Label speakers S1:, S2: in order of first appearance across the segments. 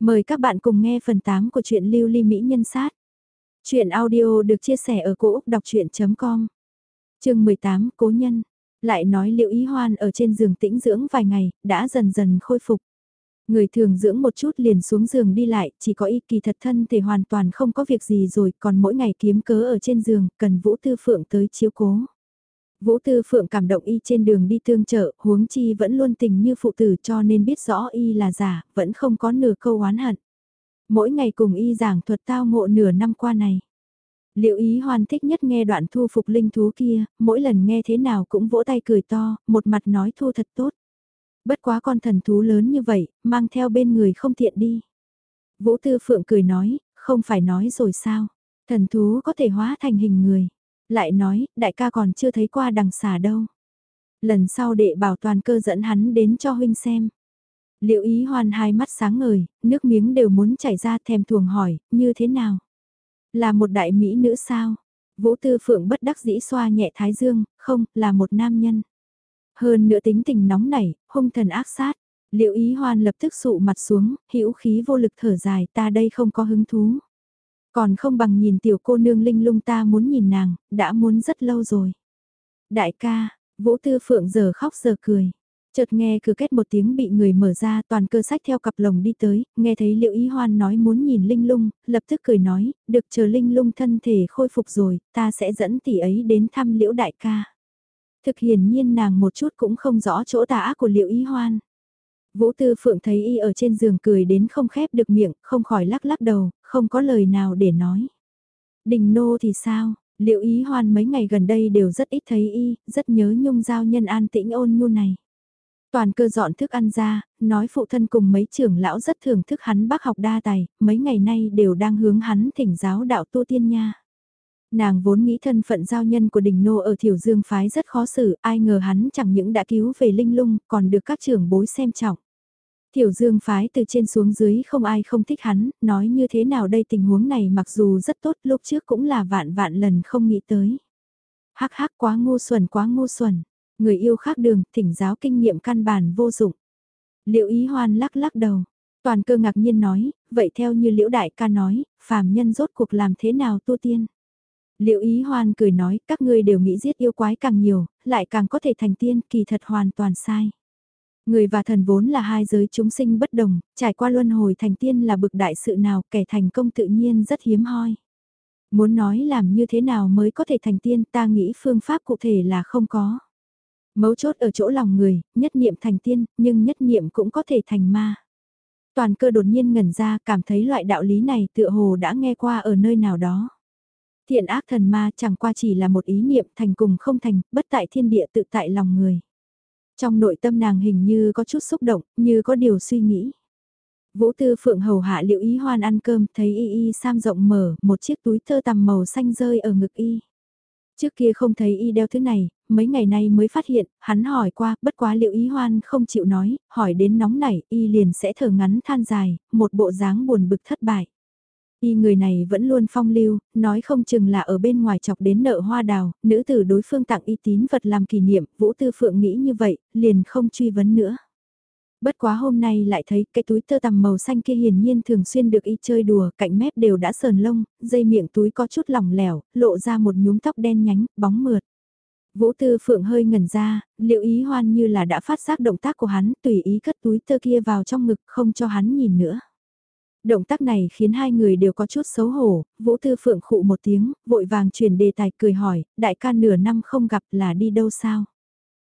S1: Mời các bạn cùng nghe phần 8 của truyện Lưu Ly Mỹ Nhân Sát. Chuyện audio được chia sẻ ở cỗ đọc chuyện.com Trường 18 Cố Nhân Lại nói liệu ý hoan ở trên giường tĩnh dưỡng vài ngày, đã dần dần khôi phục. Người thường dưỡng một chút liền xuống giường đi lại, chỉ có y kỳ thật thân thể hoàn toàn không có việc gì rồi, còn mỗi ngày kiếm cớ ở trên giường, cần Vũ Tư Phượng tới chiếu cố. Vũ Tư Phượng cảm động y trên đường đi thương trợ, huống chi vẫn luôn tình như phụ tử cho nên biết rõ y là giả, vẫn không có nửa câu oán hận. Mỗi ngày cùng y giảng thuật tao ngộ nửa năm qua này. Liệu ý hoàn thích nhất nghe đoạn thu phục linh thú kia, mỗi lần nghe thế nào cũng vỗ tay cười to, một mặt nói thu thật tốt. Bất quá con thần thú lớn như vậy, mang theo bên người không tiện đi. Vũ Tư Phượng cười nói, không phải nói rồi sao, thần thú có thể hóa thành hình người lại nói, đại ca còn chưa thấy qua đằng xà đâu. Lần sau đệ bảo toàn cơ dẫn hắn đến cho huynh xem. Liệu ý hoan hai mắt sáng ngời, nước miếng đều muốn chảy ra thèm thuồng hỏi, như thế nào? Là một đại mỹ nữ sao? Vũ Tư Phượng bất đắc dĩ xoa nhẹ thái dương, không, là một nam nhân. Hơn nữa tính tình nóng nảy, hung thần ác sát. Liệu ý hoan lập tức sụ mặt xuống, hữu khí vô lực thở dài ta đây không có hứng thú. Còn không bằng nhìn tiểu cô nương linh lung ta muốn nhìn nàng, đã muốn rất lâu rồi. Đại ca, Vũ Tư Phượng giờ khóc giờ cười. Chợt nghe cửa kết một tiếng bị người mở ra toàn cơ sách theo cặp lồng đi tới, nghe thấy liệu ý hoan nói muốn nhìn linh lung, lập tức cười nói, được chờ linh lung thân thể khôi phục rồi, ta sẽ dẫn tỷ ấy đến thăm liễu đại ca. Thực hiển nhiên nàng một chút cũng không rõ chỗ tà của liệu ý hoan. Vũ Tư Phượng thấy y ở trên giường cười đến không khép được miệng, không khỏi lắc lắc đầu, không có lời nào để nói. Đình nô thì sao, liệu ý hoan mấy ngày gần đây đều rất ít thấy y, rất nhớ nhung giao nhân an tĩnh ôn nhu này. Toàn cơ dọn thức ăn ra, nói phụ thân cùng mấy trưởng lão rất thưởng thức hắn bác học đa tài, mấy ngày nay đều đang hướng hắn thỉnh giáo đạo tu tiên nha. Nàng vốn nghĩ thân phận giao nhân của đình nô ở thiểu dương phái rất khó xử, ai ngờ hắn chẳng những đã cứu về linh lung, còn được các trưởng bối xem trọng. Thiểu dương phái từ trên xuống dưới không ai không thích hắn, nói như thế nào đây tình huống này mặc dù rất tốt lúc trước cũng là vạn vạn lần không nghĩ tới. Hắc hắc quá ngu xuẩn quá ngu xuẩn, người yêu khác đường, thỉnh giáo kinh nghiệm căn bản vô dụng. Liệu ý hoan lắc lắc đầu, toàn cơ ngạc nhiên nói, vậy theo như liễu đại ca nói, phàm nhân rốt cuộc làm thế nào tu tiên? Liệu ý hoan cười nói, các ngươi đều nghĩ giết yêu quái càng nhiều, lại càng có thể thành tiên, kỳ thật hoàn toàn sai. Người và thần vốn là hai giới chúng sinh bất đồng, trải qua luân hồi thành tiên là bực đại sự nào, kẻ thành công tự nhiên rất hiếm hoi. Muốn nói làm như thế nào mới có thể thành tiên ta nghĩ phương pháp cụ thể là không có. Mấu chốt ở chỗ lòng người, nhất niệm thành tiên, nhưng nhất niệm cũng có thể thành ma. Toàn cơ đột nhiên ngẩn ra cảm thấy loại đạo lý này tựa hồ đã nghe qua ở nơi nào đó. Thiện ác thần ma chẳng qua chỉ là một ý niệm thành cùng không thành, bất tại thiên địa tự tại lòng người. Trong nội tâm nàng hình như có chút xúc động, như có điều suy nghĩ. Vũ Tư Phượng hầu hạ liệu ý hoan ăn cơm, thấy y y sam rộng mở, một chiếc túi thơ tằm màu xanh rơi ở ngực y. Trước kia không thấy y đeo thứ này, mấy ngày nay mới phát hiện, hắn hỏi qua, bất quá liệu ý hoan không chịu nói, hỏi đến nóng nảy, y liền sẽ thở ngắn than dài, một bộ dáng buồn bực thất bại. Y người này vẫn luôn phong lưu, nói không chừng là ở bên ngoài chọc đến nợ hoa đào, nữ tử đối phương tặng y tín vật làm kỷ niệm, Vũ Tư Phượng nghĩ như vậy, liền không truy vấn nữa. Bất quá hôm nay lại thấy cái túi tơ tằm màu xanh kia hiển nhiên thường xuyên được y chơi đùa, cạnh mép đều đã sờn lông, dây miệng túi có chút lỏng lẻo, lộ ra một nhúm tóc đen nhánh, bóng mượt. Vũ Tư Phượng hơi ngẩn ra, liệu ý hoan như là đã phát giác động tác của hắn, tùy ý cất túi tơ kia vào trong ngực không cho hắn nhìn nữa. Động tác này khiến hai người đều có chút xấu hổ, Vũ Tư Phượng khụ một tiếng, vội vàng chuyển đề tài cười hỏi, đại ca nửa năm không gặp là đi đâu sao?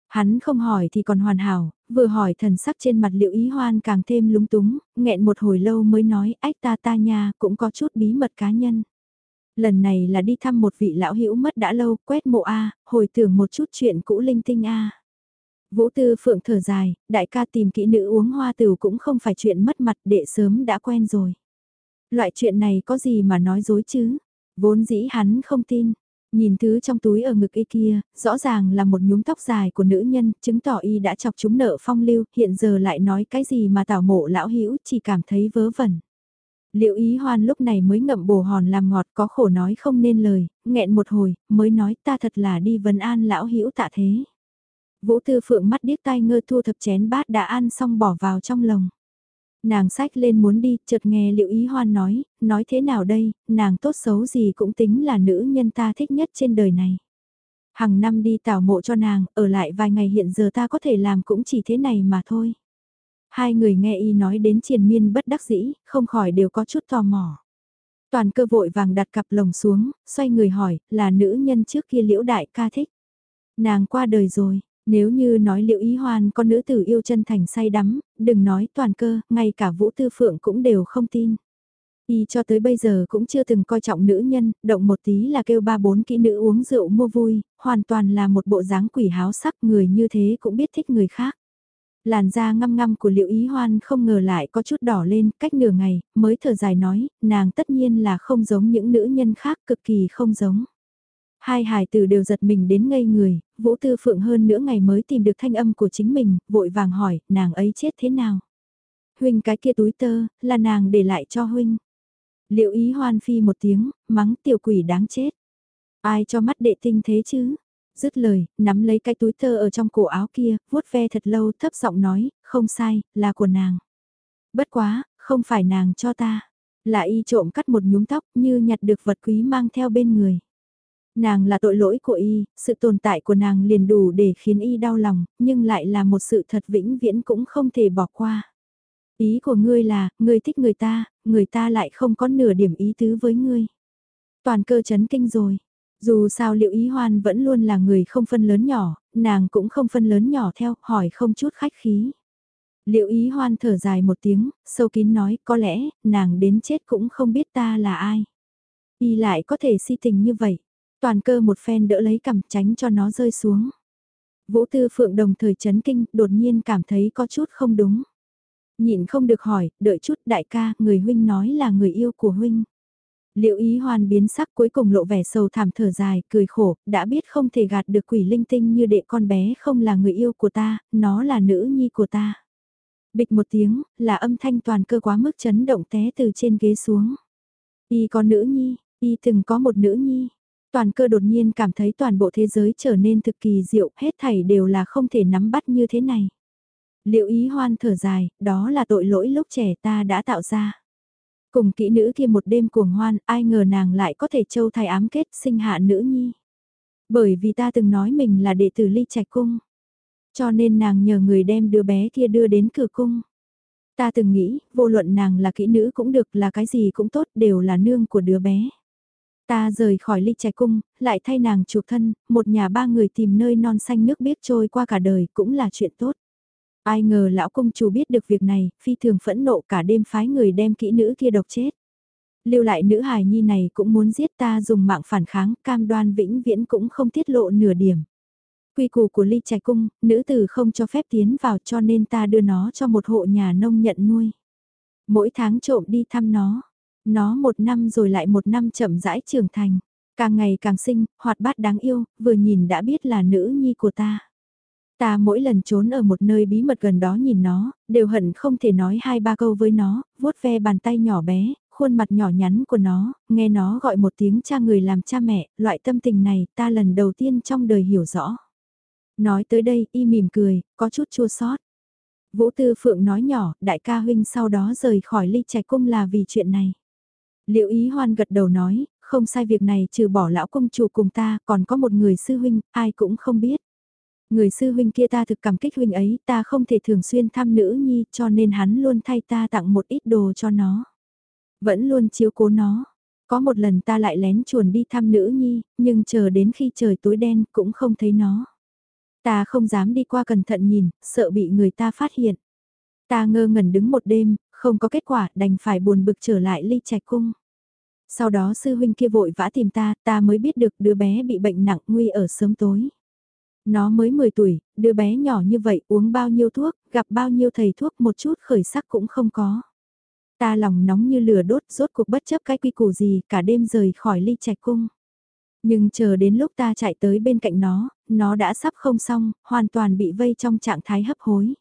S1: Hắn không hỏi thì còn hoàn hảo, vừa hỏi thần sắc trên mặt liệu ý hoan càng thêm lúng túng, nghẹn một hồi lâu mới nói ách ta ta nha cũng có chút bí mật cá nhân. Lần này là đi thăm một vị lão hữu mất đã lâu, quét mộ A, hồi tưởng một chút chuyện cũ linh tinh A. Vũ Tư Phượng thở dài, đại ca tìm kỹ nữ uống hoa tửu cũng không phải chuyện mất mặt đệ sớm đã quen rồi. Loại chuyện này có gì mà nói dối chứ? Vốn dĩ hắn không tin. Nhìn thứ trong túi ở ngực y kia, rõ ràng là một nhúm tóc dài của nữ nhân, chứng tỏ y đã chọc chúng nợ phong lưu, hiện giờ lại nói cái gì mà tảo mộ lão hữu chỉ cảm thấy vớ vẩn. Liệu ý hoan lúc này mới ngậm bồ hòn làm ngọt có khổ nói không nên lời, nghẹn một hồi, mới nói ta thật là đi vấn an lão hữu tạ thế. Vũ Tư Phượng mắt điếc tai ngơ thu thập chén bát đã ăn xong bỏ vào trong lồng. Nàng sách lên muốn đi, chợt nghe liệu ý hoan nói, nói thế nào đây, nàng tốt xấu gì cũng tính là nữ nhân ta thích nhất trên đời này. Hằng năm đi tảo mộ cho nàng, ở lại vài ngày hiện giờ ta có thể làm cũng chỉ thế này mà thôi. Hai người nghe y nói đến triền miên bất đắc dĩ, không khỏi đều có chút tò mò. Toàn cơ vội vàng đặt cặp lồng xuống, xoay người hỏi, là nữ nhân trước kia liễu đại ca thích. Nàng qua đời rồi, nếu như nói liệu ý hoan con nữ tử yêu chân thành say đắm, đừng nói toàn cơ, ngay cả vũ tư phượng cũng đều không tin. Y cho tới bây giờ cũng chưa từng coi trọng nữ nhân, động một tí là kêu ba bốn kỹ nữ uống rượu mua vui, hoàn toàn là một bộ dáng quỷ háo sắc người như thế cũng biết thích người khác. Làn da ngăm ngăm của liệu ý hoan không ngờ lại có chút đỏ lên, cách nửa ngày, mới thở dài nói, nàng tất nhiên là không giống những nữ nhân khác, cực kỳ không giống. Hai hài tử đều giật mình đến ngây người, Vũ Tư Phượng hơn nữa ngày mới tìm được thanh âm của chính mình, vội vàng hỏi, nàng ấy chết thế nào? Huynh cái kia túi tơ, là nàng để lại cho Huynh. Liệu ý hoan phi một tiếng, mắng tiểu quỷ đáng chết. Ai cho mắt đệ tinh thế chứ? Dứt lời, nắm lấy cái túi tơ ở trong cổ áo kia, vuốt ve thật lâu thấp giọng nói, không sai, là của nàng. Bất quá, không phải nàng cho ta. Là y trộm cắt một nhúm tóc như nhặt được vật quý mang theo bên người. Nàng là tội lỗi của y, sự tồn tại của nàng liền đủ để khiến y đau lòng, nhưng lại là một sự thật vĩnh viễn cũng không thể bỏ qua. Ý của ngươi là, ngươi thích người ta, người ta lại không có nửa điểm ý tứ với ngươi. Toàn cơ chấn kinh rồi. Dù sao liệu ý hoan vẫn luôn là người không phân lớn nhỏ, nàng cũng không phân lớn nhỏ theo, hỏi không chút khách khí. Liệu ý hoan thở dài một tiếng, sâu kín nói có lẽ, nàng đến chết cũng không biết ta là ai. Y lại có thể si tình như vậy. Toàn cơ một phen đỡ lấy cầm tránh cho nó rơi xuống. Vũ Tư Phượng đồng thời chấn kinh, đột nhiên cảm thấy có chút không đúng. Nhịn không được hỏi, đợi chút đại ca, người huynh nói là người yêu của huynh. Liệu ý hoàn biến sắc cuối cùng lộ vẻ sầu thảm thở dài, cười khổ, đã biết không thể gạt được quỷ linh tinh như đệ con bé không là người yêu của ta, nó là nữ nhi của ta. Bịch một tiếng, là âm thanh toàn cơ quá mức chấn động té từ trên ghế xuống. Y có nữ nhi, y từng có một nữ nhi. Toàn cơ đột nhiên cảm thấy toàn bộ thế giới trở nên thực kỳ diệu, hết thảy đều là không thể nắm bắt như thế này. Liệu ý hoan thở dài, đó là tội lỗi lúc trẻ ta đã tạo ra. Cùng kỹ nữ kia một đêm cuồng hoan, ai ngờ nàng lại có thể châu thai ám kết sinh hạ nữ nhi. Bởi vì ta từng nói mình là đệ tử ly trạch cung. Cho nên nàng nhờ người đem đứa bé kia đưa đến cửa cung. Ta từng nghĩ, vô luận nàng là kỹ nữ cũng được là cái gì cũng tốt đều là nương của đứa bé. Ta rời khỏi ly trẻ cung, lại thay nàng chuộc thân, một nhà ba người tìm nơi non xanh nước biết trôi qua cả đời cũng là chuyện tốt. Ai ngờ lão công chủ biết được việc này, phi thường phẫn nộ cả đêm phái người đem kỹ nữ kia độc chết. Lưu lại nữ hài nhi này cũng muốn giết ta dùng mạng phản kháng, cam đoan vĩnh viễn cũng không tiết lộ nửa điểm. Quy củ của ly trạch cung, nữ tử không cho phép tiến vào cho nên ta đưa nó cho một hộ nhà nông nhận nuôi. Mỗi tháng trộm đi thăm nó, nó một năm rồi lại một năm chậm rãi trưởng thành, càng ngày càng xinh, hoạt bát đáng yêu, vừa nhìn đã biết là nữ nhi của ta. Ta mỗi lần trốn ở một nơi bí mật gần đó nhìn nó, đều hận không thể nói hai ba câu với nó, vuốt ve bàn tay nhỏ bé, khuôn mặt nhỏ nhắn của nó, nghe nó gọi một tiếng cha người làm cha mẹ, loại tâm tình này ta lần đầu tiên trong đời hiểu rõ. Nói tới đây, y mỉm cười, có chút chua xót. Vũ Tư Phượng nói nhỏ, đại ca huynh sau đó rời khỏi ly trạch cung là vì chuyện này. Liệu ý hoan gật đầu nói, không sai việc này trừ bỏ lão công chủ cùng ta, còn có một người sư huynh, ai cũng không biết. Người sư huynh kia ta thực cảm kích huynh ấy, ta không thể thường xuyên thăm nữ nhi cho nên hắn luôn thay ta tặng một ít đồ cho nó. Vẫn luôn chiếu cố nó. Có một lần ta lại lén chuồn đi thăm nữ nhi, nhưng chờ đến khi trời tối đen cũng không thấy nó. Ta không dám đi qua cẩn thận nhìn, sợ bị người ta phát hiện. Ta ngơ ngẩn đứng một đêm, không có kết quả đành phải buồn bực trở lại ly trạch cung. Sau đó sư huynh kia vội vã tìm ta, ta mới biết được đứa bé bị bệnh nặng nguy ở sớm tối. Nó mới 10 tuổi, đứa bé nhỏ như vậy uống bao nhiêu thuốc, gặp bao nhiêu thầy thuốc một chút khởi sắc cũng không có. Ta lòng nóng như lửa đốt rốt cuộc bất chấp cái quy củ gì cả đêm rời khỏi ly trạch cung. Nhưng chờ đến lúc ta chạy tới bên cạnh nó, nó đã sắp không xong, hoàn toàn bị vây trong trạng thái hấp hối.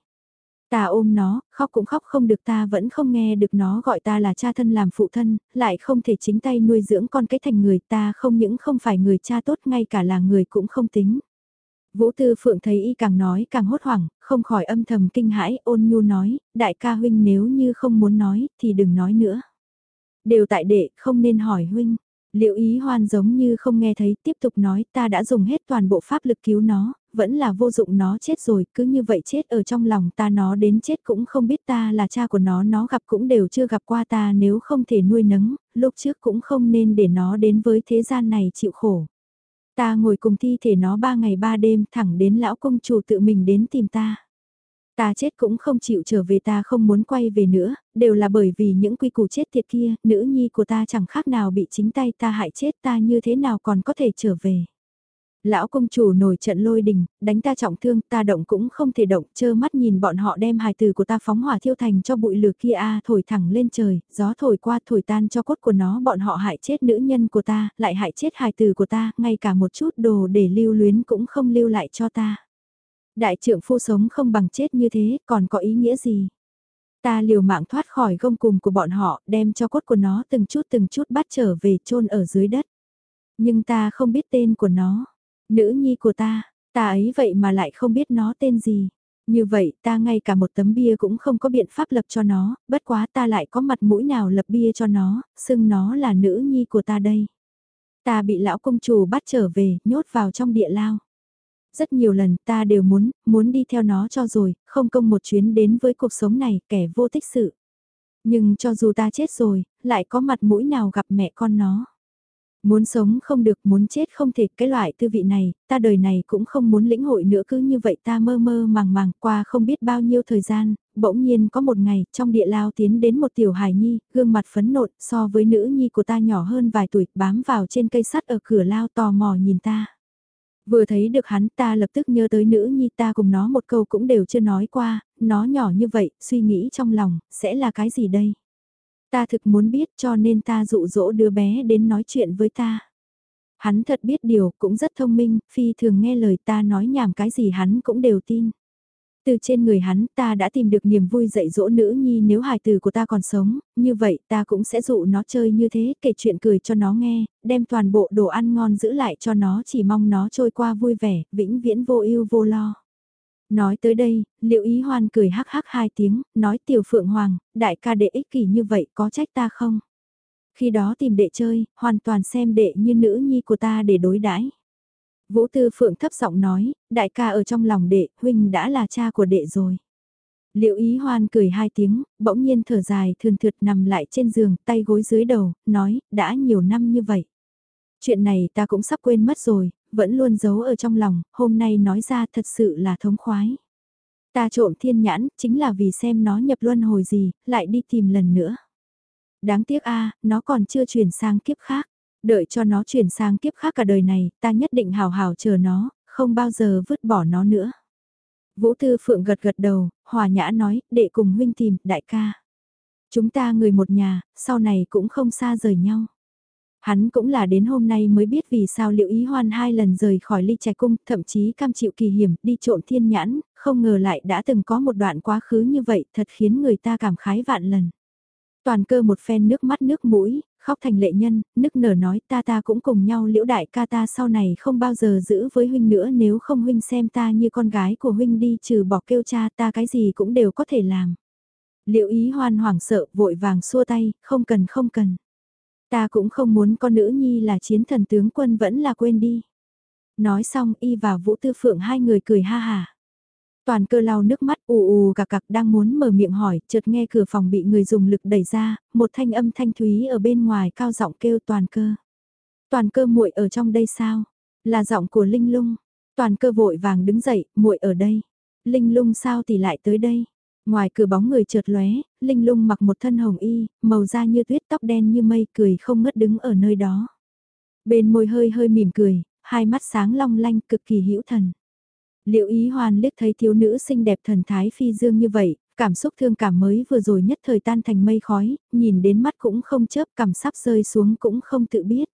S1: Ta ôm nó, khóc cũng khóc không được ta vẫn không nghe được nó gọi ta là cha thân làm phụ thân, lại không thể chính tay nuôi dưỡng con cái thành người ta không những không phải người cha tốt ngay cả là người cũng không tính. Vũ Tư Phượng thấy y càng nói càng hốt hoảng, không khỏi âm thầm kinh hãi, ôn nhu nói, đại ca huynh nếu như không muốn nói, thì đừng nói nữa. Đều tại đệ, không nên hỏi huynh. Liệu ý hoan giống như không nghe thấy, tiếp tục nói ta đã dùng hết toàn bộ pháp lực cứu nó, vẫn là vô dụng nó chết rồi, cứ như vậy chết ở trong lòng ta nó đến chết cũng không biết ta là cha của nó, nó gặp cũng đều chưa gặp qua ta nếu không thể nuôi nấng, lúc trước cũng không nên để nó đến với thế gian này chịu khổ. Ta ngồi cùng thi thể nó ba ngày ba đêm thẳng đến lão công chủ tự mình đến tìm ta. Ta chết cũng không chịu trở về ta không muốn quay về nữa, đều là bởi vì những quy củ chết tiệt kia, nữ nhi của ta chẳng khác nào bị chính tay ta hại chết ta như thế nào còn có thể trở về. Lão công chủ nổi trận lôi đình, đánh ta trọng thương, ta động cũng không thể động, chơ mắt nhìn bọn họ đem hài từ của ta phóng hỏa thiêu thành cho bụi lửa kia a thổi thẳng lên trời, gió thổi qua thổi tan cho cốt của nó, bọn họ hại chết nữ nhân của ta, lại hại chết hài từ của ta, ngay cả một chút đồ để lưu luyến cũng không lưu lại cho ta. Đại trưởng phu sống không bằng chết như thế, còn có ý nghĩa gì? Ta liều mạng thoát khỏi gông cùng của bọn họ, đem cho cốt của nó từng chút từng chút bắt trở về chôn ở dưới đất. Nhưng ta không biết tên của nó. Nữ nhi của ta, ta ấy vậy mà lại không biết nó tên gì. Như vậy ta ngay cả một tấm bia cũng không có biện pháp lập cho nó, bất quá ta lại có mặt mũi nào lập bia cho nó, xưng nó là nữ nhi của ta đây. Ta bị lão công chủ bắt trở về, nhốt vào trong địa lao. Rất nhiều lần ta đều muốn, muốn đi theo nó cho rồi, không công một chuyến đến với cuộc sống này, kẻ vô tích sự. Nhưng cho dù ta chết rồi, lại có mặt mũi nào gặp mẹ con nó. Muốn sống không được, muốn chết không thể, cái loại tư vị này, ta đời này cũng không muốn lĩnh hội nữa cứ như vậy ta mơ mơ màng màng qua không biết bao nhiêu thời gian, bỗng nhiên có một ngày, trong địa lao tiến đến một tiểu hài nhi, gương mặt phấn nộn so với nữ nhi của ta nhỏ hơn vài tuổi, bám vào trên cây sắt ở cửa lao tò mò nhìn ta. Vừa thấy được hắn ta lập tức nhớ tới nữ nhi ta cùng nó một câu cũng đều chưa nói qua, nó nhỏ như vậy, suy nghĩ trong lòng, sẽ là cái gì đây? Ta thực muốn biết cho nên ta dụ dỗ đứa bé đến nói chuyện với ta. Hắn thật biết điều, cũng rất thông minh, phi thường nghe lời ta nói nhảm cái gì hắn cũng đều tin. Từ trên người hắn ta đã tìm được niềm vui dạy dỗ nữ nhi nếu hài tử của ta còn sống, như vậy ta cũng sẽ dụ nó chơi như thế, kể chuyện cười cho nó nghe, đem toàn bộ đồ ăn ngon giữ lại cho nó chỉ mong nó trôi qua vui vẻ, vĩnh viễn vô ưu vô lo. Nói tới đây, liệu ý hoan cười hắc hắc hai tiếng, nói tiểu phượng hoàng, đại ca đệ ích kỷ như vậy có trách ta không? Khi đó tìm đệ chơi, hoàn toàn xem đệ như nữ nhi của ta để đối đãi. Vũ Tư Phượng thấp giọng nói, đại ca ở trong lòng đệ, huynh đã là cha của đệ rồi. Liệu ý hoan cười hai tiếng, bỗng nhiên thở dài thường thượt nằm lại trên giường, tay gối dưới đầu, nói, đã nhiều năm như vậy. Chuyện này ta cũng sắp quên mất rồi, vẫn luôn giấu ở trong lòng, hôm nay nói ra thật sự là thống khoái. Ta trộm thiên nhãn, chính là vì xem nó nhập luân hồi gì, lại đi tìm lần nữa. Đáng tiếc a nó còn chưa chuyển sang kiếp khác. Đợi cho nó chuyển sang kiếp khác cả đời này, ta nhất định hào hào chờ nó, không bao giờ vứt bỏ nó nữa. Vũ Tư Phượng gật gật đầu, hòa nhã nói, đệ cùng huynh tìm, đại ca. Chúng ta người một nhà, sau này cũng không xa rời nhau. Hắn cũng là đến hôm nay mới biết vì sao liệu ý hoan hai lần rời khỏi ly trạch cung, thậm chí cam chịu kỳ hiểm, đi trộm thiên nhãn, không ngờ lại đã từng có một đoạn quá khứ như vậy, thật khiến người ta cảm khái vạn lần. Toàn cơ một phen nước mắt nước mũi, khóc thành lệ nhân, nức nở nói ta ta cũng cùng nhau liễu đại ca ta sau này không bao giờ giữ với huynh nữa nếu không huynh xem ta như con gái của huynh đi trừ bỏ kêu cha ta cái gì cũng đều có thể làm. Liệu ý hoan hoảng sợ vội vàng xua tay, không cần không cần. Ta cũng không muốn con nữ nhi là chiến thần tướng quân vẫn là quên đi. Nói xong y và Vũ Tư Phượng hai người cười ha hà. Toàn cơ lau nước mắt ù ù cà cặc đang muốn mở miệng hỏi, chợt nghe cửa phòng bị người dùng lực đẩy ra, một thanh âm thanh thúy ở bên ngoài cao giọng kêu toàn cơ. Toàn cơ muội ở trong đây sao? Là giọng của Linh Lung. Toàn cơ vội vàng đứng dậy, muội ở đây. Linh Lung sao thì lại tới đây? Ngoài cửa bóng người chợt lóe, Linh Lung mặc một thân hồng y, màu da như tuyết tóc đen như mây cười không ngớt đứng ở nơi đó. Bên môi hơi hơi mỉm cười, hai mắt sáng long lanh cực kỳ hữu thần. Liệu ý hoàn liếc thấy thiếu nữ xinh đẹp thần thái phi dương như vậy, cảm xúc thương cảm mới vừa rồi nhất thời tan thành mây khói, nhìn đến mắt cũng không chớp cảm sắp rơi xuống cũng không tự biết.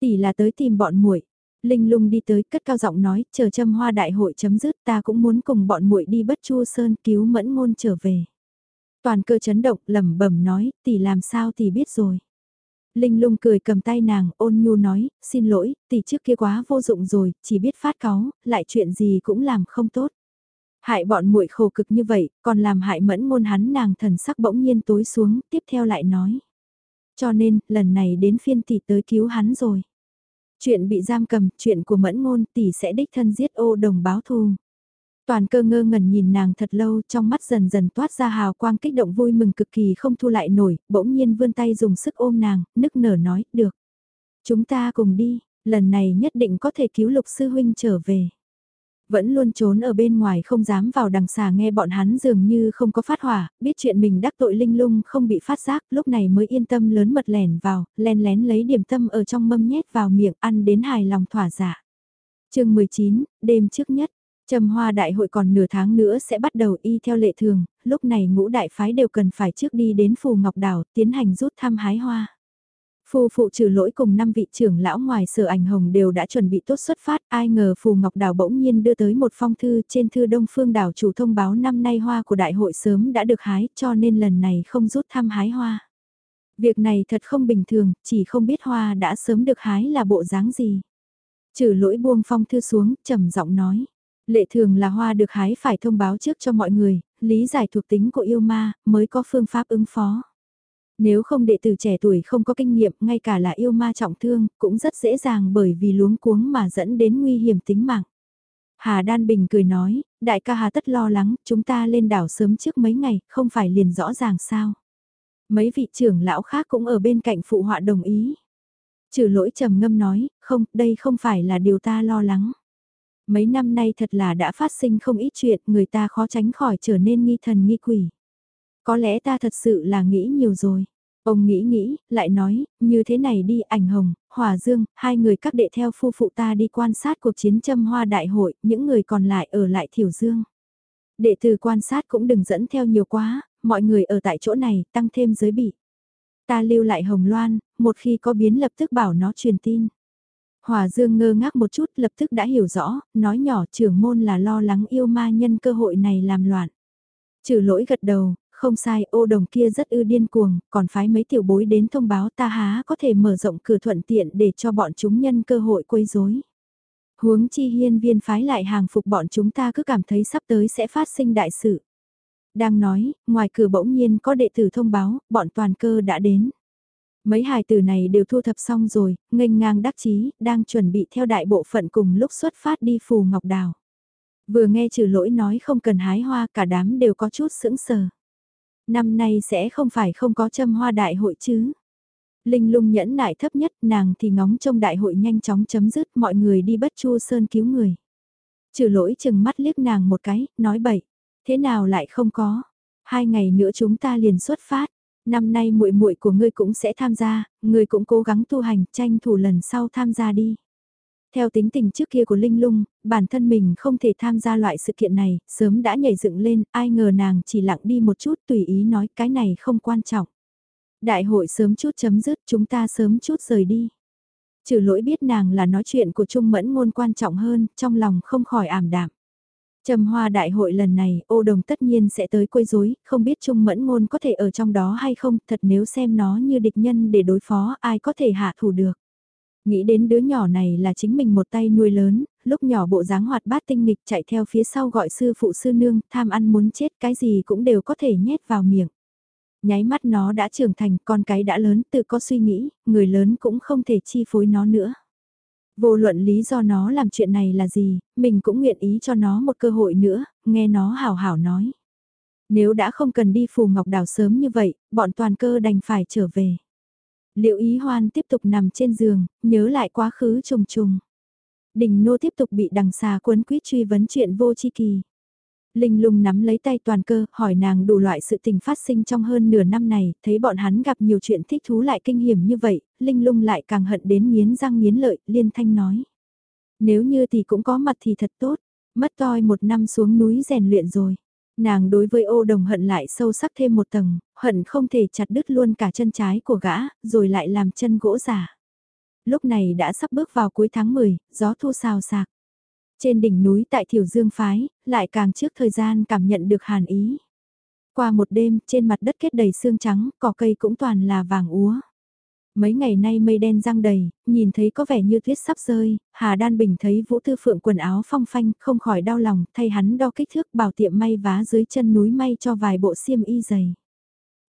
S1: Tỷ là tới tìm bọn muội Linh lung đi tới cất cao giọng nói, chờ châm hoa đại hội chấm dứt ta cũng muốn cùng bọn muội đi bất chu sơn cứu mẫn ngôn trở về. Toàn cơ chấn động lẩm bẩm nói, tỷ làm sao tỷ biết rồi. Linh lung cười cầm tay nàng, ôn nhu nói, xin lỗi, tỷ trước kia quá vô dụng rồi, chỉ biết phát cáu, lại chuyện gì cũng làm không tốt. Hại bọn muội khổ cực như vậy, còn làm hại mẫn ngôn hắn nàng thần sắc bỗng nhiên tối xuống, tiếp theo lại nói. Cho nên, lần này đến phiên tỷ tới cứu hắn rồi. Chuyện bị giam cầm, chuyện của mẫn ngôn tỷ sẽ đích thân giết ô đồng báo thù. Toàn cơ ngơ ngẩn nhìn nàng thật lâu trong mắt dần dần toát ra hào quang kích động vui mừng cực kỳ không thu lại nổi, bỗng nhiên vươn tay dùng sức ôm nàng, nức nở nói, được. Chúng ta cùng đi, lần này nhất định có thể cứu lục sư huynh trở về. Vẫn luôn trốn ở bên ngoài không dám vào đằng xà nghe bọn hắn dường như không có phát hỏa, biết chuyện mình đắc tội linh lung không bị phát giác, lúc này mới yên tâm lớn mật lẻn vào, len lén lấy điểm tâm ở trong mâm nhét vào miệng ăn đến hài lòng thỏa giả. Dạ. chương 19, đêm trước nhất. Trầm hoa đại hội còn nửa tháng nữa sẽ bắt đầu y theo lệ thường, lúc này ngũ đại phái đều cần phải trước đi đến Phù Ngọc Đảo tiến hành rút thăm hái hoa. Phù phụ trừ lỗi cùng năm vị trưởng lão ngoài sở ảnh hồng đều đã chuẩn bị tốt xuất phát, ai ngờ Phù Ngọc đào bỗng nhiên đưa tới một phong thư trên thư Đông Phương Đảo chủ thông báo năm nay hoa của đại hội sớm đã được hái cho nên lần này không rút thăm hái hoa. Việc này thật không bình thường, chỉ không biết hoa đã sớm được hái là bộ dáng gì. Trừ lỗi buông phong thư xuống, trầm giọng nói. Lệ thường là hoa được hái phải thông báo trước cho mọi người, lý giải thuộc tính của yêu ma, mới có phương pháp ứng phó. Nếu không đệ tử trẻ tuổi không có kinh nghiệm, ngay cả là yêu ma trọng thương, cũng rất dễ dàng bởi vì luống cuống mà dẫn đến nguy hiểm tính mạng. Hà Đan Bình cười nói, đại ca Hà tất lo lắng, chúng ta lên đảo sớm trước mấy ngày, không phải liền rõ ràng sao. Mấy vị trưởng lão khác cũng ở bên cạnh phụ họa đồng ý. Trừ lỗi trầm ngâm nói, không, đây không phải là điều ta lo lắng. Mấy năm nay thật là đã phát sinh không ít chuyện, người ta khó tránh khỏi trở nên nghi thần nghi quỷ. Có lẽ ta thật sự là nghĩ nhiều rồi. Ông nghĩ nghĩ, lại nói, như thế này đi ảnh hồng, hòa dương, hai người các đệ theo phu phụ ta đi quan sát cuộc chiến châm hoa đại hội, những người còn lại ở lại thiểu dương. Đệ tử quan sát cũng đừng dẫn theo nhiều quá, mọi người ở tại chỗ này, tăng thêm giới bị. Ta lưu lại hồng loan, một khi có biến lập tức bảo nó truyền tin. Hòa Dương ngơ ngác một chút lập tức đã hiểu rõ, nói nhỏ trưởng môn là lo lắng yêu ma nhân cơ hội này làm loạn. Trừ lỗi gật đầu, không sai ô đồng kia rất ư điên cuồng, còn phái mấy tiểu bối đến thông báo ta há có thể mở rộng cửa thuận tiện để cho bọn chúng nhân cơ hội quấy rối. Huống chi hiên viên phái lại hàng phục bọn chúng ta cứ cảm thấy sắp tới sẽ phát sinh đại sự. Đang nói, ngoài cửa bỗng nhiên có đệ tử thông báo, bọn toàn cơ đã đến. Mấy hài tử này đều thu thập xong rồi, nghênh ngang đắc chí, đang chuẩn bị theo đại bộ phận cùng lúc xuất phát đi phù ngọc đào. Vừa nghe trừ lỗi nói không cần hái hoa cả đám đều có chút sững sờ. Năm nay sẽ không phải không có châm hoa đại hội chứ. Linh lung nhẫn nại thấp nhất nàng thì ngóng trông đại hội nhanh chóng chấm dứt mọi người đi bất chu sơn cứu người. Trừ lỗi chừng mắt liếc nàng một cái, nói bậy, thế nào lại không có. Hai ngày nữa chúng ta liền xuất phát năm nay muội muội của ngươi cũng sẽ tham gia, ngươi cũng cố gắng tu hành, tranh thủ lần sau tham gia đi. Theo tính tình trước kia của Linh Lung, bản thân mình không thể tham gia loại sự kiện này, sớm đã nhảy dựng lên, ai ngờ nàng chỉ lặng đi một chút tùy ý nói cái này không quan trọng. Đại hội sớm chút chấm dứt, chúng ta sớm chút rời đi. Trừ lỗi biết nàng là nói chuyện của Trung Mẫn ngôn quan trọng hơn, trong lòng không khỏi ảm đạm. Trầm hoa đại hội lần này, ô đồng tất nhiên sẽ tới quấy rối, không biết Trung Mẫn Ngôn có thể ở trong đó hay không, thật nếu xem nó như địch nhân để đối phó, ai có thể hạ thủ được. Nghĩ đến đứa nhỏ này là chính mình một tay nuôi lớn, lúc nhỏ bộ dáng hoạt bát tinh nghịch chạy theo phía sau gọi sư phụ sư nương, tham ăn muốn chết cái gì cũng đều có thể nhét vào miệng. Nháy mắt nó đã trưởng thành, con cái đã lớn, tự có suy nghĩ, người lớn cũng không thể chi phối nó nữa. Vô luận lý do nó làm chuyện này là gì, mình cũng nguyện ý cho nó một cơ hội nữa, nghe nó hào hảo nói. Nếu đã không cần đi phù ngọc đảo sớm như vậy, bọn toàn cơ đành phải trở về. Liệu ý hoan tiếp tục nằm trên giường, nhớ lại quá khứ trùng trùng. Đình nô tiếp tục bị đằng xà quấn quýt truy vấn chuyện vô chi kỳ. Linh lung nắm lấy tay toàn cơ, hỏi nàng đủ loại sự tình phát sinh trong hơn nửa năm này, thấy bọn hắn gặp nhiều chuyện thích thú lại kinh hiểm như vậy, Linh lung lại càng hận đến miến răng miến lợi, liên thanh nói. Nếu như thì cũng có mặt thì thật tốt, mất toi một năm xuống núi rèn luyện rồi. Nàng đối với ô đồng hận lại sâu sắc thêm một tầng, hận không thể chặt đứt luôn cả chân trái của gã, rồi lại làm chân gỗ giả. Lúc này đã sắp bước vào cuối tháng 10, gió thu xào sạc. Trên đỉnh núi tại Thiểu Dương Phái, lại càng trước thời gian cảm nhận được hàn ý. Qua một đêm, trên mặt đất kết đầy xương trắng, cỏ cây cũng toàn là vàng úa. Mấy ngày nay mây đen răng đầy, nhìn thấy có vẻ như tuyết sắp rơi, Hà Đan Bình thấy Vũ Tư Phượng quần áo phong phanh, không khỏi đau lòng, thay hắn đo kích thước bảo tiệm may vá dưới chân núi may cho vài bộ xiêm y dày.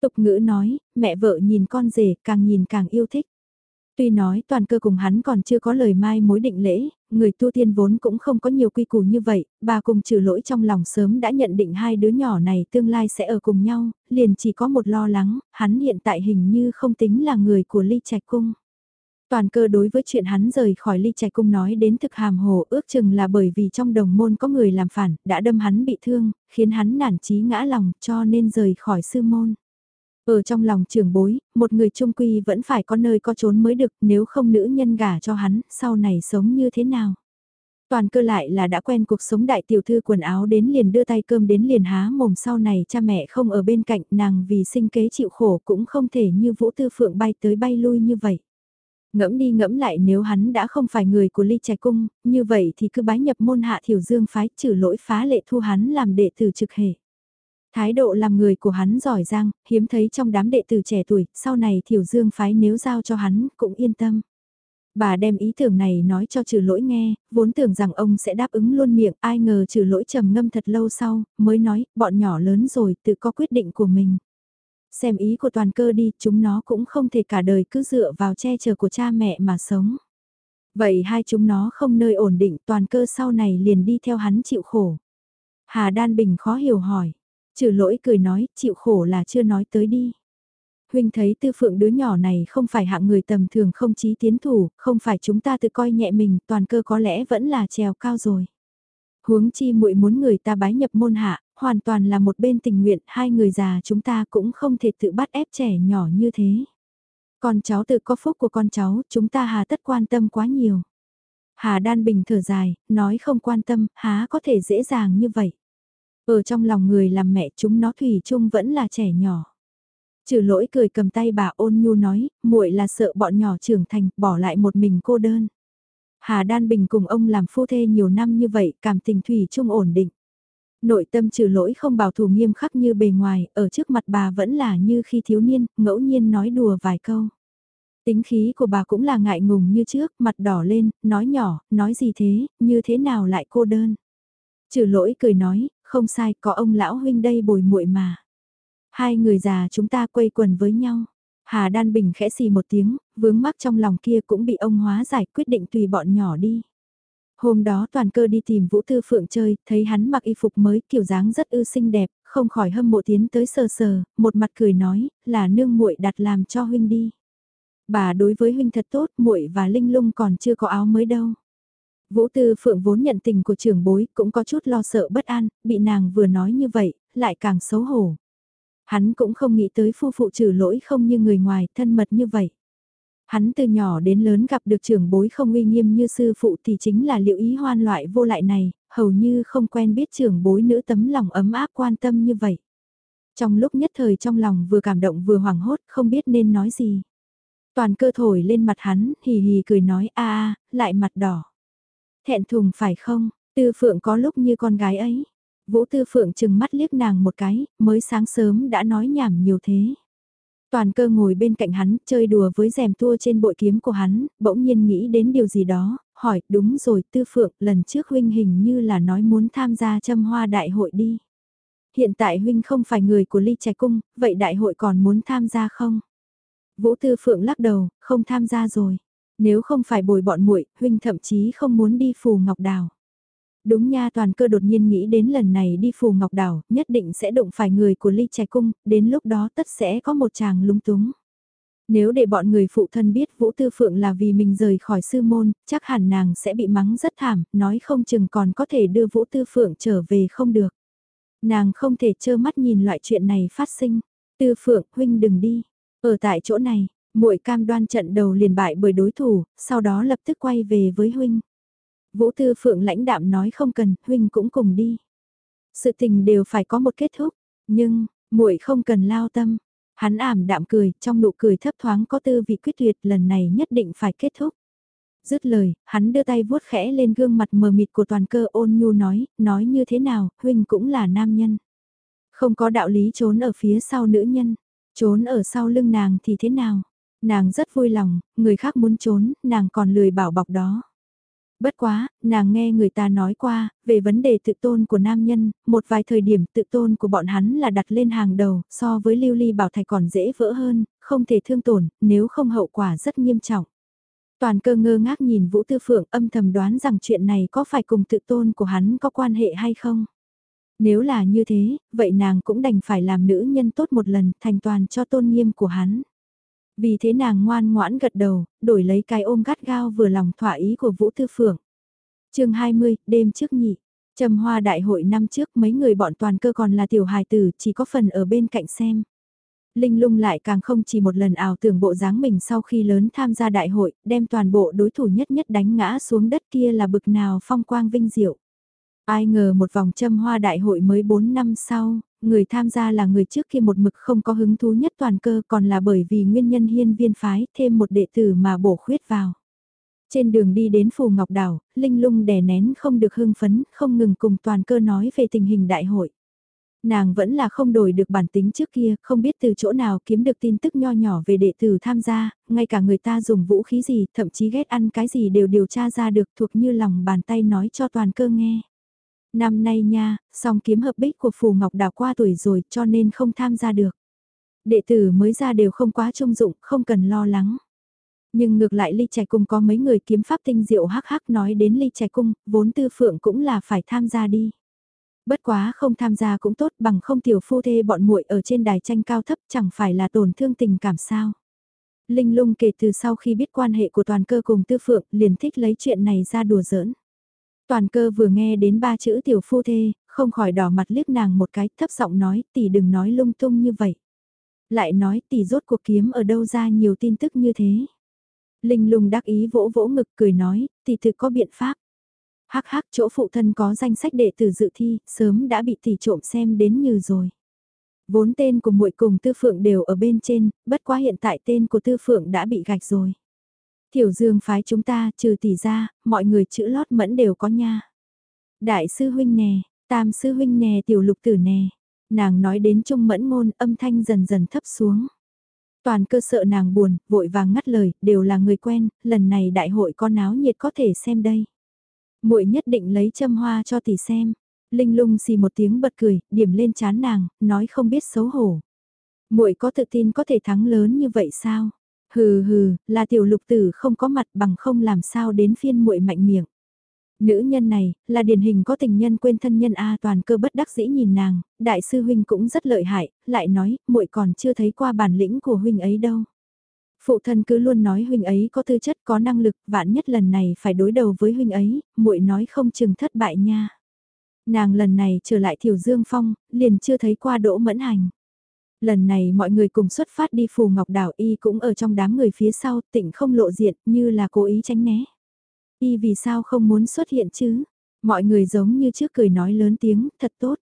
S1: Tục ngữ nói, mẹ vợ nhìn con rể càng nhìn càng yêu thích. Tuy nói toàn cơ cùng hắn còn chưa có lời mai mối định lễ, người tu tiên vốn cũng không có nhiều quy củ như vậy, bà cùng trừ lỗi trong lòng sớm đã nhận định hai đứa nhỏ này tương lai sẽ ở cùng nhau, liền chỉ có một lo lắng, hắn hiện tại hình như không tính là người của ly trạch cung. Toàn cơ đối với chuyện hắn rời khỏi ly trạch cung nói đến thực hàm hồ ước chừng là bởi vì trong đồng môn có người làm phản, đã đâm hắn bị thương, khiến hắn nản chí ngã lòng cho nên rời khỏi sư môn. Ở trong lòng trường bối, một người trung quy vẫn phải có nơi có trốn mới được nếu không nữ nhân gả cho hắn, sau này sống như thế nào. Toàn cơ lại là đã quen cuộc sống đại tiểu thư quần áo đến liền đưa tay cơm đến liền há mồm sau này cha mẹ không ở bên cạnh nàng vì sinh kế chịu khổ cũng không thể như vũ tư phượng bay tới bay lui như vậy. Ngẫm đi ngẫm lại nếu hắn đã không phải người của ly trạch cung, như vậy thì cứ bái nhập môn hạ thiểu dương phái trừ lỗi phá lệ thu hắn làm đệ tử trực hệ. Thái độ làm người của hắn giỏi giang, hiếm thấy trong đám đệ tử trẻ tuổi, sau này thiểu dương phái nếu giao cho hắn, cũng yên tâm. Bà đem ý tưởng này nói cho trừ lỗi nghe, vốn tưởng rằng ông sẽ đáp ứng luôn miệng, ai ngờ trừ lỗi trầm ngâm thật lâu sau, mới nói, bọn nhỏ lớn rồi, tự có quyết định của mình. Xem ý của toàn cơ đi, chúng nó cũng không thể cả đời cứ dựa vào che chở của cha mẹ mà sống. Vậy hai chúng nó không nơi ổn định toàn cơ sau này liền đi theo hắn chịu khổ. Hà Đan Bình khó hiểu hỏi, Trừ lỗi cười nói, chịu khổ là chưa nói tới đi. Huynh thấy tư phượng đứa nhỏ này không phải hạng người tầm thường không chí tiến thủ, không phải chúng ta tự coi nhẹ mình, toàn cơ có lẽ vẫn là trèo cao rồi. Huống chi muội muốn người ta bái nhập môn hạ, hoàn toàn là một bên tình nguyện, hai người già chúng ta cũng không thể tự bắt ép trẻ nhỏ như thế. Con cháu tự có phúc của con cháu, chúng ta hà tất quan tâm quá nhiều. Hà Đan Bình thở dài, nói không quan tâm, há có thể dễ dàng như vậy. Ở trong lòng người làm mẹ chúng nó thủy chung vẫn là trẻ nhỏ. Trừ lỗi cười cầm tay bà ôn nhu nói, muội là sợ bọn nhỏ trưởng thành, bỏ lại một mình cô đơn. Hà Đan Bình cùng ông làm phu thê nhiều năm như vậy, cảm tình thủy chung ổn định. Nội tâm trừ lỗi không bảo thủ nghiêm khắc như bề ngoài, ở trước mặt bà vẫn là như khi thiếu niên, ngẫu nhiên nói đùa vài câu. Tính khí của bà cũng là ngại ngùng như trước, mặt đỏ lên, nói nhỏ, nói gì thế, như thế nào lại cô đơn. Trừ lỗi cười nói, không sai, có ông lão huynh đây bồi muội mà. Hai người già chúng ta quây quần với nhau. Hà Đan Bình khẽ xì một tiếng, vướng mắc trong lòng kia cũng bị ông hóa giải quyết định tùy bọn nhỏ đi. Hôm đó toàn cơ đi tìm Vũ Tư Phượng chơi, thấy hắn mặc y phục mới kiểu dáng rất ư xinh đẹp, không khỏi hâm mộ tiến tới sờ sờ, một mặt cười nói, là nương muội đặt làm cho huynh đi. Bà đối với huynh thật tốt, muội và Linh Lung còn chưa có áo mới đâu. Vũ Tư Phượng vốn nhận tình của trưởng bối cũng có chút lo sợ bất an, bị nàng vừa nói như vậy, lại càng xấu hổ. Hắn cũng không nghĩ tới phu phụ trừ lỗi không như người ngoài, thân mật như vậy. Hắn từ nhỏ đến lớn gặp được trưởng bối không uy nghiêm như sư phụ thì chính là liệu ý hoan loại vô lại này, hầu như không quen biết trưởng bối nữ tấm lòng ấm áp quan tâm như vậy. Trong lúc nhất thời trong lòng vừa cảm động vừa hoảng hốt không biết nên nói gì. Toàn cơ thổi lên mặt hắn, hì hì cười nói a a, lại mặt đỏ. Thẹn thùng phải không, tư phượng có lúc như con gái ấy. Vũ tư phượng chừng mắt liếc nàng một cái, mới sáng sớm đã nói nhảm nhiều thế. Toàn cơ ngồi bên cạnh hắn, chơi đùa với rèm tua trên bội kiếm của hắn, bỗng nhiên nghĩ đến điều gì đó, hỏi, đúng rồi, tư phượng, lần trước huynh hình như là nói muốn tham gia châm hoa đại hội đi. Hiện tại huynh không phải người của ly trạch cung, vậy đại hội còn muốn tham gia không? Vũ tư phượng lắc đầu, không tham gia rồi. Nếu không phải bồi bọn muội, huynh thậm chí không muốn đi phù ngọc đào. Đúng nha toàn cơ đột nhiên nghĩ đến lần này đi phù ngọc đảo, nhất định sẽ đụng phải người của ly trẻ cung, đến lúc đó tất sẽ có một chàng lung túng. Nếu để bọn người phụ thân biết Vũ Tư Phượng là vì mình rời khỏi sư môn, chắc hẳn nàng sẽ bị mắng rất thảm, nói không chừng còn có thể đưa Vũ Tư Phượng trở về không được. Nàng không thể trơ mắt nhìn loại chuyện này phát sinh. Tư Phượng, huynh đừng đi. Ở tại chỗ này, muội cam đoan trận đầu liền bại bởi đối thủ, sau đó lập tức quay về với huynh. Vũ Tư Phượng lãnh đạm nói không cần, huynh cũng cùng đi. Sự tình đều phải có một kết thúc, nhưng, muội không cần lao tâm. Hắn ảm đạm cười, trong nụ cười thấp thoáng có tư vị quyết tuyệt lần này nhất định phải kết thúc. Dứt lời, hắn đưa tay vuốt khẽ lên gương mặt mờ mịt của toàn cơ ôn nhu nói, nói như thế nào, huynh cũng là nam nhân. Không có đạo lý trốn ở phía sau nữ nhân, trốn ở sau lưng nàng thì thế nào? Nàng rất vui lòng, người khác muốn trốn, nàng còn lười bảo bọc đó. Bất quá, nàng nghe người ta nói qua, về vấn đề tự tôn của nam nhân, một vài thời điểm tự tôn của bọn hắn là đặt lên hàng đầu, so với lưu ly bảo thạch còn dễ vỡ hơn, không thể thương tổn, nếu không hậu quả rất nghiêm trọng. Toàn cơ ngơ ngác nhìn Vũ Tư Phượng âm thầm đoán rằng chuyện này có phải cùng tự tôn của hắn có quan hệ hay không. Nếu là như thế, vậy nàng cũng đành phải làm nữ nhân tốt một lần thành toàn cho tôn nghiêm của hắn. Vì thế nàng ngoan ngoãn gật đầu, đổi lấy cái ôm gắt gao vừa lòng thỏa ý của Vũ Tư Phượng. chương 20, đêm trước nhị. Trầm hoa đại hội năm trước mấy người bọn toàn cơ còn là tiểu hài tử chỉ có phần ở bên cạnh xem. Linh lung lại càng không chỉ một lần ảo tưởng bộ dáng mình sau khi lớn tham gia đại hội, đem toàn bộ đối thủ nhất nhất đánh ngã xuống đất kia là bực nào phong quang vinh diệu. Ai ngờ một vòng châm hoa đại hội mới 4 năm sau, người tham gia là người trước kia một mực không có hứng thú nhất toàn cơ còn là bởi vì nguyên nhân hiên viên phái thêm một đệ tử mà bổ khuyết vào. Trên đường đi đến Phù Ngọc Đảo, Linh lung đè nén không được hưng phấn, không ngừng cùng toàn cơ nói về tình hình đại hội. Nàng vẫn là không đổi được bản tính trước kia, không biết từ chỗ nào kiếm được tin tức nho nhỏ về đệ tử tham gia, ngay cả người ta dùng vũ khí gì, thậm chí ghét ăn cái gì đều điều tra ra được thuộc như lòng bàn tay nói cho toàn cơ nghe. Năm nay nha, song kiếm hợp bích của Phù Ngọc đã qua tuổi rồi cho nên không tham gia được. Đệ tử mới ra đều không quá trông dụng, không cần lo lắng. Nhưng ngược lại ly trạch cung có mấy người kiếm pháp tinh diệu hắc hắc nói đến ly trạch cung, vốn tư phượng cũng là phải tham gia đi. Bất quá không tham gia cũng tốt bằng không tiểu phu thê bọn muội ở trên đài tranh cao thấp chẳng phải là tổn thương tình cảm sao. Linh lung kể từ sau khi biết quan hệ của toàn cơ cùng tư phượng liền thích lấy chuyện này ra đùa giỡn. Toàn cơ vừa nghe đến ba chữ tiểu phu thê, không khỏi đỏ mặt liếc nàng một cái, thấp giọng nói, tỷ đừng nói lung tung như vậy. Lại nói tỷ rốt cuộc kiếm ở đâu ra nhiều tin tức như thế. Linh lùng đắc ý vỗ vỗ ngực cười nói, tỷ thực có biện pháp. Hắc hắc chỗ phụ thân có danh sách đệ tử dự thi, sớm đã bị tỷ trộm xem đến như rồi. Vốn tên của muội cùng Tư Phượng đều ở bên trên, bất quá hiện tại tên của Tư Phượng đã bị gạch rồi. Tiểu dương phái chúng ta, trừ tỷ ra, mọi người chữ lót mẫn đều có nha. Đại sư huynh nè, tam sư huynh nè tiểu lục tử nè. Nàng nói đến trung mẫn ngôn âm thanh dần dần thấp xuống. Toàn cơ sợ nàng buồn, vội vàng ngắt lời, đều là người quen, lần này đại hội có náo nhiệt có thể xem đây. muội nhất định lấy châm hoa cho tỷ xem. Linh lung xì một tiếng bật cười, điểm lên chán nàng, nói không biết xấu hổ. muội có tự tin có thể thắng lớn như vậy sao? Hừ hừ, là tiểu lục tử không có mặt bằng không làm sao đến phiên muội mạnh miệng. Nữ nhân này, là điển hình có tình nhân quên thân nhân A toàn cơ bất đắc dĩ nhìn nàng, đại sư huynh cũng rất lợi hại, lại nói, muội còn chưa thấy qua bản lĩnh của huynh ấy đâu. Phụ thân cứ luôn nói huynh ấy có tư chất có năng lực, vạn nhất lần này phải đối đầu với huynh ấy, muội nói không chừng thất bại nha. Nàng lần này trở lại Thiểu Dương Phong, liền chưa thấy qua đỗ mẫn hành. Lần này mọi người cùng xuất phát đi phù ngọc đảo y cũng ở trong đám người phía sau tịnh không lộ diện như là cố ý tránh né. Y vì sao không muốn xuất hiện chứ? Mọi người giống như trước cười nói lớn tiếng, thật tốt.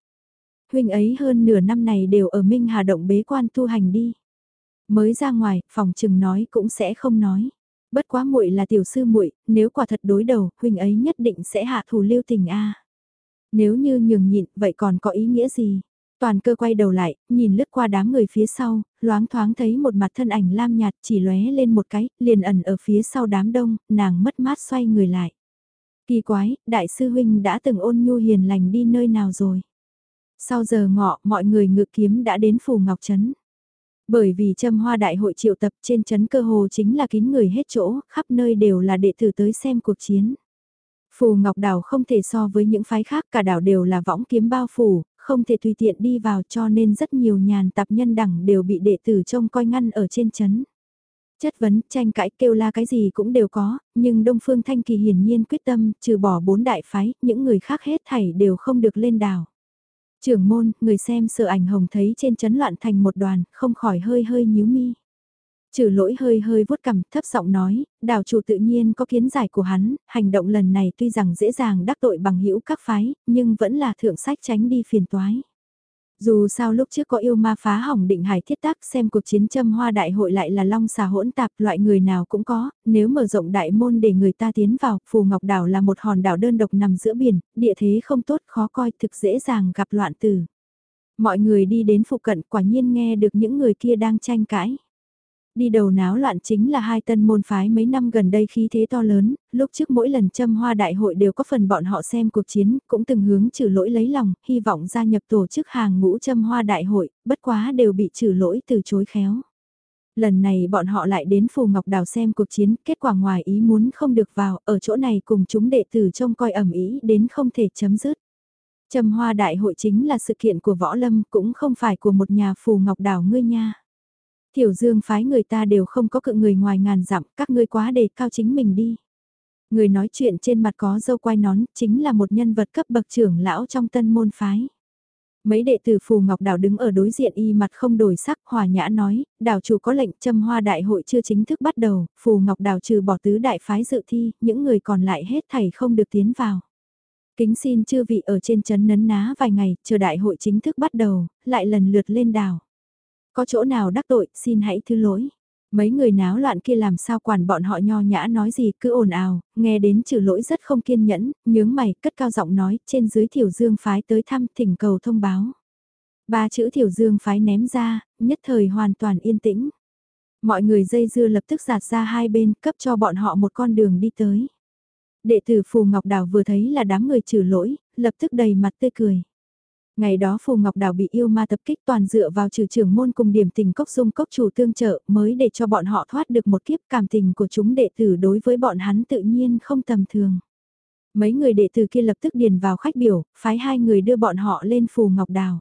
S1: Huynh ấy hơn nửa năm này đều ở Minh Hà Động bế quan tu hành đi. Mới ra ngoài, phòng trừng nói cũng sẽ không nói. Bất quá muội là tiểu sư muội, nếu quả thật đối đầu, huynh ấy nhất định sẽ hạ thủ lưu tình a. Nếu như nhường nhịn, vậy còn có ý nghĩa gì? Toàn cơ quay đầu lại, nhìn lướt qua đám người phía sau, loáng thoáng thấy một mặt thân ảnh lam nhạt chỉ lóe lên một cái, liền ẩn ở phía sau đám đông, nàng mất mát xoay người lại. Kỳ quái, đại sư huynh đã từng ôn nhu hiền lành đi nơi nào rồi? Sau giờ ngọ, mọi người ngự kiếm đã đến phủ Ngọc Trấn. Bởi vì châm hoa đại hội triệu tập trên trấn cơ hồ chính là kín người hết chỗ, khắp nơi đều là đệ tử tới xem cuộc chiến. Phù Ngọc Đảo không thể so với những phái khác cả đảo đều là võng kiếm bao phủ, không thể tùy tiện đi vào cho nên rất nhiều nhàn tạp nhân đẳng đều bị đệ tử trông coi ngăn ở trên chấn. Chất vấn, tranh cãi kêu la cái gì cũng đều có, nhưng Đông Phương Thanh Kỳ hiển nhiên quyết tâm, trừ bỏ bốn đại phái, những người khác hết thảy đều không được lên đảo. Trưởng môn, người xem sợ ảnh hồng thấy trên chấn loạn thành một đoàn, không khỏi hơi hơi nhíu mi. Trừ lỗi hơi hơi vuốt cằm thấp giọng nói, đảo chủ tự nhiên có kiến giải của hắn, hành động lần này tuy rằng dễ dàng đắc tội bằng hữu các phái, nhưng vẫn là thượng sách tránh đi phiền toái. Dù sao lúc trước có yêu ma phá hỏng định hải thiết tác xem cuộc chiến châm hoa đại hội lại là long xà hỗn tạp loại người nào cũng có, nếu mở rộng đại môn để người ta tiến vào, Phù Ngọc Đảo là một hòn đảo đơn độc nằm giữa biển, địa thế không tốt khó coi thực dễ dàng gặp loạn tử. Mọi người đi đến phụ cận quả nhiên nghe được những người kia đang tranh cãi. Đi đầu náo loạn chính là hai tân môn phái mấy năm gần đây khí thế to lớn, lúc trước mỗi lần châm hoa đại hội đều có phần bọn họ xem cuộc chiến, cũng từng hướng trừ lỗi lấy lòng, hy vọng gia nhập tổ chức hàng ngũ châm hoa đại hội, bất quá đều bị trừ lỗi từ chối khéo. Lần này bọn họ lại đến Phù Ngọc Đào xem cuộc chiến, kết quả ngoài ý muốn không được vào, ở chỗ này cùng chúng đệ tử trông coi ẩm ý đến không thể chấm dứt. Trầm hoa đại hội chính là sự kiện của võ lâm cũng không phải của một nhà Phù Ngọc Đào ngươi nha. Tiểu dương phái người ta đều không có cự người ngoài ngàn dặm, các ngươi quá đề cao chính mình đi. Người nói chuyện trên mặt có dâu quai nón, chính là một nhân vật cấp bậc trưởng lão trong tân môn phái. Mấy đệ tử Phù Ngọc Đào đứng ở đối diện y mặt không đổi sắc, hòa nhã nói, đào chủ có lệnh châm hoa đại hội chưa chính thức bắt đầu, Phù Ngọc Đào trừ bỏ tứ đại phái dự thi, những người còn lại hết thảy không được tiến vào. Kính xin chư vị ở trên chấn nấn ná vài ngày, chờ đại hội chính thức bắt đầu, lại lần lượt lên đảo. Có chỗ nào đắc tội, xin hãy thứ lỗi. Mấy người náo loạn kia làm sao quản bọn họ nho nhã nói gì cứ ồn ào, nghe đến trừ lỗi rất không kiên nhẫn, nhướng mày, cất cao giọng nói, trên dưới thiểu dương phái tới thăm thỉnh cầu thông báo. Ba chữ thiểu dương phái ném ra, nhất thời hoàn toàn yên tĩnh. Mọi người dây dưa lập tức giạt ra hai bên, cấp cho bọn họ một con đường đi tới. Đệ tử Phù Ngọc Đào vừa thấy là đám người trừ lỗi, lập tức đầy mặt tươi cười. Ngày đó Phù Ngọc Đào bị yêu ma tập kích toàn dựa vào trừ trưởng môn cùng điểm tình cốc dung cốc chủ tương trợ mới để cho bọn họ thoát được một kiếp cảm tình của chúng đệ tử đối với bọn hắn tự nhiên không tầm thường. Mấy người đệ tử kia lập tức điền vào khách biểu, phái hai người đưa bọn họ lên Phù Ngọc Đào.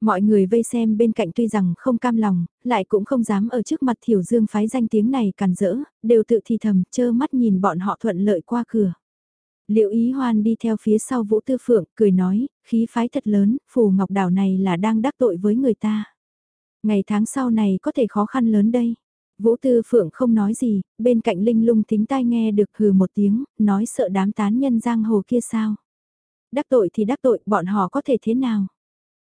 S1: Mọi người vây xem bên cạnh tuy rằng không cam lòng, lại cũng không dám ở trước mặt thiểu dương phái danh tiếng này càn rỡ, đều tự thì thầm, chơ mắt nhìn bọn họ thuận lợi qua cửa. Liệu ý hoan đi theo phía sau Vũ Tư Phượng, cười nói, khí phái thật lớn, phù ngọc đảo này là đang đắc tội với người ta. Ngày tháng sau này có thể khó khăn lớn đây. Vũ Tư Phượng không nói gì, bên cạnh Linh lung tính tai nghe được hừ một tiếng, nói sợ đám tán nhân giang hồ kia sao. Đắc tội thì đắc tội, bọn họ có thể thế nào?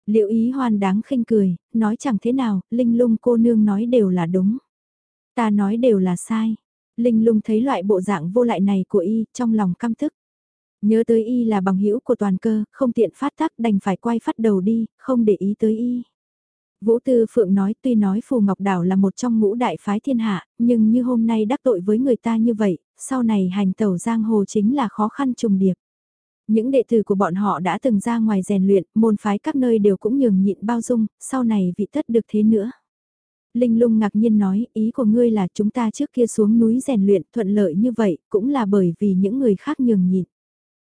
S1: Liệu ý hoan đáng khinh cười, nói chẳng thế nào, Linh lung cô nương nói đều là đúng. Ta nói đều là sai. Linh lung thấy loại bộ dạng vô lại này của y, trong lòng căm thức. Nhớ tới y là bằng hữu của toàn cơ, không tiện phát tác đành phải quay phát đầu đi, không để ý tới y. Vũ Tư Phượng nói tuy nói Phù Ngọc Đảo là một trong ngũ đại phái thiên hạ, nhưng như hôm nay đắc tội với người ta như vậy, sau này hành tẩu giang hồ chính là khó khăn trùng điệp. Những đệ tử của bọn họ đã từng ra ngoài rèn luyện, môn phái các nơi đều cũng nhường nhịn bao dung, sau này vị tất được thế nữa. Linh lung ngạc nhiên nói, ý của ngươi là chúng ta trước kia xuống núi rèn luyện thuận lợi như vậy, cũng là bởi vì những người khác nhường nhịn.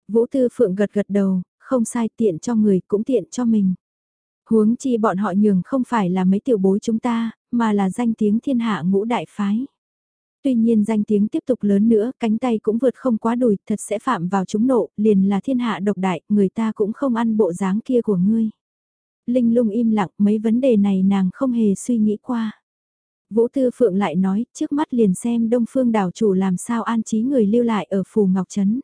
S1: Vũ Tư Phượng gật gật đầu, không sai tiện cho người cũng tiện cho mình. Huống chi bọn họ nhường không phải là mấy tiểu bối chúng ta, mà là danh tiếng thiên hạ ngũ đại phái. Tuy nhiên danh tiếng tiếp tục lớn nữa, cánh tay cũng vượt không quá đùi, thật sẽ phạm vào chúng nộ, liền là thiên hạ độc đại, người ta cũng không ăn bộ dáng kia của ngươi. Linh lung im lặng, mấy vấn đề này nàng không hề suy nghĩ qua. Vũ Tư Phượng lại nói, trước mắt liền xem Đông Phương đảo chủ làm sao an trí người lưu lại ở Phù Ngọc Trấn.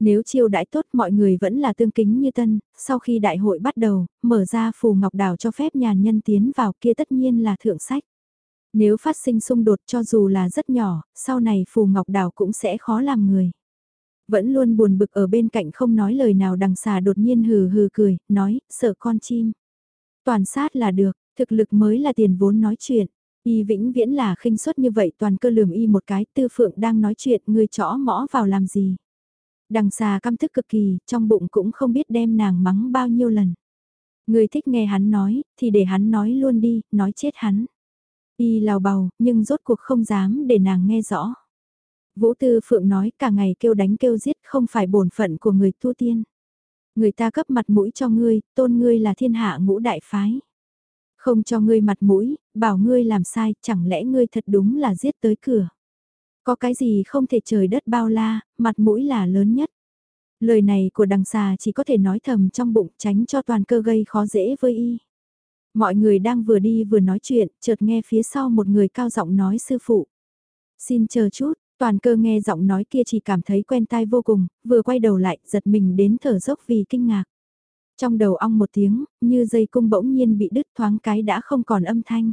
S1: Nếu chiêu đãi tốt mọi người vẫn là tương kính như tân, sau khi đại hội bắt đầu, mở ra Phù Ngọc Đảo cho phép nhàn nhân tiến vào kia tất nhiên là thượng sách. Nếu phát sinh xung đột cho dù là rất nhỏ, sau này Phù Ngọc Đảo cũng sẽ khó làm người. Vẫn luôn buồn bực ở bên cạnh không nói lời nào đằng xà đột nhiên hừ hừ cười, nói, sợ con chim. Toàn sát là được, thực lực mới là tiền vốn nói chuyện. Y vĩnh viễn là khinh suất như vậy toàn cơ lườm y một cái tư phượng đang nói chuyện người chõ mõ vào làm gì. Đằng xà căm thức cực kỳ, trong bụng cũng không biết đem nàng mắng bao nhiêu lần. Người thích nghe hắn nói, thì để hắn nói luôn đi, nói chết hắn. Y lào bầu, nhưng rốt cuộc không dám để nàng nghe rõ. Vũ Tư Phượng nói cả ngày kêu đánh kêu giết không phải bổn phận của người tu tiên. Người ta cấp mặt mũi cho ngươi, tôn ngươi là thiên hạ ngũ đại phái. Không cho ngươi mặt mũi, bảo ngươi làm sai, chẳng lẽ ngươi thật đúng là giết tới cửa. Có cái gì không thể trời đất bao la, mặt mũi là lớn nhất. Lời này của đằng xà chỉ có thể nói thầm trong bụng tránh cho toàn cơ gây khó dễ với y. Mọi người đang vừa đi vừa nói chuyện, chợt nghe phía sau một người cao giọng nói sư phụ. Xin chờ chút, toàn cơ nghe giọng nói kia chỉ cảm thấy quen tai vô cùng, vừa quay đầu lại, giật mình đến thở dốc vì kinh ngạc. Trong đầu ong một tiếng, như dây cung bỗng nhiên bị đứt thoáng cái đã không còn âm thanh.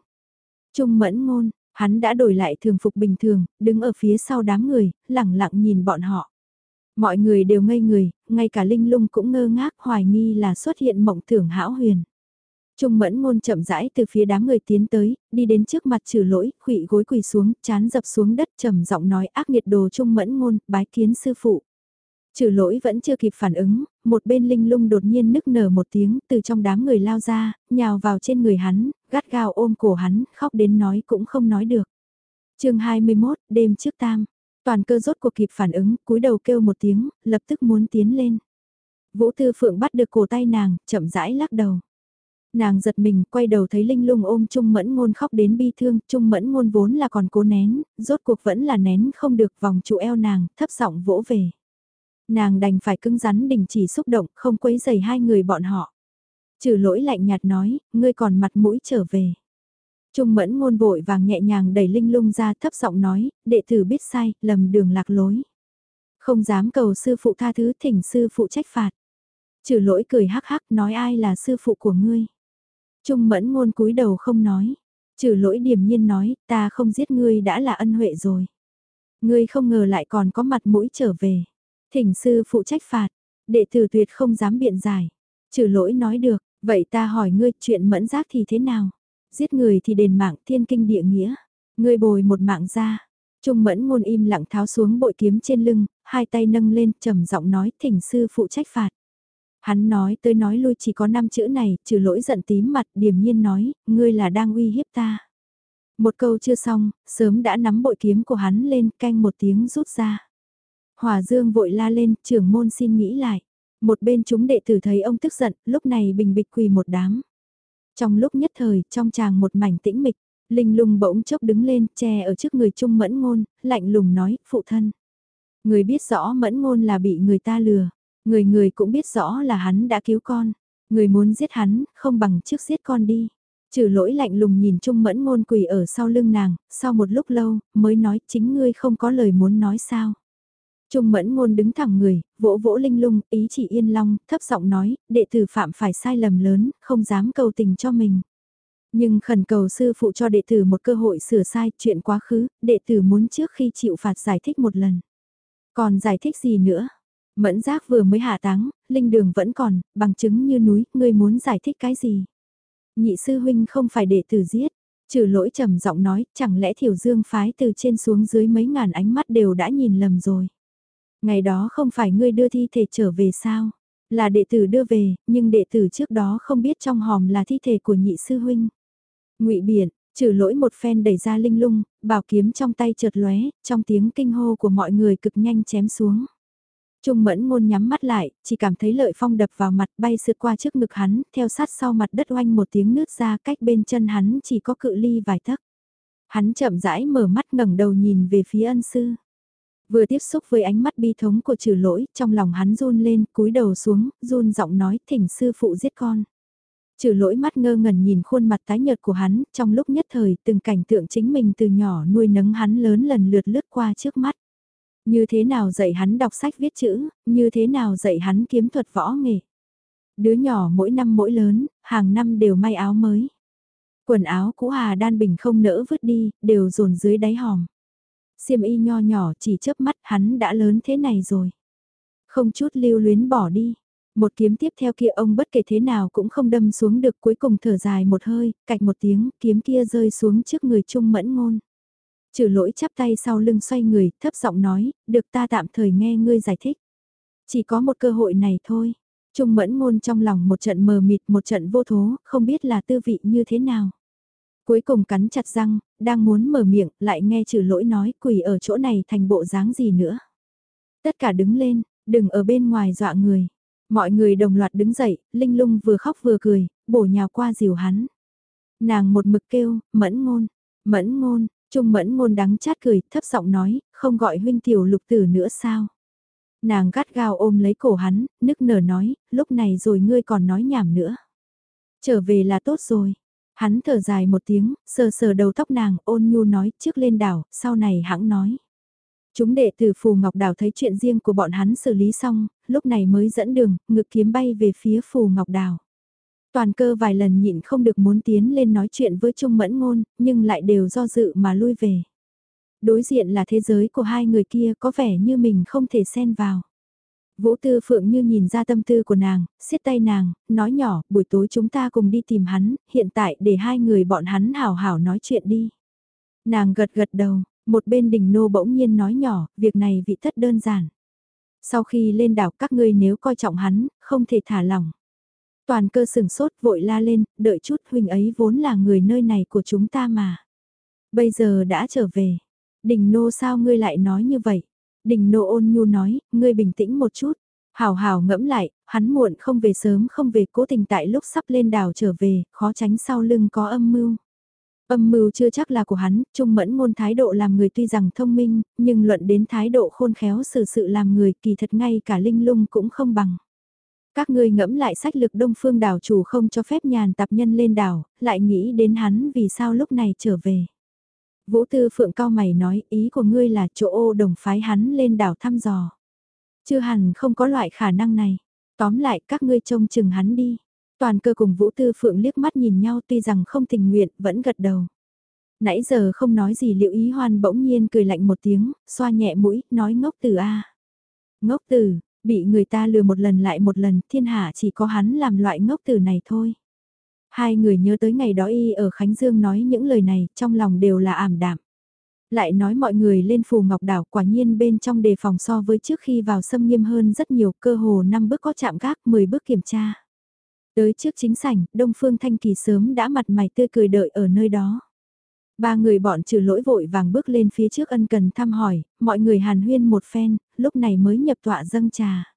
S1: Trung mẫn ngôn, hắn đã đổi lại thường phục bình thường, đứng ở phía sau đám người, lẳng lặng nhìn bọn họ. Mọi người đều ngây người, ngay cả Linh Lung cũng ngơ ngác hoài nghi là xuất hiện mộng tưởng hão huyền. Trung mẫn ngôn chậm rãi từ phía đám người tiến tới, đi đến trước mặt trừ lỗi, khụy gối quỳ xuống, chán dập xuống đất trầm giọng nói ác nghiệt đồ trung mẫn ngôn, bái kiến sư phụ. Trừ lỗi vẫn chưa kịp phản ứng, một bên linh lung đột nhiên nức nở một tiếng từ trong đám người lao ra, nhào vào trên người hắn, gắt gao ôm cổ hắn, khóc đến nói cũng không nói được. chương 21, đêm trước tam, toàn cơ rốt cuộc kịp phản ứng, cúi đầu kêu một tiếng, lập tức muốn tiến lên. Vũ Tư Phượng bắt được cổ tay nàng, chậm rãi lắc đầu. Nàng giật mình, quay đầu thấy Linh Lung ôm Trung Mẫn Ngôn khóc đến bi thương, Trung Mẫn Ngôn vốn là còn cố nén, rốt cuộc vẫn là nén không được vòng trụ eo nàng, thấp giọng vỗ về. Nàng đành phải cứng rắn đình chỉ xúc động, không quấy dày hai người bọn họ. Trừ lỗi lạnh nhạt nói, ngươi còn mặt mũi trở về. Trung Mẫn Ngôn vội vàng nhẹ nhàng đẩy Linh Lung ra thấp giọng nói, đệ tử biết sai, lầm đường lạc lối. Không dám cầu sư phụ tha thứ thỉnh sư phụ trách phạt. Trừ lỗi cười hắc hắc nói ai là sư phụ của ngươi. Trung mẫn ngôn cúi đầu không nói. Trừ lỗi điềm nhiên nói, ta không giết ngươi đã là ân huệ rồi. Ngươi không ngờ lại còn có mặt mũi trở về. Thỉnh sư phụ trách phạt, đệ tử tuyệt không dám biện giải. Trừ lỗi nói được, vậy ta hỏi ngươi chuyện mẫn giác thì thế nào? Giết người thì đền mạng thiên kinh địa nghĩa. Ngươi bồi một mạng ra. Trung mẫn ngôn im lặng tháo xuống bội kiếm trên lưng, hai tay nâng lên trầm giọng nói thỉnh sư phụ trách phạt. Hắn nói tới nói lui chỉ có năm chữ này, trừ lỗi giận tím mặt, điềm nhiên nói, ngươi là đang uy hiếp ta. Một câu chưa xong, sớm đã nắm bội kiếm của hắn lên, canh một tiếng rút ra. Hòa Dương vội la lên, trưởng môn xin nghĩ lại. Một bên chúng đệ tử thấy ông tức giận, lúc này bình bịch quỳ một đám. Trong lúc nhất thời, trong chàng một mảnh tĩnh mịch, Linh lung bỗng chốc đứng lên, che ở trước người trung mẫn ngôn, lạnh lùng nói, phụ thân. Người biết rõ mẫn ngôn là bị người ta lừa, Người người cũng biết rõ là hắn đã cứu con. Người muốn giết hắn, không bằng trước giết con đi. Trừ lỗi lạnh lùng nhìn Trung Mẫn ngôn quỳ ở sau lưng nàng, sau một lúc lâu, mới nói chính ngươi không có lời muốn nói sao. Trung Mẫn ngôn đứng thẳng người, vỗ vỗ linh lung, ý chỉ yên long, thấp giọng nói, đệ tử phạm phải sai lầm lớn, không dám cầu tình cho mình. Nhưng khẩn cầu sư phụ cho đệ tử một cơ hội sửa sai chuyện quá khứ, đệ tử muốn trước khi chịu phạt giải thích một lần. Còn giải thích gì nữa? Mẫn giác vừa mới hạ táng, linh đường vẫn còn, bằng chứng như núi, ngươi muốn giải thích cái gì? Nhị sư huynh không phải đệ tử giết, trừ lỗi trầm giọng nói, chẳng lẽ thiểu dương phái từ trên xuống dưới mấy ngàn ánh mắt đều đã nhìn lầm rồi. Ngày đó không phải ngươi đưa thi thể trở về sao? Là đệ tử đưa về, nhưng đệ tử trước đó không biết trong hòm là thi thể của nhị sư huynh. ngụy Biển, trừ lỗi một phen đẩy ra linh lung, bảo kiếm trong tay chợt lóe, trong tiếng kinh hô của mọi người cực nhanh chém xuống. Trung mẫn ngôn nhắm mắt lại, chỉ cảm thấy lợi phong đập vào mặt bay sượt qua trước ngực hắn, theo sát sau mặt đất oanh một tiếng nứt ra cách bên chân hắn chỉ có cự ly vài tấc. Hắn chậm rãi mở mắt ngẩng đầu nhìn về phía ân sư. Vừa tiếp xúc với ánh mắt bi thống của trừ lỗi, trong lòng hắn run lên, cúi đầu xuống, run giọng nói thỉnh sư phụ giết con. Trừ lỗi mắt ngơ ngẩn nhìn khuôn mặt tái nhợt của hắn, trong lúc nhất thời từng cảnh tượng chính mình từ nhỏ nuôi nấng hắn lớn lần lượt lướt qua trước mắt. Như thế nào dạy hắn đọc sách viết chữ, như thế nào dạy hắn kiếm thuật võ nghề. Đứa nhỏ mỗi năm mỗi lớn, hàng năm đều may áo mới. Quần áo cũ Hà Đan Bình không nỡ vứt đi, đều dồn dưới đáy hòm. Xiêm y nho nhỏ chỉ chớp mắt hắn đã lớn thế này rồi. Không chút lưu luyến bỏ đi. Một kiếm tiếp theo kia ông bất kể thế nào cũng không đâm xuống được cuối cùng thở dài một hơi, cạch một tiếng, kiếm kia rơi xuống trước người trung mẫn ngôn. Trừ lỗi chắp tay sau lưng xoay người, thấp giọng nói, được ta tạm thời nghe ngươi giải thích. Chỉ có một cơ hội này thôi. Trung mẫn ngôn trong lòng một trận mờ mịt một trận vô thố, không biết là tư vị như thế nào. Cuối cùng cắn chặt răng, đang muốn mở miệng, lại nghe trừ lỗi nói quỳ ở chỗ này thành bộ dáng gì nữa. Tất cả đứng lên, đừng ở bên ngoài dọa người. Mọi người đồng loạt đứng dậy, Linh lung vừa khóc vừa cười, bổ nhào qua dìu hắn. Nàng một mực kêu, mẫn ngôn, mẫn ngôn, Trung mẫn ngôn đắng chát cười, thấp giọng nói, không gọi huynh tiểu lục tử nữa sao? Nàng gắt gao ôm lấy cổ hắn, nức nở nói, lúc này rồi ngươi còn nói nhảm nữa. Trở về là tốt rồi. Hắn thở dài một tiếng, sờ sờ đầu tóc nàng, ôn nhu nói, trước lên đảo, sau này hãng nói. Chúng đệ tử Phù Ngọc Đảo thấy chuyện riêng của bọn hắn xử lý xong, lúc này mới dẫn đường, ngực kiếm bay về phía Phù Ngọc Đảo. Toàn cơ vài lần nhịn không được muốn tiến lên nói chuyện với Trung Mẫn Ngôn, nhưng lại đều do dự mà lui về. Đối diện là thế giới của hai người kia có vẻ như mình không thể xen vào. Vũ Tư Phượng như nhìn ra tâm tư của nàng, siết tay nàng, nói nhỏ, buổi tối chúng ta cùng đi tìm hắn, hiện tại để hai người bọn hắn hào hào nói chuyện đi. Nàng gật gật đầu, một bên đình nô bỗng nhiên nói nhỏ, việc này vị thất đơn giản. Sau khi lên đảo các ngươi nếu coi trọng hắn, không thể thả lỏng. Toàn cơ sừng sốt vội la lên, đợi chút huynh ấy vốn là người nơi này của chúng ta mà. Bây giờ đã trở về. Đình nô sao ngươi lại nói như vậy? Đình nô ôn nhu nói, ngươi bình tĩnh một chút. Hảo hảo ngẫm lại, hắn muộn không về sớm không về cố tình tại lúc sắp lên đảo trở về, khó tránh sau lưng có âm mưu. Âm mưu chưa chắc là của hắn, trung mẫn ngôn thái độ làm người tuy rằng thông minh, nhưng luận đến thái độ khôn khéo xử sự, sự làm người kỳ thật ngay cả linh lung cũng không bằng. Các ngươi ngẫm lại sách lực đông phương đảo chủ không cho phép nhàn tạp nhân lên đảo, lại nghĩ đến hắn vì sao lúc này trở về. Vũ Tư Phượng cao mày nói ý của ngươi là chỗ ô đồng phái hắn lên đảo thăm dò. Chưa hẳn không có loại khả năng này. Tóm lại các ngươi trông chừng hắn đi. Toàn cơ cùng Vũ Tư Phượng liếc mắt nhìn nhau tuy rằng không tình nguyện vẫn gật đầu. Nãy giờ không nói gì liệu ý hoan bỗng nhiên cười lạnh một tiếng, xoa nhẹ mũi, nói ngốc từ A. Ngốc từ, bị người ta lừa một lần lại một lần, thiên hạ chỉ có hắn làm loại ngốc từ này thôi. Hai người nhớ tới ngày đó y ở Khánh Dương nói những lời này, trong lòng đều là ảm đạm. Lại nói mọi người lên phù ngọc đảo quả nhiên bên trong đề phòng so với trước khi vào xâm nghiêm hơn rất nhiều cơ hồ 5 bước có chạm gác 10 bước kiểm tra. Tới trước chính sảnh, Đông Phương Thanh Kỳ sớm đã mặt mày tươi cười đợi ở nơi đó. Ba người bọn trừ lỗi vội vàng bước lên phía trước ân cần thăm hỏi, mọi người hàn huyên một phen, lúc này mới nhập tọa dâng trà.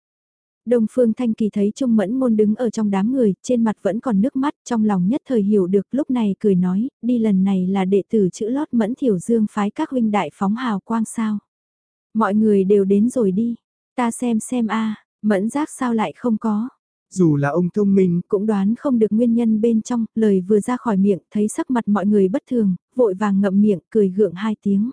S1: Đông Phương Thanh Kỳ thấy Trung Mẫn Ngôn đứng ở trong đám người, trên mặt vẫn còn nước mắt, trong lòng nhất thời hiểu được lúc này cười nói, đi lần này là đệ tử chữ lót Mẫn Thiểu Dương phái các huynh đại phóng hào quang sao. Mọi người đều đến rồi đi, ta xem xem a Mẫn giác sao lại không có.
S2: Dù là ông thông minh
S1: cũng đoán không được nguyên nhân bên trong, lời vừa ra khỏi miệng, thấy sắc mặt mọi người bất thường, vội vàng ngậm miệng, cười gượng hai tiếng.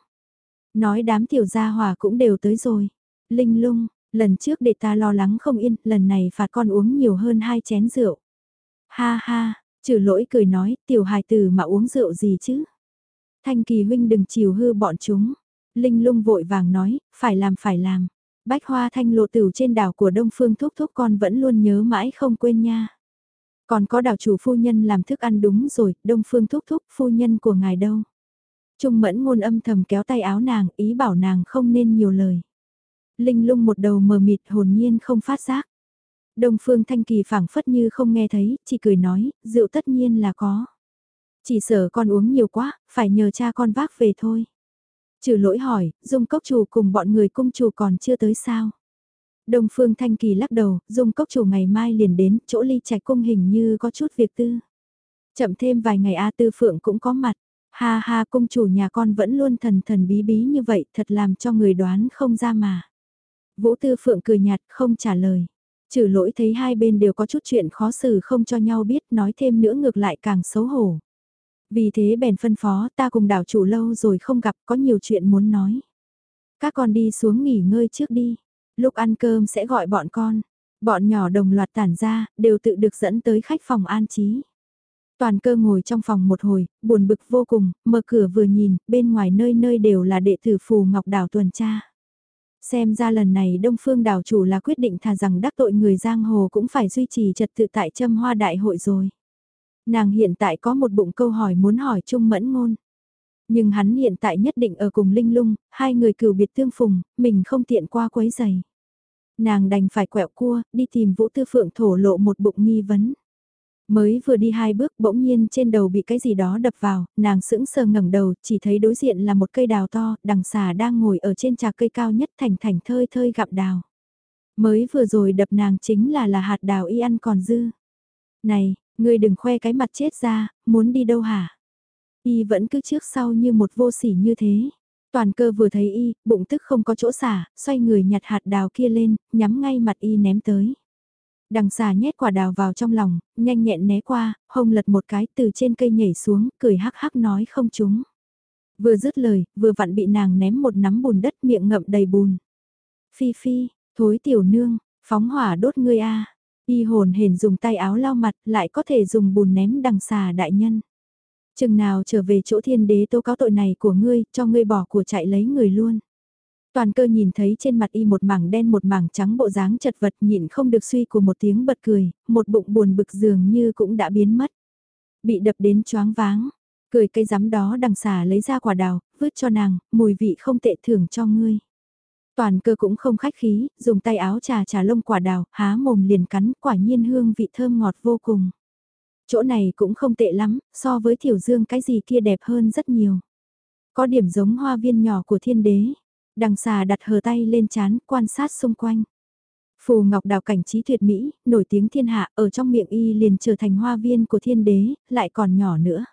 S1: Nói đám tiểu gia hòa cũng đều tới rồi. Linh lung, lần trước để ta lo lắng không yên, lần này phạt con uống nhiều hơn hai chén rượu. Ha ha, trừ lỗi cười nói, tiểu hài tử mà uống rượu gì chứ? Thanh kỳ huynh đừng chiều hư bọn chúng. Linh lung vội vàng nói, phải làm phải làm. Bách hoa thanh lộ tử trên đảo của Đông Phương Thúc Thúc con vẫn luôn nhớ mãi không quên nha. Còn có đảo chủ phu nhân làm thức ăn đúng rồi, Đông Phương Thúc Thúc phu nhân của ngài đâu. Trung mẫn ngôn âm thầm kéo tay áo nàng, ý bảo nàng không nên nhiều lời. Linh lung một đầu mờ mịt hồn nhiên không phát giác. Đông Phương Thanh Kỳ phảng phất như không nghe thấy, chỉ cười nói, rượu tất nhiên là có. Chỉ sợ con uống nhiều quá, phải nhờ cha con vác về thôi. Trừ lỗi hỏi, Dung Cốc Chủ cùng bọn người cung chủ còn chưa tới sao? Đông Phương Thanh Kỳ lắc đầu, Dung Cốc Chủ ngày mai liền đến, chỗ ly trạch cung hình như có chút việc tư. Chậm thêm vài ngày A Tư Phượng cũng có mặt. Ha ha cung chủ nhà con vẫn luôn thần thần bí bí như vậy thật làm cho người đoán không ra mà. Vũ Tư Phượng cười nhạt không trả lời. Trừ lỗi thấy hai bên đều có chút chuyện khó xử không cho nhau biết nói thêm nữa ngược lại càng xấu hổ. Vì thế bèn phân phó ta cùng đảo chủ lâu rồi không gặp có nhiều chuyện muốn nói. Các con đi xuống nghỉ ngơi trước đi. Lúc ăn cơm sẽ gọi bọn con. Bọn nhỏ đồng loạt tản ra, đều tự được dẫn tới khách phòng an trí. Toàn cơ ngồi trong phòng một hồi, buồn bực vô cùng, mở cửa vừa nhìn, bên ngoài nơi nơi đều là đệ tử phù ngọc đảo tuần tra. Xem ra lần này Đông Phương đảo chủ là quyết định thà rằng đắc tội người giang hồ cũng phải duy trì trật tự tại châm hoa đại hội rồi. Nàng hiện tại có một bụng câu hỏi muốn hỏi Trung Mẫn Ngôn. Nhưng hắn hiện tại nhất định ở cùng Linh Lung, hai người cửu biệt tương phùng, mình không tiện qua quấy giày. Nàng đành phải quẹo cua, đi tìm Vũ Tư Phượng thổ lộ một bụng nghi vấn. Mới vừa đi hai bước bỗng nhiên trên đầu bị cái gì đó đập vào, nàng sững sờ ngẩng đầu, chỉ thấy đối diện là một cây đào to, đằng xà đang ngồi ở trên trà cây cao nhất thành thành thơi thơi gặp đào. Mới vừa rồi đập nàng chính là là hạt đào y ăn còn dư. Này, Ngươi đừng khoe cái mặt chết ra, muốn đi đâu hả? Y vẫn cứ trước sau như một vô sỉ như thế. Toàn cơ vừa thấy y, bụng tức không có chỗ xả, xoay người nhặt hạt đào kia lên, nhắm ngay mặt y ném tới. Đằng xà nhét quả đào vào trong lòng, nhanh nhẹn né qua, hông lật một cái từ trên cây nhảy xuống, cười hắc hắc nói không chúng. Vừa dứt lời, vừa vặn bị nàng ném một nắm bùn đất miệng ngậm đầy bùn. Phi phi, thối tiểu nương, phóng hỏa đốt ngươi a Y hồn hển dùng tay áo lau mặt lại có thể dùng bùn ném đằng xà đại nhân. Chừng nào trở về chỗ thiên đế tố cáo tội này của ngươi, cho ngươi bỏ của chạy lấy người luôn. Toàn cơ nhìn thấy trên mặt y một mảng đen một mảng trắng bộ dáng chật vật nhịn không được suy của một tiếng bật cười, một bụng buồn bực dường như cũng đã biến mất. Bị đập đến choáng váng, cười cây rắm đó đằng xà lấy ra quả đào, vứt cho nàng, mùi vị không tệ thưởng cho ngươi. Toàn cơ cũng không khách khí, dùng tay áo trà trà lông quả đào, há mồm liền cắn, quả nhiên hương vị thơm ngọt vô cùng. Chỗ này cũng không tệ lắm, so với thiểu dương cái gì kia đẹp hơn rất nhiều. Có điểm giống hoa viên nhỏ của thiên đế. Đằng xà đặt hờ tay lên chán, quan sát xung quanh. Phù Ngọc Đào cảnh trí tuyệt mỹ, nổi tiếng thiên hạ, ở trong miệng y liền trở thành hoa viên của thiên đế, lại còn nhỏ nữa.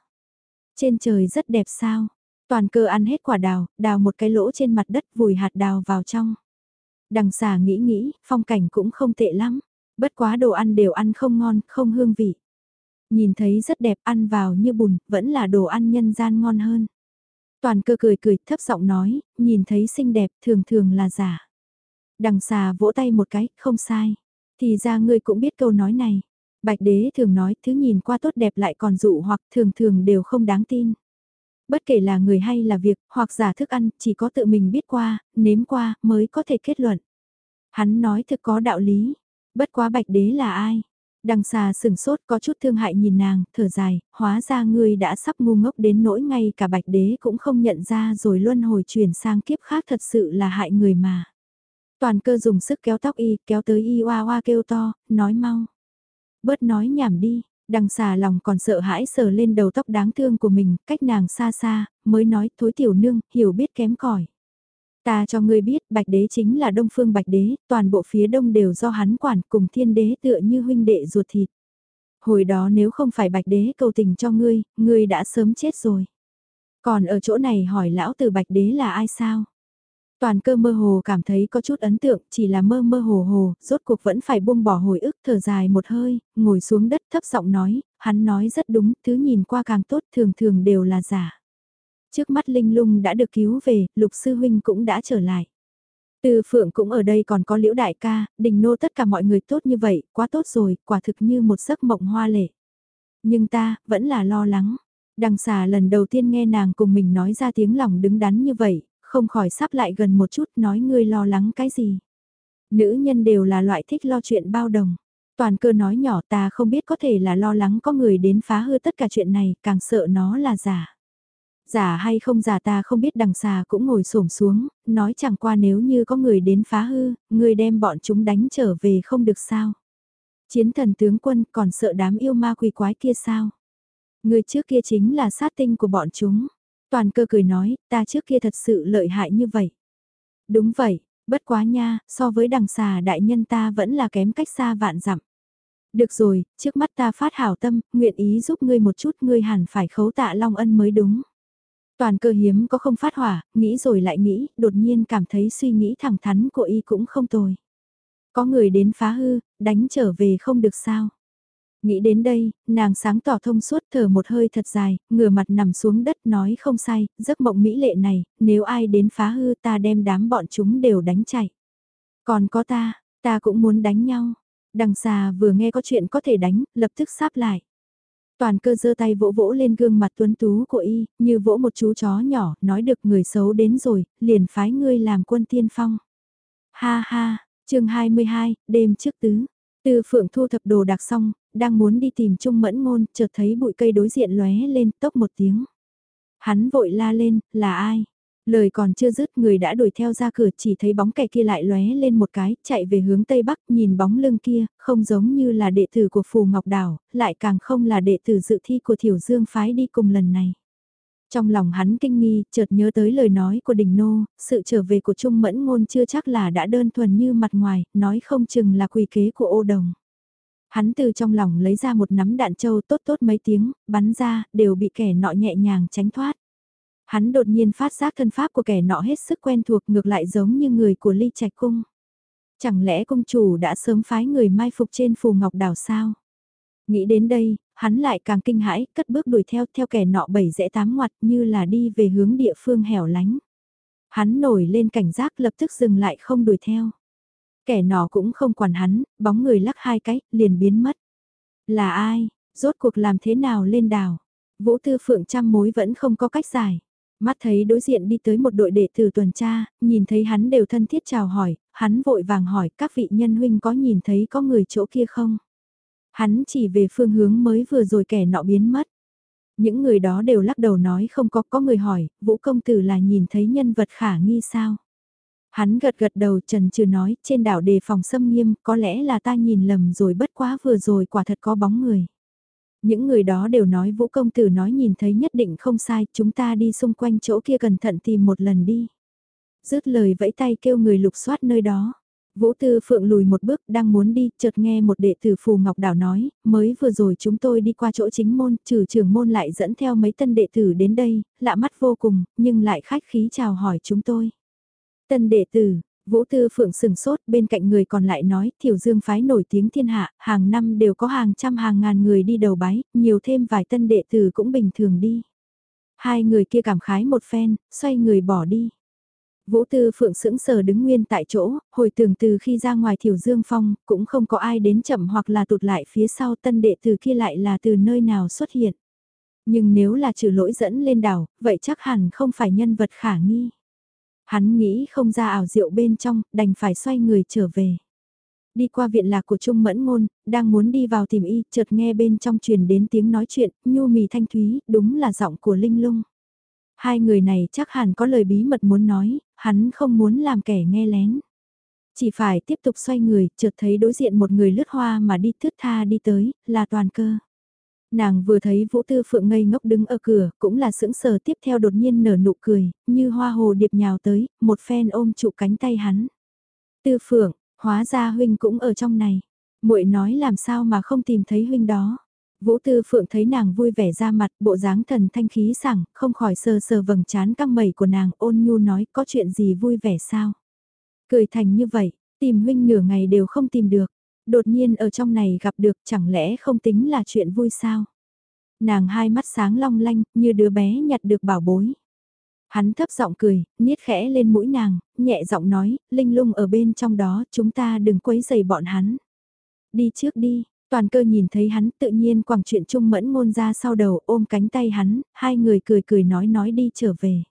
S1: Trên trời rất đẹp sao? Toàn cơ ăn hết quả đào, đào một cái lỗ trên mặt đất vùi hạt đào vào trong. Đằng xà nghĩ nghĩ, phong cảnh cũng không tệ lắm. Bất quá đồ ăn đều ăn không ngon, không hương vị. Nhìn thấy rất đẹp ăn vào như bùn, vẫn là đồ ăn nhân gian ngon hơn. Toàn cơ cười cười thấp giọng nói, nhìn thấy xinh đẹp thường thường là giả. Đằng xà vỗ tay một cái, không sai. Thì ra ngươi cũng biết câu nói này. Bạch đế thường nói thứ nhìn qua tốt đẹp lại còn dụ hoặc thường thường đều không đáng tin. Bất kể là người hay là việc, hoặc giả thức ăn, chỉ có tự mình biết qua, nếm qua, mới có thể kết luận. Hắn nói thực có đạo lý. Bất quá bạch đế là ai? Đằng xà sừng sốt có chút thương hại nhìn nàng, thở dài, hóa ra ngươi đã sắp ngu ngốc đến nỗi ngay cả bạch đế cũng không nhận ra rồi luân hồi chuyển sang kiếp khác thật sự là hại người mà. Toàn cơ dùng sức kéo tóc y, kéo tới y oa oa kêu to, nói mau. Bớt nói nhảm đi, đằng xà lòng còn sợ hãi sờ lên đầu tóc đáng thương của mình, cách nàng xa xa, mới nói thối tiểu nương, hiểu biết kém cỏi Ta cho ngươi biết, Bạch Đế chính là Đông Phương Bạch Đế, toàn bộ phía đông đều do hắn quản cùng thiên đế tựa như huynh đệ ruột thịt. Hồi đó nếu không phải Bạch Đế cầu tình cho ngươi, ngươi đã sớm chết rồi. Còn ở chỗ này hỏi lão từ Bạch Đế là ai sao? Toàn cơ mơ hồ cảm thấy có chút ấn tượng, chỉ là mơ mơ hồ hồ, rốt cuộc vẫn phải buông bỏ hồi ức thở dài một hơi, ngồi xuống đất thấp giọng nói, hắn nói rất đúng, thứ nhìn qua càng tốt thường thường đều là giả. Trước mắt Linh Lung đã được cứu về, Lục Sư Huynh cũng đã trở lại. Từ Phượng cũng ở đây còn có Liễu Đại ca, đình nô tất cả mọi người tốt như vậy, quá tốt rồi, quả thực như một giấc mộng hoa lệ. Nhưng ta, vẫn là lo lắng. Đằng xà lần đầu tiên nghe nàng cùng mình nói ra tiếng lòng đứng đắn như vậy, không khỏi sắp lại gần một chút nói ngươi lo lắng cái gì. Nữ nhân đều là loại thích lo chuyện bao đồng. Toàn cơ nói nhỏ ta không biết có thể là lo lắng có người đến phá hư tất cả chuyện này, càng sợ nó là giả. Giả hay không giả ta không biết đằng xà cũng ngồi xổm xuống, nói chẳng qua nếu như có người đến phá hư, người đem bọn chúng đánh trở về không được sao. Chiến thần tướng quân còn sợ đám yêu ma quỷ quái kia sao. Người trước kia chính là sát tinh của bọn chúng. Toàn cơ cười nói, ta trước kia thật sự lợi hại như vậy. Đúng vậy, bất quá nha, so với đằng xà đại nhân ta vẫn là kém cách xa vạn dặm. Được rồi, trước mắt ta phát hảo tâm, nguyện ý giúp ngươi một chút ngươi hẳn phải khấu tạ Long Ân mới đúng. Toàn cơ hiếm có không phát hỏa, nghĩ rồi lại nghĩ, đột nhiên cảm thấy suy nghĩ thẳng thắn của y cũng không tồi. Có người đến phá hư, đánh trở về không được sao. Nghĩ đến đây, nàng sáng tỏ thông suốt thở một hơi thật dài, ngửa mặt nằm xuống đất nói không sai, giấc mộng mỹ lệ này, nếu ai đến phá hư ta đem đám bọn chúng đều đánh chạy. Còn có ta, ta cũng muốn đánh nhau. Đằng xà vừa nghe có chuyện có thể đánh, lập tức sáp lại. Toàn cơ giơ tay vỗ vỗ lên gương mặt tuấn tú của y, như vỗ một chú chó nhỏ, nói được người xấu đến rồi, liền phái ngươi làm quân tiên phong. Ha ha, chương 22, đêm trước tứ. Từ phượng thu thập đồ đạc xong, đang muốn đi tìm Trung Mẫn Ngôn, chợt thấy bụi cây đối diện lóe lên, tốc một tiếng. Hắn vội la lên, là ai? Lời còn chưa dứt người đã đuổi theo ra cửa chỉ thấy bóng kẻ kia lại lóe lên một cái, chạy về hướng tây bắc, nhìn bóng lưng kia, không giống như là đệ tử của Phù Ngọc Đảo, lại càng không là đệ tử dự thi của Thiểu Dương phái đi cùng lần này. Trong lòng hắn kinh nghi, chợt nhớ tới lời nói của Đình Nô, sự trở về của Trung Mẫn Ngôn chưa chắc là đã đơn thuần như mặt ngoài, nói không chừng là quỳ kế của ô đồng. Hắn từ trong lòng lấy ra một nắm đạn châu tốt tốt mấy tiếng, bắn ra, đều bị kẻ nọ nhẹ nhàng tránh thoát. Hắn đột nhiên phát giác thân pháp của kẻ nọ hết sức quen thuộc ngược lại giống như người của ly trạch cung. Chẳng lẽ công chủ đã sớm phái người mai phục trên phù ngọc đảo sao? Nghĩ đến đây, hắn lại càng kinh hãi, cất bước đuổi theo theo kẻ nọ bảy rẽ tám ngoặt như là đi về hướng địa phương hẻo lánh. Hắn nổi lên cảnh giác lập tức dừng lại không đuổi theo. Kẻ nọ cũng không quản hắn, bóng người lắc hai cái, liền biến mất. Là ai, rốt cuộc làm thế nào lên đảo? Vũ Tư Phượng trăm mối vẫn không có cách giải. Mắt thấy đối diện đi tới một đội đệ tử tuần tra, nhìn thấy hắn đều thân thiết chào hỏi, hắn vội vàng hỏi các vị nhân huynh có nhìn thấy có người chỗ kia không? Hắn chỉ về phương hướng mới vừa rồi kẻ nọ biến mất. Những người đó đều lắc đầu nói không có, có người hỏi, vũ công tử là nhìn thấy nhân vật khả nghi sao? Hắn gật gật đầu trần trừ nói, trên đảo đề phòng xâm nghiêm, có lẽ là ta nhìn lầm rồi bất quá vừa rồi quả thật có bóng người. Những người đó đều nói vũ công tử nói nhìn thấy nhất định không sai, chúng ta đi xung quanh chỗ kia cẩn thận tìm một lần đi. Dứt lời vẫy tay kêu người lục soát nơi đó. Vũ Tư Phượng lùi một bước đang muốn đi, chợt nghe một đệ tử Phù Ngọc Đảo nói, mới vừa rồi chúng tôi đi qua chỗ chính môn, trừ trưởng môn lại dẫn theo mấy tân đệ tử đến đây, lạ mắt vô cùng, nhưng lại khách khí chào hỏi chúng tôi. Tân đệ tử, Vũ Tư Phượng sừng sốt bên cạnh người còn lại nói Thiểu Dương phái nổi tiếng thiên hạ, hàng năm đều có hàng trăm hàng ngàn người đi đầu bái, nhiều thêm vài tân đệ tử cũng bình thường đi. Hai người kia cảm khái một phen, xoay người bỏ đi. Vũ Tư Phượng sững sờ đứng nguyên tại chỗ, hồi tưởng từ khi ra ngoài Thiểu Dương Phong, cũng không có ai đến chậm hoặc là tụt lại phía sau tân đệ tử kia lại là từ nơi nào xuất hiện. Nhưng nếu là trừ lỗi dẫn lên đảo, vậy chắc hẳn không phải nhân vật khả nghi. Hắn nghĩ không ra ảo diệu bên trong, đành phải xoay người trở về. Đi qua viện lạc của Trung Mẫn Ngôn, đang muốn đi vào tìm y, chợt nghe bên trong truyền đến tiếng nói chuyện, nhu mì thanh thúy, đúng là giọng của Linh Lung. Hai người này chắc hẳn có lời bí mật muốn nói, hắn không muốn làm kẻ nghe lén. Chỉ phải tiếp tục xoay người, chợt thấy đối diện một người lướt hoa mà đi thướt tha đi tới, là toàn cơ. Nàng vừa thấy Vũ Tư Phượng ngây ngốc đứng ở cửa, cũng là sững sờ tiếp theo đột nhiên nở nụ cười, như hoa hồ điệp nhào tới, một phen ôm trụ cánh tay hắn. Tư Phượng, hóa ra huynh cũng ở trong này. muội nói làm sao mà không tìm thấy huynh đó. Vũ Tư Phượng thấy nàng vui vẻ ra mặt, bộ dáng thần thanh khí sảng, không khỏi sờ sờ vầng trán căng mẩy của nàng, ôn nhu nói có chuyện gì vui vẻ sao. Cười thành như vậy, tìm huynh nửa ngày đều không tìm được đột nhiên ở trong này gặp được chẳng lẽ không tính là chuyện vui sao? Nàng hai mắt sáng long lanh, như đứa bé nhặt được bảo bối. Hắn thấp giọng cười, niết khẽ lên mũi nàng, nhẹ giọng nói, linh lung ở bên trong đó, chúng ta đừng quấy dày bọn hắn. Đi trước đi, toàn cơ nhìn thấy hắn tự nhiên quảng chuyện chung mẫn ngôn ra sau đầu ôm cánh tay hắn, hai người cười cười nói nói đi trở về.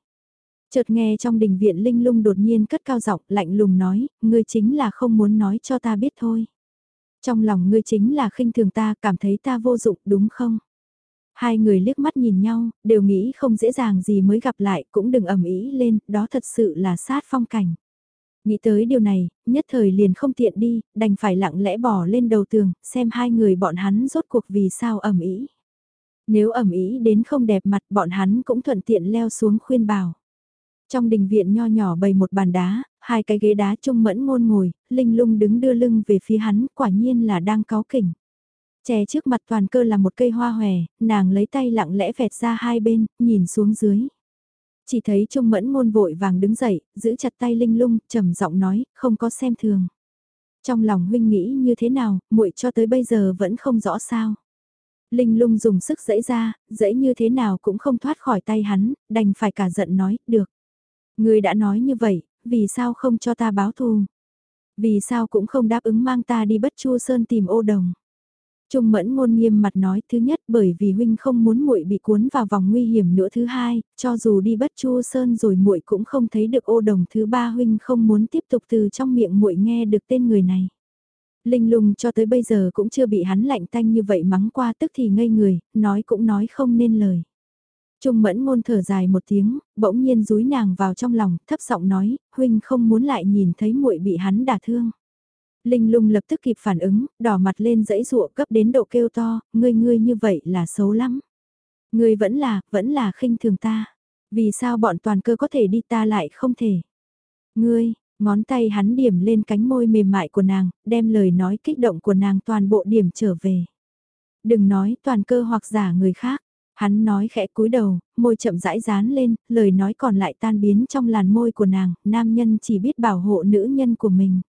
S1: Chợt nghe trong đình viện linh lung đột nhiên cất cao giọng lạnh lùng nói, ngươi chính là không muốn nói cho ta biết thôi. Trong lòng ngươi chính là khinh thường ta, cảm thấy ta vô dụng, đúng không? Hai người liếc mắt nhìn nhau, đều nghĩ không dễ dàng gì mới gặp lại, cũng đừng ầm ĩ lên, đó thật sự là sát phong cảnh. Nghĩ tới điều này, nhất thời liền không tiện đi, đành phải lặng lẽ bỏ lên đầu tường, xem hai người bọn hắn rốt cuộc vì sao ầm ĩ. Nếu ầm ĩ đến không đẹp mặt bọn hắn cũng thuận tiện leo xuống khuyên bảo. Trong đình viện nho nhỏ bày một bàn đá, hai cái ghế đá trung mẫn ngôn ngồi, linh lung đứng đưa lưng về phía hắn, quả nhiên là đang cáo kỉnh. Chè trước mặt toàn cơ là một cây hoa hòe, nàng lấy tay lặng lẽ vẹt ra hai bên, nhìn xuống dưới. Chỉ thấy trung mẫn ngôn vội vàng đứng dậy, giữ chặt tay linh lung, trầm giọng nói, không có xem thường. Trong lòng huynh nghĩ như thế nào, muội cho tới bây giờ vẫn không rõ sao. Linh lung dùng sức dẫy ra, dẫy như thế nào cũng không thoát khỏi tay hắn, đành phải cả giận nói, được. Người đã nói như vậy, vì sao không cho ta báo thù? Vì sao cũng không đáp ứng mang ta đi bất chu sơn tìm ô đồng? Trung mẫn ngôn nghiêm mặt nói thứ nhất bởi vì huynh không muốn muội bị cuốn vào vòng nguy hiểm nữa thứ hai, cho dù đi bất chu sơn rồi muội cũng không thấy được ô đồng thứ ba huynh không muốn tiếp tục từ trong miệng muội nghe được tên người này. Linh lùng cho tới bây giờ cũng chưa bị hắn lạnh tanh như vậy mắng qua tức thì ngây người, nói cũng nói không nên lời. Trung mẫn ngôn thở dài một tiếng, bỗng nhiên rúi nàng vào trong lòng, thấp giọng nói, huynh không muốn lại nhìn thấy muội bị hắn đả thương. Linh lung lập tức kịp phản ứng, đỏ mặt lên dãy ruộng cấp đến độ kêu to, ngươi ngươi như vậy là xấu lắm. Ngươi vẫn là, vẫn là khinh thường ta. Vì sao bọn toàn cơ có thể đi ta lại không thể. Ngươi, ngón tay hắn điểm lên cánh môi mềm mại của nàng, đem lời nói kích động của nàng toàn bộ điểm trở về. Đừng nói toàn cơ hoặc giả người khác, Hắn nói khẽ cúi đầu, môi chậm rãi dán lên, lời nói còn lại tan biến trong làn môi của nàng, nam nhân chỉ biết bảo hộ nữ nhân của mình.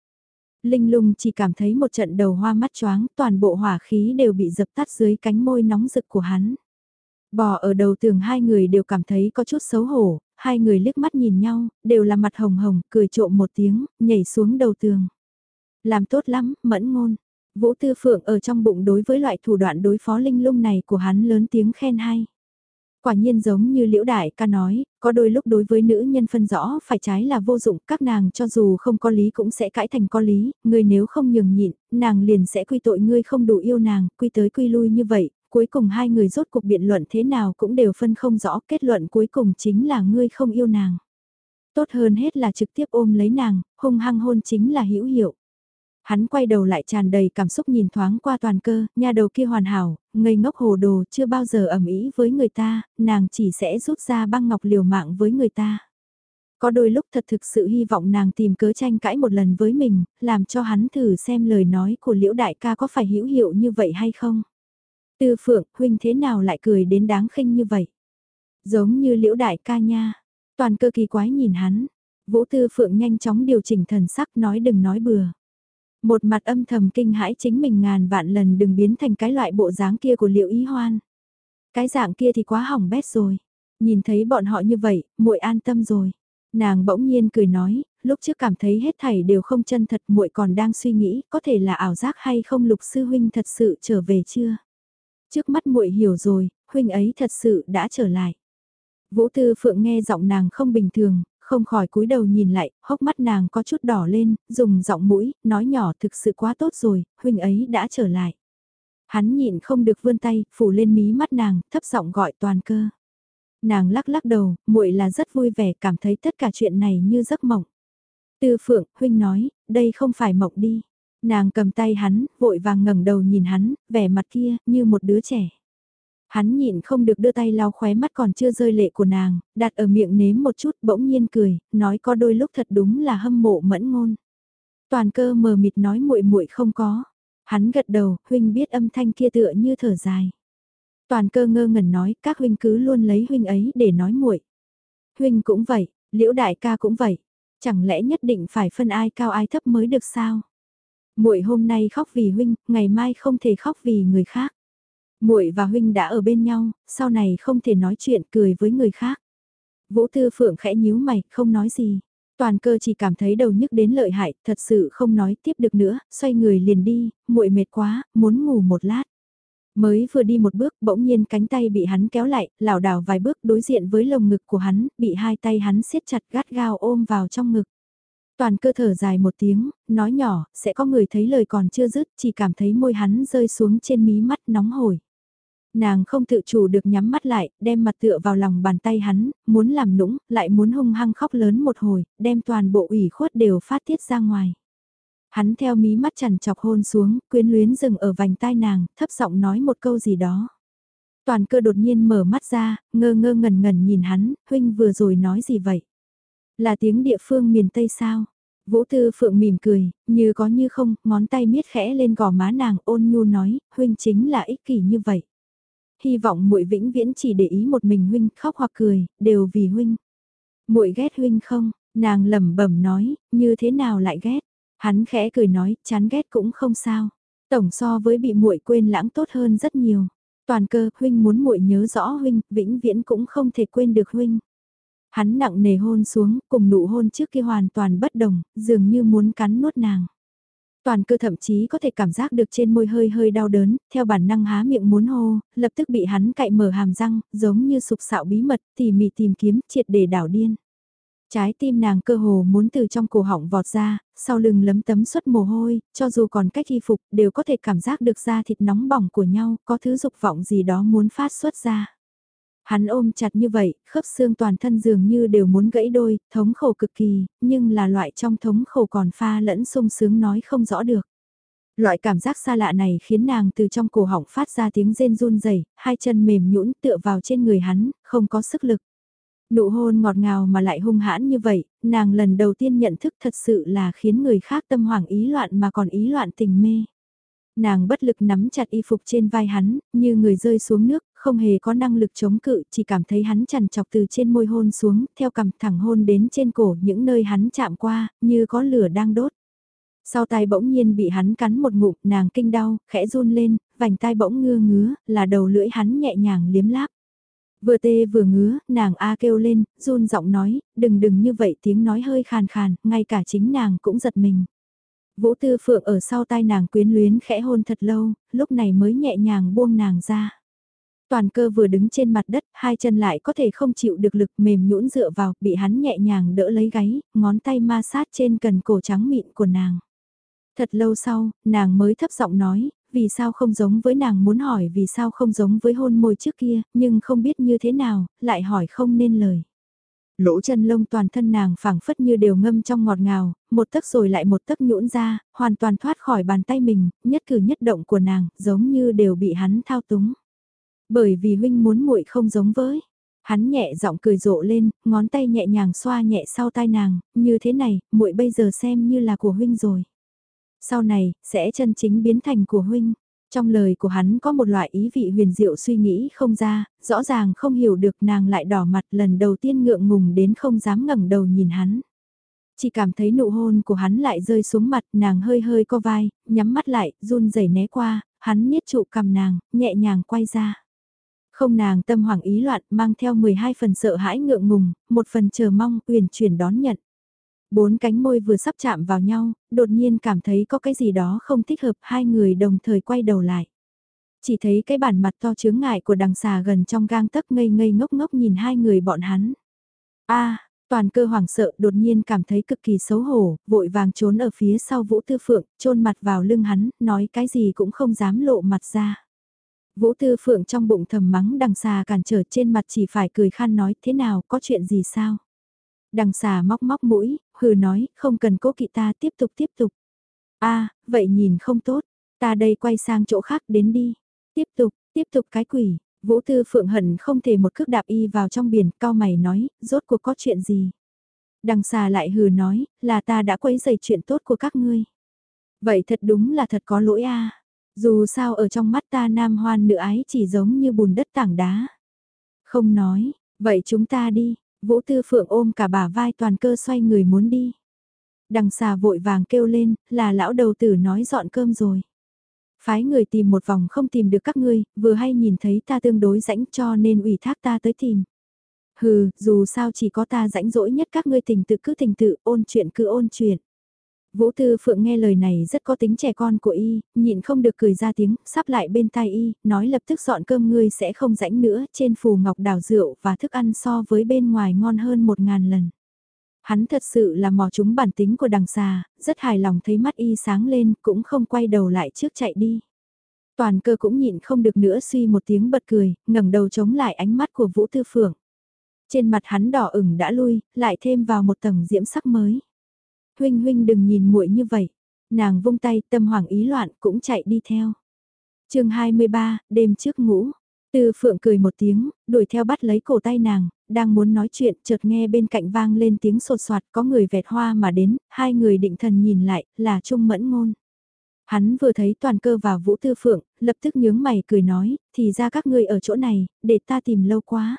S1: Linh lung chỉ cảm thấy một trận đầu hoa mắt choáng, toàn bộ hỏa khí đều bị dập tắt dưới cánh môi nóng rực của hắn. Bò ở đầu tường hai người đều cảm thấy có chút xấu hổ, hai người liếc mắt nhìn nhau, đều là mặt hồng hồng, cười trộm một tiếng, nhảy xuống đầu tường. Làm tốt lắm, mẫn ngôn. Vũ Tư Phượng ở trong bụng đối với loại thủ đoạn đối phó linh lung này của hắn lớn tiếng khen hay. Quả nhiên giống như liễu đại ca nói, có đôi lúc đối với nữ nhân phân rõ phải trái là vô dụng, các nàng cho dù không có lý cũng sẽ cãi thành có lý, người nếu không nhường nhịn, nàng liền sẽ quy tội ngươi không đủ yêu nàng, quy tới quy lui như vậy, cuối cùng hai người rốt cuộc biện luận thế nào cũng đều phân không rõ, kết luận cuối cùng chính là ngươi không yêu nàng. Tốt hơn hết là trực tiếp ôm lấy nàng, hung hăng hôn chính là hữu hiệu. Hắn quay đầu lại tràn đầy cảm xúc nhìn thoáng qua toàn cơ, nhà đầu kia hoàn hảo, ngây ngốc hồ đồ chưa bao giờ ẩm ý với người ta, nàng chỉ sẽ rút ra băng ngọc liều mạng với người ta. Có đôi lúc thật thực sự hy vọng nàng tìm cớ tranh cãi một lần với mình, làm cho hắn thử xem lời nói của liễu đại ca có phải hữu hiệu như vậy hay không. Tư phượng, huynh thế nào lại cười đến đáng khinh như vậy? Giống như liễu đại ca nha. Toàn cơ kỳ quái nhìn hắn. Vũ tư phượng nhanh chóng điều chỉnh thần sắc nói đừng nói bừa. Một mặt âm thầm kinh hãi chính mình ngàn vạn lần đừng biến thành cái loại bộ dáng kia của liệu ý hoan. Cái dạng kia thì quá hỏng bét rồi. Nhìn thấy bọn họ như vậy, muội an tâm rồi. Nàng bỗng nhiên cười nói, lúc trước cảm thấy hết thảy đều không chân thật muội còn đang suy nghĩ có thể là ảo giác hay không lục sư huynh thật sự trở về chưa. Trước mắt muội hiểu rồi, huynh ấy thật sự đã trở lại. Vũ Tư Phượng nghe giọng nàng không bình thường, không khỏi cúi đầu nhìn lại, hốc mắt nàng có chút đỏ lên, dùng giọng mũi, nói nhỏ thực sự quá tốt rồi, huynh ấy đã trở lại. Hắn nhịn không được vươn tay, phủ lên mí mắt nàng, thấp giọng gọi toàn cơ. Nàng lắc lắc đầu, muội là rất vui vẻ, cảm thấy tất cả chuyện này như giấc mộng. Tư Phượng, huynh nói, đây không phải mộng đi. Nàng cầm tay hắn, vội vàng ngẩng đầu nhìn hắn, vẻ mặt kia, như một đứa trẻ. Hắn nhịn không được đưa tay lau khóe mắt còn chưa rơi lệ của nàng, đặt ở miệng nếm một chút bỗng nhiên cười, nói có đôi lúc thật đúng là hâm mộ mẫn ngôn. Toàn cơ mờ mịt nói muội muội không có. Hắn gật đầu, huynh biết âm thanh kia tựa như thở dài. Toàn cơ ngơ ngẩn nói, các huynh cứ luôn lấy huynh ấy để nói muội. Huynh cũng vậy, liễu đại ca cũng vậy. Chẳng lẽ nhất định phải phân ai cao ai thấp mới được sao? Muội hôm nay khóc vì huynh, ngày mai không thể khóc vì người khác muội và huynh đã ở bên nhau, sau này không thể nói chuyện cười với người khác. Vũ Tư Phượng khẽ nhíu mày, không nói gì. Toàn cơ chỉ cảm thấy đầu nhức đến lợi hại, thật sự không nói tiếp được nữa, xoay người liền đi, muội mệt quá, muốn ngủ một lát. Mới vừa đi một bước, bỗng nhiên cánh tay bị hắn kéo lại, lảo đảo vài bước đối diện với lồng ngực của hắn, bị hai tay hắn siết chặt gắt gao ôm vào trong ngực. Toàn cơ thở dài một tiếng, nói nhỏ, sẽ có người thấy lời còn chưa dứt, chỉ cảm thấy môi hắn rơi xuống trên mí mắt nóng hổi. Nàng không tự chủ được nhắm mắt lại, đem mặt tựa vào lòng bàn tay hắn, muốn làm nũng, lại muốn hung hăng khóc lớn một hồi, đem toàn bộ ủy khuất đều phát tiết ra ngoài. Hắn theo mí mắt chằn chọc hôn xuống, quyến luyến dừng ở vành tai nàng, thấp giọng nói một câu gì đó. Toàn cơ đột nhiên mở mắt ra, ngơ ngơ ngẩn ngẩn nhìn hắn, huynh vừa rồi nói gì vậy? Là tiếng địa phương miền Tây sao? Vũ Tư Phượng mỉm cười, như có như không, ngón tay miết khẽ lên gò má nàng ôn nhu nói, huynh chính là ích kỷ như vậy hy vọng muội vĩnh viễn chỉ để ý một mình huynh khóc hoặc cười, đều vì huynh. Muội ghét huynh không? Nàng lẩm bẩm nói, như thế nào lại ghét? Hắn khẽ cười nói, chán ghét cũng không sao. Tổng so với bị muội quên lãng tốt hơn rất nhiều. Toàn cơ, huynh muốn muội nhớ rõ huynh, vĩnh viễn cũng không thể quên được huynh. Hắn nặng nề hôn xuống, cùng nụ hôn trước kia hoàn toàn bất đồng, dường như muốn cắn nuốt nàng. Toàn cơ thậm chí có thể cảm giác được trên môi hơi hơi đau đớn, theo bản năng há miệng muốn hô, lập tức bị hắn cạy mở hàm răng, giống như sục sạo bí mật, tỉ mỉ tìm kiếm, triệt để đảo điên. Trái tim nàng cơ hồ muốn từ trong cổ họng vọt ra, sau lưng lấm tấm xuất mồ hôi, cho dù còn cách y phục, đều có thể cảm giác được da thịt nóng bỏng của nhau, có thứ dục vọng gì đó muốn phát xuất ra. Hắn ôm chặt như vậy, khớp xương toàn thân dường như đều muốn gãy đôi, thống khổ cực kỳ, nhưng là loại trong thống khổ còn pha lẫn sung sướng nói không rõ được. Loại cảm giác xa lạ này khiến nàng từ trong cổ họng phát ra tiếng rên run rẩy, hai chân mềm nhũn tựa vào trên người hắn, không có sức lực. Nụ hôn ngọt ngào mà lại hung hãn như vậy, nàng lần đầu tiên nhận thức thật sự là khiến người khác tâm hoảng ý loạn mà còn ý loạn tình mê. Nàng bất lực nắm chặt y phục trên vai hắn, như người rơi xuống nước, không hề có năng lực chống cự, chỉ cảm thấy hắn chằn chọc từ trên môi hôn xuống, theo cằm thẳng hôn đến trên cổ những nơi hắn chạm qua, như có lửa đang đốt. Sau tai bỗng nhiên bị hắn cắn một ngụm, nàng kinh đau, khẽ run lên, vành tai bỗng ngưa ngứa, là đầu lưỡi hắn nhẹ nhàng liếm láp. Vừa tê vừa ngứa, nàng A kêu lên, run giọng nói, đừng đừng như vậy tiếng nói hơi khàn khàn, ngay cả chính nàng cũng giật mình. Vũ Tư Phượng ở sau tai nàng quyến luyến khẽ hôn thật lâu, lúc này mới nhẹ nhàng buông nàng ra. Toàn cơ vừa đứng trên mặt đất, hai chân lại có thể không chịu được lực mềm nhũn dựa vào, bị hắn nhẹ nhàng đỡ lấy gáy, ngón tay ma sát trên cần cổ trắng mịn của nàng. Thật lâu sau, nàng mới thấp giọng nói, vì sao không giống với nàng muốn hỏi vì sao không giống với hôn môi trước kia, nhưng không biết như thế nào, lại hỏi không nên lời. Lỗ chân lông toàn thân nàng phảng phất như đều ngâm trong ngọt ngào, một tấc rồi lại một tấc nhũn ra, hoàn toàn thoát khỏi bàn tay mình, nhất cử nhất động của nàng, giống như đều bị hắn thao túng. Bởi vì huynh muốn muội không giống với. Hắn nhẹ giọng cười rộ lên, ngón tay nhẹ nhàng xoa nhẹ sau tai nàng, như thế này, muội bây giờ xem như là của huynh rồi. Sau này, sẽ chân chính biến thành của huynh. Trong lời của hắn có một loại ý vị huyền diệu suy nghĩ không ra, rõ ràng không hiểu được nàng lại đỏ mặt lần đầu tiên ngượng ngùng đến không dám ngẩng đầu nhìn hắn. Chỉ cảm thấy nụ hôn của hắn lại rơi xuống mặt nàng hơi hơi co vai, nhắm mắt lại, run rẩy né qua, hắn niết trụ cầm nàng, nhẹ nhàng quay ra. Không nàng tâm hoảng ý loạn mang theo 12 phần sợ hãi ngượng ngùng, một phần chờ mong uyển chuyển đón nhận. Bốn cánh môi vừa sắp chạm vào nhau, đột nhiên cảm thấy có cái gì đó không thích hợp hai người đồng thời quay đầu lại. Chỉ thấy cái bản mặt to chướng ngại của đằng xà gần trong gang tấc ngây ngây ngốc ngốc nhìn hai người bọn hắn. a toàn cơ hoảng sợ đột nhiên cảm thấy cực kỳ xấu hổ, vội vàng trốn ở phía sau Vũ Tư Phượng, chôn mặt vào lưng hắn, nói cái gì cũng không dám lộ mặt ra. Vũ Tư Phượng trong bụng thầm mắng đằng xà cản trở trên mặt chỉ phải cười khan nói thế nào có chuyện gì sao. Đằng xà móc móc mũi, hừ nói không cần cố kỵ ta tiếp tục tiếp tục. a vậy nhìn không tốt, ta đây quay sang chỗ khác đến đi. Tiếp tục, tiếp tục cái quỷ, Vũ Tư Phượng hận không thể một cước đạp y vào trong biển, cao mày nói, rốt cuộc có chuyện gì. Đằng xà lại hừ nói, là ta đã quấy rầy chuyện tốt của các ngươi. Vậy thật đúng là thật có lỗi a dù sao ở trong mắt ta nam hoan nữ ái chỉ giống như bùn đất tảng đá. Không nói, vậy chúng ta đi, Vũ Tư Phượng ôm cả bà vai toàn cơ xoay người muốn đi. Đằng xà vội vàng kêu lên, là lão đầu tử nói dọn cơm rồi. Phái người tìm một vòng không tìm được các ngươi, vừa hay nhìn thấy ta tương đối rãnh cho nên ủy thác ta tới tìm. Hừ, dù sao chỉ có ta rãnh rỗi nhất các ngươi tình tự cứ tình tự ôn chuyện cứ ôn chuyện. Vũ Tư Phượng nghe lời này rất có tính trẻ con của y, nhịn không được cười ra tiếng, sắp lại bên tai y, nói lập tức dọn cơm ngươi sẽ không rãnh nữa, trên phù ngọc đào rượu và thức ăn so với bên ngoài ngon hơn một ngàn lần. Hắn thật sự là mò chúng bản tính của đằng xà, rất hài lòng thấy mắt y sáng lên, cũng không quay đầu lại trước chạy đi. Toàn cơ cũng nhịn không được nữa suy một tiếng bật cười, ngẩng đầu chống lại ánh mắt của Vũ Tư Phượng. Trên mặt hắn đỏ ửng đã lui, lại thêm vào một tầng diễm sắc mới huynh huynh đừng nhìn muội như vậy. Nàng vung tay tâm hoảng ý loạn cũng chạy đi theo. chương 23, đêm trước ngủ. Tư phượng cười một tiếng, đuổi theo bắt lấy cổ tay nàng, đang muốn nói chuyện, chợt nghe bên cạnh vang lên tiếng sột soạt có người vẹt hoa mà đến, hai người định thần nhìn lại, là Trung Mẫn Ngôn. Hắn vừa thấy toàn cơ vào vũ tư phượng, lập tức nhướng mày cười nói, thì ra các ngươi ở chỗ này, để ta tìm lâu quá.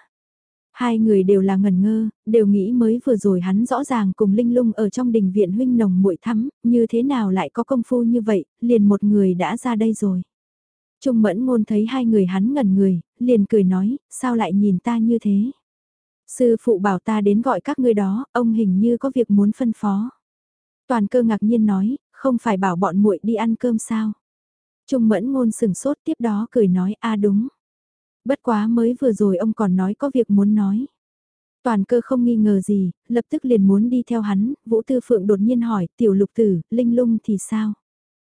S1: Hai người đều là ngần ngơ, đều nghĩ mới vừa rồi hắn rõ ràng cùng Linh Lung ở trong đình viện huynh nồng muội thắm, như thế nào lại có công phu như vậy, liền một người đã ra đây rồi. Trung mẫn ngôn thấy hai người hắn ngần người, liền cười nói, sao lại nhìn ta như thế? Sư phụ bảo ta đến gọi các ngươi đó, ông hình như có việc muốn phân phó. Toàn cơ ngạc nhiên nói, không phải bảo bọn muội đi ăn cơm sao? Trung mẫn ngôn sừng sốt tiếp đó cười nói, a đúng. Bất quá mới vừa rồi ông còn nói có việc muốn nói. Toàn cơ không nghi ngờ gì, lập tức liền muốn đi theo hắn, Vũ Tư Phượng đột nhiên hỏi, tiểu lục tử, linh lung thì sao?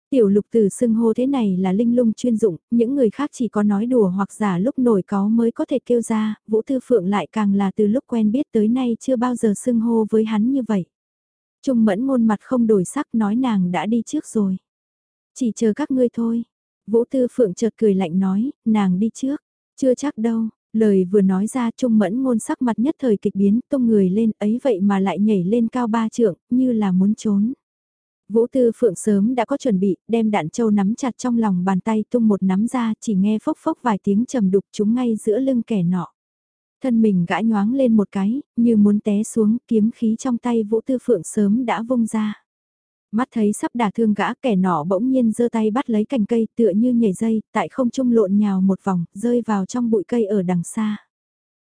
S1: Tiểu lục tử xưng hô thế này là linh lung chuyên dụng, những người khác chỉ có nói đùa hoặc giả lúc nổi có mới có thể kêu ra, Vũ Tư Phượng lại càng là từ lúc quen biết tới nay chưa bao giờ xưng hô với hắn như vậy. Trung mẫn ngôn mặt không đổi sắc nói nàng đã đi trước rồi. Chỉ chờ các ngươi thôi. Vũ Tư Phượng chợt cười lạnh nói, nàng đi trước. Chưa chắc đâu, lời vừa nói ra trung mẫn ngôn sắc mặt nhất thời kịch biến tung người lên ấy vậy mà lại nhảy lên cao ba trượng, như là muốn trốn. Vũ Tư Phượng sớm đã có chuẩn bị, đem đạn châu nắm chặt trong lòng bàn tay tung một nắm ra chỉ nghe phốc phốc vài tiếng trầm đục chúng ngay giữa lưng kẻ nọ. Thân mình gãi nhoáng lên một cái, như muốn té xuống kiếm khí trong tay Vũ Tư Phượng sớm đã vung ra. Mắt thấy sắp đả thương gã kẻ nọ bỗng nhiên giơ tay bắt lấy cành cây tựa như nhảy dây, tại không trung lộn nhào một vòng, rơi vào trong bụi cây ở đằng xa.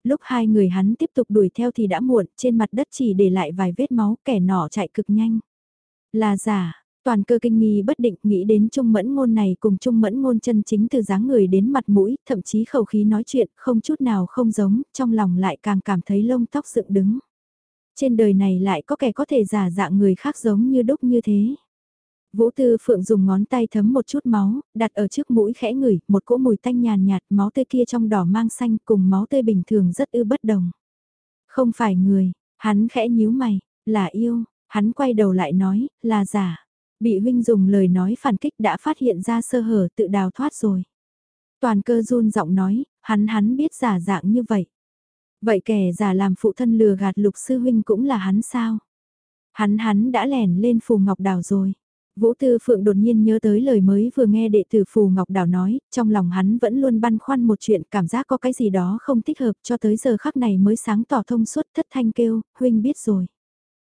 S1: Lúc hai người hắn tiếp tục đuổi theo thì đã muộn, trên mặt đất chỉ để lại vài vết máu, kẻ nọ chạy cực nhanh. Là giả, Toàn cơ kinh nghi bất định nghĩ đến trung mẫn ngôn này cùng trung mẫn ngôn chân chính từ dáng người đến mặt mũi, thậm chí khẩu khí nói chuyện không chút nào không giống, trong lòng lại càng cảm thấy lông tóc dựng đứng. Trên đời này lại có kẻ có thể giả dạng người khác giống như đúc như thế. Vũ Tư Phượng dùng ngón tay thấm một chút máu, đặt ở trước mũi khẽ ngửi, một cỗ mùi tanh nhàn nhạt, máu tươi kia trong đỏ mang xanh cùng máu tươi bình thường rất ư bất đồng. Không phải người, hắn khẽ nhíu mày, là yêu, hắn quay đầu lại nói, là giả. Bị huynh dùng lời nói phản kích đã phát hiện ra sơ hở tự đào thoát rồi. Toàn cơ run giọng nói, hắn hắn biết giả dạng như vậy. Vậy kẻ giả làm phụ thân lừa gạt lục sư huynh cũng là hắn sao? Hắn hắn đã lẻn lên phù ngọc đào rồi. Vũ Tư Phượng đột nhiên nhớ tới lời mới vừa nghe đệ tử Phù Ngọc Đào nói, trong lòng hắn vẫn luôn băn khoăn một chuyện cảm giác có cái gì đó không thích hợp cho tới giờ khắc này mới sáng tỏ thông suốt thất thanh kêu, huynh biết rồi.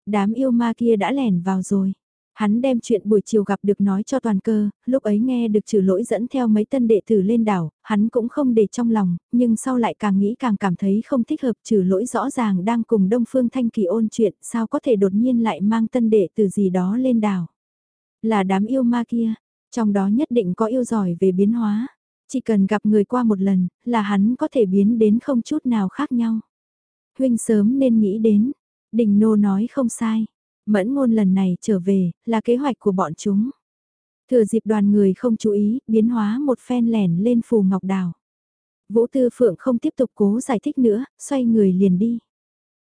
S1: Đám yêu ma kia đã lẻn vào rồi. Hắn đem chuyện buổi chiều gặp được nói cho toàn cơ, lúc ấy nghe được trừ lỗi dẫn theo mấy tân đệ tử lên đảo, hắn cũng không để trong lòng, nhưng sau lại càng nghĩ càng cảm thấy không thích hợp trừ lỗi rõ ràng đang cùng Đông Phương Thanh Kỳ ôn chuyện, sao có thể đột nhiên lại mang tân đệ tử gì đó lên đảo. Là đám yêu ma kia, trong đó nhất định có yêu giỏi về biến hóa. Chỉ cần gặp người qua một lần, là hắn có thể biến đến không chút nào khác nhau. Huynh sớm nên nghĩ đến. Đình Nô nói không sai. Mẫn ngôn lần này trở về, là kế hoạch của bọn chúng. Thừa dịp đoàn người không chú ý, biến hóa một phen lẻn lên phù ngọc đào. Vũ Tư Phượng không tiếp tục cố giải thích nữa, xoay người liền đi.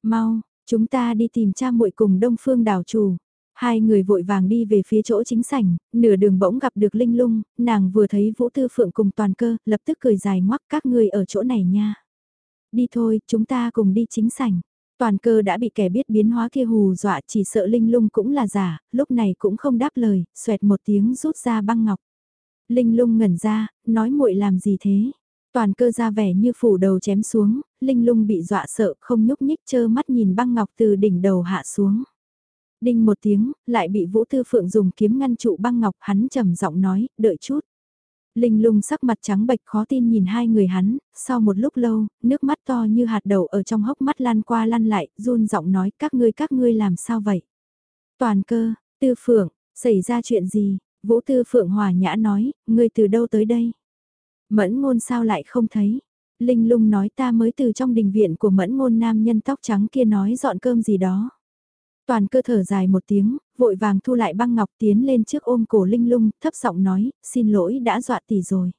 S1: Mau, chúng ta đi tìm cha muội cùng Đông Phương đảo chủ. Hai người vội vàng đi về phía chỗ chính sảnh, nửa đường bỗng gặp được Linh Lung, nàng vừa thấy Vũ Tư Phượng cùng toàn cơ, lập tức cười dài ngoắc các ngươi ở chỗ này nha. Đi thôi, chúng ta cùng đi chính sảnh. Toàn cơ đã bị kẻ biết biến hóa kia hù dọa chỉ sợ Linh Lung cũng là giả, lúc này cũng không đáp lời, xoẹt một tiếng rút ra băng ngọc. Linh Lung ngẩn ra, nói muội làm gì thế? Toàn cơ ra vẻ như phủ đầu chém xuống, Linh Lung bị dọa sợ không nhúc nhích chơ mắt nhìn băng ngọc từ đỉnh đầu hạ xuống. Đinh một tiếng, lại bị Vũ Tư Phượng dùng kiếm ngăn trụ băng ngọc hắn trầm giọng nói, đợi chút. Linh lung sắc mặt trắng bệch khó tin nhìn hai người hắn, sau một lúc lâu, nước mắt to như hạt đậu ở trong hốc mắt lan qua lăn lại, run giọng nói các ngươi các ngươi làm sao vậy? Toàn cơ, Tư Phượng, xảy ra chuyện gì? Vũ Tư Phượng hòa nhã nói, ngươi từ đâu tới đây? Mẫn ngôn sao lại không thấy? Linh lung nói ta mới từ trong đình viện của mẫn ngôn nam nhân tóc trắng kia nói dọn cơm gì đó. Toàn cơ thở dài một tiếng, vội vàng thu lại băng ngọc tiến lên trước ôm cổ Linh Lung, thấp giọng nói, xin lỗi đã dọa tỷ rồi.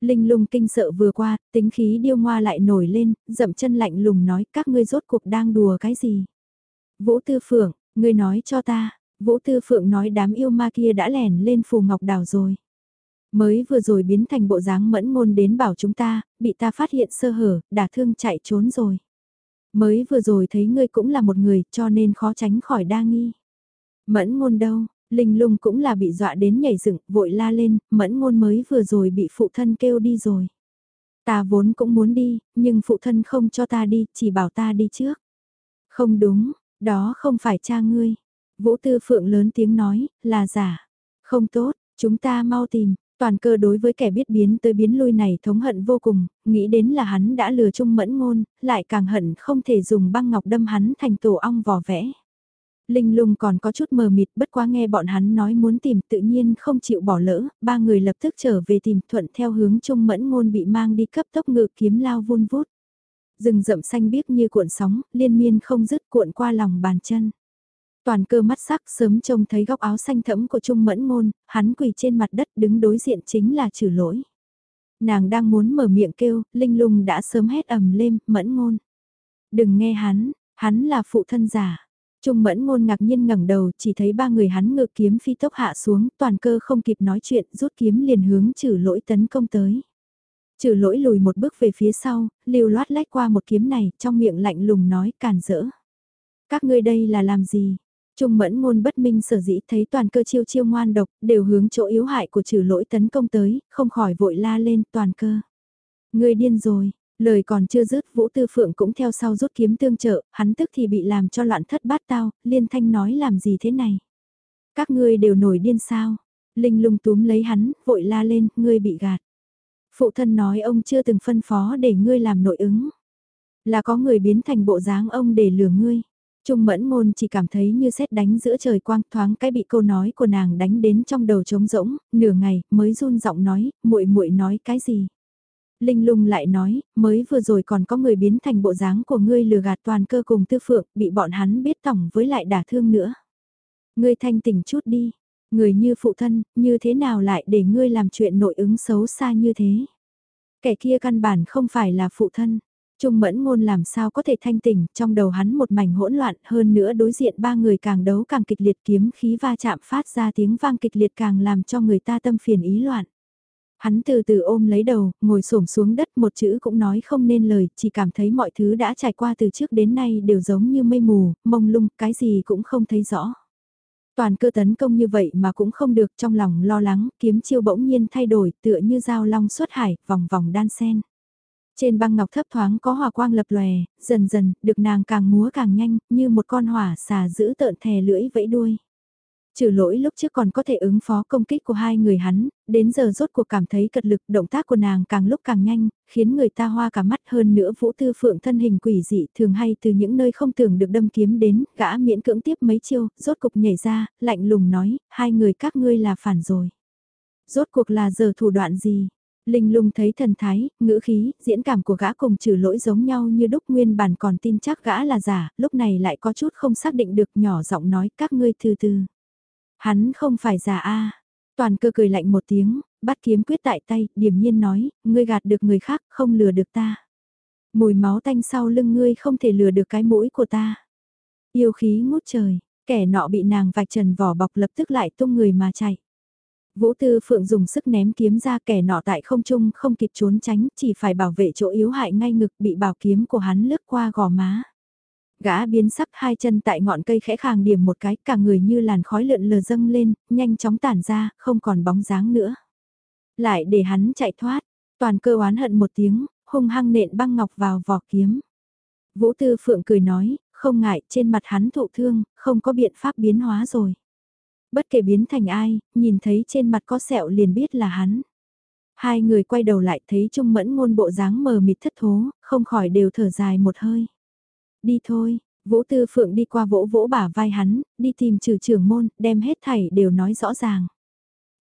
S1: Linh Lung kinh sợ vừa qua, tính khí điêu ngoa lại nổi lên, dậm chân lạnh lùng nói các ngươi rốt cuộc đang đùa cái gì. Vũ Tư Phượng, ngươi nói cho ta, Vũ Tư Phượng nói đám yêu ma kia đã lẻn lên phù ngọc đảo rồi. Mới vừa rồi biến thành bộ dáng mẫn ngôn đến bảo chúng ta, bị ta phát hiện sơ hở, đả thương chạy trốn rồi. Mới vừa rồi thấy ngươi cũng là một người cho nên khó tránh khỏi đa nghi. Mẫn ngôn đâu, Linh lung cũng là bị dọa đến nhảy dựng, vội la lên, mẫn ngôn mới vừa rồi bị phụ thân kêu đi rồi. Ta vốn cũng muốn đi, nhưng phụ thân không cho ta đi, chỉ bảo ta đi trước. Không đúng, đó không phải cha ngươi. Vũ Tư Phượng lớn tiếng nói, là giả. Không tốt, chúng ta mau tìm, Toàn cơ đối với kẻ biết biến tới biến lui này thống hận vô cùng, nghĩ đến là hắn đã lừa Chung mẫn ngôn, lại càng hận không thể dùng băng ngọc đâm hắn thành tổ ong vò vẽ. Linh lung còn có chút mờ mịt bất quá nghe bọn hắn nói muốn tìm tự nhiên không chịu bỏ lỡ, ba người lập tức trở về tìm thuận theo hướng Chung mẫn ngôn bị mang đi cấp tốc ngự kiếm lao vun vút. Rừng rậm xanh biếc như cuộn sóng, liên miên không dứt cuộn qua lòng bàn chân. Toàn cơ mắt sắc sớm trông thấy góc áo xanh thẫm của Trung Mẫn Ngôn, hắn quỳ trên mặt đất đứng đối diện chính là trừ lỗi. Nàng đang muốn mở miệng kêu, Linh Lung đã sớm hét ầm lên, Mẫn Ngôn. Đừng nghe hắn, hắn là phụ thân giả. Trung Mẫn Ngôn ngạc nhiên ngẩng đầu chỉ thấy ba người hắn ngự kiếm phi tốc hạ xuống, toàn cơ không kịp nói chuyện, rút kiếm liền hướng trừ lỗi tấn công tới. Trừ lỗi lùi một bước về phía sau, liều loát lách qua một kiếm này, trong miệng lạnh lùng nói càn rỡ. Các ngươi đây là làm gì? Trung mẫn ngôn bất minh sở dĩ thấy toàn cơ chiêu chiêu ngoan độc, đều hướng chỗ yếu hại của trừ lỗi tấn công tới, không khỏi vội la lên toàn cơ. Người điên rồi, lời còn chưa dứt Vũ Tư Phượng cũng theo sau rút kiếm tương trợ, hắn tức thì bị làm cho loạn thất bát tao, liên thanh nói làm gì thế này. Các ngươi đều nổi điên sao, linh lung túm lấy hắn, vội la lên, ngươi bị gạt. Phụ thân nói ông chưa từng phân phó để ngươi làm nội ứng. Là có người biến thành bộ dáng ông để lừa ngươi. Trung mẫn ngôn chỉ cảm thấy như xét đánh giữa trời quang thoáng cái bị câu nói của nàng đánh đến trong đầu trống rỗng, nửa ngày mới run giọng nói, muội muội nói cái gì. Linh lung lại nói, mới vừa rồi còn có người biến thành bộ dáng của ngươi lừa gạt toàn cơ cùng tư phượng, bị bọn hắn biết tổng với lại đả thương nữa. Ngươi thanh tỉnh chút đi, người như phụ thân, như thế nào lại để ngươi làm chuyện nội ứng xấu xa như thế. Kẻ kia căn bản không phải là phụ thân. Trung mẫn ngôn làm sao có thể thanh tỉnh, trong đầu hắn một mảnh hỗn loạn hơn nữa đối diện ba người càng đấu càng kịch liệt kiếm khí va chạm phát ra tiếng vang kịch liệt càng làm cho người ta tâm phiền ý loạn. Hắn từ từ ôm lấy đầu, ngồi xổm xuống đất một chữ cũng nói không nên lời, chỉ cảm thấy mọi thứ đã trải qua từ trước đến nay đều giống như mây mù, mông lung, cái gì cũng không thấy rõ. Toàn cơ tấn công như vậy mà cũng không được trong lòng lo lắng, kiếm chiêu bỗng nhiên thay đổi tựa như dao long xuất hải, vòng vòng đan sen. Trên băng ngọc thấp thoáng có hỏa quang lập lòe, dần dần, được nàng càng múa càng nhanh, như một con hỏa xà giữ tợn thè lưỡi vẫy đuôi. Trừ lỗi lúc trước còn có thể ứng phó công kích của hai người hắn, đến giờ rốt cuộc cảm thấy cật lực động tác của nàng càng lúc càng nhanh, khiến người ta hoa cả mắt hơn nữa vũ tư phượng thân hình quỷ dị thường hay từ những nơi không tưởng được đâm kiếm đến, gã miễn cưỡng tiếp mấy chiêu, rốt cục nhảy ra, lạnh lùng nói, hai người các ngươi là phản rồi. Rốt cuộc là giờ thủ đoạn gì? Linh lung thấy thần thái, ngữ khí, diễn cảm của gã cùng trừ lỗi giống nhau như đúc nguyên bản còn tin chắc gã là giả, lúc này lại có chút không xác định được nhỏ giọng nói các ngươi từ từ. Hắn không phải giả a Toàn cơ cười lạnh một tiếng, bắt kiếm quyết tại tay, điềm nhiên nói, ngươi gạt được người khác, không lừa được ta. Mùi máu tanh sau lưng ngươi không thể lừa được cái mũi của ta. Yêu khí ngút trời, kẻ nọ bị nàng vạch trần vỏ bọc lập tức lại tung người mà chạy. Vũ Tư Phượng dùng sức ném kiếm ra kẻ nọ tại không trung không kịp trốn tránh, chỉ phải bảo vệ chỗ yếu hại ngay ngực bị bảo kiếm của hắn lướt qua gò má. Gã biến sắc hai chân tại ngọn cây khẽ khàng điểm một cái, cả người như làn khói lượn lờ dâng lên, nhanh chóng tản ra, không còn bóng dáng nữa. Lại để hắn chạy thoát, toàn cơ oán hận một tiếng, hung hăng nện băng ngọc vào vỏ kiếm. Vũ Tư Phượng cười nói, không ngại, trên mặt hắn thụ thương, không có biện pháp biến hóa rồi. Bất kể biến thành ai, nhìn thấy trên mặt có sẹo liền biết là hắn. Hai người quay đầu lại thấy Trung Mẫn ngôn bộ dáng mờ mịt thất thố, không khỏi đều thở dài một hơi. Đi thôi, Vũ Tư Phượng đi qua vỗ vỗ bả vai hắn, đi tìm trừ trưởng môn, đem hết thảy đều nói rõ ràng.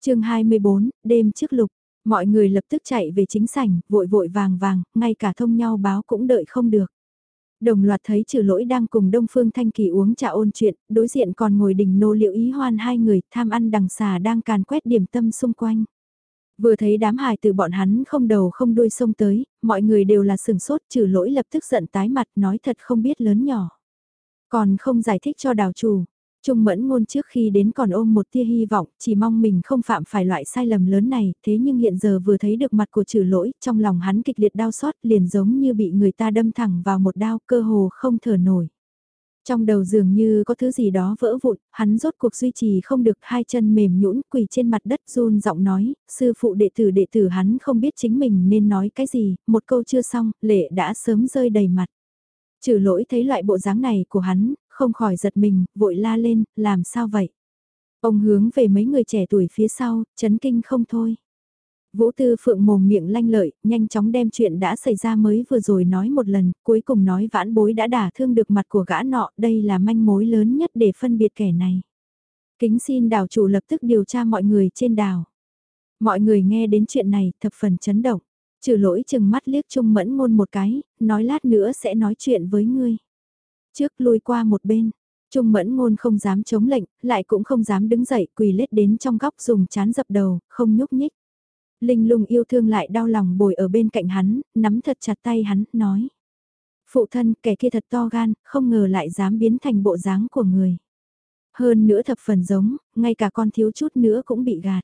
S1: chương 24, đêm trước lục, mọi người lập tức chạy về chính sảnh, vội vội vàng vàng, ngay cả thông nhau báo cũng đợi không được. Đồng loạt thấy trừ lỗi đang cùng Đông Phương Thanh Kỳ uống trà ôn chuyện, đối diện còn ngồi đình nô liệu ý hoan hai người tham ăn đằng xà đang càn quét điểm tâm xung quanh. Vừa thấy đám hài từ bọn hắn không đầu không đuôi xông tới, mọi người đều là sừng sốt trừ lỗi lập tức giận tái mặt nói thật không biết lớn nhỏ. Còn không giải thích cho đào chủ. Trung mẫn ngôn trước khi đến còn ôm một tia hy vọng, chỉ mong mình không phạm phải loại sai lầm lớn này, thế nhưng hiện giờ vừa thấy được mặt của trừ lỗi, trong lòng hắn kịch liệt đau xót liền giống như bị người ta đâm thẳng vào một đao cơ hồ không thở nổi. Trong đầu dường như có thứ gì đó vỡ vụn, hắn rốt cuộc duy trì không được hai chân mềm nhũn quỳ trên mặt đất run giọng nói, sư phụ đệ tử đệ tử hắn không biết chính mình nên nói cái gì, một câu chưa xong, lệ đã sớm rơi đầy mặt. Trừ lỗi thấy loại bộ dáng này của hắn, không khỏi giật mình, vội la lên, làm sao vậy? Ông hướng về mấy người trẻ tuổi phía sau, chấn kinh không thôi. Vũ Tư Phượng mồm miệng lanh lợi, nhanh chóng đem chuyện đã xảy ra mới vừa rồi nói một lần, cuối cùng nói vãn bối đã đả thương được mặt của gã nọ, đây là manh mối lớn nhất để phân biệt kẻ này. Kính xin đảo chủ lập tức điều tra mọi người trên đảo. Mọi người nghe đến chuyện này thập phần chấn động, trừ lỗi chừng mắt liếc Trung Mẫn Ngôn một cái, nói lát nữa sẽ nói chuyện với ngươi. Trước lui qua một bên, Trung Mẫn Ngôn không dám chống lệnh, lại cũng không dám đứng dậy quỳ lết đến trong góc dùng chán dập đầu, không nhúc nhích. Linh lung yêu thương lại đau lòng bồi ở bên cạnh hắn, nắm thật chặt tay hắn, nói. Phụ thân, kẻ kia thật to gan, không ngờ lại dám biến thành bộ dáng của người. Hơn nữa thập phần giống, ngay cả con thiếu chút nữa cũng bị gạt.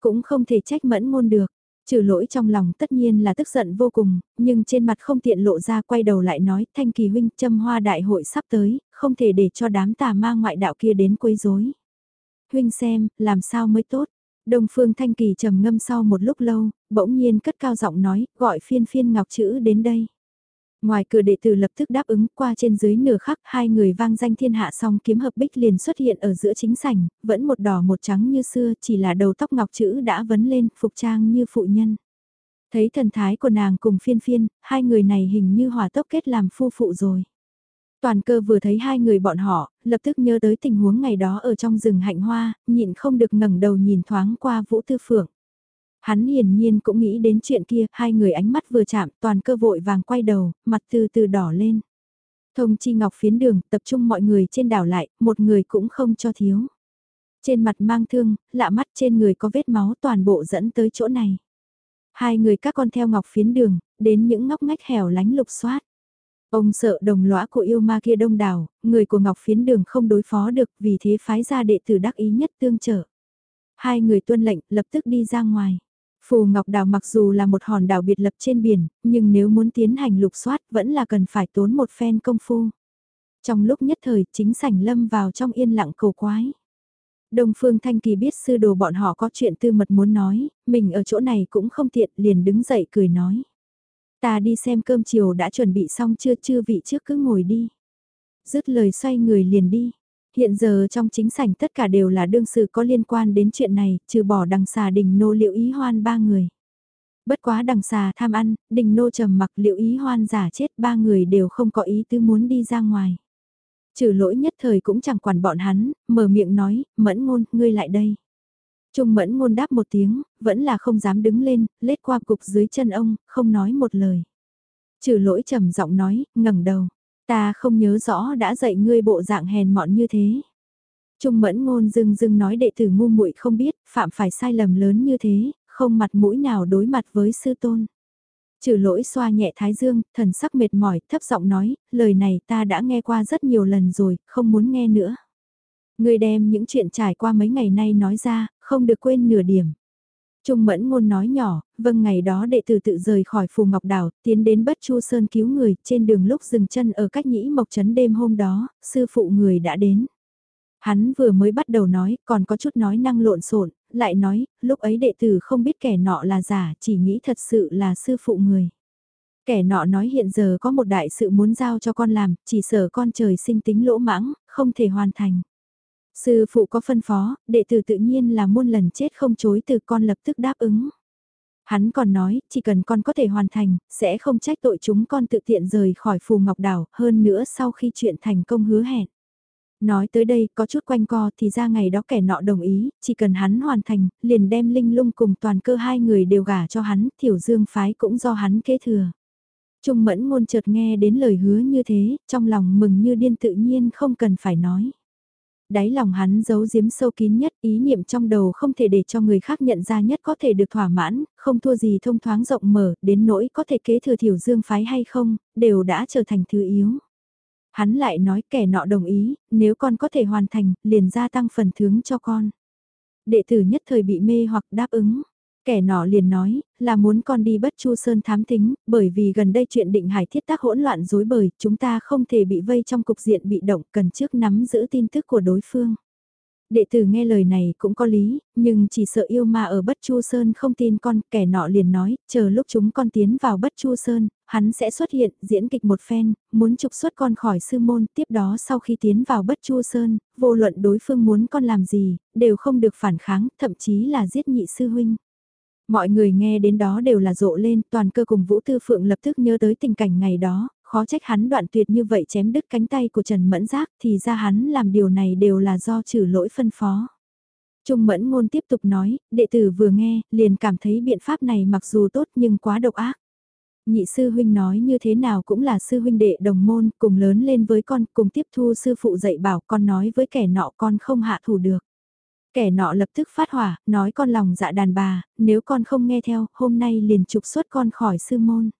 S1: Cũng không thể trách mẫn ngôn được. Trừ lỗi trong lòng tất nhiên là tức giận vô cùng, nhưng trên mặt không tiện lộ ra quay đầu lại nói thanh kỳ huynh châm hoa đại hội sắp tới, không thể để cho đám tà ma ngoại đạo kia đến quấy rối. Huynh xem, làm sao mới tốt, Đông Phương Thanh Kỳ trầm ngâm sau một lúc lâu, bỗng nhiên cất cao giọng nói, gọi phiên phiên ngọc chữ đến đây. Ngoài cửa đệ tử lập tức đáp ứng qua trên dưới nửa khắc hai người vang danh thiên hạ song kiếm hợp bích liền xuất hiện ở giữa chính sảnh, vẫn một đỏ một trắng như xưa chỉ là đầu tóc ngọc chữ đã vấn lên phục trang như phụ nhân. Thấy thần thái của nàng cùng phiên phiên, hai người này hình như hòa tốc kết làm phu phụ rồi. Toàn cơ vừa thấy hai người bọn họ, lập tức nhớ tới tình huống ngày đó ở trong rừng hạnh hoa, nhịn không được ngẩng đầu nhìn thoáng qua Vũ Tư Phượng. Hắn hiển nhiên cũng nghĩ đến chuyện kia, hai người ánh mắt vừa chạm, toàn cơ vội vàng quay đầu, mặt từ từ đỏ lên. Thông chi ngọc phiến đường, tập trung mọi người trên đảo lại, một người cũng không cho thiếu. Trên mặt mang thương, lạ mắt trên người có vết máu toàn bộ dẫn tới chỗ này. Hai người các con theo ngọc phiến đường, đến những ngóc ngách hẻo lánh lục soát. Ông sợ đồng lõa của yêu ma kia đông đảo, người của ngọc phiến đường không đối phó được vì thế phái ra đệ tử đắc ý nhất tương trợ. Hai người tuân lệnh lập tức đi ra ngoài. Phù Ngọc Đảo mặc dù là một hòn đảo biệt lập trên biển, nhưng nếu muốn tiến hành lục soát vẫn là cần phải tốn một phen công phu. Trong lúc nhất thời, chính sảnh lâm vào trong yên lặng cầu quái. Đông Phương Thanh Kỳ biết sư đồ bọn họ có chuyện tư mật muốn nói, mình ở chỗ này cũng không tiện, liền đứng dậy cười nói. Ta đi xem cơm chiều đã chuẩn bị xong chưa chưa vị trước cứ ngồi đi. Dứt lời xoay người liền đi. Hiện giờ trong chính sảnh tất cả đều là đương sự có liên quan đến chuyện này, trừ bỏ đằng xà đình nô liệu ý hoan ba người. Bất quá đằng xà tham ăn, đình nô trầm mặc liệu ý hoan giả chết ba người đều không có ý tư muốn đi ra ngoài. Trừ lỗi nhất thời cũng chẳng quản bọn hắn, mở miệng nói, mẫn ngôn, ngươi lại đây. Trung mẫn ngôn đáp một tiếng, vẫn là không dám đứng lên, lết qua cục dưới chân ông, không nói một lời. Trừ lỗi trầm giọng nói, ngẩng đầu. Ta không nhớ rõ đã dạy ngươi bộ dạng hèn mọn như thế. Trung mẫn ngôn dưng dưng nói đệ tử ngu muội không biết, phạm phải sai lầm lớn như thế, không mặt mũi nào đối mặt với sư tôn. Trừ lỗi xoa nhẹ thái dương, thần sắc mệt mỏi, thấp giọng nói, lời này ta đã nghe qua rất nhiều lần rồi, không muốn nghe nữa. Ngươi đem những chuyện trải qua mấy ngày nay nói ra, không được quên nửa điểm. Trung mẫn ngôn nói nhỏ, vâng ngày đó đệ tử tự rời khỏi phù ngọc đảo, tiến đến bất chu sơn cứu người, trên đường lúc dừng chân ở cách nhĩ mộc trấn đêm hôm đó, sư phụ người đã đến. Hắn vừa mới bắt đầu nói, còn có chút nói năng lộn xộn lại nói, lúc ấy đệ tử không biết kẻ nọ là giả, chỉ nghĩ thật sự là sư phụ người. Kẻ nọ nói hiện giờ có một đại sự muốn giao cho con làm, chỉ sợ con trời sinh tính lỗ mãng, không thể hoàn thành. Sư phụ có phân phó, đệ tử tự nhiên là muôn lần chết không chối từ con lập tức đáp ứng. Hắn còn nói, chỉ cần con có thể hoàn thành, sẽ không trách tội chúng con tự tiện rời khỏi phù ngọc đảo, hơn nữa sau khi chuyện thành công hứa hẹn. Nói tới đây có chút quanh co thì ra ngày đó kẻ nọ đồng ý, chỉ cần hắn hoàn thành, liền đem linh lung cùng toàn cơ hai người đều gả cho hắn, thiểu dương phái cũng do hắn kế thừa. Trung mẫn ngôn chợt nghe đến lời hứa như thế, trong lòng mừng như điên tự nhiên không cần phải nói. Đáy lòng hắn giấu giếm sâu kín nhất, ý niệm trong đầu không thể để cho người khác nhận ra nhất có thể được thỏa mãn, không thua gì thông thoáng rộng mở, đến nỗi có thể kế thừa thiểu dương phái hay không, đều đã trở thành thứ yếu. Hắn lại nói kẻ nọ đồng ý, nếu con có thể hoàn thành, liền gia tăng phần thướng cho con. Đệ tử nhất thời bị mê hoặc đáp ứng. Kẻ nọ liền nói, là muốn con đi bất chu sơn thám tính, bởi vì gần đây chuyện định hải thiết tác hỗn loạn dối bời, chúng ta không thể bị vây trong cục diện bị động, cần trước nắm giữ tin tức của đối phương. Đệ tử nghe lời này cũng có lý, nhưng chỉ sợ yêu ma ở Bất Chu Sơn không tin con, kẻ nọ liền nói, chờ lúc chúng con tiến vào Bất Chu Sơn, hắn sẽ xuất hiện, diễn kịch một phen, muốn trục xuất con khỏi sư môn, tiếp đó sau khi tiến vào Bất Chu Sơn, vô luận đối phương muốn con làm gì, đều không được phản kháng, thậm chí là giết nhị sư huynh. Mọi người nghe đến đó đều là rộ lên, toàn cơ cùng Vũ Tư Phượng lập tức nhớ tới tình cảnh ngày đó, khó trách hắn đoạn tuyệt như vậy chém đứt cánh tay của Trần Mẫn Giác thì ra hắn làm điều này đều là do trừ lỗi phân phó. Trung Mẫn Ngôn tiếp tục nói, đệ tử vừa nghe, liền cảm thấy biện pháp này mặc dù tốt nhưng quá độc ác. Nhị sư huynh nói như thế nào cũng là sư huynh đệ đồng môn, cùng lớn lên với con, cùng tiếp thu sư phụ dạy bảo con nói với kẻ nọ con không hạ thủ được. Kẻ nọ lập tức phát hỏa, nói con lòng dạ đàn bà, nếu con không nghe theo, hôm nay liền trục xuất con khỏi sư môn.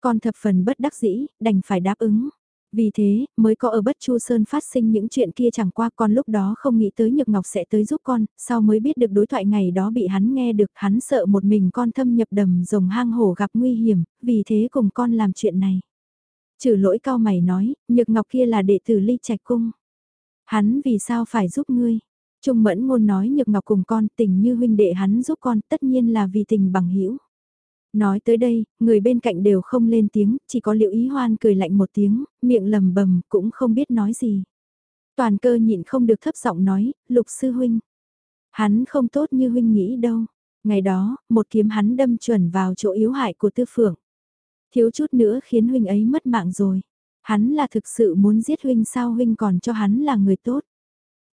S1: Con thập phần bất đắc dĩ, đành phải đáp ứng. Vì thế, mới có ở Bất Chu Sơn phát sinh những chuyện kia chẳng qua con lúc đó không nghĩ tới Nhược Ngọc sẽ tới giúp con, sau mới biết được đối thoại ngày đó bị hắn nghe được, hắn sợ một mình con thâm nhập đầm rồng hang hổ gặp nguy hiểm, vì thế cùng con làm chuyện này. Trừ lỗi cao mày nói, Nhược Ngọc kia là đệ tử ly trạch cung. Hắn vì sao phải giúp ngươi? Trung mẫn ngôn nói Nhược Ngọc cùng con tình như huynh đệ hắn giúp con tất nhiên là vì tình bằng hữu Nói tới đây, người bên cạnh đều không lên tiếng, chỉ có liệu ý hoan cười lạnh một tiếng, miệng lầm bầm cũng không biết nói gì. Toàn cơ nhịn không được thấp giọng nói, lục sư huynh. Hắn không tốt như huynh nghĩ đâu. Ngày đó, một kiếm hắn đâm chuẩn vào chỗ yếu hại của tư phượng. Thiếu chút nữa khiến huynh ấy mất mạng rồi. Hắn là thực sự muốn giết huynh sao huynh còn cho hắn là người tốt.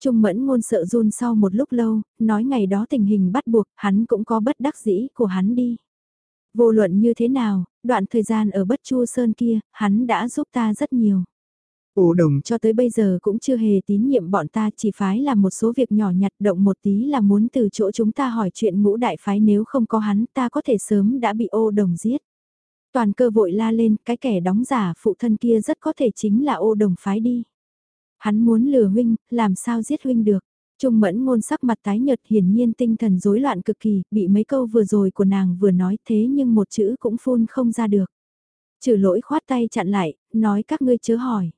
S1: Trung mẫn ngôn sợ run sau một lúc lâu, nói ngày đó tình hình bắt buộc, hắn cũng có bất đắc dĩ của hắn đi. Vô luận như thế nào, đoạn thời gian ở bất chu sơn kia, hắn đã giúp ta rất nhiều.
S2: Ồ đồng
S1: cho tới bây giờ cũng chưa hề tín nhiệm bọn ta chỉ phái là một số việc nhỏ nhặt động một tí là muốn từ chỗ chúng ta hỏi chuyện ngũ đại phái nếu không có hắn ta có thể sớm đã bị ô đồng giết. Toàn cơ vội la lên cái kẻ đóng giả phụ thân kia rất có thể chính là ô đồng phái đi. Hắn muốn lừa huynh, làm sao giết huynh được. Trung mẫn ngôn sắc mặt tái nhợt hiển nhiên tinh thần rối loạn cực kỳ, bị mấy câu vừa rồi của nàng vừa nói thế nhưng một chữ cũng phun không ra được. Trừ lỗi khoát tay chặn lại, nói các ngươi chớ hỏi.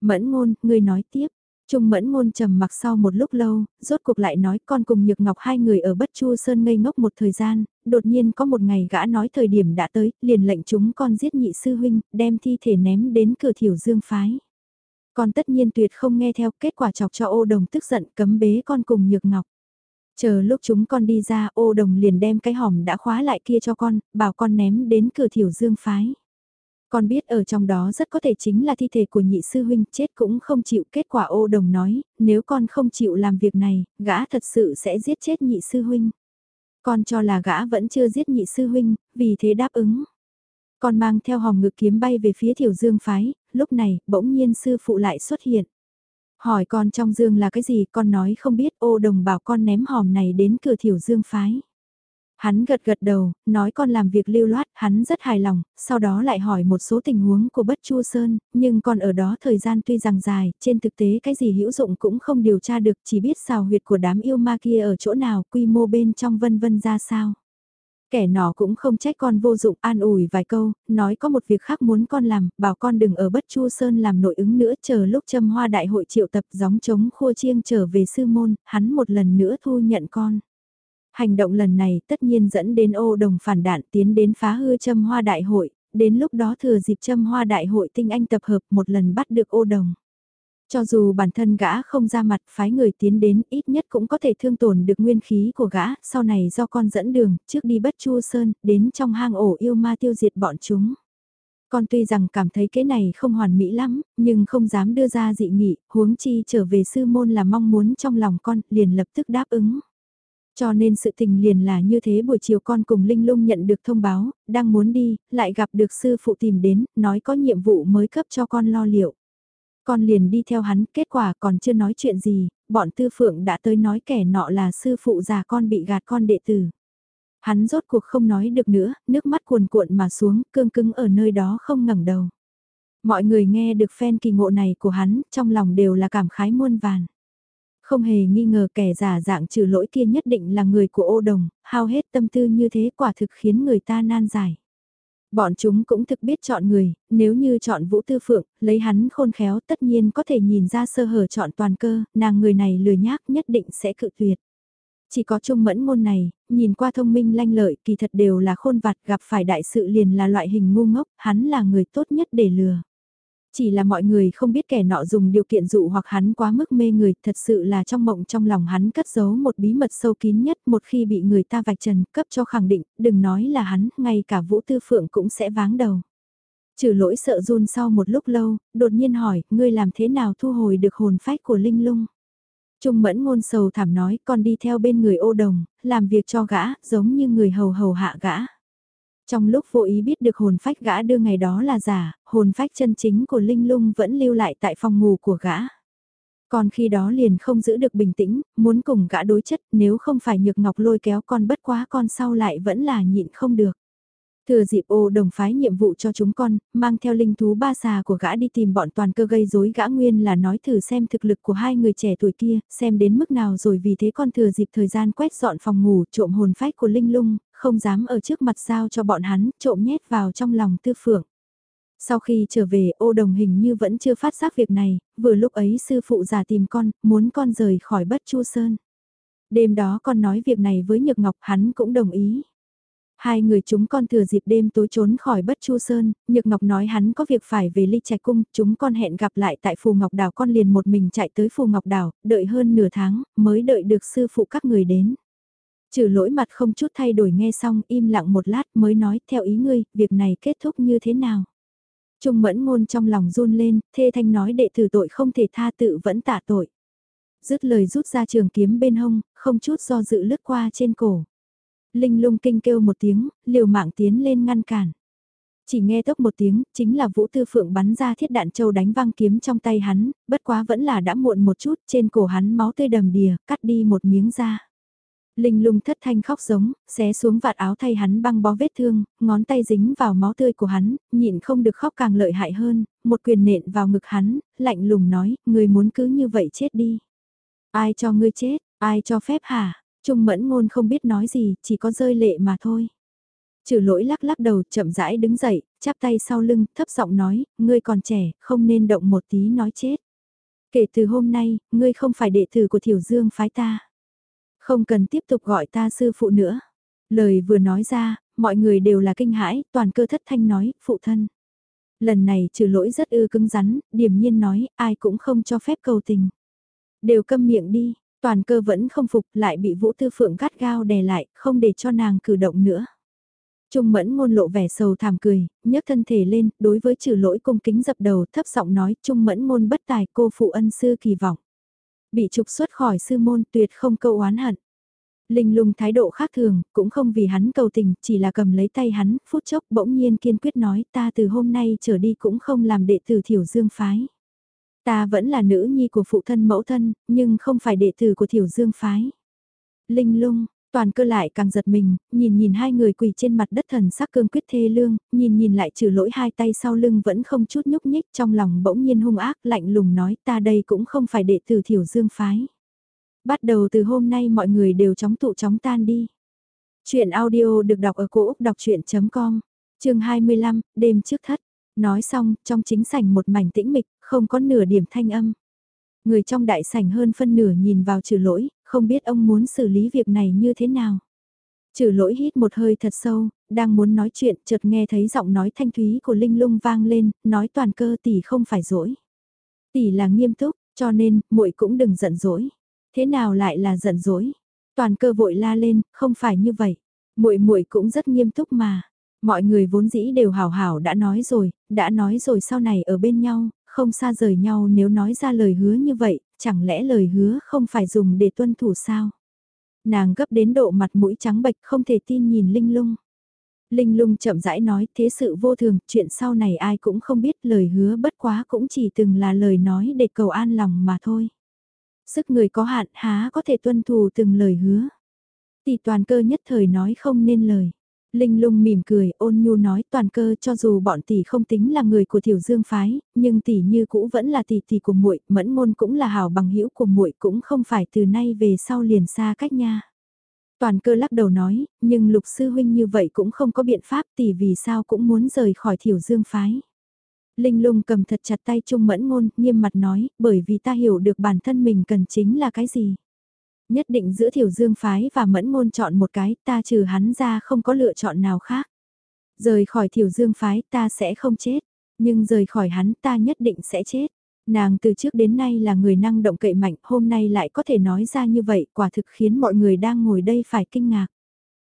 S1: Mẫn ngôn, ngươi nói tiếp. Trung mẫn ngôn trầm mặc sau một lúc lâu, rốt cuộc lại nói con cùng Nhược Ngọc hai người ở Bất Chu Sơn ngây ngốc một thời gian, đột nhiên có một ngày gã nói thời điểm đã tới, liền lệnh chúng con giết nhị sư huynh, đem thi thể ném đến cửa thiểu dương phái. Con tất nhiên tuyệt không nghe theo kết quả chọc cho ô đồng tức giận cấm bế con cùng Nhược Ngọc. Chờ lúc chúng con đi ra ô đồng liền đem cái hòm đã khóa lại kia cho con, bảo con ném đến cửa thiểu dương phái. Con biết ở trong đó rất có thể chính là thi thể của nhị sư huynh chết cũng không chịu kết quả ô đồng nói, nếu con không chịu làm việc này, gã thật sự sẽ giết chết nhị sư huynh. Con cho là gã vẫn chưa giết nhị sư huynh, vì thế đáp ứng. Con mang theo hòm ngực kiếm bay về phía thiểu dương phái, lúc này bỗng nhiên sư phụ lại xuất hiện. Hỏi con trong dương là cái gì con nói không biết ô đồng bảo con ném hòm này đến cửa thiểu dương phái. Hắn gật gật đầu, nói con làm việc lưu loát, hắn rất hài lòng, sau đó lại hỏi một số tình huống của bất chu sơn, nhưng còn ở đó thời gian tuy rằng dài, trên thực tế cái gì hữu dụng cũng không điều tra được, chỉ biết xào huyệt của đám yêu ma kia ở chỗ nào, quy mô bên trong vân vân ra sao. Kẻ nọ cũng không trách con vô dụng an ủi vài câu, nói có một việc khác muốn con làm, bảo con đừng ở bất chu sơn làm nội ứng nữa chờ lúc châm hoa đại hội triệu tập gióng chống khua chiêng trở về sư môn, hắn một lần nữa thu nhận con. Hành động lần này tất nhiên dẫn đến ô đồng phản đạn tiến đến phá hư châm hoa đại hội, đến lúc đó thừa dịp châm hoa đại hội tinh anh tập hợp một lần bắt được ô đồng. Cho dù bản thân gã không ra mặt phái người tiến đến ít nhất cũng có thể thương tổn được nguyên khí của gã, sau này do con dẫn đường, trước đi bất chu sơn, đến trong hang ổ yêu ma tiêu diệt bọn chúng. Con tuy rằng cảm thấy cái này không hoàn mỹ lắm, nhưng không dám đưa ra dị nghị, huống chi trở về sư môn là mong muốn trong lòng con, liền lập tức đáp ứng. Cho nên sự tình liền là như thế buổi chiều con cùng Linh Lung nhận được thông báo, đang muốn đi, lại gặp được sư phụ tìm đến, nói có nhiệm vụ mới cấp cho con lo liệu. Con liền đi theo hắn, kết quả còn chưa nói chuyện gì, bọn tư phượng đã tới nói kẻ nọ là sư phụ già con bị gạt con đệ tử. Hắn rốt cuộc không nói được nữa, nước mắt cuồn cuộn mà xuống, cương cứng ở nơi đó không ngẩng đầu. Mọi người nghe được phen kỳ ngộ này của hắn, trong lòng đều là cảm khái muôn vàn. Không hề nghi ngờ kẻ giả dạng trừ lỗi kia nhất định là người của ô đồng, hao hết tâm tư như thế quả thực khiến người ta nan giải. Bọn chúng cũng thực biết chọn người, nếu như chọn Vũ Tư Phượng, lấy hắn khôn khéo tất nhiên có thể nhìn ra sơ hở chọn toàn cơ, nàng người này lười nhác nhất định sẽ cự tuyệt. Chỉ có trung mẫn môn này, nhìn qua thông minh lanh lợi kỳ thật đều là khôn vặt gặp phải đại sự liền là loại hình ngu ngốc, hắn là người tốt nhất để lừa. Chỉ là mọi người không biết kẻ nọ dùng điều kiện dụ hoặc hắn quá mức mê người, thật sự là trong mộng trong lòng hắn cất giấu một bí mật sâu kín nhất một khi bị người ta vạch trần cấp cho khẳng định, đừng nói là hắn, ngay cả Vũ Tư Phượng cũng sẽ váng đầu. Trừ lỗi sợ run sau một lúc lâu, đột nhiên hỏi, ngươi làm thế nào thu hồi được hồn phách của Linh Lung? Trung mẫn ngôn sầu thảm nói, con đi theo bên người ô đồng, làm việc cho gã, giống như người hầu hầu hạ gã. Trong lúc vô ý biết được hồn phách gã đưa ngày đó là giả, hồn phách chân chính của Linh Lung vẫn lưu lại tại phòng ngủ của gã. Còn khi đó liền không giữ được bình tĩnh, muốn cùng gã đối chất nếu không phải nhược ngọc lôi kéo con bất quá con sau lại vẫn là nhịn không được. Thừa dịp ô đồng phái nhiệm vụ cho chúng con, mang theo linh thú ba xà của gã đi tìm bọn toàn cơ gây rối gã nguyên là nói thử xem thực lực của hai người trẻ tuổi kia, xem đến mức nào rồi vì thế con thừa dịp thời gian quét dọn phòng ngủ trộm hồn phách của linh lung, không dám ở trước mặt giao cho bọn hắn, trộm nhét vào trong lòng tư phượng. Sau khi trở về ô đồng hình như vẫn chưa phát giác việc này, vừa lúc ấy sư phụ già tìm con, muốn con rời khỏi bất chu sơn. Đêm đó con nói việc này với Nhược Ngọc hắn cũng đồng ý. Hai người chúng con thừa dịp đêm tối trốn khỏi bất chu sơn, Nhược Ngọc nói hắn có việc phải về ly trạch cung, chúng con hẹn gặp lại tại Phù Ngọc Đảo con liền một mình chạy tới Phù Ngọc Đảo, đợi hơn nửa tháng, mới đợi được sư phụ các người đến. Trừ lỗi mặt không chút thay đổi nghe xong im lặng một lát mới nói theo ý ngươi, việc này kết thúc như thế nào. Trung mẫn ngôn trong lòng run lên, thê thanh nói đệ tử tội không thể tha tự vẫn tạ tội. Dứt lời rút ra trường kiếm bên hông, không chút do dự lướt qua trên cổ. Linh lung kinh kêu một tiếng, liều mạng tiến lên ngăn cản. Chỉ nghe tốc một tiếng, chính là Vũ Tư Phượng bắn ra thiết đạn châu đánh văng kiếm trong tay hắn, bất quá vẫn là đã muộn một chút, trên cổ hắn máu tươi đầm đìa, cắt đi một miếng da. Linh lung thất thanh khóc giống, xé xuống vạt áo thay hắn băng bó vết thương, ngón tay dính vào máu tươi của hắn, nhịn không được khóc càng lợi hại hơn, một quyền nện vào ngực hắn, lạnh lùng nói, người muốn cứ như vậy chết đi. Ai cho ngươi chết, ai cho phép hả? Trung mẫn ngôn không biết nói gì, chỉ có rơi lệ mà thôi. Trừ lỗi lắc lắc đầu, chậm rãi đứng dậy, chắp tay sau lưng, thấp giọng nói, ngươi còn trẻ, không nên động một tí nói chết. Kể từ hôm nay, ngươi không phải đệ tử của Thiểu Dương phái ta. Không cần tiếp tục gọi ta sư phụ nữa. Lời vừa nói ra, mọi người đều là kinh hãi, toàn cơ thất thanh nói, phụ thân. Lần này trừ lỗi rất ư cứng rắn, điềm nhiên nói, ai cũng không cho phép cầu tình. Đều câm miệng đi, toàn cơ vẫn không phục lại bị Vũ Tư Phượng gắt gao đè lại, không để cho nàng cử động nữa. Trung mẫn ngôn lộ vẻ sầu thảm cười, nhấc thân thể lên, đối với trừ lỗi cung kính dập đầu thấp giọng nói Trung mẫn ngôn bất tài cô phụ ân sư kỳ vọng. Bị trục xuất khỏi sư môn tuyệt không câu oán hận. Linh lung thái độ khác thường, cũng không vì hắn cầu tình, chỉ là cầm lấy tay hắn, phút chốc bỗng nhiên kiên quyết nói ta từ hôm nay trở đi cũng không làm đệ tử thiểu dương phái. Ta vẫn là nữ nhi của phụ thân mẫu thân, nhưng không phải đệ tử của thiểu dương phái. Linh lung, toàn cơ lại càng giật mình, nhìn nhìn hai người quỳ trên mặt đất thần sắc cương quyết thê lương, nhìn nhìn lại trừ lỗi hai tay sau lưng vẫn không chút nhúc nhích trong lòng bỗng nhiên hung ác lạnh lùng nói ta đây cũng không phải đệ tử thiểu dương phái. Bắt đầu từ hôm nay mọi người đều chóng tụ chóng tan đi. Chuyện audio được đọc ở cổ Úc đọc chuyện.com, trường 25, đêm trước thất. Nói xong, trong chính sảnh một mảnh tĩnh mịch, không có nửa điểm thanh âm. Người trong đại sảnh hơn phân nửa nhìn vào trừ lỗi, không biết ông muốn xử lý việc này như thế nào. Trừ lỗi hít một hơi thật sâu, đang muốn nói chuyện, chợt nghe thấy giọng nói thanh thúy của Linh Lung vang lên, nói toàn cơ tỷ không phải dỗi. Tỷ là nghiêm túc, cho nên, muội cũng đừng giận dỗi. Thế nào lại là giận dỗi? Toàn cơ vội la lên, không phải như vậy. Muội muội cũng rất nghiêm túc mà. Mọi người vốn dĩ đều hào hảo đã nói rồi, đã nói rồi sau này ở bên nhau, không xa rời nhau nếu nói ra lời hứa như vậy, chẳng lẽ lời hứa không phải dùng để tuân thủ sao? Nàng gấp đến độ mặt mũi trắng bệch không thể tin nhìn Linh Lung. Linh Lung chậm rãi nói thế sự vô thường, chuyện sau này ai cũng không biết lời hứa bất quá cũng chỉ từng là lời nói để cầu an lòng mà thôi. Sức người có hạn há có thể tuân thủ từng lời hứa. Tỷ toàn cơ nhất thời nói không nên lời. Linh lung mỉm cười, ôn nhu nói toàn cơ cho dù bọn tỷ không tính là người của tiểu dương phái, nhưng tỷ như cũ vẫn là tỷ tỷ của muội, mẫn ngôn cũng là hảo bằng hữu của muội cũng không phải từ nay về sau liền xa cách nha. Toàn cơ lắc đầu nói, nhưng lục sư huynh như vậy cũng không có biện pháp tỷ vì sao cũng muốn rời khỏi tiểu dương phái. Linh lung cầm thật chặt tay Trung Mẫn Ngôn, nghiêm mặt nói, bởi vì ta hiểu được bản thân mình cần chính là cái gì. Nhất định giữa Thiểu Dương Phái và Mẫn Ngôn chọn một cái, ta trừ hắn ra không có lựa chọn nào khác. Rời khỏi Thiểu Dương Phái ta sẽ không chết, nhưng rời khỏi hắn ta nhất định sẽ chết. Nàng từ trước đến nay là người năng động cậy mạnh, hôm nay lại có thể nói ra như vậy, quả thực khiến mọi người đang ngồi đây phải kinh ngạc.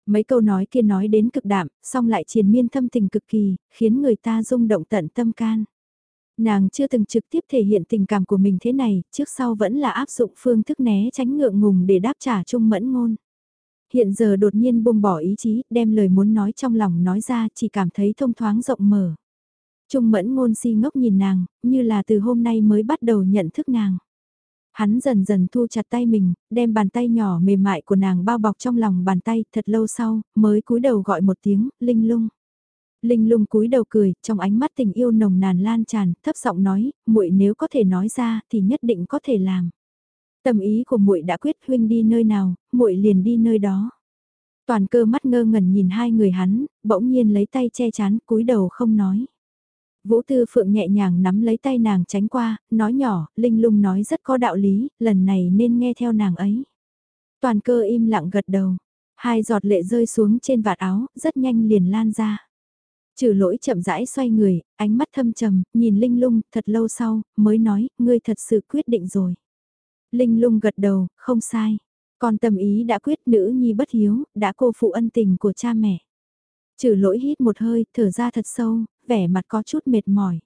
S1: Mấy câu nói kia nói đến cực đạm, song lại triền miên thâm tình cực kỳ, khiến người ta rung động tận tâm can. Nàng chưa từng trực tiếp thể hiện tình cảm của mình thế này, trước sau vẫn là áp dụng phương thức né tránh ngượng ngùng để đáp trả trung mẫn ngôn. Hiện giờ đột nhiên buông bỏ ý chí, đem lời muốn nói trong lòng nói ra chỉ cảm thấy thông thoáng rộng mở. Trung mẫn ngôn si ngốc nhìn nàng, như là từ hôm nay mới bắt đầu nhận thức nàng. Hắn dần dần thu chặt tay mình, đem bàn tay nhỏ mềm mại của nàng bao bọc trong lòng bàn tay, thật lâu sau, mới cúi đầu gọi một tiếng, linh lung. Linh lung cúi đầu cười, trong ánh mắt tình yêu nồng nàn lan tràn, thấp giọng nói, muội nếu có thể nói ra thì nhất định có thể làm. Tâm ý của muội đã quyết huynh đi nơi nào, muội liền đi nơi đó. Toàn cơ mắt ngơ ngẩn nhìn hai người hắn, bỗng nhiên lấy tay che chắn, cúi đầu không nói. Vũ Tư Phượng nhẹ nhàng nắm lấy tay nàng tránh qua, nói nhỏ, Linh lung nói rất có đạo lý, lần này nên nghe theo nàng ấy. Toàn cơ im lặng gật đầu, hai giọt lệ rơi xuống trên vạt áo, rất nhanh liền lan ra. Trừ lỗi chậm rãi xoay người, ánh mắt thâm trầm, nhìn Linh lung, thật lâu sau, mới nói, ngươi thật sự quyết định rồi. Linh lung gật đầu, không sai. Còn tâm ý đã quyết nữ nhi bất hiếu, đã cô phụ ân tình của cha mẹ. Trừ lỗi hít một hơi, thở ra thật sâu, vẻ mặt có chút mệt mỏi.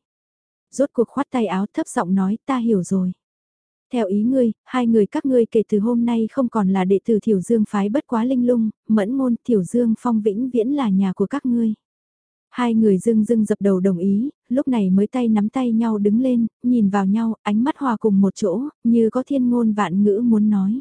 S1: Rốt cuộc khoát tay áo thấp giọng nói ta hiểu rồi. Theo ý ngươi, hai người các ngươi kể từ hôm nay không còn là đệ tử Thiểu Dương phái bất quá linh lung, mẫn môn Thiểu Dương phong vĩnh viễn là nhà của các ngươi. Hai người dưng dưng dập đầu đồng ý, lúc này mới tay nắm tay nhau đứng lên, nhìn vào nhau, ánh mắt hòa cùng một chỗ, như có thiên ngôn vạn ngữ muốn nói.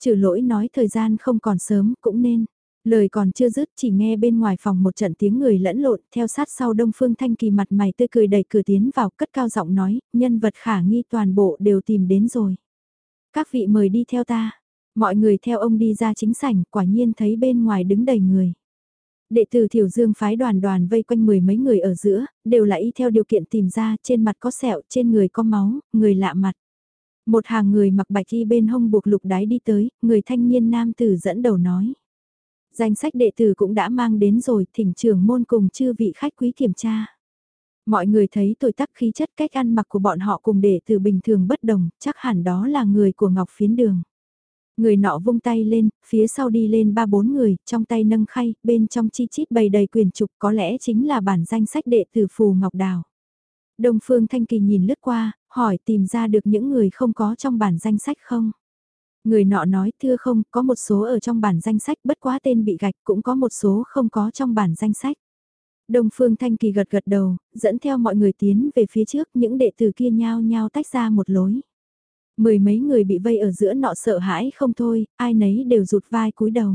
S1: Trừ lỗi nói thời gian không còn sớm, cũng nên. Lời còn chưa dứt chỉ nghe bên ngoài phòng một trận tiếng người lẫn lộn theo sát sau Đông Phương Thanh Kỳ mặt mày tươi cười đẩy cửa tiến vào cất cao giọng nói, nhân vật khả nghi toàn bộ đều tìm đến rồi. Các vị mời đi theo ta. Mọi người theo ông đi ra chính sảnh quả nhiên thấy bên ngoài đứng đầy người. Đệ tử Thiểu Dương phái đoàn đoàn vây quanh mười mấy người ở giữa, đều là y theo điều kiện tìm ra, trên mặt có sẹo, trên người có máu, người lạ mặt. Một hàng người mặc bạch y bên hông buộc lục đái đi tới, người thanh niên nam tử dẫn đầu nói. Danh sách đệ tử cũng đã mang đến rồi, thỉnh trưởng môn cùng chư vị khách quý kiểm tra. Mọi người thấy tuổi tắc khí chất cách ăn mặc của bọn họ cùng đệ tử bình thường bất đồng, chắc hẳn đó là người của Ngọc Phiến Đường. Người nọ vung tay lên, phía sau đi lên ba bốn người, trong tay nâng khay, bên trong chi chít bày đầy quyển trục có lẽ chính là bản danh sách đệ tử Phù Ngọc Đào. Đông Phương Thanh Kỳ nhìn lướt qua, hỏi tìm ra được những người không có trong bản danh sách không? Người nọ nói thưa không, có một số ở trong bản danh sách bất quá tên bị gạch cũng có một số không có trong bản danh sách. Đông Phương Thanh Kỳ gật gật đầu, dẫn theo mọi người tiến về phía trước những đệ tử kia nhao nhao tách ra một lối. Mười mấy người bị vây ở giữa nọ sợ hãi không thôi, ai nấy đều rụt vai cúi đầu.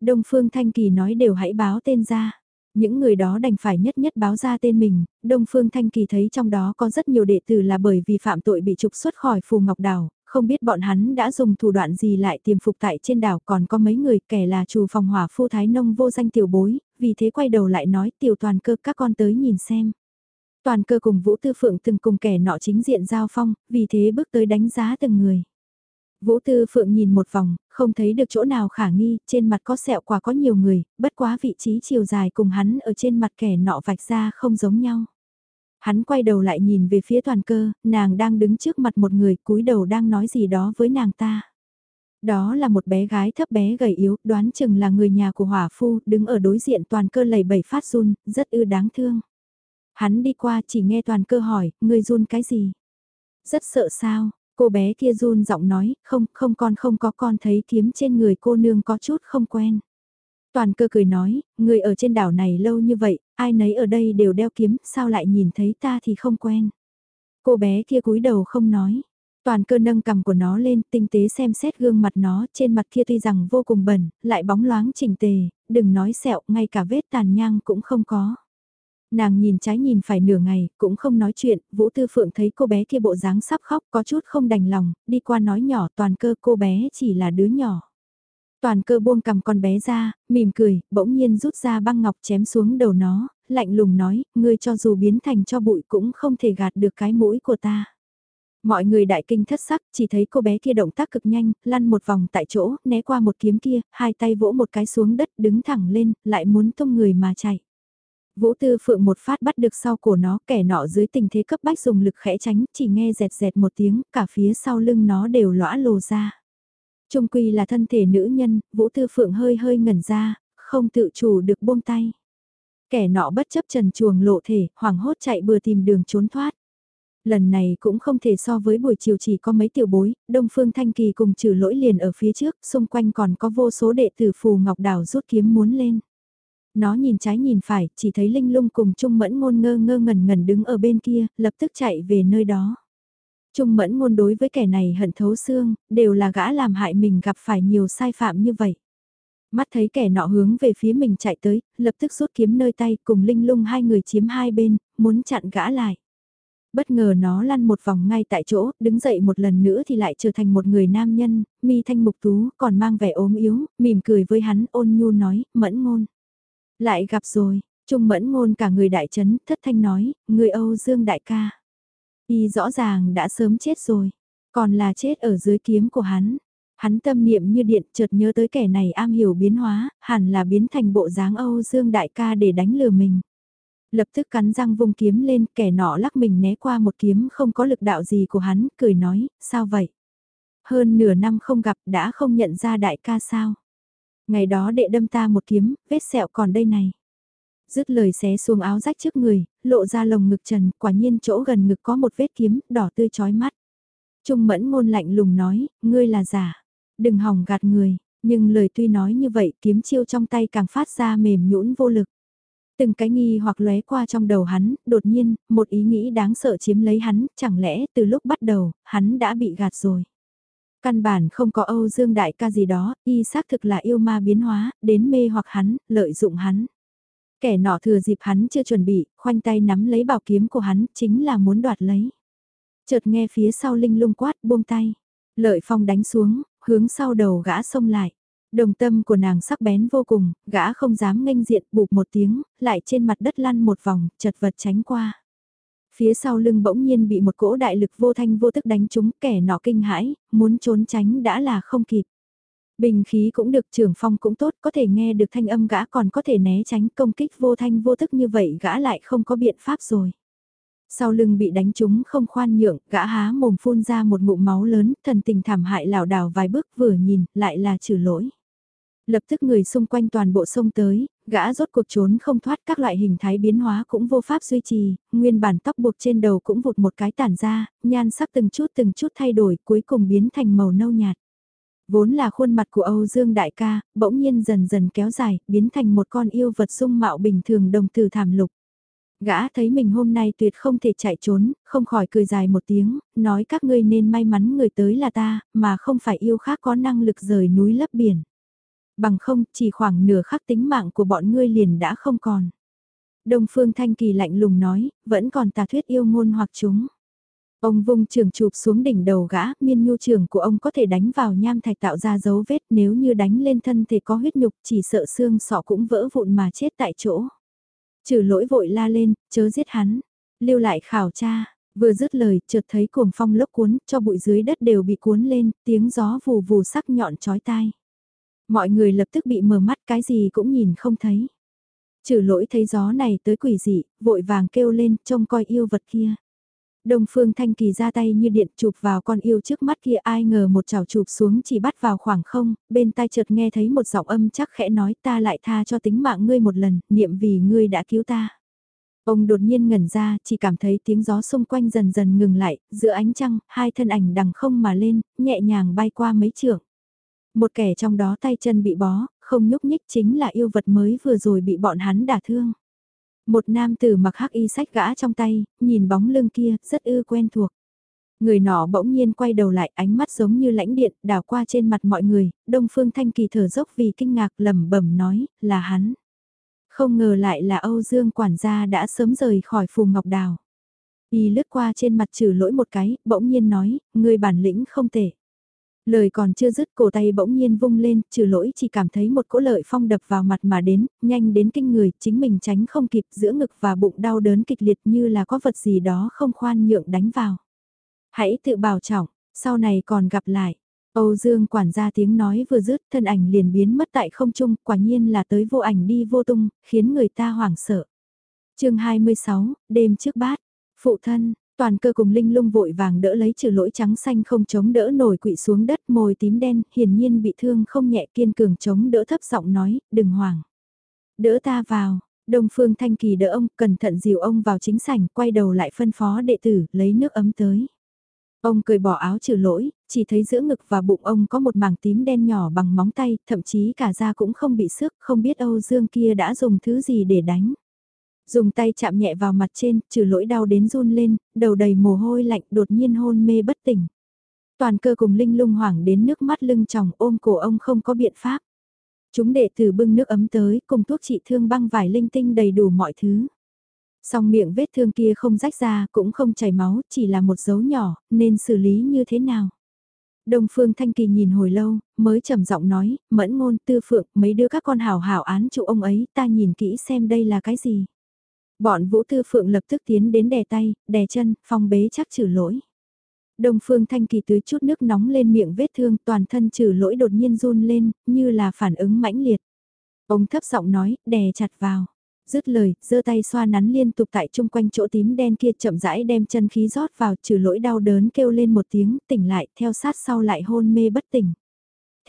S1: Đông Phương Thanh Kỳ nói đều hãy báo tên ra. Những người đó đành phải nhất nhất báo ra tên mình, Đông Phương Thanh Kỳ thấy trong đó có rất nhiều đệ tử là bởi vì phạm tội bị trục xuất khỏi Phù Ngọc Đảo, không biết bọn hắn đã dùng thủ đoạn gì lại tiềm phục tại trên đảo còn có mấy người kẻ là chủ phòng hỏa phu thái nông vô danh tiểu bối, vì thế quay đầu lại nói tiểu toàn cơ các con tới nhìn xem. Toàn cơ cùng Vũ Tư Phượng từng cùng kẻ nọ chính diện giao phong, vì thế bước tới đánh giá từng người. Vũ Tư Phượng nhìn một vòng, không thấy được chỗ nào khả nghi, trên mặt có sẹo quả có nhiều người, bất quá vị trí chiều dài cùng hắn ở trên mặt kẻ nọ vạch ra không giống nhau. Hắn quay đầu lại nhìn về phía toàn cơ, nàng đang đứng trước mặt một người cúi đầu đang nói gì đó với nàng ta. Đó là một bé gái thấp bé gầy yếu, đoán chừng là người nhà của hỏa phu, đứng ở đối diện toàn cơ lầy bẩy phát run, rất ư đáng thương. Hắn đi qua chỉ nghe toàn cơ hỏi, người run cái gì? Rất sợ sao, cô bé kia run giọng nói, không, không con không có con thấy kiếm trên người cô nương có chút không quen. Toàn cơ cười nói, người ở trên đảo này lâu như vậy, ai nấy ở đây đều đeo kiếm, sao lại nhìn thấy ta thì không quen. Cô bé kia cúi đầu không nói. Toàn cơ nâng cầm của nó lên, tinh tế xem xét gương mặt nó, trên mặt kia tuy rằng vô cùng bẩn, lại bóng loáng chỉnh tề, đừng nói sẹo, ngay cả vết tàn nhang cũng không có. Nàng nhìn trái nhìn phải nửa ngày, cũng không nói chuyện, Vũ Tư Phượng thấy cô bé kia bộ dáng sắp khóc, có chút không đành lòng, đi qua nói nhỏ toàn cơ cô bé chỉ là đứa nhỏ. Toàn cơ buông cầm con bé ra, mỉm cười, bỗng nhiên rút ra băng ngọc chém xuống đầu nó, lạnh lùng nói, ngươi cho dù biến thành cho bụi cũng không thể gạt được cái mũi của ta. Mọi người đại kinh thất sắc, chỉ thấy cô bé kia động tác cực nhanh, lăn một vòng tại chỗ, né qua một kiếm kia, hai tay vỗ một cái xuống đất, đứng thẳng lên, lại muốn tung người mà chạy. Vũ Tư Phượng một phát bắt được sau cổ nó, kẻ nọ dưới tình thế cấp bách dùng lực khẽ tránh, chỉ nghe dẹt dẹt một tiếng, cả phía sau lưng nó đều lõa lồ ra. Trung quy là thân thể nữ nhân, Vũ Tư Phượng hơi hơi ngẩn ra, không tự chủ được buông tay. Kẻ nọ bất chấp trần chuồng lộ thể, hoảng hốt chạy bừa tìm đường trốn thoát. Lần này cũng không thể so với buổi chiều chỉ có mấy tiểu bối, Đông Phương Thanh Kỳ cùng trừ lỗi liền ở phía trước, xung quanh còn có vô số đệ tử phù ngọc đảo rút kiếm muốn lên. Nó nhìn trái nhìn phải, chỉ thấy Linh Lung cùng Trung Mẫn ngôn ngơ ngơ ngẩn ngẩn đứng ở bên kia, lập tức chạy về nơi đó. Trung Mẫn ngôn đối với kẻ này hận thấu xương, đều là gã làm hại mình gặp phải nhiều sai phạm như vậy. Mắt thấy kẻ nọ hướng về phía mình chạy tới, lập tức rút kiếm nơi tay cùng Linh Lung hai người chiếm hai bên, muốn chặn gã lại. Bất ngờ nó lăn một vòng ngay tại chỗ, đứng dậy một lần nữa thì lại trở thành một người nam nhân, mi thanh mục tú, còn mang vẻ ốm yếu, mỉm cười với hắn ôn nhu nói, mẫn ngôn. Lại gặp rồi, Trung mẫn ngôn cả người đại chấn, thất thanh nói, người Âu Dương đại ca. Y rõ ràng đã sớm chết rồi, còn là chết ở dưới kiếm của hắn. Hắn tâm niệm như điện chợt nhớ tới kẻ này am hiểu biến hóa, hẳn là biến thành bộ dáng Âu Dương đại ca để đánh lừa mình. Lập tức cắn răng vung kiếm lên, kẻ nọ lắc mình né qua một kiếm không có lực đạo gì của hắn, cười nói, sao vậy? Hơn nửa năm không gặp đã không nhận ra đại ca sao? Ngày đó đệ đâm ta một kiếm, vết sẹo còn đây này. Dứt lời xé xuống áo rách trước người, lộ ra lồng ngực trần, quả nhiên chỗ gần ngực có một vết kiếm, đỏ tươi chói mắt. Trung mẫn ngôn lạnh lùng nói, ngươi là giả, đừng hòng gạt người, nhưng lời tuy nói như vậy kiếm chiêu trong tay càng phát ra mềm nhũn vô lực. Từng cái nghi hoặc lóe qua trong đầu hắn, đột nhiên, một ý nghĩ đáng sợ chiếm lấy hắn, chẳng lẽ từ lúc bắt đầu, hắn đã bị gạt rồi. Căn bản không có Âu Dương Đại ca gì đó, y xác thực là yêu ma biến hóa, đến mê hoặc hắn, lợi dụng hắn. Kẻ nọ thừa dịp hắn chưa chuẩn bị, khoanh tay nắm lấy bảo kiếm của hắn, chính là muốn đoạt lấy. Chợt nghe phía sau linh lung quát buông tay. Lợi phong đánh xuống, hướng sau đầu gã xông lại. Đồng tâm của nàng sắc bén vô cùng, gã không dám nghênh diện bụp một tiếng, lại trên mặt đất lăn một vòng, chật vật tránh qua. Phía sau lưng bỗng nhiên bị một cỗ đại lực vô thanh vô tức đánh trúng kẻ nọ kinh hãi, muốn trốn tránh đã là không kịp. Bình khí cũng được trưởng phong cũng tốt, có thể nghe được thanh âm gã còn có thể né tránh công kích vô thanh vô tức như vậy gã lại không có biện pháp rồi. Sau lưng bị đánh trúng không khoan nhượng, gã há mồm phun ra một ngụm máu lớn, thần tình thảm hại lảo đảo vài bước vừa nhìn, lại là trừ lỗi. Lập tức người xung quanh toàn bộ sông tới, gã rốt cuộc trốn không thoát các loại hình thái biến hóa cũng vô pháp duy trì, nguyên bản tóc buộc trên đầu cũng vụt một cái tản ra, nhan sắc từng chút từng chút thay đổi cuối cùng biến thành màu nâu nhạt. Vốn là khuôn mặt của Âu Dương Đại ca, bỗng nhiên dần dần kéo dài, biến thành một con yêu vật dung mạo bình thường đồng từ thảm lục. Gã thấy mình hôm nay tuyệt không thể chạy trốn, không khỏi cười dài một tiếng, nói các ngươi nên may mắn người tới là ta, mà không phải yêu khác có năng lực rời núi lấp biển. Bằng không, chỉ khoảng nửa khắc tính mạng của bọn ngươi liền đã không còn. Đông Phương Thanh Kỳ lạnh lùng nói, vẫn còn tà thuyết yêu ngôn hoặc chúng. Ông vung trường chụp xuống đỉnh đầu gã, miên nhu trường của ông có thể đánh vào nham thạch tạo ra dấu vết nếu như đánh lên thân thể có huyết nhục chỉ sợ xương sọ cũng vỡ vụn mà chết tại chỗ. Trừ lỗi vội la lên, chớ giết hắn, lưu lại khảo tra, vừa dứt lời chợt thấy cuồng phong lốc cuốn cho bụi dưới đất đều bị cuốn lên, tiếng gió vù vù sắc nhọn chói tai. Mọi người lập tức bị mờ mắt cái gì cũng nhìn không thấy. Trừ lỗi thấy gió này tới quỷ dị, vội vàng kêu lên trông coi yêu vật kia. Đông Phương Thanh Kỳ ra tay như điện chụp vào con yêu trước mắt kia ai ngờ một chảo chụp xuống chỉ bắt vào khoảng không, bên tai chợt nghe thấy một giọng âm chắc khẽ nói ta lại tha cho tính mạng ngươi một lần, niệm vì ngươi đã cứu ta. Ông đột nhiên ngẩn ra, chỉ cảm thấy tiếng gió xung quanh dần dần ngừng lại, giữa ánh trăng, hai thân ảnh đằng không mà lên, nhẹ nhàng bay qua mấy trượng. Một kẻ trong đó tay chân bị bó, không nhúc nhích chính là yêu vật mới vừa rồi bị bọn hắn đả thương. Một nam tử mặc hắc y sách gã trong tay, nhìn bóng lưng kia, rất ư quen thuộc. Người nọ bỗng nhiên quay đầu lại ánh mắt giống như lãnh điện đảo qua trên mặt mọi người, Đông Phương Thanh Kỳ thở dốc vì kinh ngạc lẩm bẩm nói, là hắn. Không ngờ lại là Âu Dương quản gia đã sớm rời khỏi phù ngọc đào. Y lướt qua trên mặt trừ lỗi một cái, bỗng nhiên nói, người bản lĩnh không tệ. Lời còn chưa dứt cổ tay bỗng nhiên vung lên, trừ lỗi chỉ cảm thấy một cỗ lợi phong đập vào mặt mà đến, nhanh đến kinh người, chính mình tránh không kịp giữa ngực và bụng đau đớn kịch liệt như là có vật gì đó không khoan nhượng đánh vào. Hãy tự bảo trọng, sau này còn gặp lại. Âu Dương quản gia tiếng nói vừa dứt thân ảnh liền biến mất tại không trung, quả nhiên là tới vô ảnh đi vô tung, khiến người ta hoảng sợ. chương 26, đêm trước bát, phụ thân, Toàn cơ cùng linh lung vội vàng đỡ lấy trừ lỗi trắng xanh không chống đỡ nổi quỵ xuống đất môi tím đen, hiển nhiên bị thương không nhẹ kiên cường chống đỡ thấp giọng nói, đừng hoảng. Đỡ ta vào, Đông Phương Thanh Kỳ đỡ ông, cẩn thận dìu ông vào chính sảnh, quay đầu lại phân phó đệ tử, lấy nước ấm tới. Ông cười bỏ áo trừ lỗi, chỉ thấy giữa ngực và bụng ông có một mảng tím đen nhỏ bằng móng tay, thậm chí cả da cũng không bị sức, không biết Âu Dương kia đã dùng thứ gì để đánh. Dùng tay chạm nhẹ vào mặt trên, trừ lỗi đau đến run lên, đầu đầy mồ hôi lạnh đột nhiên hôn mê bất tỉnh. Toàn cơ cùng linh lung hoảng đến nước mắt lưng tròng ôm cổ ông không có biện pháp. Chúng đệ tử bưng nước ấm tới cùng thuốc trị thương băng vải linh tinh đầy đủ mọi thứ. Song miệng vết thương kia không rách ra cũng không chảy máu, chỉ là một dấu nhỏ, nên xử lý như thế nào? Đông Phương Thanh Kỳ nhìn hồi lâu, mới trầm giọng nói, mẫn ngôn tư phượng, mấy đứa các con hảo hảo án trụ ông ấy, ta nhìn kỹ xem đây là cái gì. Bọn Vũ Tư Phượng lập tức tiến đến đè tay, đè chân, phong bế chắc trừ lỗi. Đông Phương Thanh Kỳ tưới chút nước nóng lên miệng vết thương toàn thân trừ lỗi đột nhiên run lên, như là phản ứng mãnh liệt. Ông thấp giọng nói, đè chặt vào. Dứt lời, giơ tay xoa nắn liên tục tại chung quanh chỗ tím đen kia chậm rãi đem chân khí rót vào trừ lỗi đau đớn kêu lên một tiếng tỉnh lại theo sát sau lại hôn mê bất tỉnh.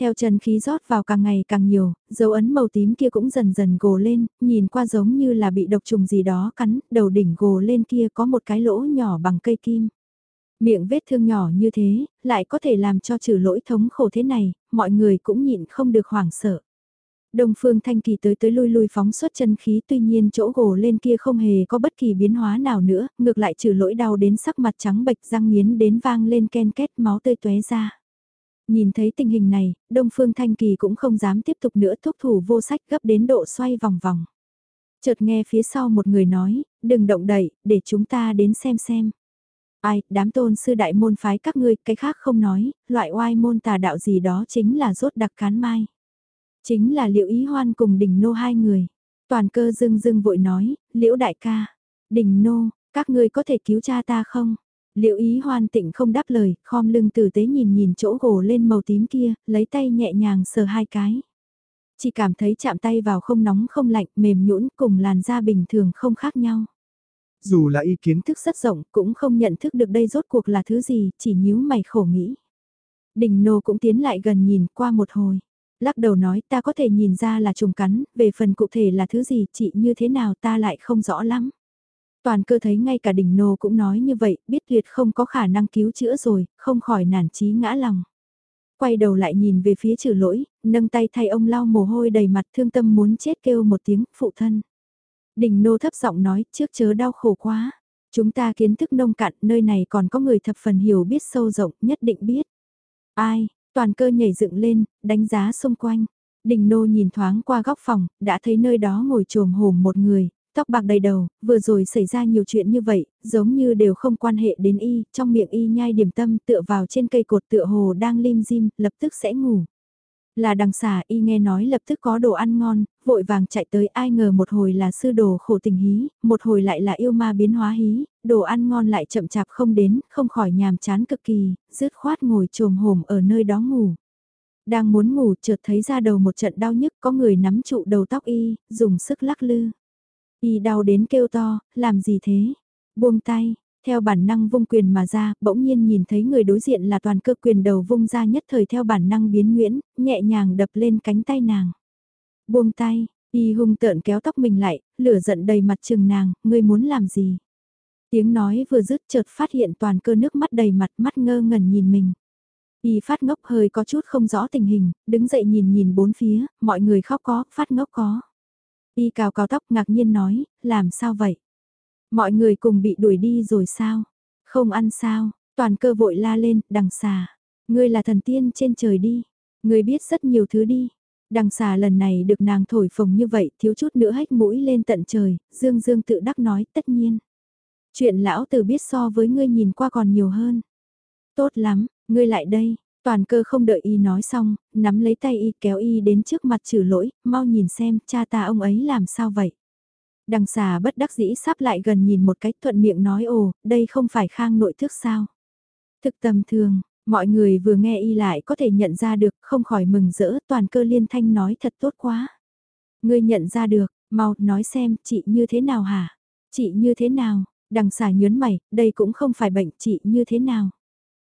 S1: Theo chân khí rót vào càng ngày càng nhiều, dấu ấn màu tím kia cũng dần dần gồ lên, nhìn qua giống như là bị độc trùng gì đó cắn, đầu đỉnh gồ lên kia có một cái lỗ nhỏ bằng cây kim. Miệng vết thương nhỏ như thế, lại có thể làm cho trừ lỗi thống khổ thế này, mọi người cũng nhịn không được hoảng sợ. Đông Phương Thanh Kỳ tới tới lui lui phóng xuất chân khí tuy nhiên chỗ gồ lên kia không hề có bất kỳ biến hóa nào nữa, ngược lại trừ lỗi đau đến sắc mặt trắng bệch răng nghiến đến vang lên ken két máu tươi tóe ra. Nhìn thấy tình hình này, Đông Phương Thanh Kỳ cũng không dám tiếp tục nữa thúc thủ vô sách gấp đến độ xoay vòng vòng. Chợt nghe phía sau một người nói, đừng động đậy, để chúng ta đến xem xem. Ai, đám tôn sư đại môn phái các ngươi, cái khác không nói, loại oai môn tà đạo gì đó chính là rốt đặc cán mai. Chính là liệu ý hoan cùng đỉnh nô hai người. Toàn cơ dưng dưng vội nói, liễu đại ca, đỉnh nô, các ngươi có thể cứu cha ta không? Liệu ý hoan tịnh không đáp lời, khom lưng tử tế nhìn nhìn chỗ gồ lên màu tím kia, lấy tay nhẹ nhàng sờ hai cái. Chỉ cảm thấy chạm tay vào không nóng không lạnh, mềm nhũn cùng làn da bình thường không khác nhau.
S2: Dù là ý kiến
S1: thức rất rộng, cũng không nhận thức được đây rốt cuộc là thứ gì, chỉ nhíu mày khổ nghĩ. Đình nô cũng tiến lại gần nhìn qua một hồi. Lắc đầu nói ta có thể nhìn ra là trùng cắn, về phần cụ thể là thứ gì, chị như thế nào ta lại không rõ lắm. Toàn cơ thấy ngay cả đỉnh nô cũng nói như vậy, biết tuyệt không có khả năng cứu chữa rồi, không khỏi nản chí ngã lòng. Quay đầu lại nhìn về phía trừ lỗi, nâng tay thay ông lau mồ hôi đầy mặt thương tâm muốn chết kêu một tiếng, phụ thân. Đỉnh nô thấp giọng nói, trước chớ đau khổ quá. Chúng ta kiến thức nông cạn, nơi này còn có người thập phần hiểu biết sâu rộng, nhất định biết. Ai, toàn cơ nhảy dựng lên, đánh giá xung quanh. Đình nô nhìn thoáng qua góc phòng, đã thấy nơi đó ngồi trồm hổm một người, tóc bạc đầy đầu, vừa rồi xảy ra nhiều chuyện như vậy, giống như đều không quan hệ đến y, trong miệng y nhai điểm tâm tựa vào trên cây cột tựa hồ đang lim dim, lập tức sẽ ngủ. Là đằng xà y nghe nói lập tức có đồ ăn ngon, vội vàng chạy tới ai ngờ một hồi là sư đồ khổ tình hí, một hồi lại là yêu ma biến hóa hí, đồ ăn ngon lại chậm chạp không đến, không khỏi nhàm chán cực kỳ, rứt khoát ngồi trồm hổm ở nơi đó ngủ. Đang muốn ngủ chợt thấy ra đầu một trận đau nhức có người nắm trụ đầu tóc y, dùng sức lắc lư. Y đau đến kêu to, làm gì thế? Buông tay, theo bản năng vung quyền mà ra, bỗng nhiên nhìn thấy người đối diện là toàn cơ quyền đầu vung ra nhất thời theo bản năng biến nguyễn, nhẹ nhàng đập lên cánh tay nàng. Buông tay, y hung tợn kéo tóc mình lại, lửa giận đầy mặt trừng nàng, ngươi muốn làm gì? Tiếng nói vừa dứt chợt phát hiện toàn cơ nước mắt đầy mặt mắt ngơ ngẩn nhìn mình. Y phát ngốc hơi có chút không rõ tình hình, đứng dậy nhìn nhìn bốn phía, mọi người khóc có, phát ngốc có. Y cào cào tóc ngạc nhiên nói, làm sao vậy? Mọi người cùng bị đuổi đi rồi sao? Không ăn sao? Toàn cơ vội la lên, đằng xà. Ngươi là thần tiên trên trời đi. Ngươi biết rất nhiều thứ đi. Đằng xà lần này được nàng thổi phồng như vậy, thiếu chút nữa hách mũi lên tận trời, dương dương tự đắc nói tất nhiên. Chuyện lão tử biết so với ngươi nhìn qua còn nhiều hơn. Tốt lắm, ngươi lại đây, toàn cơ không đợi y nói xong, nắm lấy tay y kéo y đến trước mặt trừ lỗi, mau nhìn xem cha ta ông ấy làm sao vậy. Đằng xà bất đắc dĩ sắp lại gần nhìn một cách thuận miệng nói ồ, đây không phải khang nội thức sao. Thực tầm thường, mọi người vừa nghe y lại có thể nhận ra được, không khỏi mừng rỡ, toàn cơ liên thanh nói thật tốt quá. Ngươi nhận ra được, mau nói xem, chị như thế nào hả? Chị như thế nào? Đằng xà nhớn mày, đây cũng không phải bệnh chị như thế nào?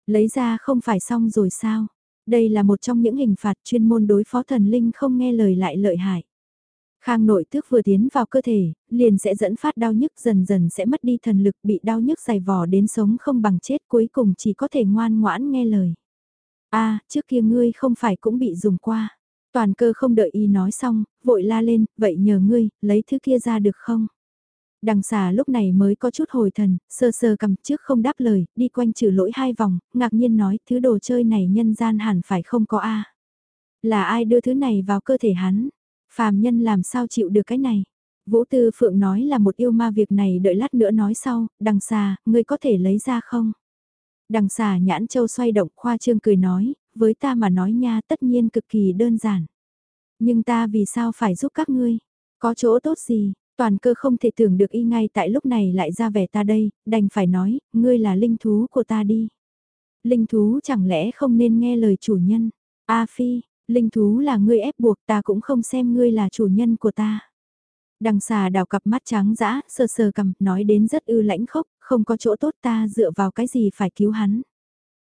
S1: Lấy ra không phải xong rồi sao? Đây là một trong những hình phạt chuyên môn đối phó thần linh không nghe lời lại lợi hại. Khang nội tước vừa tiến vào cơ thể, liền sẽ dẫn phát đau nhức dần dần sẽ mất đi thần lực bị đau nhức dày vò đến sống không bằng chết cuối cùng chỉ có thể ngoan ngoãn nghe lời. a trước kia ngươi không phải cũng bị dùng qua. Toàn cơ không đợi y nói xong, vội la lên, vậy nhờ ngươi, lấy thứ kia ra được không? Đằng xà lúc này mới có chút hồi thần, sơ sơ cầm trước không đáp lời, đi quanh trừ lỗi hai vòng, ngạc nhiên nói thứ đồ chơi này nhân gian hẳn phải không có a Là ai đưa thứ này vào cơ thể hắn? Phàm nhân làm sao chịu được cái này? Vũ Tư Phượng nói là một yêu ma việc này đợi lát nữa nói sau, đằng xà, ngươi có thể lấy ra không? Đằng xà nhãn châu xoay động khoa trương cười nói, với ta mà nói nha tất nhiên cực kỳ đơn giản. Nhưng ta vì sao phải giúp các ngươi? Có chỗ tốt gì? Toàn cơ không thể tưởng được y ngay tại lúc này lại ra vẻ ta đây, đành phải nói, ngươi là linh thú của ta đi. Linh thú chẳng lẽ không nên nghe lời chủ nhân? A Phi, Linh thú là ngươi ép buộc ta cũng không xem ngươi là chủ nhân của ta. Đằng xà đào cặp mắt trắng dã, sờ sờ cầm, nói đến rất ư lãnh khốc, không có chỗ tốt ta dựa vào cái gì phải cứu hắn.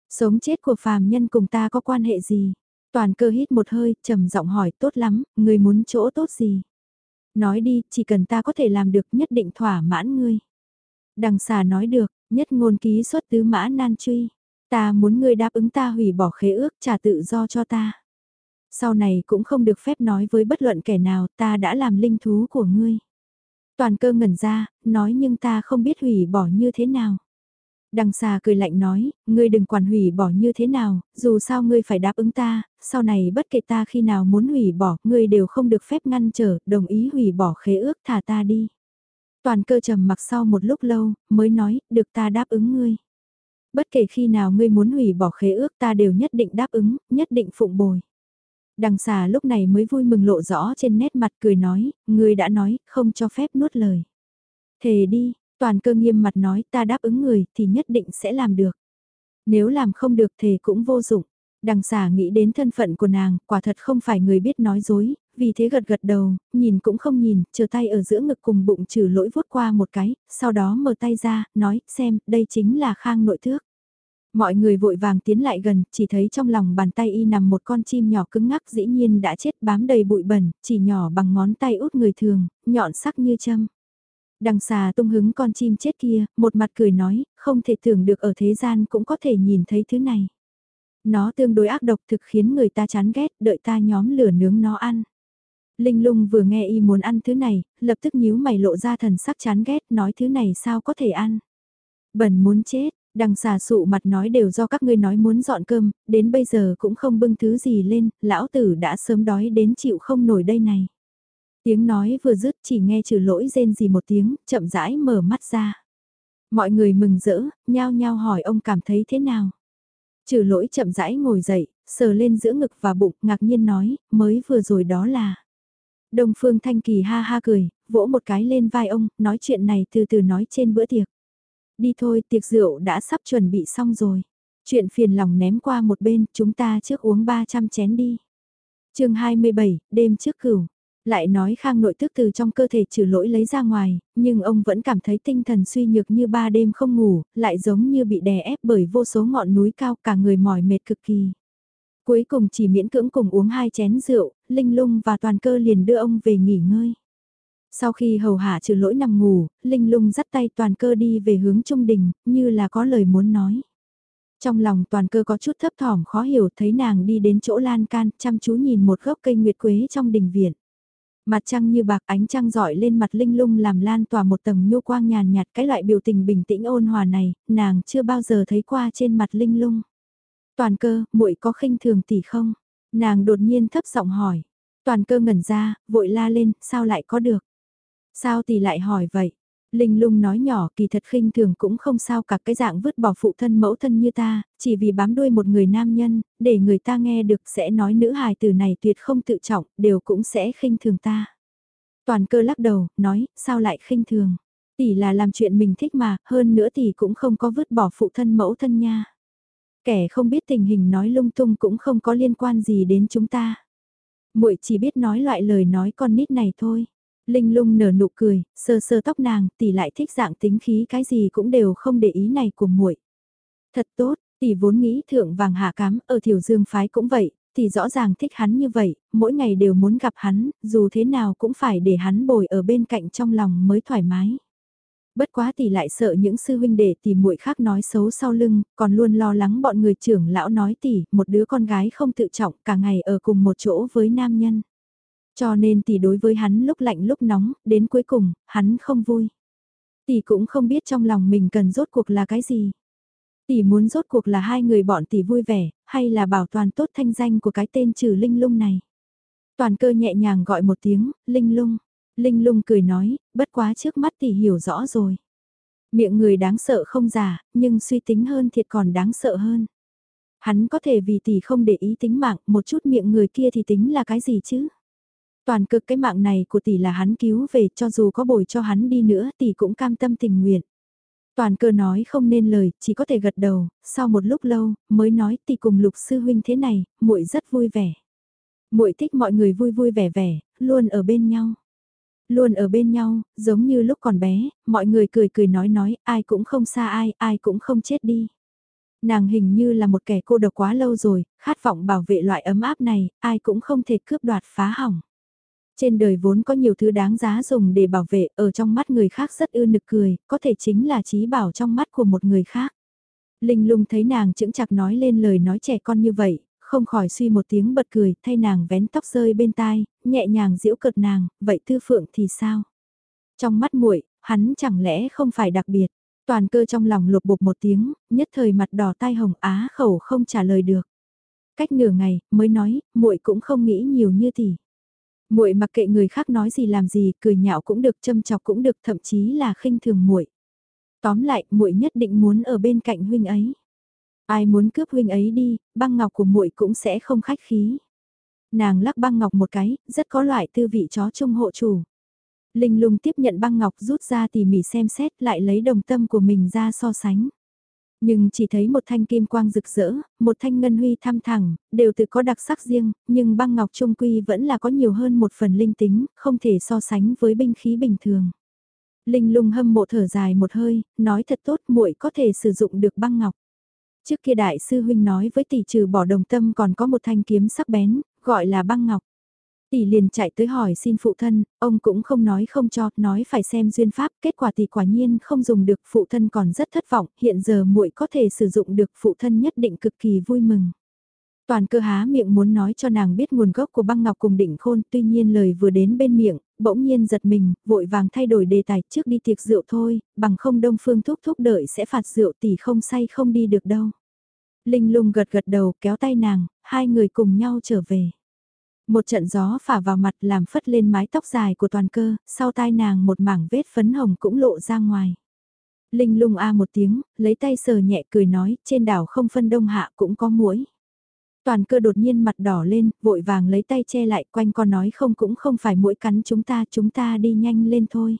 S1: Sống chết của phàm nhân cùng ta có quan hệ gì? Toàn cơ hít một hơi, trầm giọng hỏi tốt lắm, người muốn chỗ tốt gì? Nói đi, chỉ cần ta có thể làm được nhất định thỏa mãn ngươi. Đằng xà nói được, nhất ngôn ký xuất tứ mã nan truy. Ta muốn ngươi đáp ứng ta hủy bỏ khế ước trả tự do cho ta. Sau này cũng không được phép nói với bất luận kẻ nào ta đã làm linh thú của ngươi. Toàn cơ ngẩn ra, nói nhưng ta không biết hủy bỏ như thế nào. Đằng xà cười lạnh nói, ngươi đừng quản hủy bỏ như thế nào, dù sao ngươi phải đáp ứng ta, sau này bất kể ta khi nào muốn hủy bỏ, ngươi đều không được phép ngăn trở, đồng ý hủy bỏ khế ước thả ta đi. Toàn cơ trầm mặc sau một lúc lâu, mới nói, được ta đáp ứng ngươi. Bất kể khi nào ngươi muốn hủy bỏ khế ước ta đều nhất định đáp ứng, nhất định phụng bồi. Đằng xà lúc này mới vui mừng lộ rõ trên nét mặt cười nói, ngươi đã nói, không cho phép nuốt lời. Thề đi, toàn cơ nghiêm mặt nói ta đáp ứng người thì nhất định sẽ làm được. Nếu làm không được thì cũng vô dụng. Đằng xả nghĩ đến thân phận của nàng, quả thật không phải người biết nói dối, vì thế gật gật đầu, nhìn cũng không nhìn, chờ tay ở giữa ngực cùng bụng trừ lỗi vuốt qua một cái, sau đó mở tay ra, nói, xem, đây chính là khang nội thước. Mọi người vội vàng tiến lại gần, chỉ thấy trong lòng bàn tay y nằm một con chim nhỏ cứng ngắc dĩ nhiên đã chết bám đầy bụi bẩn, chỉ nhỏ bằng ngón tay út người thường, nhọn sắc như châm. Đằng xà tung hứng con chim chết kia, một mặt cười nói, không thể tưởng được ở thế gian cũng có thể nhìn thấy thứ này. Nó tương đối ác độc thực khiến người ta chán ghét, đợi ta nhóm lửa nướng nó ăn. Linh lung vừa nghe y muốn ăn thứ này, lập tức nhíu mày lộ ra thần sắc chán ghét, nói thứ này sao có thể ăn. Bẩn muốn chết, đằng xà sụ mặt nói đều do các ngươi nói muốn dọn cơm, đến bây giờ cũng không bưng thứ gì lên, lão tử đã sớm đói đến chịu không nổi đây này. Tiếng nói vừa dứt chỉ nghe trừ lỗi rên gì một tiếng, chậm rãi mở mắt ra. Mọi người mừng rỡ, nhao nhao hỏi ông cảm thấy thế nào. Trừ lỗi chậm rãi ngồi dậy, sờ lên giữa ngực và bụng, ngạc nhiên nói, mới vừa rồi đó là. Đông Phương Thanh Kỳ ha ha cười, vỗ một cái lên vai ông, nói chuyện này từ từ nói trên bữa tiệc. Đi thôi, tiệc rượu đã sắp chuẩn bị xong rồi. Chuyện phiền lòng ném qua một bên, chúng ta trước uống 300 chén đi. chương 27, đêm trước cửu. Lại nói khang nội tức từ trong cơ thể trừ lỗi lấy ra ngoài, nhưng ông vẫn cảm thấy tinh thần suy nhược như ba đêm không ngủ, lại giống như bị đè ép bởi vô số ngọn núi cao cả người mỏi mệt cực kỳ. Cuối cùng chỉ miễn cưỡng cùng uống hai chén rượu, Linh Lung và Toàn Cơ liền đưa ông về nghỉ ngơi. Sau khi hầu hạ trừ lỗi nằm ngủ, Linh Lung dắt tay Toàn Cơ đi về hướng Trung Đình, như là có lời muốn nói. Trong lòng Toàn Cơ có chút thấp thỏm khó hiểu thấy nàng đi đến chỗ lan can, chăm chú nhìn một gốc cây nguyệt quế trong đình viện. Mặt trăng như bạc ánh trăng rọi lên mặt Linh Lung làm lan tỏa một tầng nhu quang nhàn nhạt cái loại biểu tình bình tĩnh ôn hòa này, nàng chưa bao giờ thấy qua trên mặt Linh Lung. Toàn cơ, muội có khinh thường tỷ không? Nàng đột nhiên thấp giọng hỏi. Toàn cơ ngẩn ra, vội la lên, sao lại có được? Sao tỷ lại hỏi vậy? Linh lung nói nhỏ kỳ thật khinh thường cũng không sao cả cái dạng vứt bỏ phụ thân mẫu thân như ta, chỉ vì bám đuôi một người nam nhân, để người ta nghe được sẽ nói nữ hài từ này tuyệt không tự trọng, đều cũng sẽ khinh thường ta. Toàn cơ lắc đầu, nói, sao lại khinh thường? Tỷ là làm chuyện mình thích mà, hơn nữa tỷ cũng không có vứt bỏ phụ thân mẫu thân nha. Kẻ không biết tình hình nói lung tung cũng không có liên quan gì đến chúng ta. muội chỉ biết nói loại lời nói con nít này thôi. Linh lung nở nụ cười, sơ sơ tóc nàng, tỷ lại thích dạng tính khí cái gì cũng đều không để ý này của muội. Thật tốt, tỷ vốn nghĩ thượng vàng hạ cám, ở thiểu dương phái cũng vậy, tỷ rõ ràng thích hắn như vậy, mỗi ngày đều muốn gặp hắn, dù thế nào cũng phải để hắn bồi ở bên cạnh trong lòng mới thoải mái. Bất quá tỷ lại sợ những sư huynh đệ tỷ muội khác nói xấu sau lưng, còn luôn lo lắng bọn người trưởng lão nói tỷ, một đứa con gái không tự trọng cả ngày ở cùng một chỗ với nam nhân. Cho nên tỷ đối với hắn lúc lạnh lúc nóng, đến cuối cùng, hắn không vui. Tỷ cũng không biết trong lòng mình cần rốt cuộc là cái gì. Tỷ muốn rốt cuộc là hai người bọn tỷ vui vẻ, hay là bảo toàn tốt thanh danh của cái tên trừ linh lung này. Toàn cơ nhẹ nhàng gọi một tiếng, linh lung. Linh lung cười nói, bất quá trước mắt tỷ hiểu rõ rồi. Miệng người đáng sợ không giả, nhưng suy tính hơn thiệt còn đáng sợ hơn. Hắn có thể vì tỷ không để ý tính mạng, một chút miệng người kia thì tính là cái gì chứ? Toàn cực cái mạng này của tỷ là hắn cứu về cho dù có bồi cho hắn đi nữa tỷ cũng cam tâm tình nguyện. Toàn cơ nói không nên lời, chỉ có thể gật đầu, sau một lúc lâu, mới nói tỷ cùng lục sư huynh thế này, muội rất vui vẻ. muội thích mọi người vui vui vẻ vẻ, luôn ở bên nhau. Luôn ở bên nhau, giống như lúc còn bé, mọi người cười cười nói nói, ai cũng không xa ai, ai cũng không chết đi. Nàng hình như là một kẻ cô độc quá lâu rồi, khát vọng bảo vệ loại ấm áp này, ai cũng không thể cướp đoạt phá hỏng. Trên đời vốn có nhiều thứ đáng giá dùng để bảo vệ, ở trong mắt người khác rất ư nực cười, có thể chính là trí bảo trong mắt của một người khác. Linh lung thấy nàng chững chạc nói lên lời nói trẻ con như vậy, không khỏi suy một tiếng bật cười, thay nàng vén tóc rơi bên tai, nhẹ nhàng giễu cợt nàng, vậy tư phượng thì sao? Trong mắt muội hắn chẳng lẽ không phải đặc biệt, toàn cơ trong lòng lục bục một tiếng, nhất thời mặt đỏ tai hồng á khẩu không trả lời được. Cách nửa ngày, mới nói, muội cũng không nghĩ nhiều như tỷ. Muội mặc kệ người khác nói gì làm gì, cười nhạo cũng được, châm chọc cũng được, thậm chí là khinh thường muội. Tóm lại, muội nhất định muốn ở bên cạnh huynh ấy. Ai muốn cướp huynh ấy đi, băng ngọc của muội cũng sẽ không khách khí. Nàng lắc băng ngọc một cái, rất có loại tư vị chó trung hộ chủ. Linh lung tiếp nhận băng ngọc rút ra tỉ mỉ xem xét lại lấy đồng tâm của mình ra so sánh. Nhưng chỉ thấy một thanh kim quang rực rỡ, một thanh ngân huy thăm thẳng, đều tự có đặc sắc riêng, nhưng băng ngọc trung quy vẫn là có nhiều hơn một phần linh tính, không thể so sánh với binh khí bình thường. Linh lung hâm mộ thở dài một hơi, nói thật tốt muội có thể sử dụng được băng ngọc. Trước kia đại sư huynh nói với tỷ trừ bỏ đồng tâm còn có một thanh kiếm sắc bén, gọi là băng ngọc. Tỷ liền chạy tới hỏi xin phụ thân, ông cũng không nói không cho, nói phải xem duyên pháp, kết quả tỷ quả nhiên không dùng được, phụ thân còn rất thất vọng, hiện giờ muội có thể sử dụng được, phụ thân nhất định cực kỳ vui mừng. Toàn cơ há miệng muốn nói cho nàng biết nguồn gốc của băng ngọc cùng định khôn, tuy nhiên lời vừa đến bên miệng, bỗng nhiên giật mình, vội vàng thay đổi đề tài trước đi tiệc rượu thôi, bằng không đông phương thúc thúc đợi sẽ phạt rượu tỷ không say không đi được đâu. Linh lung gật gật đầu kéo tay nàng, hai người cùng nhau trở về. Một trận gió phả vào mặt làm phất lên mái tóc dài của toàn cơ, sau tai nàng một mảng vết phấn hồng cũng lộ ra ngoài. Linh lung a một tiếng, lấy tay sờ nhẹ cười nói, trên đảo không phân đông hạ cũng có muỗi. Toàn cơ đột nhiên mặt đỏ lên, vội vàng lấy tay che lại quanh con nói không cũng không phải mũi cắn chúng ta, chúng ta đi nhanh lên thôi.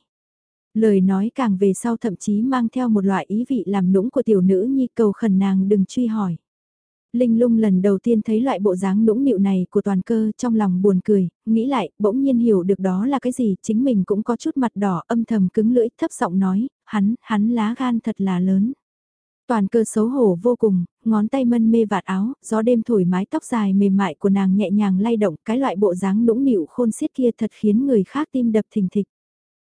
S1: Lời nói càng về sau thậm chí mang theo một loại ý vị làm nũng của tiểu nữ nhi cầu khẩn nàng đừng truy hỏi. Linh lung lần đầu tiên thấy loại bộ dáng nũng nịu này của toàn cơ trong lòng buồn cười, nghĩ lại, bỗng nhiên hiểu được đó là cái gì, chính mình cũng có chút mặt đỏ âm thầm cứng lưỡi thấp giọng nói, hắn, hắn lá gan thật là lớn. Toàn cơ xấu hổ vô cùng, ngón tay mân mê vạt áo, gió đêm thổi mái tóc dài mềm mại của nàng nhẹ nhàng lay động, cái loại bộ dáng nũng nịu khôn xiết kia thật khiến người khác tim đập thình thịch.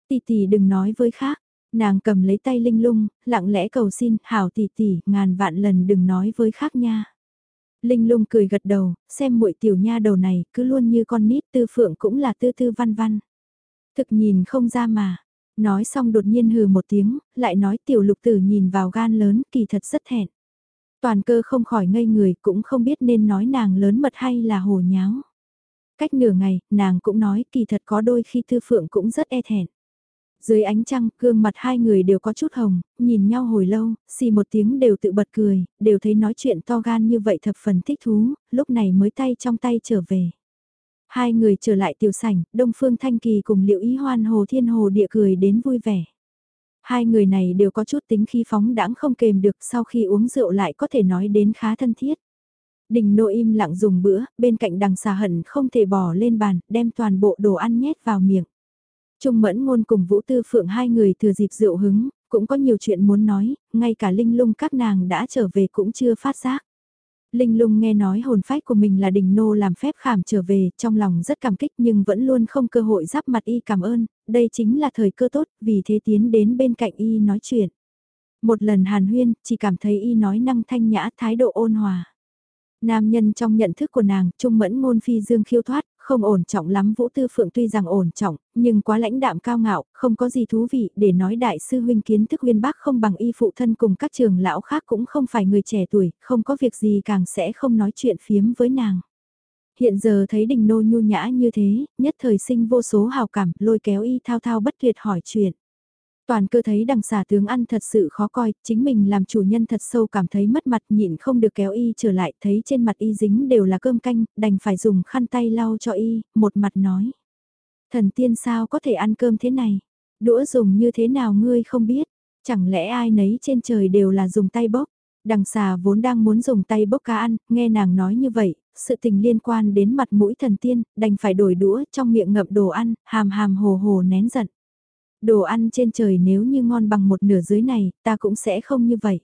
S1: Tỷ tỷ đừng nói với khác, nàng cầm lấy tay linh lung, lặng lẽ cầu xin, hảo tỷ tỷ, ngàn vạn lần đừng nói với khác nha. Linh lung cười gật đầu, xem muội tiểu nha đầu này, cứ luôn như con nít tư phượng cũng là tư tư văn văn. Thực nhìn không ra mà, Nói xong đột nhiên hừ một tiếng, lại nói tiểu lục tử nhìn vào gan lớn kỳ thật rất thẹn. Toàn cơ không khỏi ngây người cũng không biết nên nói nàng lớn mật hay là hồ nháo. Cách nửa ngày, nàng cũng nói kỳ thật có đôi khi tư phượng cũng rất e thẹn. Dưới ánh trăng, gương mặt hai người đều có chút hồng, nhìn nhau hồi lâu, xì một tiếng đều tự bật cười, đều thấy nói chuyện to gan như vậy thập phần thích thú, lúc này mới tay trong tay trở về. Hai người trở lại tiểu sảnh, Đông Phương Thanh Kỳ cùng Liệu Ý Hoan Hồ Thiên Hồ địa cười đến vui vẻ. Hai người này đều có chút tính khí phóng đãng không kềm được sau khi uống rượu lại có thể nói đến khá thân thiết. Đình nô im lặng dùng bữa, bên cạnh đằng xà hận không thể bỏ lên bàn, đem toàn bộ đồ ăn nhét vào miệng. Trung mẫn ngôn cùng Vũ Tư Phượng hai người thừa dịp rượu hứng, cũng có nhiều chuyện muốn nói, ngay cả linh lung các nàng đã trở về cũng chưa phát giác. Linh lung nghe nói hồn phách của mình là đình nô làm phép khảm trở về, trong lòng rất cảm kích nhưng vẫn luôn không cơ hội giáp mặt y cảm ơn, đây chính là thời cơ tốt, vì thế tiến đến bên cạnh y nói chuyện. Một lần hàn huyên, chỉ cảm thấy y nói năng thanh nhã thái độ ôn hòa. Nam nhân trong nhận thức của nàng, trung mẫn ngôn phi dương khiêu thoát, không ổn trọng lắm Vũ Tư Phượng tuy rằng ổn trọng, nhưng quá lãnh đạm cao ngạo, không có gì thú vị để nói đại sư huynh kiến thức huyên bác không bằng y phụ thân cùng các trường lão khác cũng không phải người trẻ tuổi, không có việc gì càng sẽ không nói chuyện phiếm với nàng. Hiện giờ thấy đình nô nhu nhã như thế, nhất thời sinh vô số hào cảm, lôi kéo y thao thao bất tuyệt hỏi chuyện. Toàn cơ thấy đằng xà tướng ăn thật sự khó coi, chính mình làm chủ nhân thật sâu cảm thấy mất mặt nhịn không được kéo y trở lại, thấy trên mặt y dính đều là cơm canh, đành phải dùng khăn tay lau cho y, một mặt nói. Thần tiên sao có thể ăn cơm thế này? Đũa dùng như thế nào ngươi không biết? Chẳng lẽ ai nấy trên trời đều là dùng tay bốc? Đằng xà vốn đang muốn dùng tay bốc cá ăn, nghe nàng nói như vậy, sự tình liên quan đến mặt mũi thần tiên, đành phải đổi đũa trong miệng ngậm đồ ăn, hàm hàm hồ hồ nén giận. Đồ ăn trên trời nếu như ngon bằng một nửa dưới này, ta cũng sẽ không như vậy.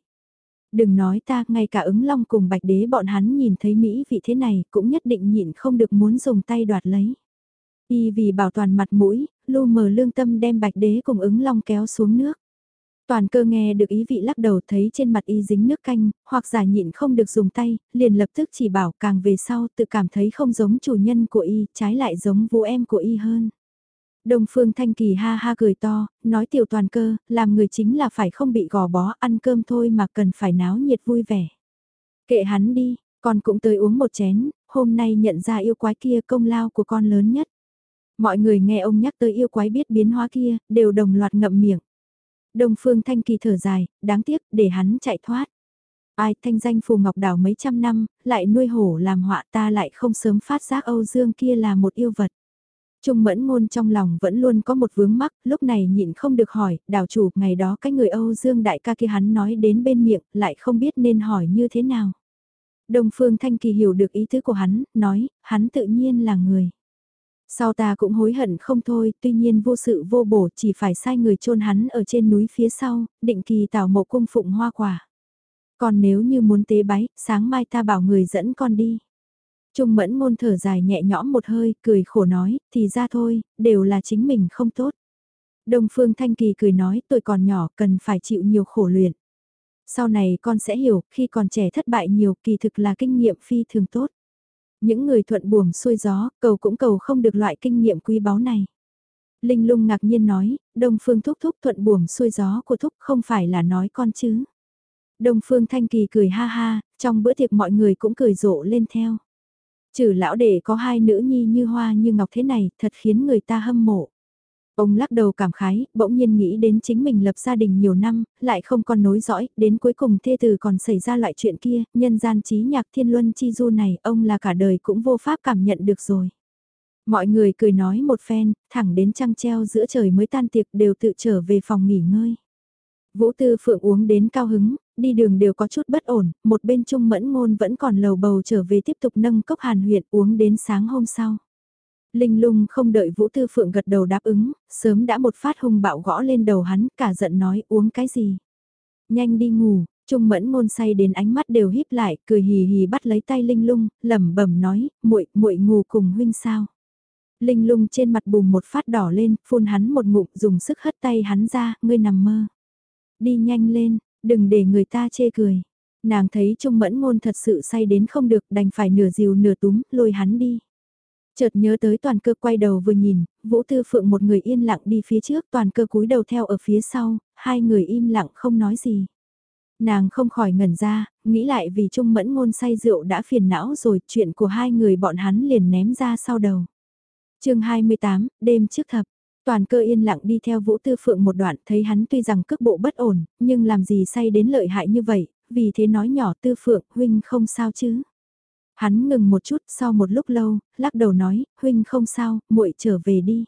S1: Đừng nói ta, ngay cả ứng long cùng bạch đế bọn hắn nhìn thấy Mỹ vị thế này cũng nhất định nhịn không được muốn dùng tay đoạt lấy. Y vì bảo toàn mặt mũi, lu mờ lương tâm đem bạch đế cùng ứng long kéo xuống nước. Toàn cơ nghe được ý vị lắc đầu thấy trên mặt y dính nước canh, hoặc giả nhịn không được dùng tay, liền lập tức chỉ bảo càng về sau tự cảm thấy không giống chủ nhân của y, trái lại giống vũ em của y hơn. Đông Phương Thanh Kỳ ha ha cười to, nói tiểu toàn cơ, làm người chính là phải không bị gò bó ăn cơm thôi mà cần phải náo nhiệt vui vẻ. Kệ hắn đi, con cũng tới uống một chén, hôm nay nhận ra yêu quái kia công lao của con lớn nhất. Mọi người nghe ông nhắc tới yêu quái biết biến hóa kia, đều đồng loạt ngậm miệng. Đông Phương Thanh Kỳ thở dài, đáng tiếc, để hắn chạy thoát. Ai thanh danh phù ngọc đảo mấy trăm năm, lại nuôi hổ làm họa ta lại không sớm phát giác Âu Dương kia là một yêu vật. Trung mẫn ngôn trong lòng vẫn luôn có một vướng mắc, lúc này nhịn không được hỏi, đảo chủ, ngày đó cái người Âu Dương đại ca kia hắn nói đến bên miệng, lại không biết nên hỏi như thế nào. Đông Phương Thanh Kỳ hiểu được ý tứ của hắn, nói, hắn tự nhiên là người. Sau ta cũng hối hận không thôi, tuy nhiên vô sự vô bổ chỉ phải sai người chôn hắn ở trên núi phía sau, định kỳ tảo mộ cung phụng hoa quả. Còn nếu như muốn tế bái, sáng mai ta bảo người dẫn con đi. Trung mẫn ngôn thở dài nhẹ nhõm một hơi, cười khổ nói, thì ra thôi, đều là chính mình không tốt. Đông Phương Thanh Kỳ cười nói, tôi còn nhỏ, cần phải chịu nhiều khổ luyện. Sau này con sẽ hiểu, khi còn trẻ thất bại nhiều, kỳ thực là kinh nghiệm phi thường tốt. Những người thuận buồm xuôi gió, cầu cũng cầu không được loại kinh nghiệm quý báu này. Linh lung ngạc nhiên nói, Đông Phương thúc thúc thuận buồm xuôi gió của thúc không phải là nói con chứ. Đông Phương Thanh Kỳ cười ha ha, trong bữa tiệc mọi người cũng cười rộ lên theo. Trừ lão đệ có hai nữ nhi như hoa như ngọc thế này, thật khiến người ta hâm mộ. Ông lắc đầu cảm khái, bỗng nhiên nghĩ đến chính mình lập gia đình nhiều năm, lại không còn nối dõi, đến cuối cùng thê tử còn xảy ra loại chuyện kia, nhân gian trí nhạc thiên luân chi du này, ông là cả đời cũng vô pháp cảm nhận được rồi. Mọi người cười nói một phen, thẳng đến trăng treo giữa trời mới tan tiệc đều tự trở về phòng nghỉ ngơi. Vũ Tư Phượng uống đến cao hứng, đi đường đều có chút bất ổn, một bên trung mẫn ngôn vẫn còn lầu bầu trở về tiếp tục nâng cốc hàn huyện uống đến sáng hôm sau. Linh lung không đợi Vũ Tư Phượng gật đầu đáp ứng, sớm đã một phát hung bạo gõ lên đầu hắn, cả giận nói uống cái gì. Nhanh đi ngủ, Trung mẫn ngôn say đến ánh mắt đều híp lại, cười hì hì bắt lấy tay Linh lung, lẩm bẩm nói, muội muội ngủ cùng huynh sao. Linh lung trên mặt bùm một phát đỏ lên, phun hắn một ngụm dùng sức hất tay hắn ra, ngươi nằm mơ. Đi nhanh lên, đừng để người ta chê cười. Nàng thấy Trung mẫn ngôn thật sự say đến không được đành phải nửa dìu nửa túm, lôi hắn đi. Chợt nhớ tới toàn cơ quay đầu vừa nhìn, Vũ Tư Phượng một người yên lặng đi phía trước toàn cơ cúi đầu theo ở phía sau, hai người im lặng không nói gì. Nàng không khỏi ngẩn ra, nghĩ lại vì Trung Mẫn Ngôn say rượu đã phiền não rồi, chuyện của hai người bọn hắn liền ném ra sau đầu. chương 28, đêm trước thập, toàn cơ yên lặng đi theo Vũ Tư Phượng một đoạn, thấy hắn tuy rằng cước bộ bất ổn, nhưng làm gì say đến lợi hại như vậy, vì thế nói nhỏ Tư Phượng, huynh không sao chứ. Hắn ngừng một chút sau một lúc lâu, lắc đầu nói, huynh không sao, muội trở về đi.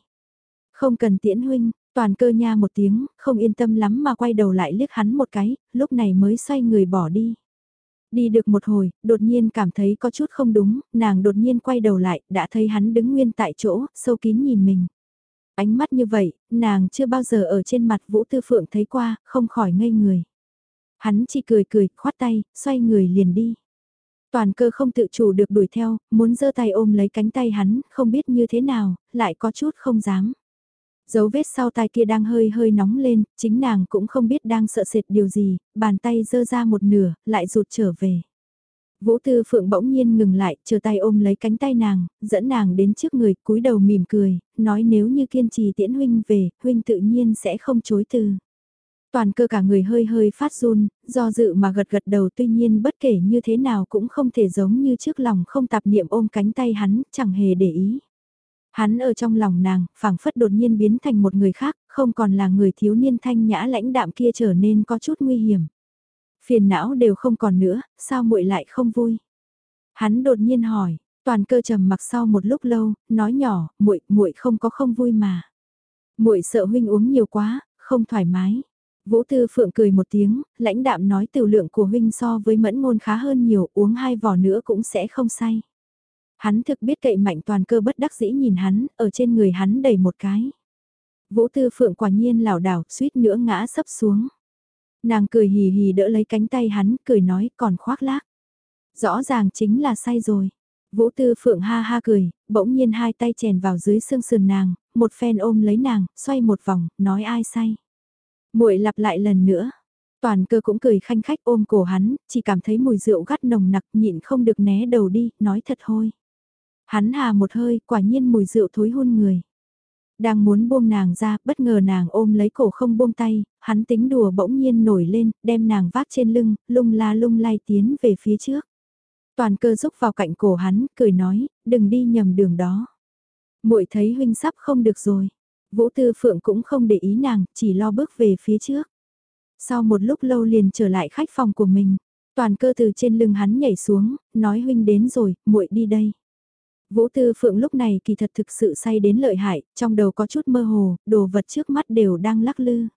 S1: Không cần tiễn huynh, toàn cơ nha một tiếng, không yên tâm lắm mà quay đầu lại liếc hắn một cái, lúc này mới xoay người bỏ đi. Đi được một hồi, đột nhiên cảm thấy có chút không đúng, nàng đột nhiên quay đầu lại, đã thấy hắn đứng nguyên tại chỗ, sâu kín nhìn mình. Ánh mắt như vậy, nàng chưa bao giờ ở trên mặt Vũ Tư Phượng thấy qua, không khỏi ngây người. Hắn chỉ cười cười, khoát tay, xoay người liền đi. Toàn cơ không tự chủ được đuổi theo, muốn giơ tay ôm lấy cánh tay hắn, không biết như thế nào, lại có chút không dám. Dấu vết sau tai kia đang hơi hơi nóng lên, chính nàng cũng không biết đang sợ sệt điều gì, bàn tay dơ ra một nửa, lại rụt trở về. Vũ Tư Phượng bỗng nhiên ngừng lại, chờ tay ôm lấy cánh tay nàng, dẫn nàng đến trước người, cúi đầu mỉm cười, nói nếu như kiên trì tiễn huynh về, huynh tự nhiên sẽ không chối từ. Toàn cơ cả người hơi hơi phát run, do dự mà gật gật đầu tuy nhiên bất kể như thế nào cũng không thể giống như trước lòng không tạp niệm ôm cánh tay hắn, chẳng hề để ý. Hắn ở trong lòng nàng, phảng phất đột nhiên biến thành một người khác, không còn là người thiếu niên thanh nhã lãnh đạm kia trở nên có chút nguy hiểm. Phiền não đều không còn nữa, sao muội lại không vui? Hắn đột nhiên hỏi, toàn cơ trầm mặc sau một lúc lâu, nói nhỏ, muội muội không có không vui mà. Muội sợ huynh uống nhiều quá, không thoải mái. Vũ Tư Phượng cười một tiếng, lãnh đạm nói tiểu lượng của huynh so với mẫn ngôn khá hơn nhiều, uống hai vò nữa cũng sẽ không say. Hắn thực biết cậy mạnh toàn cơ bất đắc dĩ nhìn hắn, ở trên người hắn đầy một cái. Vũ Tư Phượng quả nhiên lảo đảo, suýt nữa ngã sấp xuống. Nàng cười hì hì đỡ lấy cánh tay hắn, cười nói còn khoác lác. Rõ ràng chính là say rồi. Vũ Tư Phượng ha ha cười, bỗng nhiên hai tay chèn vào dưới xương sườn nàng, một phen ôm lấy nàng, xoay một vòng, nói ai say. Muội lặp lại lần nữa. Toàn cơ cũng cười khanh khách ôm cổ hắn, chỉ cảm thấy mùi rượu gắt nồng nặc nhịn không được né đầu đi, nói thật hôi. Hắn hà một hơi, quả nhiên mùi rượu thối hôn người. Đang muốn buông nàng ra, bất ngờ nàng ôm lấy cổ không buông tay, hắn tính đùa bỗng nhiên nổi lên, đem nàng vác trên lưng, lung la lung lay tiến về phía trước. Toàn cơ rúc vào cạnh cổ hắn, cười nói, đừng đi nhầm đường đó. muội thấy huynh sắp không được rồi. Vũ Tư Phượng cũng không để ý nàng, chỉ lo bước về phía trước. Sau một lúc lâu liền trở lại khách phòng của mình, toàn cơ từ trên lưng hắn nhảy xuống, nói huynh đến rồi, muội đi đây. Vũ Tư Phượng lúc này kỳ thật thực sự say đến lợi hại, trong đầu có chút mơ hồ, đồ vật trước mắt đều đang lắc lư.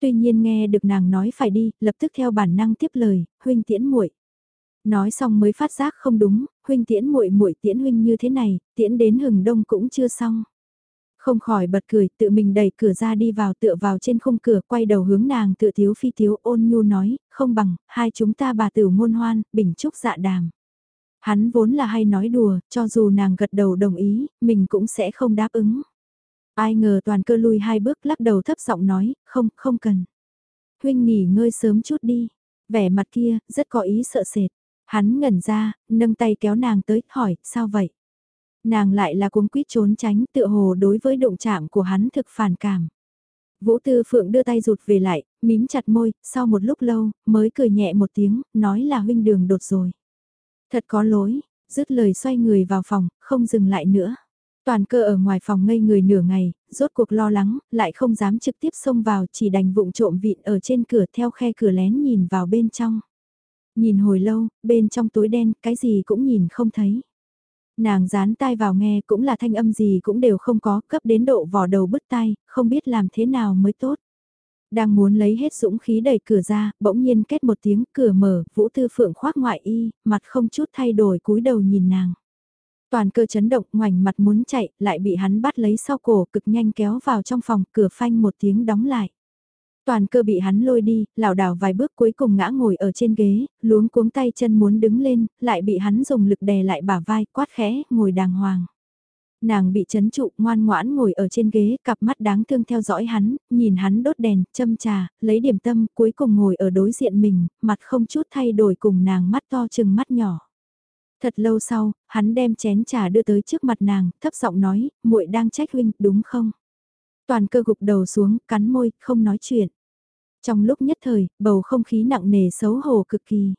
S1: Tuy nhiên nghe được nàng nói phải đi, lập tức theo bản năng tiếp lời, huynh tiễn muội. Nói xong mới phát giác không đúng, huynh tiễn muội muội tiễn huynh như thế này, tiễn đến hừng đông cũng chưa xong. Không khỏi bật cười, tự mình đẩy cửa ra đi vào tựa vào trên khung cửa, quay đầu hướng nàng tựa thiếu phi thiếu ôn nhu nói, không bằng, hai chúng ta bà tử ngôn hoan, bình trúc dạ đàm. Hắn vốn là hay nói đùa, cho dù nàng gật đầu đồng ý, mình cũng sẽ không đáp ứng. Ai ngờ toàn cơ lui hai bước lắc đầu thấp giọng nói, không, không cần. Huynh nghỉ ngơi sớm chút đi. Vẻ mặt kia, rất có ý sợ sệt. Hắn ngẩn ra, nâng tay kéo nàng tới, hỏi, sao vậy? Nàng lại là cuống quýt trốn tránh tựa hồ đối với động chạm của hắn thực phản cảm. Vũ Tư Phượng đưa tay rụt về lại, mím chặt môi, sau một lúc lâu, mới cười nhẹ một tiếng, nói là huynh đường đột rồi. Thật có lỗi, dứt lời xoay người vào phòng, không dừng lại nữa. Toàn cơ ở ngoài phòng ngây người nửa ngày, rốt cuộc lo lắng, lại không dám trực tiếp xông vào, chỉ đành vụng trộm vịn ở trên cửa theo khe cửa lén nhìn vào bên trong. Nhìn hồi lâu, bên trong tối đen, cái gì cũng nhìn không thấy. Nàng dán tai vào nghe cũng là thanh âm gì cũng đều không có, cấp đến độ vỏ đầu bứt tai, không biết làm thế nào mới tốt. Đang muốn lấy hết dũng khí đẩy cửa ra, bỗng nhiên kết một tiếng cửa mở, Vũ Tư Phượng khoác ngoại y, mặt không chút thay đổi cúi đầu nhìn nàng. Toàn cơ chấn động ngoảnh mặt muốn chạy, lại bị hắn bắt lấy sau cổ cực nhanh kéo vào trong phòng, cửa phanh một tiếng đóng lại. Toàn cơ bị hắn lôi đi, lảo đảo vài bước cuối cùng ngã ngồi ở trên ghế, luống cuống tay chân muốn đứng lên, lại bị hắn dùng lực đè lại bả vai, quát khẽ, ngồi đàng hoàng. Nàng bị chấn trụ, ngoan ngoãn ngồi ở trên ghế, cặp mắt đáng thương theo dõi hắn, nhìn hắn đốt đèn, châm trà, lấy điểm tâm, cuối cùng ngồi ở đối diện mình, mặt không chút thay đổi cùng nàng mắt to chừng mắt nhỏ. Thật lâu sau, hắn đem chén trà đưa tới trước mặt nàng, thấp giọng nói, muội đang trách huynh, đúng không? Toàn cơ gục đầu xuống, cắn môi, không nói chuyện. Trong lúc nhất thời, bầu không khí nặng nề xấu hổ cực kỳ.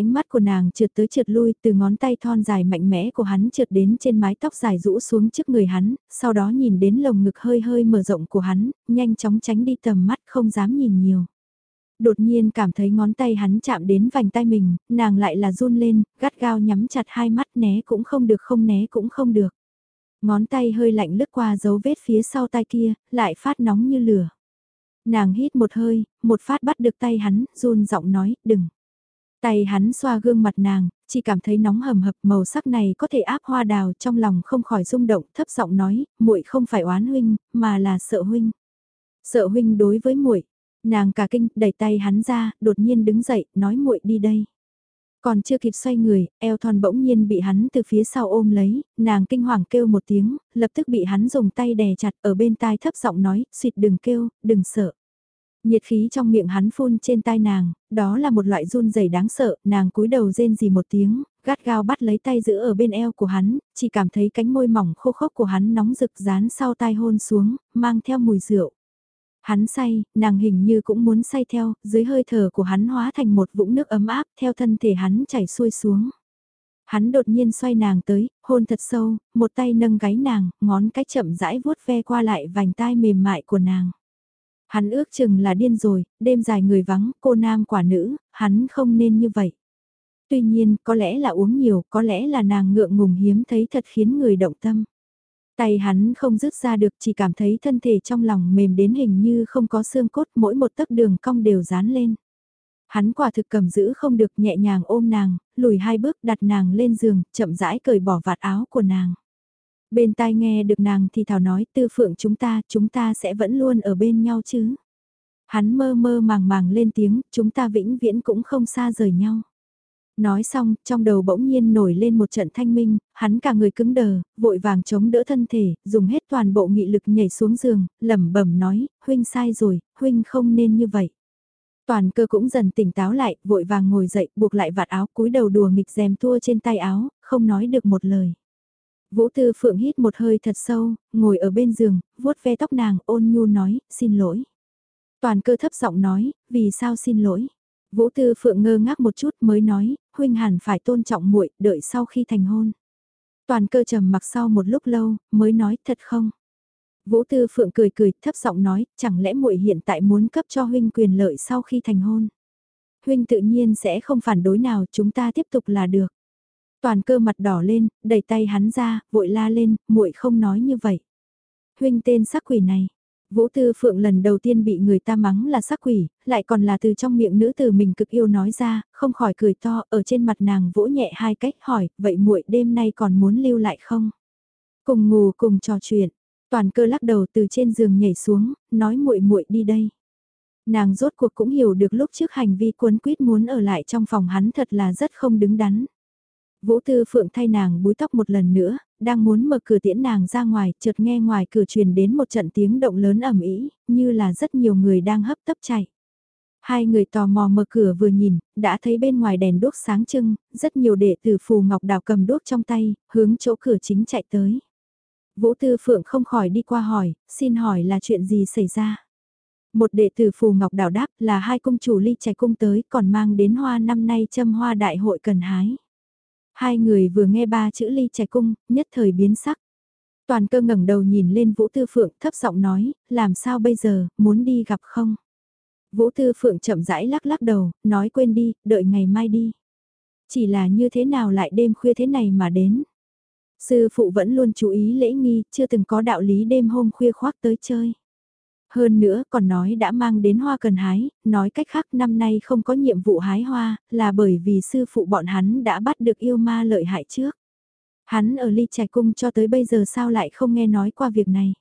S1: Ánh mắt của nàng trượt tới trượt lui từ ngón tay thon dài mạnh mẽ của hắn trượt đến trên mái tóc dài rũ xuống trước người hắn, sau đó nhìn đến lồng ngực hơi hơi mở rộng của hắn, nhanh chóng tránh đi tầm mắt không dám nhìn nhiều. Đột nhiên cảm thấy ngón tay hắn chạm đến vành tay mình, nàng lại là run lên, gắt gao nhắm chặt hai mắt né cũng không được không né cũng không được. Ngón tay hơi lạnh lướt qua dấu vết phía sau tay kia, lại phát nóng như lửa. Nàng hít một hơi, một phát bắt được tay hắn, run giọng nói, đừng. Tay hắn xoa gương mặt nàng, chỉ cảm thấy nóng hầm hập màu sắc này có thể áp hoa đào trong lòng không khỏi rung động thấp giọng nói, muội không phải oán huynh, mà là sợ huynh. Sợ huynh đối với muội nàng cả kinh đẩy tay hắn ra, đột nhiên đứng dậy, nói muội đi đây. Còn chưa kịp xoay người, eo thon bỗng nhiên bị hắn từ phía sau ôm lấy, nàng kinh hoàng kêu một tiếng, lập tức bị hắn dùng tay đè chặt ở bên tai thấp giọng nói, suyệt đừng kêu, đừng sợ. Nhiệt khí trong miệng hắn phun trên tai nàng, đó là một loại run rẩy đáng sợ, nàng cúi đầu rên gì một tiếng, gắt gao bắt lấy tay giữ ở bên eo của hắn, chỉ cảm thấy cánh môi mỏng khô khốc của hắn nóng rực dán sau tai hôn xuống, mang theo mùi rượu. Hắn say, nàng hình như cũng muốn say theo, dưới hơi thở của hắn hóa thành một vũng nước ấm áp theo thân thể hắn chảy xuôi xuống. Hắn đột nhiên xoay nàng tới, hôn thật sâu, một tay nâng gáy nàng, ngón cái chậm rãi vuốt ve qua lại vành tai mềm mại của nàng. Hắn ước chừng là điên rồi, đêm dài người vắng, cô nam quả nữ, hắn không nên như vậy. Tuy nhiên, có lẽ là uống nhiều, có lẽ là nàng ngượng ngùng hiếm thấy thật khiến người động tâm. Tay hắn không rứt ra được chỉ cảm thấy thân thể trong lòng mềm đến hình như không có xương cốt mỗi một tấc đường cong đều dán lên. Hắn quả thực cầm giữ không được nhẹ nhàng ôm nàng, lùi hai bước đặt nàng lên giường, chậm rãi cởi bỏ vạt áo của nàng. Bên tai nghe được nàng thì thảo nói tư phượng chúng ta, chúng ta sẽ vẫn luôn ở bên nhau chứ. Hắn mơ mơ màng màng lên tiếng, chúng ta vĩnh viễn cũng không xa rời nhau. Nói xong, trong đầu bỗng nhiên nổi lên một trận thanh minh, hắn cả người cứng đờ, vội vàng chống đỡ thân thể, dùng hết toàn bộ nghị lực nhảy xuống giường, lẩm bẩm nói, huynh sai rồi, huynh không nên như vậy. Toàn cơ cũng dần tỉnh táo lại, vội vàng ngồi dậy, buộc lại vạt áo, cúi đầu đùa nghịch dèm thua trên tay áo, không nói được một lời. Vũ Tư Phượng hít một hơi thật sâu, ngồi ở bên giường, vuốt ve tóc nàng, ôn nhu nói, xin lỗi. Toàn cơ thấp giọng nói, vì sao xin lỗi. Vũ Tư Phượng ngơ ngác một chút mới nói, huynh hẳn phải tôn trọng muội, đợi sau khi thành hôn. Toàn cơ trầm mặc sau một lúc lâu, mới nói, thật không? Vũ Tư Phượng cười cười, thấp giọng nói, chẳng lẽ muội hiện tại muốn cấp cho huynh quyền lợi sau khi thành hôn? Huynh tự nhiên sẽ không phản đối nào, chúng ta tiếp tục là được. Toàn cơ mặt đỏ lên, đẩy tay hắn ra, vội la lên, muội không nói như vậy. Huynh tên sắc quỷ này, Vũ Tư Phượng lần đầu tiên bị người ta mắng là sắc quỷ, lại còn là từ trong miệng nữ tử mình cực yêu nói ra, không khỏi cười to, ở trên mặt nàng vỗ nhẹ hai cách hỏi, vậy muội đêm nay còn muốn lưu lại không? Cùng ngủ cùng trò chuyện, toàn cơ lắc đầu từ trên giường nhảy xuống, nói muội muội đi đây. Nàng rốt cuộc cũng hiểu được lúc trước hành vi cuốn quýt muốn ở lại trong phòng hắn thật là rất không đứng đắn. Vũ Tư Phượng thay nàng búi tóc một lần nữa, đang muốn mở cửa tiễn nàng ra ngoài, chợt nghe ngoài cửa truyền đến một trận tiếng động lớn ầm ĩ, như là rất nhiều người đang hấp tấp chạy. Hai người tò mò mở cửa vừa nhìn, đã thấy bên ngoài đèn đuốc sáng trưng, rất nhiều đệ tử phù ngọc đào cầm đuốc trong tay, hướng chỗ cửa chính chạy tới. Vũ Tư Phượng không khỏi đi qua hỏi, xin hỏi là chuyện gì xảy ra? Một đệ tử phù ngọc đào đáp là hai cung chủ ly chạy cung tới còn mang đến hoa năm nay châm hoa đại hội cần hái. Hai người vừa nghe ba chữ ly trẻ cung, nhất thời biến sắc. Toàn cơ ngẩng đầu nhìn lên Vũ Tư Phượng thấp giọng nói, làm sao bây giờ, muốn đi gặp không? Vũ Tư Phượng chậm rãi lắc lắc đầu, nói quên đi, đợi ngày mai đi. Chỉ là như thế nào lại đêm khuya thế này mà đến? Sư phụ vẫn luôn chú ý lễ nghi, chưa từng có đạo lý đêm hôm khuya khoác tới chơi. Hơn nữa còn nói đã mang đến hoa cần hái, nói cách khác năm nay không có nhiệm vụ hái hoa, là bởi vì sư phụ bọn hắn đã bắt được yêu ma lợi hại trước. Hắn ở ly trạch cung cho tới bây giờ sao lại không nghe nói qua việc này.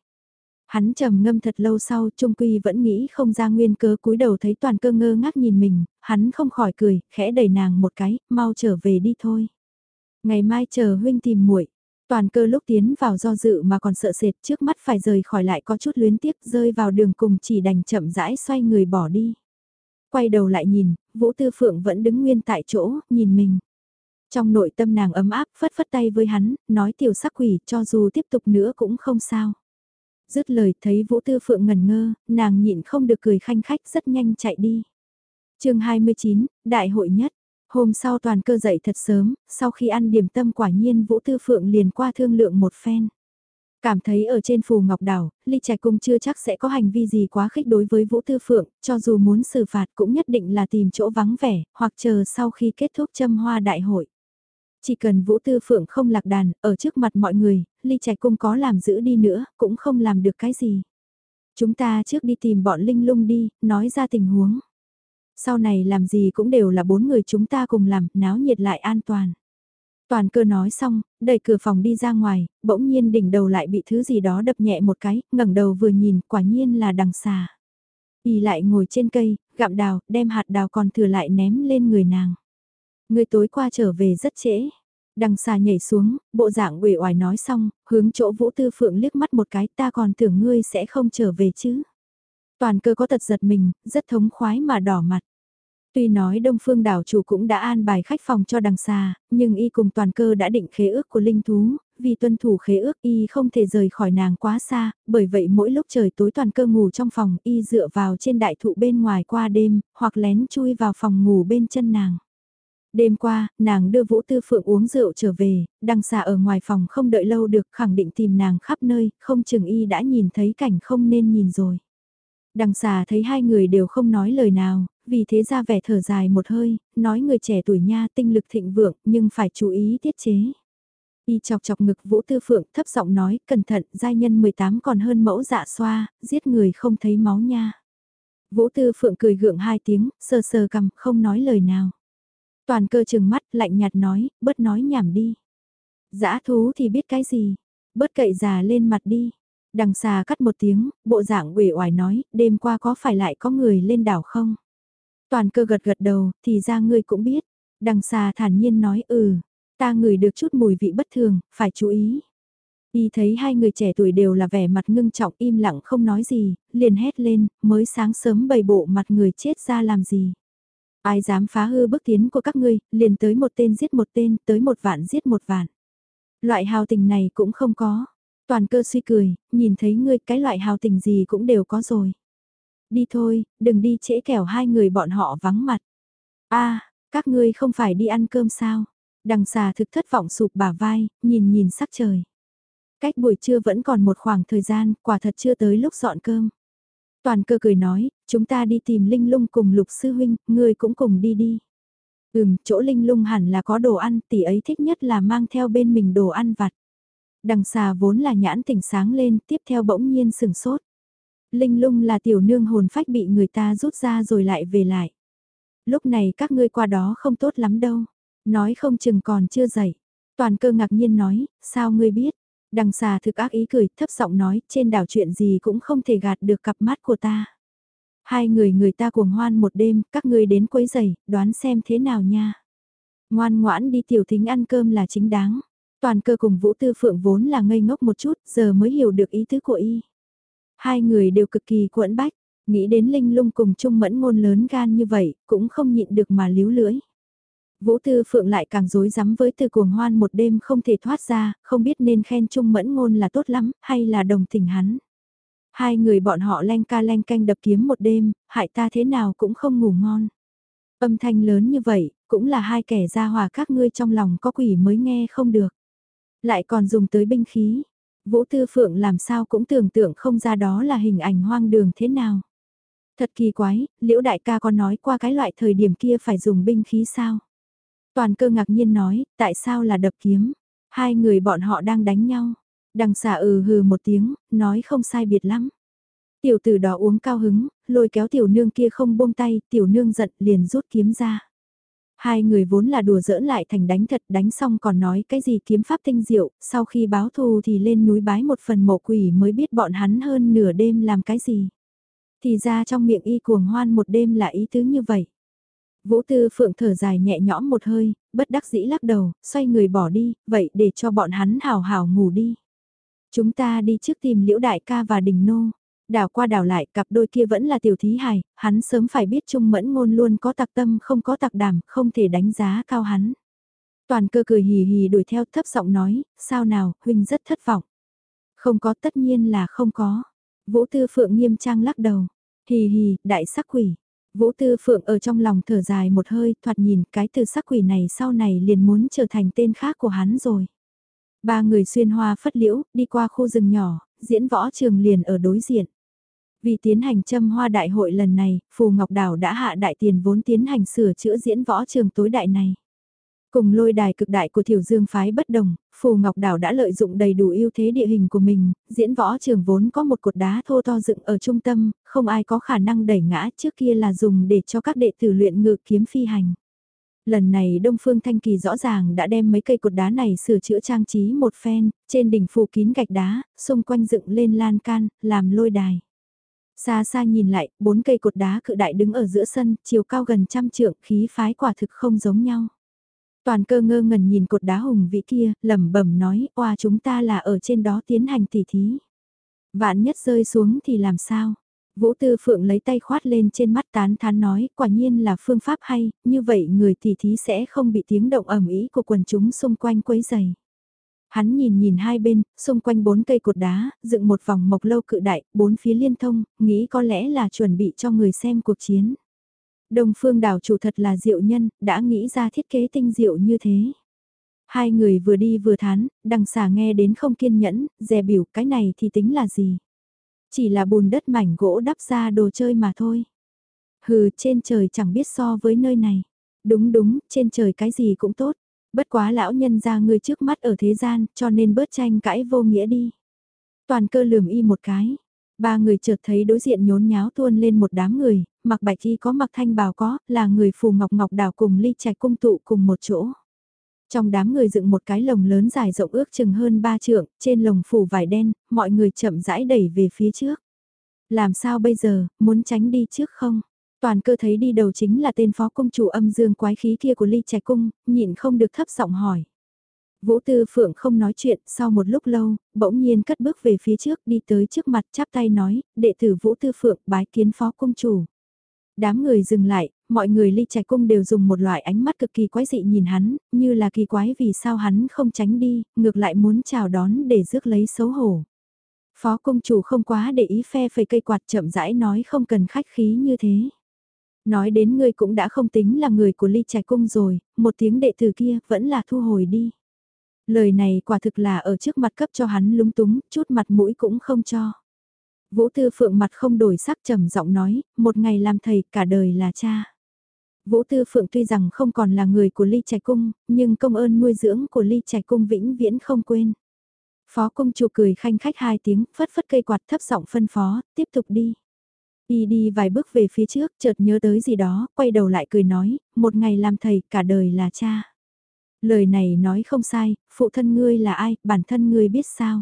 S1: Hắn trầm ngâm thật lâu sau, Trung Quy vẫn nghĩ không ra nguyên cớ cúi đầu thấy toàn cơ ngơ ngác nhìn mình, hắn không khỏi cười, khẽ đẩy nàng một cái, mau trở về đi thôi. Ngày mai chờ huynh tìm muội Toàn cơ lúc tiến vào do dự mà còn sợ sệt trước mắt phải rời khỏi lại có chút luyến tiếc rơi vào đường cùng chỉ đành chậm rãi xoay người bỏ đi. Quay đầu lại nhìn, Vũ Tư Phượng vẫn đứng nguyên tại chỗ, nhìn mình. Trong nội tâm nàng ấm áp phất phất tay với hắn, nói tiểu sắc quỷ cho dù tiếp tục nữa cũng không sao. Dứt lời thấy Vũ Tư Phượng ngần ngơ, nàng nhịn không được cười khanh khách rất nhanh chạy đi. chương 29, Đại hội nhất. Hôm sau toàn cơ dậy thật sớm, sau khi ăn điểm tâm quả nhiên Vũ Tư Phượng liền qua thương lượng một phen. Cảm thấy ở trên phù ngọc đảo, ly trạch cung chưa chắc sẽ có hành vi gì quá khích đối với Vũ Tư Phượng, cho dù muốn xử phạt cũng nhất định là tìm chỗ vắng vẻ, hoặc chờ sau khi kết thúc châm hoa đại hội. Chỉ cần Vũ Tư Phượng không lạc đàn, ở trước mặt mọi người, ly trạch cung có làm giữ đi nữa, cũng không làm được cái gì. Chúng ta trước đi tìm bọn linh lung đi, nói ra tình huống sau này làm gì cũng đều là bốn người chúng ta cùng làm, náo nhiệt lại an toàn. Toàn cơ nói xong, đẩy cửa phòng đi ra ngoài, bỗng nhiên đỉnh đầu lại bị thứ gì đó đập nhẹ một cái, ngẩng đầu vừa nhìn, quả nhiên là đằng xà. Y lại ngồi trên cây, gặm đào, đem hạt đào còn thừa lại ném lên người nàng. Người tối qua trở về rất trễ. Đằng xà nhảy xuống, bộ dạng uể oải nói xong, hướng chỗ Vũ Tư Phượng liếc mắt một cái ta còn tưởng ngươi sẽ không trở về chứ. Toàn cơ có tật giật mình, rất thống khoái mà đỏ mặt. Tuy nói Đông Phương đảo chủ cũng đã an bài khách phòng cho đằng xa, nhưng y cùng toàn cơ đã định khế ước của linh thú, vì tuân thủ khế ước y không thể rời khỏi nàng quá xa, bởi vậy mỗi lúc trời tối toàn cơ ngủ trong phòng y dựa vào trên đại thụ bên ngoài qua đêm, hoặc lén chui vào phòng ngủ bên chân nàng. Đêm qua, nàng đưa Vũ Tư Phượng uống rượu trở về, đằng xa ở ngoài phòng không đợi lâu được khẳng định tìm nàng khắp nơi, không chừng y đã nhìn thấy cảnh không nên nhìn rồi. Đằng xà thấy hai người đều không nói lời nào, vì thế ra vẻ thở dài một hơi, nói người trẻ tuổi nha tinh lực thịnh vượng nhưng phải chú ý tiết chế. Y chọc chọc ngực Vũ Tư Phượng thấp giọng nói cẩn thận giai nhân 18 còn hơn mẫu dạ xoa, giết người không thấy máu nha. Vũ Tư Phượng cười gượng hai tiếng, sờ sờ cầm không nói lời nào. Toàn cơ chừng mắt lạnh nhạt nói, bớt nói nhảm đi. Dã thú thì biết cái gì, bớt cậy già lên mặt đi. Đằng xa cắt một tiếng, bộ dạng uể oải nói, đêm qua có phải lại có người lên đảo không? Toàn cơ gật gật đầu, thì ra ngươi cũng biết. Đằng xa thản nhiên nói ừ, ta ngửi được chút mùi vị bất thường, phải chú ý. Y thấy hai người trẻ tuổi đều là vẻ mặt ngưng trọng im lặng không nói gì, liền hét lên, mới sáng sớm bày bộ mặt người chết ra làm gì. Ai dám phá hư bước tiến của các ngươi, liền tới một tên giết một tên, tới một vạn giết một vạn. Loại hào tình này cũng không có. Toàn cơ suy cười, nhìn thấy ngươi cái loại hào tình gì cũng đều có rồi. Đi thôi, đừng đi trễ kẻo hai người bọn họ vắng mặt. a các ngươi không phải đi ăn cơm sao? Đằng xà thực thất vọng sụp bả vai, nhìn nhìn sắc trời. Cách buổi trưa vẫn còn một khoảng thời gian, quả thật chưa tới lúc dọn cơm. Toàn cơ cười nói, chúng ta đi tìm Linh Lung cùng Lục Sư Huynh, ngươi cũng cùng đi đi. Ừm, chỗ Linh Lung hẳn là có đồ ăn, tỷ ấy thích nhất là mang theo bên mình đồ ăn vặt. Đằng xà vốn là nhãn tỉnh sáng lên, tiếp theo bỗng nhiên sừng sốt. Linh Lung là tiểu nương hồn phách bị người ta rút ra rồi lại về lại. Lúc này các ngươi qua đó không tốt lắm đâu. Nói không chừng còn chưa dậy. Toàn cơ ngạc nhiên nói, sao ngươi biết? Đằng xà thực ác ý cười, thấp giọng nói, trên đảo chuyện gì cũng không thể gạt được cặp mắt của ta. Hai người người ta cuồng hoan một đêm, các ngươi đến quấy giày, đoán xem thế nào nha. Ngoan ngoãn đi tiểu thính ăn cơm là chính đáng. Toàn cơ cùng Vũ Tư Phượng vốn là ngây ngốc một chút, giờ mới hiểu được ý tứ của y. Hai người đều cực kỳ quẫn bách, nghĩ đến Linh Lung cùng Trung Mẫn ngôn lớn gan như vậy, cũng không nhịn được mà líu lưỡi. Vũ Tư Phượng lại càng dối rắm với từ cuồng hoan một đêm không thể thoát ra, không biết nên khen Trung Mẫn Ngôn là tốt lắm, hay là đồng tình hắn. Hai người bọn họ len ca len canh đập kiếm một đêm, hại ta thế nào cũng không ngủ ngon. Âm thanh lớn như vậy, cũng là hai kẻ ra hòa các ngươi trong lòng có quỷ mới nghe không được. Lại còn dùng tới binh khí. Vũ Tư Phượng làm sao cũng tưởng tượng không ra đó là hình ảnh hoang đường thế nào. Thật kỳ quái, liễu đại ca có nói qua cái loại thời điểm kia phải dùng binh khí sao? Toàn cơ ngạc nhiên nói, tại sao là đập kiếm? Hai người bọn họ đang đánh nhau. Đằng xả ừ hừ một tiếng, nói không sai biệt lắm. Tiểu tử đó uống cao hứng, lôi kéo tiểu nương kia không buông tay, tiểu nương giận liền rút kiếm ra. Hai người vốn là đùa giỡn lại thành đánh thật đánh xong còn nói cái gì kiếm pháp tinh diệu, sau khi báo thù thì lên núi bái một phần mộ quỷ mới biết bọn hắn hơn nửa đêm làm cái gì. Thì ra trong miệng y cuồng hoan một đêm là ý tứ như vậy. Vũ Tư Phượng thở dài nhẹ nhõm một hơi, bất đắc dĩ lắc đầu, xoay người bỏ đi, vậy để cho bọn hắn hào hào ngủ đi. Chúng ta đi trước tìm Liễu Đại ca và Đình Nô. Đảo qua đảo lại, cặp đôi kia vẫn là tiểu thí hài, hắn sớm phải biết Trung Mẫn Ngôn luôn có tặc tâm không có tặc đảm, không thể đánh giá cao hắn. Toàn cơ cười hì hì đuổi theo thấp giọng nói, sao nào, huynh rất thất vọng. Không có tất nhiên là không có. Vũ Tư Phượng nghiêm trang lắc đầu. Hì hì, đại sắc quỷ. Vũ Tư Phượng ở trong lòng thở dài một hơi, thoạt nhìn cái từ sắc quỷ này sau này liền muốn trở thành tên khác của hắn rồi. Ba người xuyên hoa phất liễu, đi qua khu rừng nhỏ, diễn võ trường liền ở đối diện. Vì tiến hành châm hoa đại hội lần này, Phù Ngọc Đảo đã hạ đại tiền vốn tiến hành sửa chữa diễn võ trường tối đại này. Cùng lôi đài cực đại của Thiểu Dương phái bất đồng, Phù Ngọc Đảo đã lợi dụng đầy đủ ưu thế địa hình của mình, diễn võ trường vốn có một cột đá thô to dựng ở trung tâm, không ai có khả năng đẩy ngã trước kia là dùng để cho các đệ tử luyện ngự kiếm phi hành. Lần này Đông Phương Thanh Kỳ rõ ràng đã đem mấy cây cột đá này sửa chữa trang trí một phen, trên đỉnh phủ kín gạch đá, xung quanh dựng lên lan can, làm lôi đài. Xa xa nhìn lại, bốn cây cột đá cự đại đứng ở giữa sân, chiều cao gần trăm trượng, khí phái quả thực không giống nhau. Toàn cơ ngơ ngẩn nhìn cột đá hùng vĩ kia, lẩm bẩm nói, oa chúng ta là ở trên đó tiến hành tỉ thí. Vạn nhất rơi xuống thì làm sao? Vũ Tư Phượng lấy tay khoát lên trên mắt tán thán nói, quả nhiên là phương pháp hay, như vậy người tỉ thí sẽ không bị tiếng động ẩm ý của quần chúng xung quanh quấy dày. Hắn nhìn nhìn hai bên, xung quanh bốn cây cột đá, dựng một vòng mộc lâu cự đại, bốn phía liên thông, nghĩ có lẽ là chuẩn bị cho người xem cuộc chiến. đồng phương đảo chủ thật là diệu nhân, đã nghĩ ra thiết kế tinh diệu như thế. Hai người vừa đi vừa thán, đằng xà nghe đến không kiên nhẫn, dè biểu cái này thì tính là gì. Chỉ là bùn đất mảnh gỗ đắp ra đồ chơi mà thôi. Hừ, trên trời chẳng biết so với nơi này. Đúng đúng, trên trời cái gì cũng tốt. Bất quá lão nhân ra người trước mắt ở thế gian, cho nên bớt tranh cãi vô nghĩa đi. Toàn cơ lườm y một cái. Ba người chợt thấy đối diện nhốn nháo tuôn lên một đám người, mặc bạch y có mặc thanh bào có, là người phù ngọc ngọc đảo cùng ly trạch cung tụ cùng một chỗ. Trong đám người dựng một cái lồng lớn dài rộng ước chừng hơn ba trượng, trên lồng phủ vải đen, mọi người chậm rãi đẩy về phía trước. Làm sao bây giờ, muốn tránh đi trước không? Toàn cơ thấy đi đầu chính là tên phó công chủ âm dương quái khí kia của ly trẻ cung, nhịn không được thấp giọng hỏi. Vũ Tư Phượng không nói chuyện, sau một lúc lâu, bỗng nhiên cất bước về phía trước đi tới trước mặt chắp tay nói, đệ tử Vũ Tư Phượng bái kiến phó công chủ. Đám người dừng lại, mọi người ly trạch cung đều dùng một loại ánh mắt cực kỳ quái dị nhìn hắn, như là kỳ quái vì sao hắn không tránh đi, ngược lại muốn chào đón để rước lấy xấu hổ. Phó công chủ không quá để ý phe phẩy cây quạt chậm rãi nói không cần khách khí như thế. Nói đến ngươi cũng đã không tính là người của ly trạch cung rồi, một tiếng đệ tử kia vẫn là thu hồi đi. Lời này quả thực là ở trước mặt cấp cho hắn lúng túng, chút mặt mũi cũng không cho. Vũ Tư Phượng mặt không đổi sắc trầm giọng nói, một ngày làm thầy cả đời là cha. Vũ Tư Phượng tuy rằng không còn là người của Ly Trạch Cung, nhưng công ơn nuôi dưỡng của Ly Trạch Cung vĩnh viễn không quên. Phó công chủ cười khanh khách hai tiếng, phất phất cây quạt thấp giọng phân phó, tiếp tục đi. Y đi vài bước về phía trước, chợt nhớ tới gì đó, quay đầu lại cười nói, một ngày làm thầy, cả đời là cha. Lời này nói không sai, phụ thân ngươi là ai, bản thân ngươi biết sao.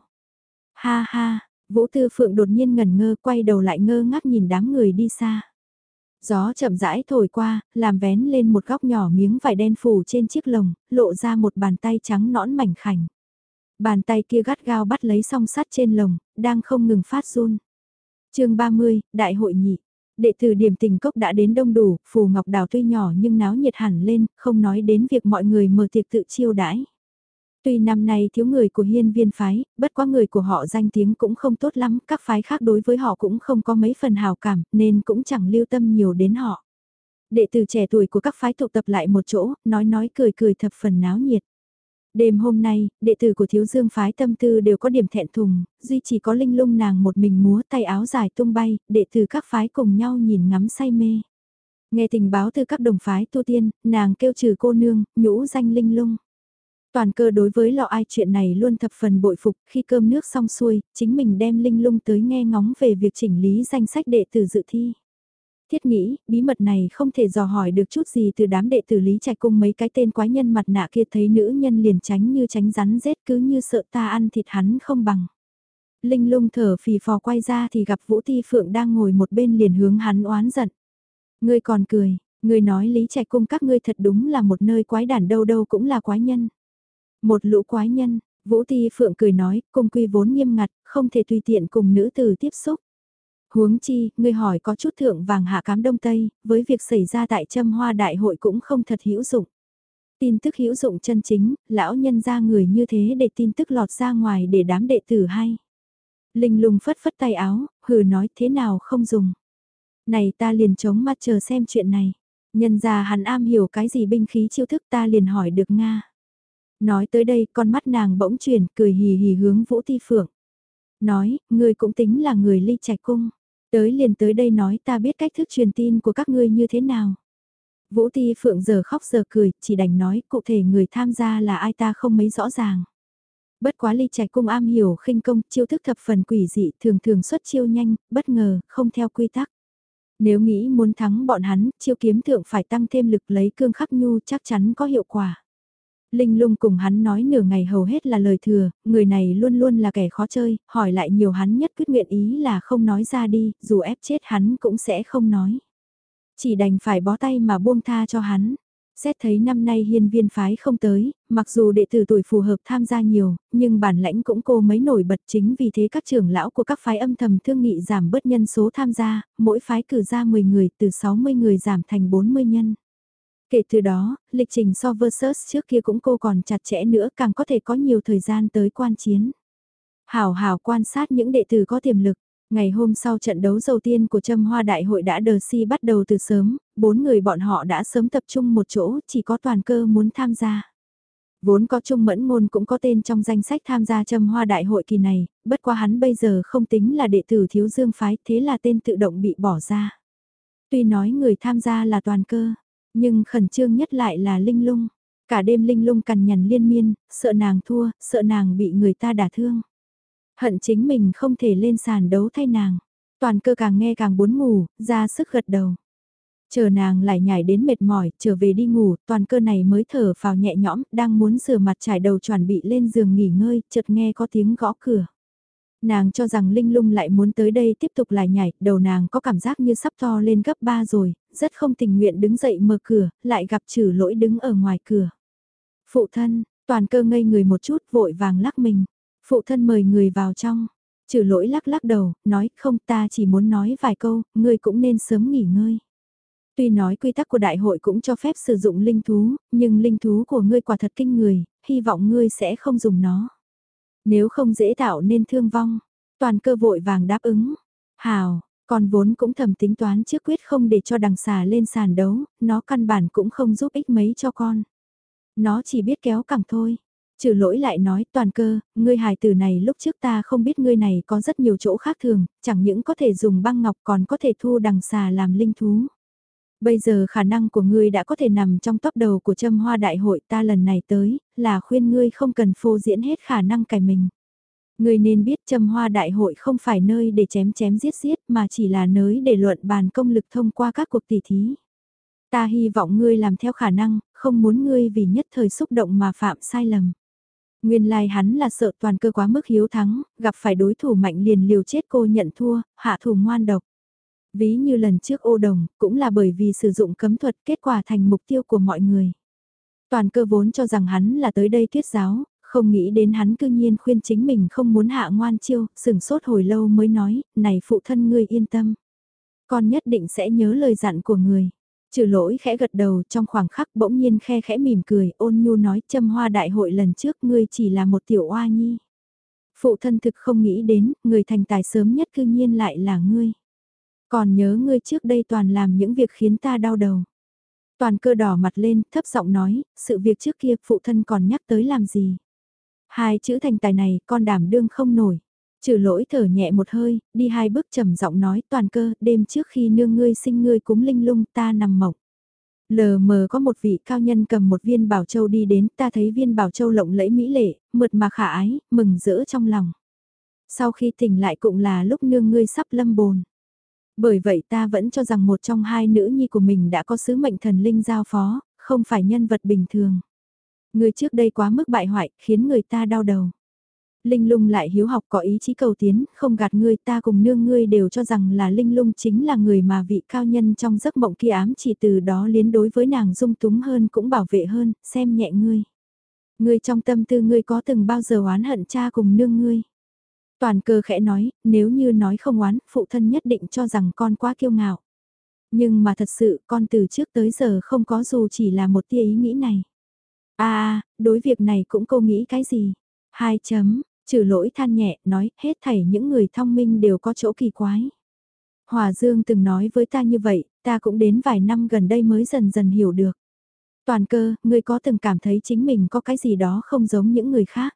S1: Ha ha, Vũ Tư Phượng đột nhiên ngẩn ngơ quay đầu lại ngơ ngác nhìn đám người đi xa. Gió chậm rãi thổi qua, làm vén lên một góc nhỏ miếng vải đen phủ trên chiếc lồng, lộ ra một bàn tay trắng nõn mảnh khảnh. Bàn tay kia gắt gao bắt lấy song sắt trên lồng, đang không ngừng phát run chương 30, Đại hội nhị. Đệ tử điểm tình cốc đã đến đông đủ, phù ngọc đào tuy nhỏ nhưng náo nhiệt hẳn lên, không nói đến việc mọi người mở tiệc tự chiêu đãi. Tuy năm nay thiếu người của hiên viên phái, bất quá người của họ danh tiếng cũng không tốt lắm, các phái khác đối với họ cũng không có mấy phần hào cảm, nên cũng chẳng lưu tâm nhiều đến họ. Đệ tử trẻ tuổi của các phái tụ tập lại một chỗ, nói nói cười cười thập phần náo nhiệt. Đêm hôm nay, đệ tử của thiếu dương phái tâm tư đều có điểm thẹn thùng, duy chỉ có linh lung nàng một mình múa tay áo dài tung bay, đệ tử các phái cùng nhau nhìn ngắm say mê. Nghe tình báo từ các đồng phái tu tiên, nàng kêu trừ cô nương, nhũ danh linh lung. Toàn cơ đối với lọ ai chuyện này luôn thập phần bội phục, khi cơm nước xong xuôi, chính mình đem linh lung tới nghe ngóng về việc chỉnh lý danh sách đệ tử dự thi. Thiết nghĩ, bí mật này không thể dò hỏi được chút gì từ đám đệ tử Lý Trạch Cung mấy cái tên quái nhân mặt nạ kia thấy nữ nhân liền tránh như tránh rắn rết cứ như sợ ta ăn thịt hắn không bằng. Linh lung thở phì phò quay ra thì gặp Vũ Ti Phượng đang ngồi một bên liền hướng hắn oán giận. Ngươi còn cười, ngươi nói Lý Trạch Cung các ngươi thật đúng là một nơi quái đản đâu đâu cũng là quái nhân. Một lũ quái nhân, Vũ Ti Phượng cười nói, cung quy vốn nghiêm ngặt, không thể tùy tiện cùng nữ tử tiếp xúc. Huống chi, ngươi hỏi có chút thượng vàng hạ cám đông tây, với việc xảy ra tại châm hoa đại hội cũng không thật hữu dụng. Tin tức hữu dụng chân chính, lão nhân ra người như thế để tin tức lọt ra ngoài để đám đệ tử hay. Linh lùng phất phất tay áo, hừ nói thế nào không dùng. Này ta liền chống mắt chờ xem chuyện này. Nhân ra hắn am hiểu cái gì binh khí chiêu thức ta liền hỏi được Nga. Nói tới đây con mắt nàng bỗng chuyển cười hì hì hướng Vũ Ti Phượng. Nói, ngươi cũng tính là người ly trạch cung. Tới liền tới đây nói ta biết cách thức truyền tin của các ngươi như thế nào. Vũ Ti Phượng giờ khóc giờ cười, chỉ đành nói cụ thể người tham gia là ai ta không mấy rõ ràng. Bất quá ly trạch cung am hiểu khinh công, chiêu thức thập phần quỷ dị, thường thường xuất chiêu nhanh, bất ngờ, không theo quy tắc. Nếu nghĩ muốn thắng bọn hắn, chiêu kiếm thượng phải tăng thêm lực lấy cương khắc nhu chắc chắn có hiệu quả. Linh lung cùng hắn nói nửa ngày hầu hết là lời thừa, người này luôn luôn là kẻ khó chơi, hỏi lại nhiều hắn nhất quyết nguyện ý là không nói ra đi, dù ép chết hắn cũng sẽ không nói. Chỉ đành phải bó tay mà buông tha cho hắn. Xét thấy năm nay hiên viên phái không tới, mặc dù đệ tử tuổi phù hợp tham gia nhiều, nhưng bản lãnh cũng cô mấy nổi bật chính vì thế các trưởng lão của các phái âm thầm thương nghị giảm bớt nhân số tham gia, mỗi phái cử ra 10 người từ 60 người giảm thành 40 nhân. Kể từ đó, lịch trình so versus trước kia cũng cô còn chặt chẽ nữa càng có thể có nhiều thời gian tới quan chiến. Hảo hảo quan sát những đệ tử có tiềm lực. Ngày hôm sau trận đấu đầu tiên của Trâm Hoa Đại hội đã đờ si bắt đầu từ sớm, bốn người bọn họ đã sớm tập trung một chỗ, chỉ có toàn cơ muốn tham gia. Vốn có Trung Mẫn Ngôn cũng có tên trong danh sách tham gia Trâm Hoa Đại hội kỳ này, bất quá hắn bây giờ không tính là đệ tử thiếu dương phái, thế là tên tự động bị bỏ ra. Tuy nói người tham gia là toàn cơ, nhưng khẩn trương nhất lại là Linh Lung. Cả đêm Linh Lung cằn nhằn liên miên, sợ nàng thua, sợ nàng bị người ta đả thương. Hận chính mình không thể lên sàn đấu thay nàng. Toàn cơ càng nghe càng muốn ngủ, ra sức gật đầu. Chờ nàng lại nhảy đến mệt mỏi, trở về đi ngủ, toàn cơ này mới thở vào nhẹ nhõm, đang muốn rửa mặt trải đầu chuẩn bị lên giường nghỉ ngơi, chợt nghe có tiếng gõ cửa. Nàng cho rằng Linh Lung lại muốn tới đây tiếp tục lại nhảy, đầu nàng có cảm giác như sắp to lên gấp ba rồi, rất không tình nguyện đứng dậy mở cửa, lại gặp trừ lỗi đứng ở ngoài cửa. Phụ thân, toàn cơ ngây người một chút vội vàng lắc mình. Phụ thân mời người vào trong. Trừ lỗi lắc lắc đầu, nói không ta chỉ muốn nói vài câu, ngươi cũng nên sớm nghỉ ngơi. Tuy nói quy tắc của đại hội cũng cho phép sử dụng linh thú, nhưng linh thú của ngươi quả thật kinh người, hy vọng ngươi sẽ không dùng nó. Nếu không dễ tạo nên thương vong, toàn cơ vội vàng đáp ứng. Hào, con vốn cũng thầm tính toán trước quyết không để cho đằng xà lên sàn đấu, nó căn bản cũng không giúp ích mấy cho con. Nó chỉ biết kéo cẳng thôi. Trừ lỗi lại nói toàn cơ, ngươi hài tử này lúc trước ta không biết ngươi này có rất nhiều chỗ khác thường, chẳng những có thể dùng băng ngọc còn có thể thu đằng xà làm linh thú. Bây giờ khả năng của ngươi đã có thể nằm trong top đầu của châm hoa đại hội ta lần này tới, là khuyên ngươi không cần phô diễn hết khả năng cải mình. Ngươi nên biết châm hoa đại hội không phải nơi để chém chém giết giết mà chỉ là nơi để luận bàn công lực thông qua các cuộc tỉ thí. Ta hy vọng ngươi làm theo khả năng, không muốn ngươi vì nhất thời xúc động mà phạm sai lầm. Nguyên lai like hắn là sợ toàn cơ quá mức hiếu thắng, gặp phải đối thủ mạnh liền liều chết cô nhận thua, hạ thủ ngoan độc. Ví như lần trước ô đồng, cũng là bởi vì sử dụng cấm thuật kết quả thành mục tiêu của mọi người. Toàn cơ vốn cho rằng hắn là tới đây thuyết giáo, không nghĩ đến hắn cư nhiên khuyên chính mình không muốn hạ ngoan chiêu, sừng sốt hồi lâu mới nói, này phụ thân ngươi yên tâm. Con nhất định sẽ nhớ lời dặn của người. Trừ lỗi khẽ gật đầu trong khoảng khắc bỗng nhiên khe khẽ mỉm cười, ôn nhu nói châm hoa đại hội lần trước ngươi chỉ là một tiểu oa nhi. Phụ thân thực không nghĩ đến, người thành tài sớm nhất cư nhiên lại là ngươi. Còn nhớ ngươi trước đây toàn làm những việc khiến ta đau đầu. Toàn cơ đỏ mặt lên, thấp giọng nói, sự việc trước kia phụ thân còn nhắc tới làm gì. Hai chữ thành tài này con đảm đương không nổi. Trừ lỗi thở nhẹ một hơi, đi hai bước trầm giọng nói toàn cơ, đêm trước khi nương ngươi sinh ngươi cúng linh lung ta nằm mộng. Lờ mờ có một vị cao nhân cầm một viên bảo châu đi đến, ta thấy viên bảo châu lộng lẫy mỹ lệ, mượt mà khả ái, mừng rỡ trong lòng. Sau khi tỉnh lại cũng là lúc nương ngươi sắp lâm bồn. Bởi vậy ta vẫn cho rằng một trong hai nữ nhi của mình đã có sứ mệnh thần linh giao phó, không phải nhân vật bình thường. Người trước đây quá mức bại hoại, khiến người ta đau đầu. Linh lung lại hiếu học có ý chí cầu tiến, không gạt ngươi ta cùng nương ngươi đều cho rằng là Linh lung chính là người mà vị cao nhân trong giấc mộng kia ám chỉ từ đó liến đối với nàng dung túng hơn cũng bảo vệ hơn, xem nhẹ ngươi. Ngươi trong tâm tư ngươi có từng bao giờ oán hận cha cùng nương ngươi. Toàn cơ khẽ nói, nếu như nói không oán, phụ thân nhất định cho rằng con quá kiêu ngạo. Nhưng mà thật sự con từ trước tới giờ không có dù chỉ là một tia ý nghĩ này. À, đối việc này cũng cô nghĩ cái gì? Hai chấm, trừ lỗi than nhẹ, nói hết thảy những người thông minh đều có chỗ kỳ quái. Hòa Dương từng nói với ta như vậy, ta cũng đến vài năm gần đây mới dần dần hiểu được. Toàn cơ, ngươi có từng cảm thấy chính mình có cái gì đó không giống những người khác.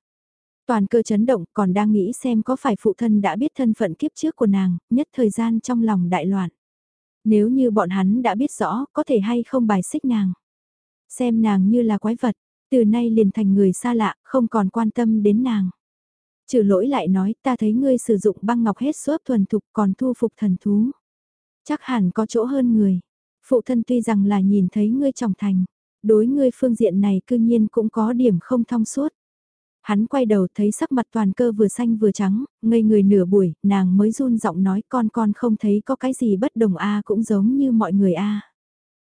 S1: Toàn cơ chấn động còn đang nghĩ xem có phải phụ thân đã biết thân phận kiếp trước của nàng, nhất thời gian trong lòng đại loạn. Nếu như bọn hắn đã biết rõ, có thể hay không bài xích nàng. Xem nàng như là quái vật, từ nay liền thành người xa lạ, không còn quan tâm đến nàng. Trừ lỗi lại nói, ta thấy ngươi sử dụng băng ngọc hết suốt thuần thục còn thu phục thần thú. Chắc hẳn có chỗ hơn người. Phụ thân tuy rằng là nhìn thấy ngươi trọng thành, đối ngươi phương diện này cư nhiên cũng có điểm không thông suốt. Hắn quay đầu thấy sắc mặt toàn cơ vừa xanh vừa trắng, ngây người nửa buổi, nàng mới run giọng nói con con không thấy có cái gì bất đồng a cũng giống như mọi người a.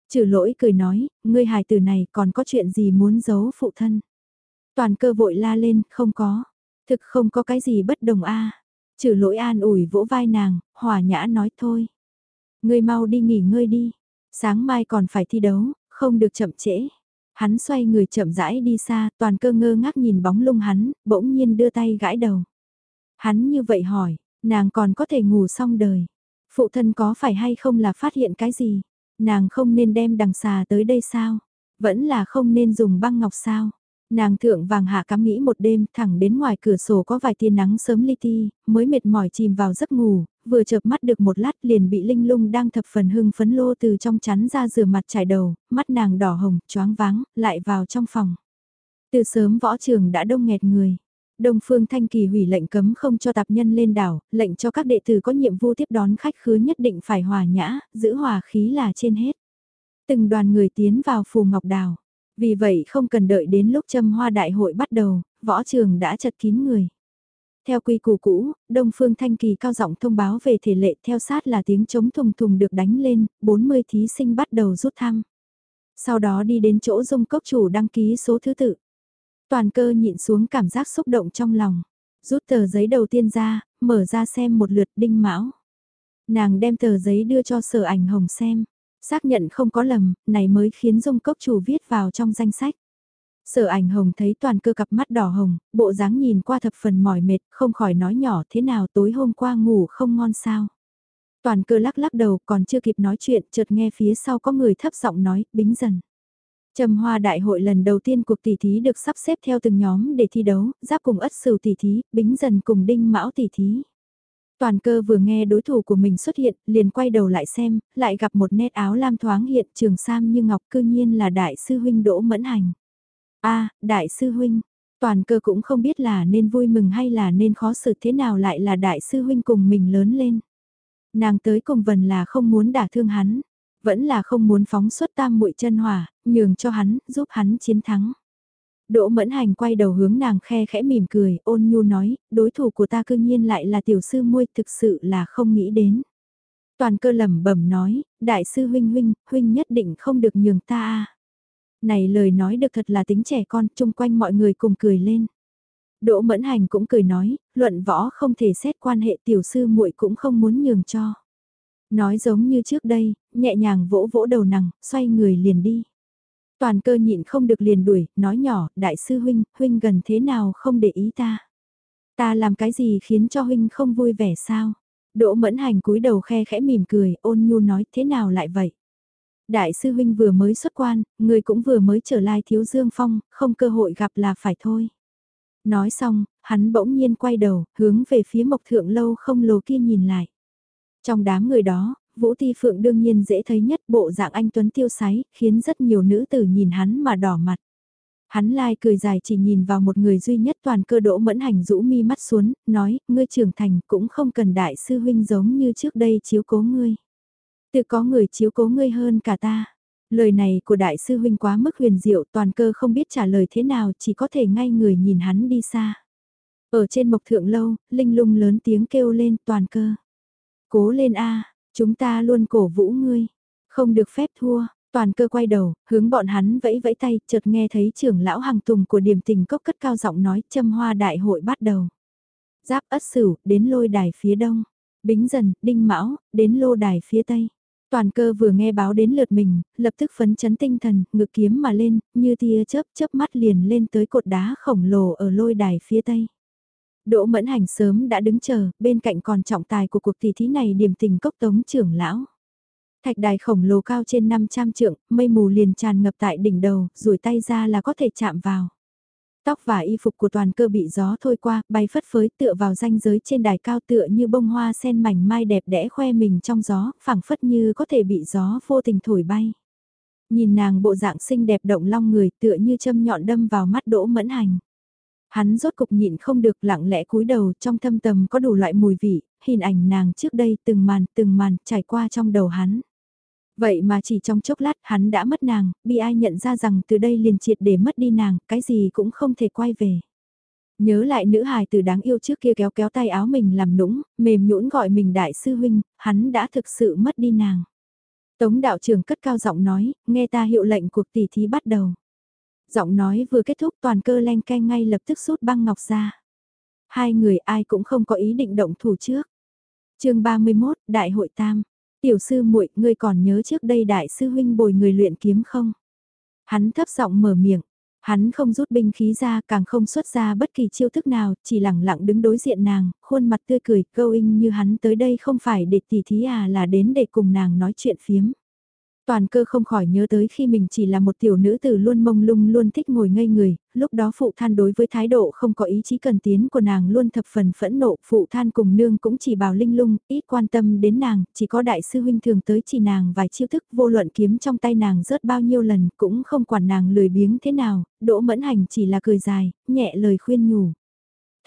S1: Trừ lỗi cười nói, ngươi hài tử này còn có chuyện gì muốn giấu phụ thân. Toàn cơ vội la lên, không có, thực không có cái gì bất đồng a. Trừ lỗi an ủi vỗ vai nàng, hòa nhã nói thôi. Ngươi mau đi nghỉ ngơi đi, sáng mai còn phải thi đấu, không được chậm trễ. Hắn xoay người chậm rãi đi xa, toàn cơ ngơ ngác nhìn bóng lung hắn, bỗng nhiên đưa tay gãi đầu. Hắn như vậy hỏi, nàng còn có thể ngủ xong đời. Phụ thân có phải hay không là phát hiện cái gì? Nàng không nên đem đằng xà tới đây sao? Vẫn là không nên dùng băng ngọc sao? Nàng thượng vàng hạ cắm nghĩ một đêm thẳng đến ngoài cửa sổ có vài tia nắng sớm li ti, mới mệt mỏi chìm vào giấc ngủ, vừa chợp mắt được một lát liền bị linh lung đang thập phần hưng phấn lô từ trong chắn ra rửa mặt trải đầu, mắt nàng đỏ hồng, choáng váng, lại vào trong phòng. Từ sớm võ trường đã đông nghẹt người. Đông Phương Thanh Kỳ hủy lệnh cấm không cho tạp nhân lên đảo, lệnh cho các đệ tử có nhiệm vụ tiếp đón khách khứa nhất định phải hòa nhã, giữ hòa khí là trên hết. Từng đoàn người tiến vào phù ngọc đào. Vì vậy không cần đợi đến lúc châm hoa đại hội bắt đầu, võ trường đã chật kín người. Theo quy củ cũ, Đông Phương Thanh Kỳ cao giọng thông báo về thể lệ theo sát là tiếng chống thùng thùng được đánh lên, 40 thí sinh bắt đầu rút thăm. Sau đó đi đến chỗ dung cốc chủ đăng ký số thứ tự. Toàn cơ nhịn xuống cảm giác xúc động trong lòng. Rút tờ giấy đầu tiên ra, mở ra xem một lượt đinh mão. Nàng đem tờ giấy đưa cho sở ảnh hồng xem. Xác nhận không có lầm, này mới khiến dung cốc chủ viết vào trong danh sách. Sở ảnh hồng thấy toàn cơ cặp mắt đỏ hồng, bộ dáng nhìn qua thập phần mỏi mệt, không khỏi nói nhỏ thế nào tối hôm qua ngủ không ngon sao. Toàn cơ lắc lắc đầu còn chưa kịp nói chuyện, chợt nghe phía sau có người thấp giọng nói, bính dần. Trầm hoa đại hội lần đầu tiên cuộc tỷ thí được sắp xếp theo từng nhóm để thi đấu, giáp cùng ất sửu tỷ thí, bính dần cùng đinh mão tỷ thí. Toàn cơ vừa nghe đối thủ của mình xuất hiện, liền quay đầu lại xem, lại gặp một nét áo lam thoáng hiện trường sam như ngọc cư nhiên là đại sư huynh Đỗ Mẫn Hành. a đại sư huynh, toàn cơ cũng không biết là nên vui mừng hay là nên khó xử thế nào lại là đại sư huynh cùng mình lớn lên. Nàng tới cùng vần là không muốn đả thương hắn, vẫn là không muốn phóng xuất tam muội chân hỏa, nhường cho hắn, giúp hắn chiến thắng. Đỗ Mẫn Hành quay đầu hướng nàng khe khẽ mỉm cười, ôn nhu nói, đối thủ của ta cư nhiên lại là tiểu sư muôi, thực sự là không nghĩ đến. Toàn cơ lẩm bẩm nói, đại sư huynh huynh, huynh nhất định không được nhường ta a. Này lời nói được thật là tính trẻ con, chung quanh mọi người cùng cười lên. Đỗ Mẫn Hành cũng cười nói, luận võ không thể xét quan hệ tiểu sư muội cũng không muốn nhường cho. Nói giống như trước đây, nhẹ nhàng vỗ vỗ đầu nàng, xoay người liền đi. Toàn cơ nhịn không được liền đuổi, nói nhỏ, đại sư huynh, huynh gần thế nào không để ý ta. Ta làm cái gì khiến cho huynh không vui vẻ sao? Đỗ mẫn hành cúi đầu khe khẽ mỉm cười, ôn nhu nói thế nào lại vậy? Đại sư huynh vừa mới xuất quan, người cũng vừa mới trở lại thiếu dương phong, không cơ hội gặp là phải thôi. Nói xong, hắn bỗng nhiên quay đầu, hướng về phía mộc thượng lâu không lồ kia nhìn lại. Trong đám người đó, Vũ Ti Phượng đương nhiên dễ thấy nhất bộ dạng anh Tuấn tiêu sái, khiến rất nhiều nữ tử nhìn hắn mà đỏ mặt. Hắn lai cười dài chỉ nhìn vào một người duy nhất toàn cơ đỗ mẫn hành rũ mi mắt xuống, nói, ngươi trưởng thành cũng không cần đại sư huynh giống như trước đây chiếu cố ngươi. Tự có người chiếu cố ngươi hơn cả ta. Lời này của đại sư huynh quá mức huyền diệu toàn cơ không biết trả lời thế nào chỉ có thể ngay người nhìn hắn đi xa. Ở trên mộc thượng lâu, linh lung lớn tiếng kêu lên toàn cơ. Cố lên a Chúng ta luôn cổ vũ ngươi, không được phép thua. Toàn cơ quay đầu, hướng bọn hắn vẫy vẫy tay, chợt nghe thấy trưởng lão hàng tùng của điểm tình cốc cất cao giọng nói châm hoa đại hội bắt đầu. Giáp ất sửu, đến lôi đài phía đông. Bính dần, đinh mão, đến lô đài phía tây. Toàn cơ vừa nghe báo đến lượt mình, lập tức phấn chấn tinh thần, ngực kiếm mà lên, như tia chớp chớp mắt liền lên tới cột đá khổng lồ ở lôi đài phía tây. Đỗ Mẫn Hành sớm đã đứng chờ, bên cạnh còn trọng tài của cuộc tỷ thí này điểm tình cốc tống trưởng lão. Thạch đài khổng lồ cao trên 500 trượng, mây mù liền tràn ngập tại đỉnh đầu, rủi tay ra là có thể chạm vào. Tóc và y phục của toàn cơ bị gió thôi qua, bay phất phới tựa vào ranh giới trên đài cao tựa như bông hoa sen mảnh mai đẹp đẽ khoe mình trong gió, phẳng phất như có thể bị gió vô tình thổi bay. Nhìn nàng bộ dạng xinh đẹp động long người tựa như châm nhọn đâm vào mắt đỗ mẫn hành. Hắn rốt cục nhịn không được lặng lẽ cúi đầu trong thâm tầm có đủ loại mùi vị, hình ảnh nàng trước đây từng màn từng màn trải qua trong đầu hắn. Vậy mà chỉ trong chốc lát hắn đã mất nàng, bị ai nhận ra rằng từ đây liền triệt để mất đi nàng, cái gì cũng không thể quay về. Nhớ lại nữ hài từ đáng yêu trước kia kéo kéo tay áo mình làm nũng, mềm nhũn gọi mình đại sư huynh, hắn đã thực sự mất đi nàng. Tống đạo trưởng cất cao giọng nói, nghe ta hiệu lệnh cuộc tỷ thí bắt đầu. Giọng nói vừa kết thúc toàn cơ len canh ngay lập tức rút băng ngọc ra. Hai người ai cũng không có ý định động thủ trước. chương 31, Đại hội Tam. Tiểu sư muội ngươi còn nhớ trước đây đại sư huynh bồi người luyện kiếm không? Hắn thấp giọng mở miệng. Hắn không rút binh khí ra, càng không xuất ra bất kỳ chiêu thức nào, chỉ lặng lặng đứng đối diện nàng, khuôn mặt tươi cười, câu in như hắn tới đây không phải để tỉ thí à là đến để cùng nàng nói chuyện phiếm. Toàn cơ không khỏi nhớ tới khi mình chỉ là một tiểu nữ tử luôn mông lung luôn thích ngồi ngây người, lúc đó phụ than đối với thái độ không có ý chí cần tiến của nàng luôn thập phần phẫn nộ, phụ than cùng nương cũng chỉ bảo linh lung, ít quan tâm đến nàng, chỉ có đại sư huynh thường tới chỉ nàng vài chiêu thức vô luận kiếm trong tay nàng rớt bao nhiêu lần, cũng không quản nàng lười biếng thế nào, đỗ mẫn hành chỉ là cười dài, nhẹ lời khuyên nhủ.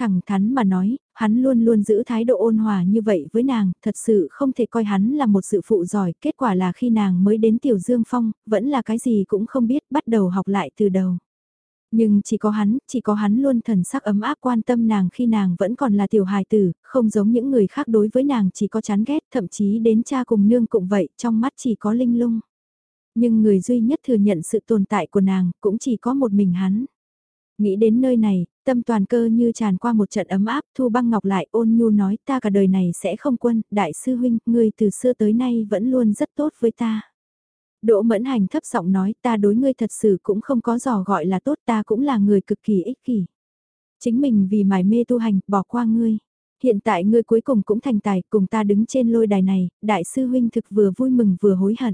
S1: Thẳng thắn mà nói, hắn luôn luôn giữ thái độ ôn hòa như vậy với nàng, thật sự không thể coi hắn là một sự phụ giỏi, kết quả là khi nàng mới đến Tiểu Dương Phong, vẫn là cái gì cũng không biết, bắt đầu học lại từ đầu. Nhưng chỉ có hắn, chỉ có hắn luôn thần sắc ấm áp quan tâm nàng khi nàng vẫn còn là tiểu hài tử, không giống những người khác đối với nàng chỉ có chán ghét, thậm chí đến cha cùng nương cũng vậy, trong mắt chỉ có linh lung. Nhưng người duy nhất thừa nhận sự tồn tại của nàng cũng chỉ có một mình hắn. Nghĩ đến nơi này, tâm toàn cơ như tràn qua một trận ấm áp, Thu Băng Ngọc lại ôn nhu nói ta cả đời này sẽ không quân, đại sư huynh, ngươi từ xưa tới nay vẫn luôn rất tốt với ta. Đỗ Mẫn Hành thấp giọng nói ta đối ngươi thật sự cũng không có dò gọi là tốt ta cũng là người cực kỳ ích kỷ. Chính mình vì mải mê tu hành, bỏ qua ngươi. Hiện tại ngươi cuối cùng cũng thành tài, cùng ta đứng trên lôi đài này, đại sư huynh thực vừa vui mừng vừa hối hận.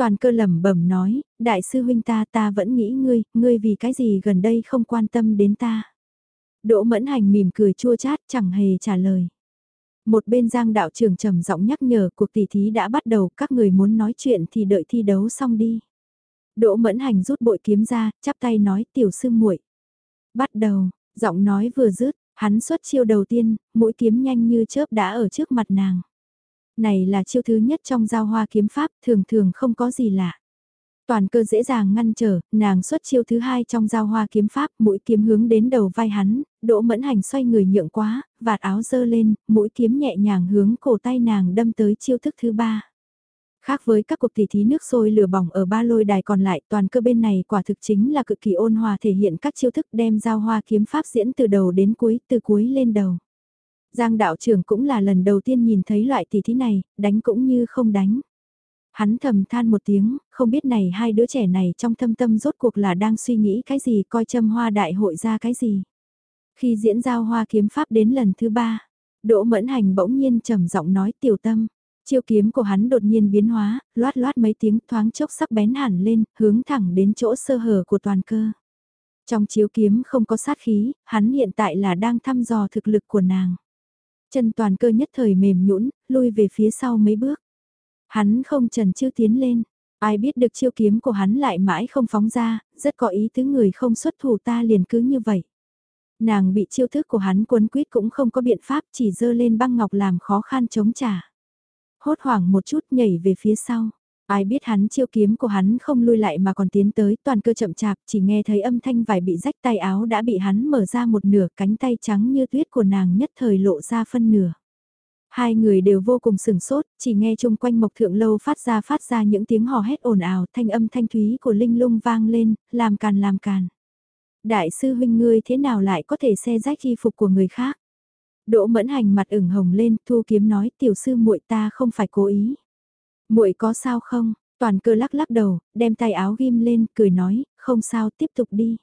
S1: Toàn cơ lẩm bẩm nói, đại sư huynh ta ta vẫn nghĩ ngươi, ngươi vì cái gì gần đây không quan tâm đến ta. Đỗ mẫn hành mỉm cười chua chát chẳng hề trả lời. Một bên giang đạo trưởng trầm giọng nhắc nhở cuộc tỷ thí đã bắt đầu các người muốn nói chuyện thì đợi thi đấu xong đi. Đỗ mẫn hành rút bội kiếm ra, chắp tay nói tiểu sư muội Bắt đầu, giọng nói vừa dứt hắn xuất chiêu đầu tiên, mũi kiếm nhanh như chớp đã ở trước mặt nàng. Này là chiêu thứ nhất trong giao hoa kiếm pháp, thường thường không có gì lạ. Toàn cơ dễ dàng ngăn trở, nàng xuất chiêu thứ hai trong giao hoa kiếm pháp, mũi kiếm hướng đến đầu vai hắn, đỗ mẫn hành xoay người nhượng quá, vạt áo dơ lên, mũi kiếm nhẹ nhàng hướng cổ tay nàng đâm tới chiêu thức thứ ba. Khác với các cuộc tỷ thí nước sôi lửa bỏng ở ba lôi đài còn lại toàn cơ bên này quả thực chính là cực kỳ ôn hòa thể hiện các chiêu thức đem giao hoa kiếm pháp diễn từ đầu đến cuối, từ cuối lên đầu. Giang đạo trưởng cũng là lần đầu tiên nhìn thấy loại tỷ thí này, đánh cũng như không đánh. Hắn thầm than một tiếng, không biết này hai đứa trẻ này trong thâm tâm rốt cuộc là đang suy nghĩ cái gì coi châm hoa đại hội ra cái gì. Khi diễn giao hoa kiếm pháp đến lần thứ ba, Đỗ Mẫn Hành bỗng nhiên trầm giọng nói tiểu tâm. Chiêu kiếm của hắn đột nhiên biến hóa, loát loát mấy tiếng thoáng chốc sắc bén hẳn lên, hướng thẳng đến chỗ sơ hở của toàn cơ. Trong chiếu kiếm không có sát khí, hắn hiện tại là đang thăm dò thực lực của nàng. Chân toàn cơ nhất thời mềm nhũn, lui về phía sau mấy bước. Hắn không trần chiêu tiến lên, ai biết được chiêu kiếm của hắn lại mãi không phóng ra, rất có ý tứ người không xuất thủ ta liền cứ như vậy. Nàng bị chiêu thức của hắn cuốn quýt cũng không có biện pháp chỉ dơ lên băng ngọc làm khó khăn chống trả. Hốt hoảng một chút nhảy về phía sau. Ai biết hắn chiêu kiếm của hắn không lui lại mà còn tiến tới toàn cơ chậm chạp chỉ nghe thấy âm thanh vải bị rách tay áo đã bị hắn mở ra một nửa cánh tay trắng như tuyết của nàng nhất thời lộ ra phân nửa. Hai người đều vô cùng sửng sốt, chỉ nghe chung quanh mộc thượng lâu phát ra phát ra những tiếng hò hét ồn ào, thanh âm thanh thúy của linh lung vang lên, làm càn làm càn. Đại sư huynh ngươi thế nào lại có thể xe rách y phục của người khác? Đỗ mẫn hành mặt ửng hồng lên, thu kiếm nói tiểu sư muội ta không phải cố ý muội có sao không? Toàn cơ lắc lắc đầu, đem tay áo ghim lên, cười nói, không sao tiếp tục đi.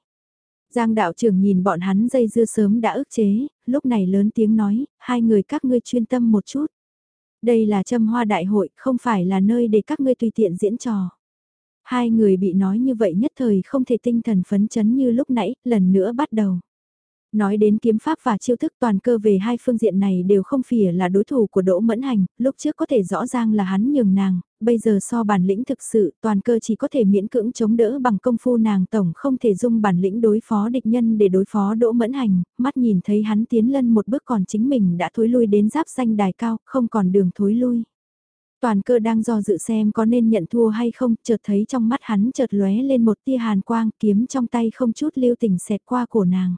S1: Giang đạo trưởng nhìn bọn hắn dây dưa sớm đã ức chế, lúc này lớn tiếng nói, hai người các ngươi chuyên tâm một chút. Đây là châm hoa đại hội, không phải là nơi để các ngươi tùy tiện diễn trò. Hai người bị nói như vậy nhất thời không thể tinh thần phấn chấn như lúc nãy, lần nữa bắt đầu. Nói đến kiếm pháp và chiêu thức toàn cơ về hai phương diện này đều không phỉa là đối thủ của Đỗ Mẫn Hành, lúc trước có thể rõ ràng là hắn nhường nàng, bây giờ so bản lĩnh thực sự toàn cơ chỉ có thể miễn cưỡng chống đỡ bằng công phu nàng tổng không thể dung bản lĩnh đối phó địch nhân để đối phó Đỗ Mẫn Hành, mắt nhìn thấy hắn tiến lên một bước còn chính mình đã thối lui đến giáp danh đài cao, không còn đường thối lui. Toàn cơ đang do dự xem có nên nhận thua hay không, chợt thấy trong mắt hắn chợt lóe lên một tia hàn quang kiếm trong tay không chút lưu tình xẹt qua cổ nàng.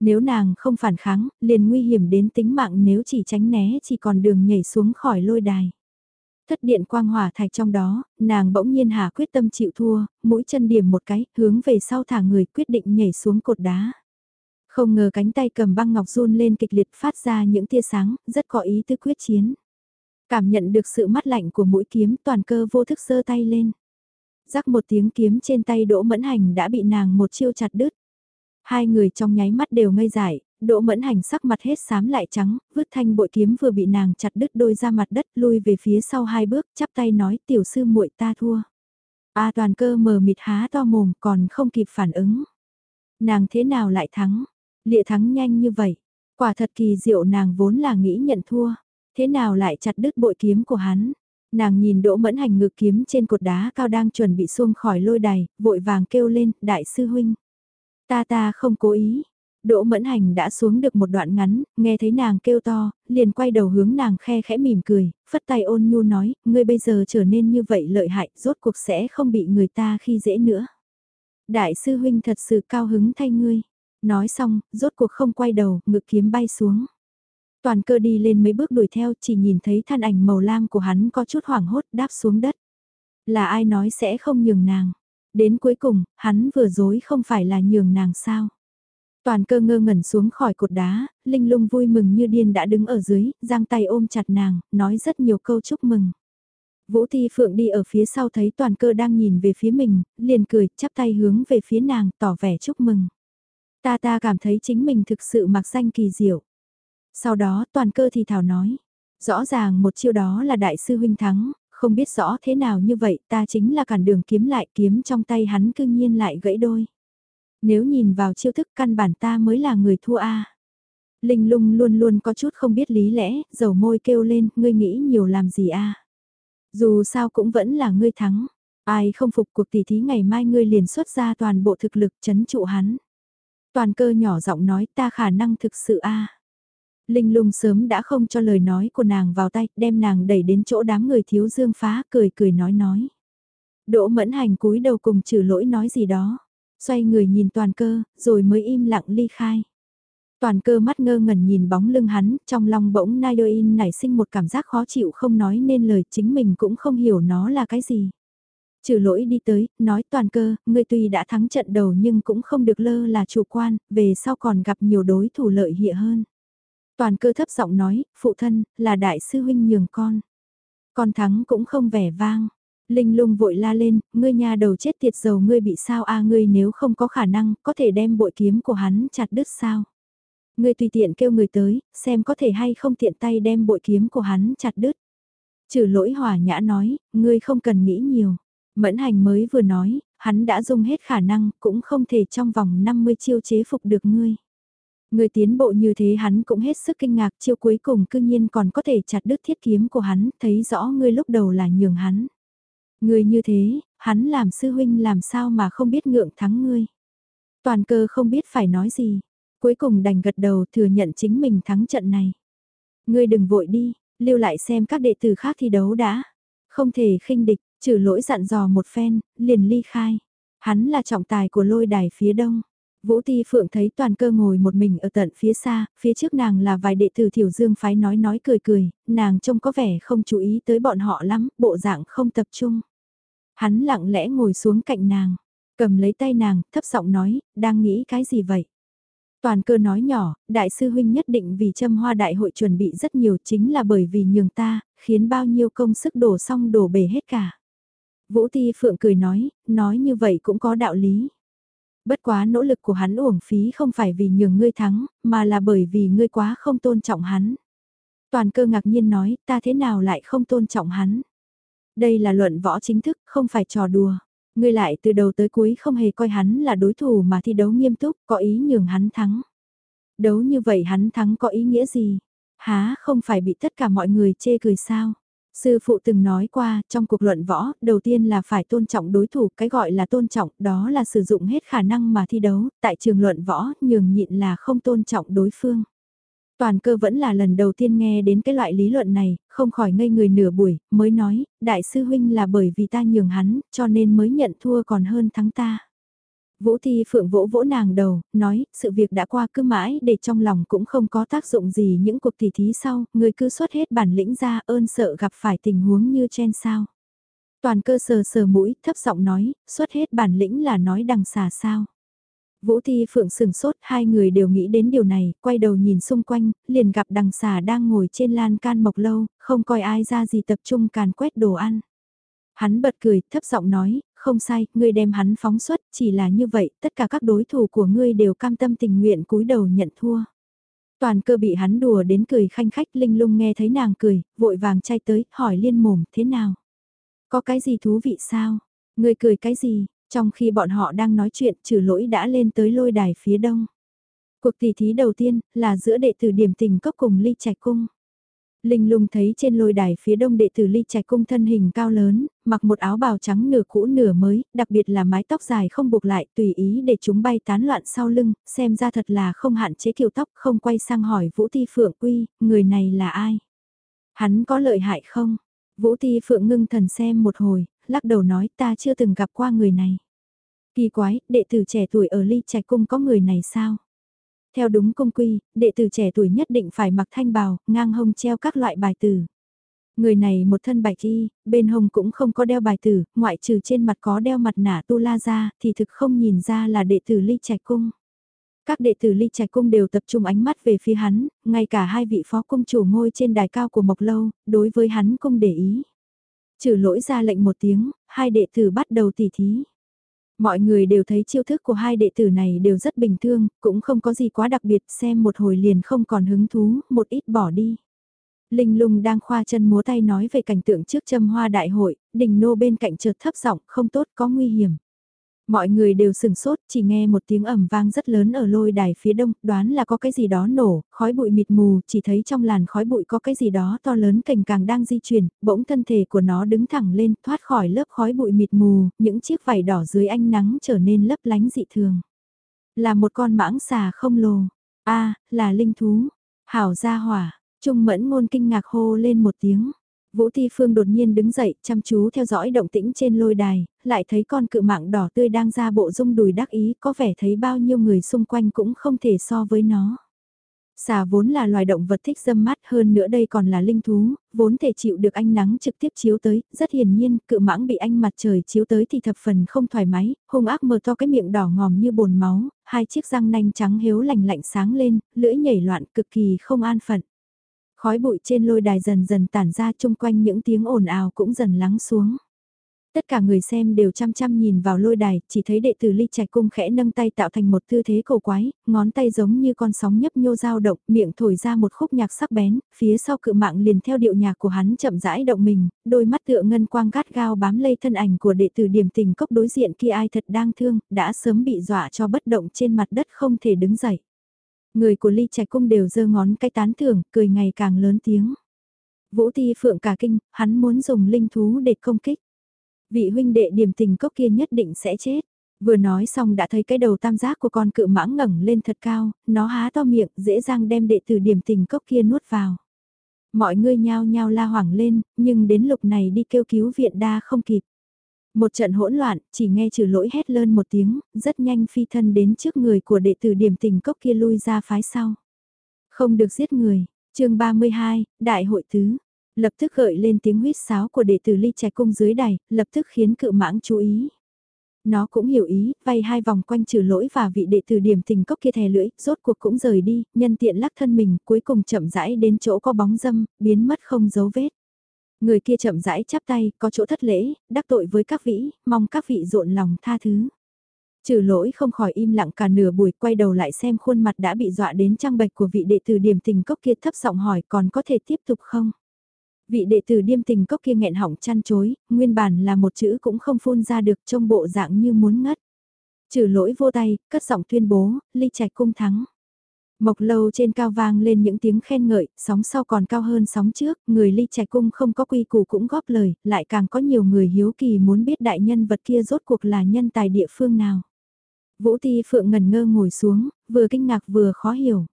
S1: Nếu nàng không phản kháng, liền nguy hiểm đến tính mạng nếu chỉ tránh né chỉ còn đường nhảy xuống khỏi lôi đài. Thất điện quang hỏa thạch trong đó, nàng bỗng nhiên hà quyết tâm chịu thua, mũi chân điểm một cái, hướng về sau thả người quyết định nhảy xuống cột đá. Không ngờ cánh tay cầm băng ngọc run lên kịch liệt phát ra những tia sáng, rất có ý tứ quyết chiến. Cảm nhận được sự mắt lạnh của mũi kiếm toàn cơ vô thức giơ tay lên. Rắc một tiếng kiếm trên tay đỗ mẫn hành đã bị nàng một chiêu chặt đứt. Hai người trong nháy mắt đều ngây dại, Đỗ Mẫn Hành sắc mặt hết xám lại trắng, vứt thanh bội kiếm vừa bị nàng chặt đứt đôi ra mặt đất lui về phía sau hai bước, chắp tay nói tiểu sư muội ta thua. A toàn cơ mờ mịt há to mồm còn không kịp phản ứng. Nàng thế nào lại thắng? Lịa thắng nhanh như vậy. Quả thật kỳ diệu nàng vốn là nghĩ nhận thua. Thế nào lại chặt đứt bội kiếm của hắn? Nàng nhìn Đỗ Mẫn Hành ngược kiếm trên cột đá cao đang chuẩn bị xuông khỏi lôi đài, vội vàng kêu lên, đại sư huynh. Ta ta không cố ý. Đỗ Mẫn Hành đã xuống được một đoạn ngắn, nghe thấy nàng kêu to, liền quay đầu hướng nàng khe khẽ mỉm cười, phất tay ôn nhu nói, ngươi bây giờ trở nên như vậy lợi hại, rốt cuộc sẽ không bị người ta khi dễ nữa. Đại sư huynh thật sự cao hứng thay ngươi. Nói xong, rốt cuộc không quay đầu, ngực kiếm bay xuống. Toàn cơ đi lên mấy bước đuổi theo, chỉ nhìn thấy thân ảnh màu lam của hắn có chút hoảng hốt đáp xuống đất. Là ai nói sẽ không nhường nàng. Đến cuối cùng, hắn vừa dối không phải là nhường nàng sao. Toàn cơ ngơ ngẩn xuống khỏi cột đá, Linh lung vui mừng như điên đã đứng ở dưới, giang tay ôm chặt nàng, nói rất nhiều câu chúc mừng. Vũ Thi Phượng đi ở phía sau thấy toàn cơ đang nhìn về phía mình, liền cười, chắp tay hướng về phía nàng, tỏ vẻ chúc mừng. Ta ta cảm thấy chính mình thực sự mặc danh kỳ diệu. Sau đó toàn cơ thì thảo nói, rõ ràng một chiêu đó là đại sư huynh thắng, không biết rõ thế nào như vậy ta chính là cản đường kiếm lại kiếm trong tay hắn cương nhiên lại gãy đôi. Nếu nhìn vào chiêu thức căn bản ta mới là người thua a. Linh lung luôn luôn có chút không biết lý lẽ, dầu môi kêu lên, ngươi nghĩ nhiều làm gì a? Dù sao cũng vẫn là ngươi thắng. Ai không phục cuộc tỷ thí ngày mai ngươi liền xuất ra toàn bộ thực lực chấn trụ hắn. Toàn cơ nhỏ giọng nói ta khả năng thực sự a. Linh lung sớm đã không cho lời nói của nàng vào tay, đem nàng đẩy đến chỗ đám người thiếu dương phá, cười cười nói nói. Đỗ mẫn hành cúi đầu cùng trừ lỗi nói gì đó. Xoay người nhìn toàn cơ, rồi mới im lặng ly khai. Toàn cơ mắt ngơ ngẩn nhìn bóng lưng hắn, trong lòng bỗng Nayoin nảy sinh một cảm giác khó chịu không nói nên lời chính mình cũng không hiểu nó là cái gì. Trừ lỗi đi tới, nói toàn cơ, ngươi tuy đã thắng trận đầu nhưng cũng không được lơ là chủ quan, về sau còn gặp nhiều đối thủ lợi hịa hơn. Toàn cơ thấp giọng nói, phụ thân, là đại sư huynh nhường con. Con thắng cũng không vẻ vang. Linh lung vội la lên, ngươi nhà đầu chết tiệt dầu ngươi bị sao a ngươi nếu không có khả năng, có thể đem bội kiếm của hắn chặt đứt sao. Ngươi tùy tiện kêu người tới, xem có thể hay không tiện tay đem bội kiếm của hắn chặt đứt. Trừ lỗi hòa nhã nói, ngươi không cần nghĩ nhiều. Mẫn hành mới vừa nói, hắn đã dùng hết khả năng, cũng không thể trong vòng 50 chiêu chế phục được ngươi. Người tiến bộ như thế hắn cũng hết sức kinh ngạc chiêu cuối cùng cư nhiên còn có thể chặt đứt thiết kiếm của hắn, thấy rõ ngươi lúc đầu là nhường hắn. người như thế, hắn làm sư huynh làm sao mà không biết ngượng thắng ngươi. Toàn cơ không biết phải nói gì, cuối cùng đành gật đầu thừa nhận chính mình thắng trận này. Ngươi đừng vội đi, lưu lại xem các đệ tử khác thi đấu đã. Không thể khinh địch, trừ lỗi dặn dò một phen, liền ly khai. Hắn là trọng tài của lôi đài phía đông. Vũ Ti Phượng thấy toàn cơ ngồi một mình ở tận phía xa, phía trước nàng là vài đệ tử Thiểu Dương phái nói nói cười cười, nàng trông có vẻ không chú ý tới bọn họ lắm, bộ dạng không tập trung. Hắn lặng lẽ ngồi xuống cạnh nàng, cầm lấy tay nàng, thấp giọng nói, đang nghĩ cái gì vậy? Toàn cơ nói nhỏ, đại sư huynh nhất định vì châm hoa đại hội chuẩn bị rất nhiều chính là bởi vì nhường ta, khiến bao nhiêu công sức đổ xong đổ bể hết cả. Vũ Ti Phượng cười nói, nói như vậy cũng có đạo lý. Bất quá nỗ lực của hắn uổng phí không phải vì nhường ngươi thắng, mà là bởi vì ngươi quá không tôn trọng hắn. Toàn cơ ngạc nhiên nói, ta thế nào lại không tôn trọng hắn. Đây là luận võ chính thức, không phải trò đùa. Ngươi lại từ đầu tới cuối không hề coi hắn là đối thủ mà thi đấu nghiêm túc, có ý nhường hắn thắng. Đấu như vậy hắn thắng có ý nghĩa gì? Há không phải bị tất cả mọi người chê cười sao? Sư phụ từng nói qua, trong cuộc luận võ, đầu tiên là phải tôn trọng đối thủ, cái gọi là tôn trọng, đó là sử dụng hết khả năng mà thi đấu, tại trường luận võ, nhường nhịn là không tôn trọng đối phương. Toàn cơ vẫn là lần đầu tiên nghe đến cái loại lý luận này, không khỏi ngây người nửa buổi, mới nói, đại sư huynh là bởi vì ta nhường hắn, cho nên mới nhận thua còn hơn thắng ta. Vũ Thi Phượng vỗ vỗ nàng đầu, nói, sự việc đã qua cứ mãi để trong lòng cũng không có tác dụng gì những cuộc tỉ thí sau, người cứ xuất hết bản lĩnh ra ơn sợ gặp phải tình huống như trên sao. Toàn cơ sờ sờ mũi, thấp giọng nói, xuất hết bản lĩnh là nói đằng xà sao. Vũ Thi Phượng sừng sốt, hai người đều nghĩ đến điều này, quay đầu nhìn xung quanh, liền gặp đằng xà đang ngồi trên lan can mộc lâu, không coi ai ra gì tập trung càn quét đồ ăn. Hắn bật cười, thấp giọng nói, không sai, ngươi đem hắn phóng xuất, chỉ là như vậy, tất cả các đối thủ của ngươi đều cam tâm tình nguyện cúi đầu nhận thua. Toàn cơ bị hắn đùa đến cười khanh khách linh lung nghe thấy nàng cười, vội vàng chay tới, hỏi liên mồm, thế nào? Có cái gì thú vị sao? Ngươi cười cái gì? Trong khi bọn họ đang nói chuyện, trừ lỗi đã lên tới lôi đài phía đông. Cuộc tỷ thí đầu tiên là giữa đệ tử điểm tình cốc cùng ly trạch cung. Linh lung thấy trên lôi đài phía đông đệ tử ly trạch cung thân hình cao lớn, mặc một áo bào trắng nửa cũ nửa mới, đặc biệt là mái tóc dài không buộc lại tùy ý để chúng bay tán loạn sau lưng, xem ra thật là không hạn chế kiểu tóc không quay sang hỏi Vũ Ti Phượng Quy, người này là ai? Hắn có lợi hại không? Vũ Ti Phượng ngưng thần xem một hồi, lắc đầu nói ta chưa từng gặp qua người này. Kỳ quái, đệ tử trẻ tuổi ở ly trạch cung có người này sao? Theo đúng công quy, đệ tử trẻ tuổi nhất định phải mặc thanh bào, ngang hông treo các loại bài tử. Người này một thân bạch y, bên hông cũng không có đeo bài tử, ngoại trừ trên mặt có đeo mặt nạ tu la ra, thì thực không nhìn ra là đệ tử ly trạch cung. Các đệ tử ly trạch cung đều tập trung ánh mắt về phía hắn, ngay cả hai vị phó cung chủ ngôi trên đài cao của Mộc Lâu, đối với hắn không để ý. Trừ lỗi ra lệnh một tiếng, hai đệ tử bắt đầu tỉ thí. Mọi người đều thấy chiêu thức của hai đệ tử này đều rất bình thường, cũng không có gì quá đặc biệt, xem một hồi liền không còn hứng thú, một ít bỏ đi. Linh lung đang khoa chân múa tay nói về cảnh tượng trước châm hoa đại hội, đình nô bên cạnh chợt thấp giọng không tốt có nguy hiểm. Mọi người đều sừng sốt, chỉ nghe một tiếng ầm vang rất lớn ở lôi đài phía đông, đoán là có cái gì đó nổ, khói bụi mịt mù, chỉ thấy trong làn khói bụi có cái gì đó to lớn cành càng đang di chuyển, bỗng thân thể của nó đứng thẳng lên, thoát khỏi lớp khói bụi mịt mù, những chiếc vải đỏ dưới ánh nắng trở nên lấp lánh dị thường. Là một con mãng xà không lồ, a là linh thú, hảo gia hỏa, trung mẫn ngôn kinh ngạc hô lên một tiếng. Vũ Thi Phương đột nhiên đứng dậy, chăm chú theo dõi động tĩnh trên lôi đài, lại thấy con cự mạng đỏ tươi đang ra bộ rung đùi đắc ý, có vẻ thấy bao nhiêu người xung quanh cũng không thể so với nó. Xà vốn là loài động vật thích dâm mát hơn nữa đây còn là linh thú, vốn thể chịu được ánh nắng trực tiếp chiếu tới, rất hiển nhiên, cự mãng bị ánh mặt trời chiếu tới thì thập phần không thoải mái, hung ác mở to cái miệng đỏ ngòm như bồn máu, hai chiếc răng nanh trắng hiếu lành lạnh sáng lên, lưỡi nhảy loạn cực kỳ không an phận. Khói bụi trên lôi đài dần dần tản ra chung quanh những tiếng ồn ào cũng dần lắng xuống. Tất cả người xem đều chăm chăm nhìn vào lôi đài, chỉ thấy đệ tử ly trạch cung khẽ nâng tay tạo thành một tư thế cổ quái, ngón tay giống như con sóng nhấp nhô dao động, miệng thổi ra một khúc nhạc sắc bén, phía sau cự mạng liền theo điệu nhạc của hắn chậm rãi động mình, đôi mắt tựa ngân quang gắt gao bám lây thân ảnh của đệ tử điểm tình cốc đối diện kia ai thật đang thương, đã sớm bị dọa cho bất động trên mặt đất không thể đứng dậy. Người của ly trạch cung đều giơ ngón cái tán thưởng, cười ngày càng lớn tiếng. Vũ ti phượng cả kinh, hắn muốn dùng linh thú để công kích. Vị huynh đệ điểm tình cốc kia nhất định sẽ chết. Vừa nói xong đã thấy cái đầu tam giác của con cự mãng ngẩng lên thật cao, nó há to miệng, dễ dàng đem đệ tử điểm tình cốc kia nuốt vào. Mọi người nhao nhao la hoảng lên, nhưng đến lục này đi kêu cứu viện đa không kịp. Một trận hỗn loạn, chỉ nghe trừ lỗi hét lên một tiếng, rất nhanh phi thân đến trước người của đệ tử điểm tình cốc kia lui ra phái sau. Không được giết người, chương 32, Đại hội tứ. Lập tức gợi lên tiếng huyết sáo của đệ tử ly trạch cung dưới đài, lập tức khiến cự mãng chú ý. Nó cũng hiểu ý, vay hai vòng quanh trừ lỗi và vị đệ tử điểm tình cốc kia thè lưỡi, rốt cuộc cũng rời đi, nhân tiện lắc thân mình, cuối cùng chậm rãi đến chỗ có bóng dâm, biến mất không dấu vết. Người kia chậm rãi chắp tay, có chỗ thất lễ, đắc tội với các vị, mong các vị rộn lòng tha thứ. Trừ lỗi không khỏi im lặng cả nửa buổi quay đầu lại xem khuôn mặt đã bị dọa đến trang bạch của vị đệ tử điềm tình cốc kia thấp giọng hỏi còn có thể tiếp tục không? Vị đệ tử điềm tình cốc kia nghẹn họng chăn chối, nguyên bản là một chữ cũng không phun ra được trong bộ dạng như muốn ngất. Trừ lỗi vô tay, cất giọng tuyên bố, ly trạch cung thắng. Mộc lâu trên cao vang lên những tiếng khen ngợi, sóng sau còn cao hơn sóng trước, người ly trẻ cung không có quy củ cũng góp lời, lại càng có nhiều người hiếu kỳ muốn biết đại nhân vật kia rốt cuộc là nhân tài địa phương nào. Vũ Ti Phượng ngần ngơ ngồi xuống, vừa kinh ngạc vừa khó hiểu.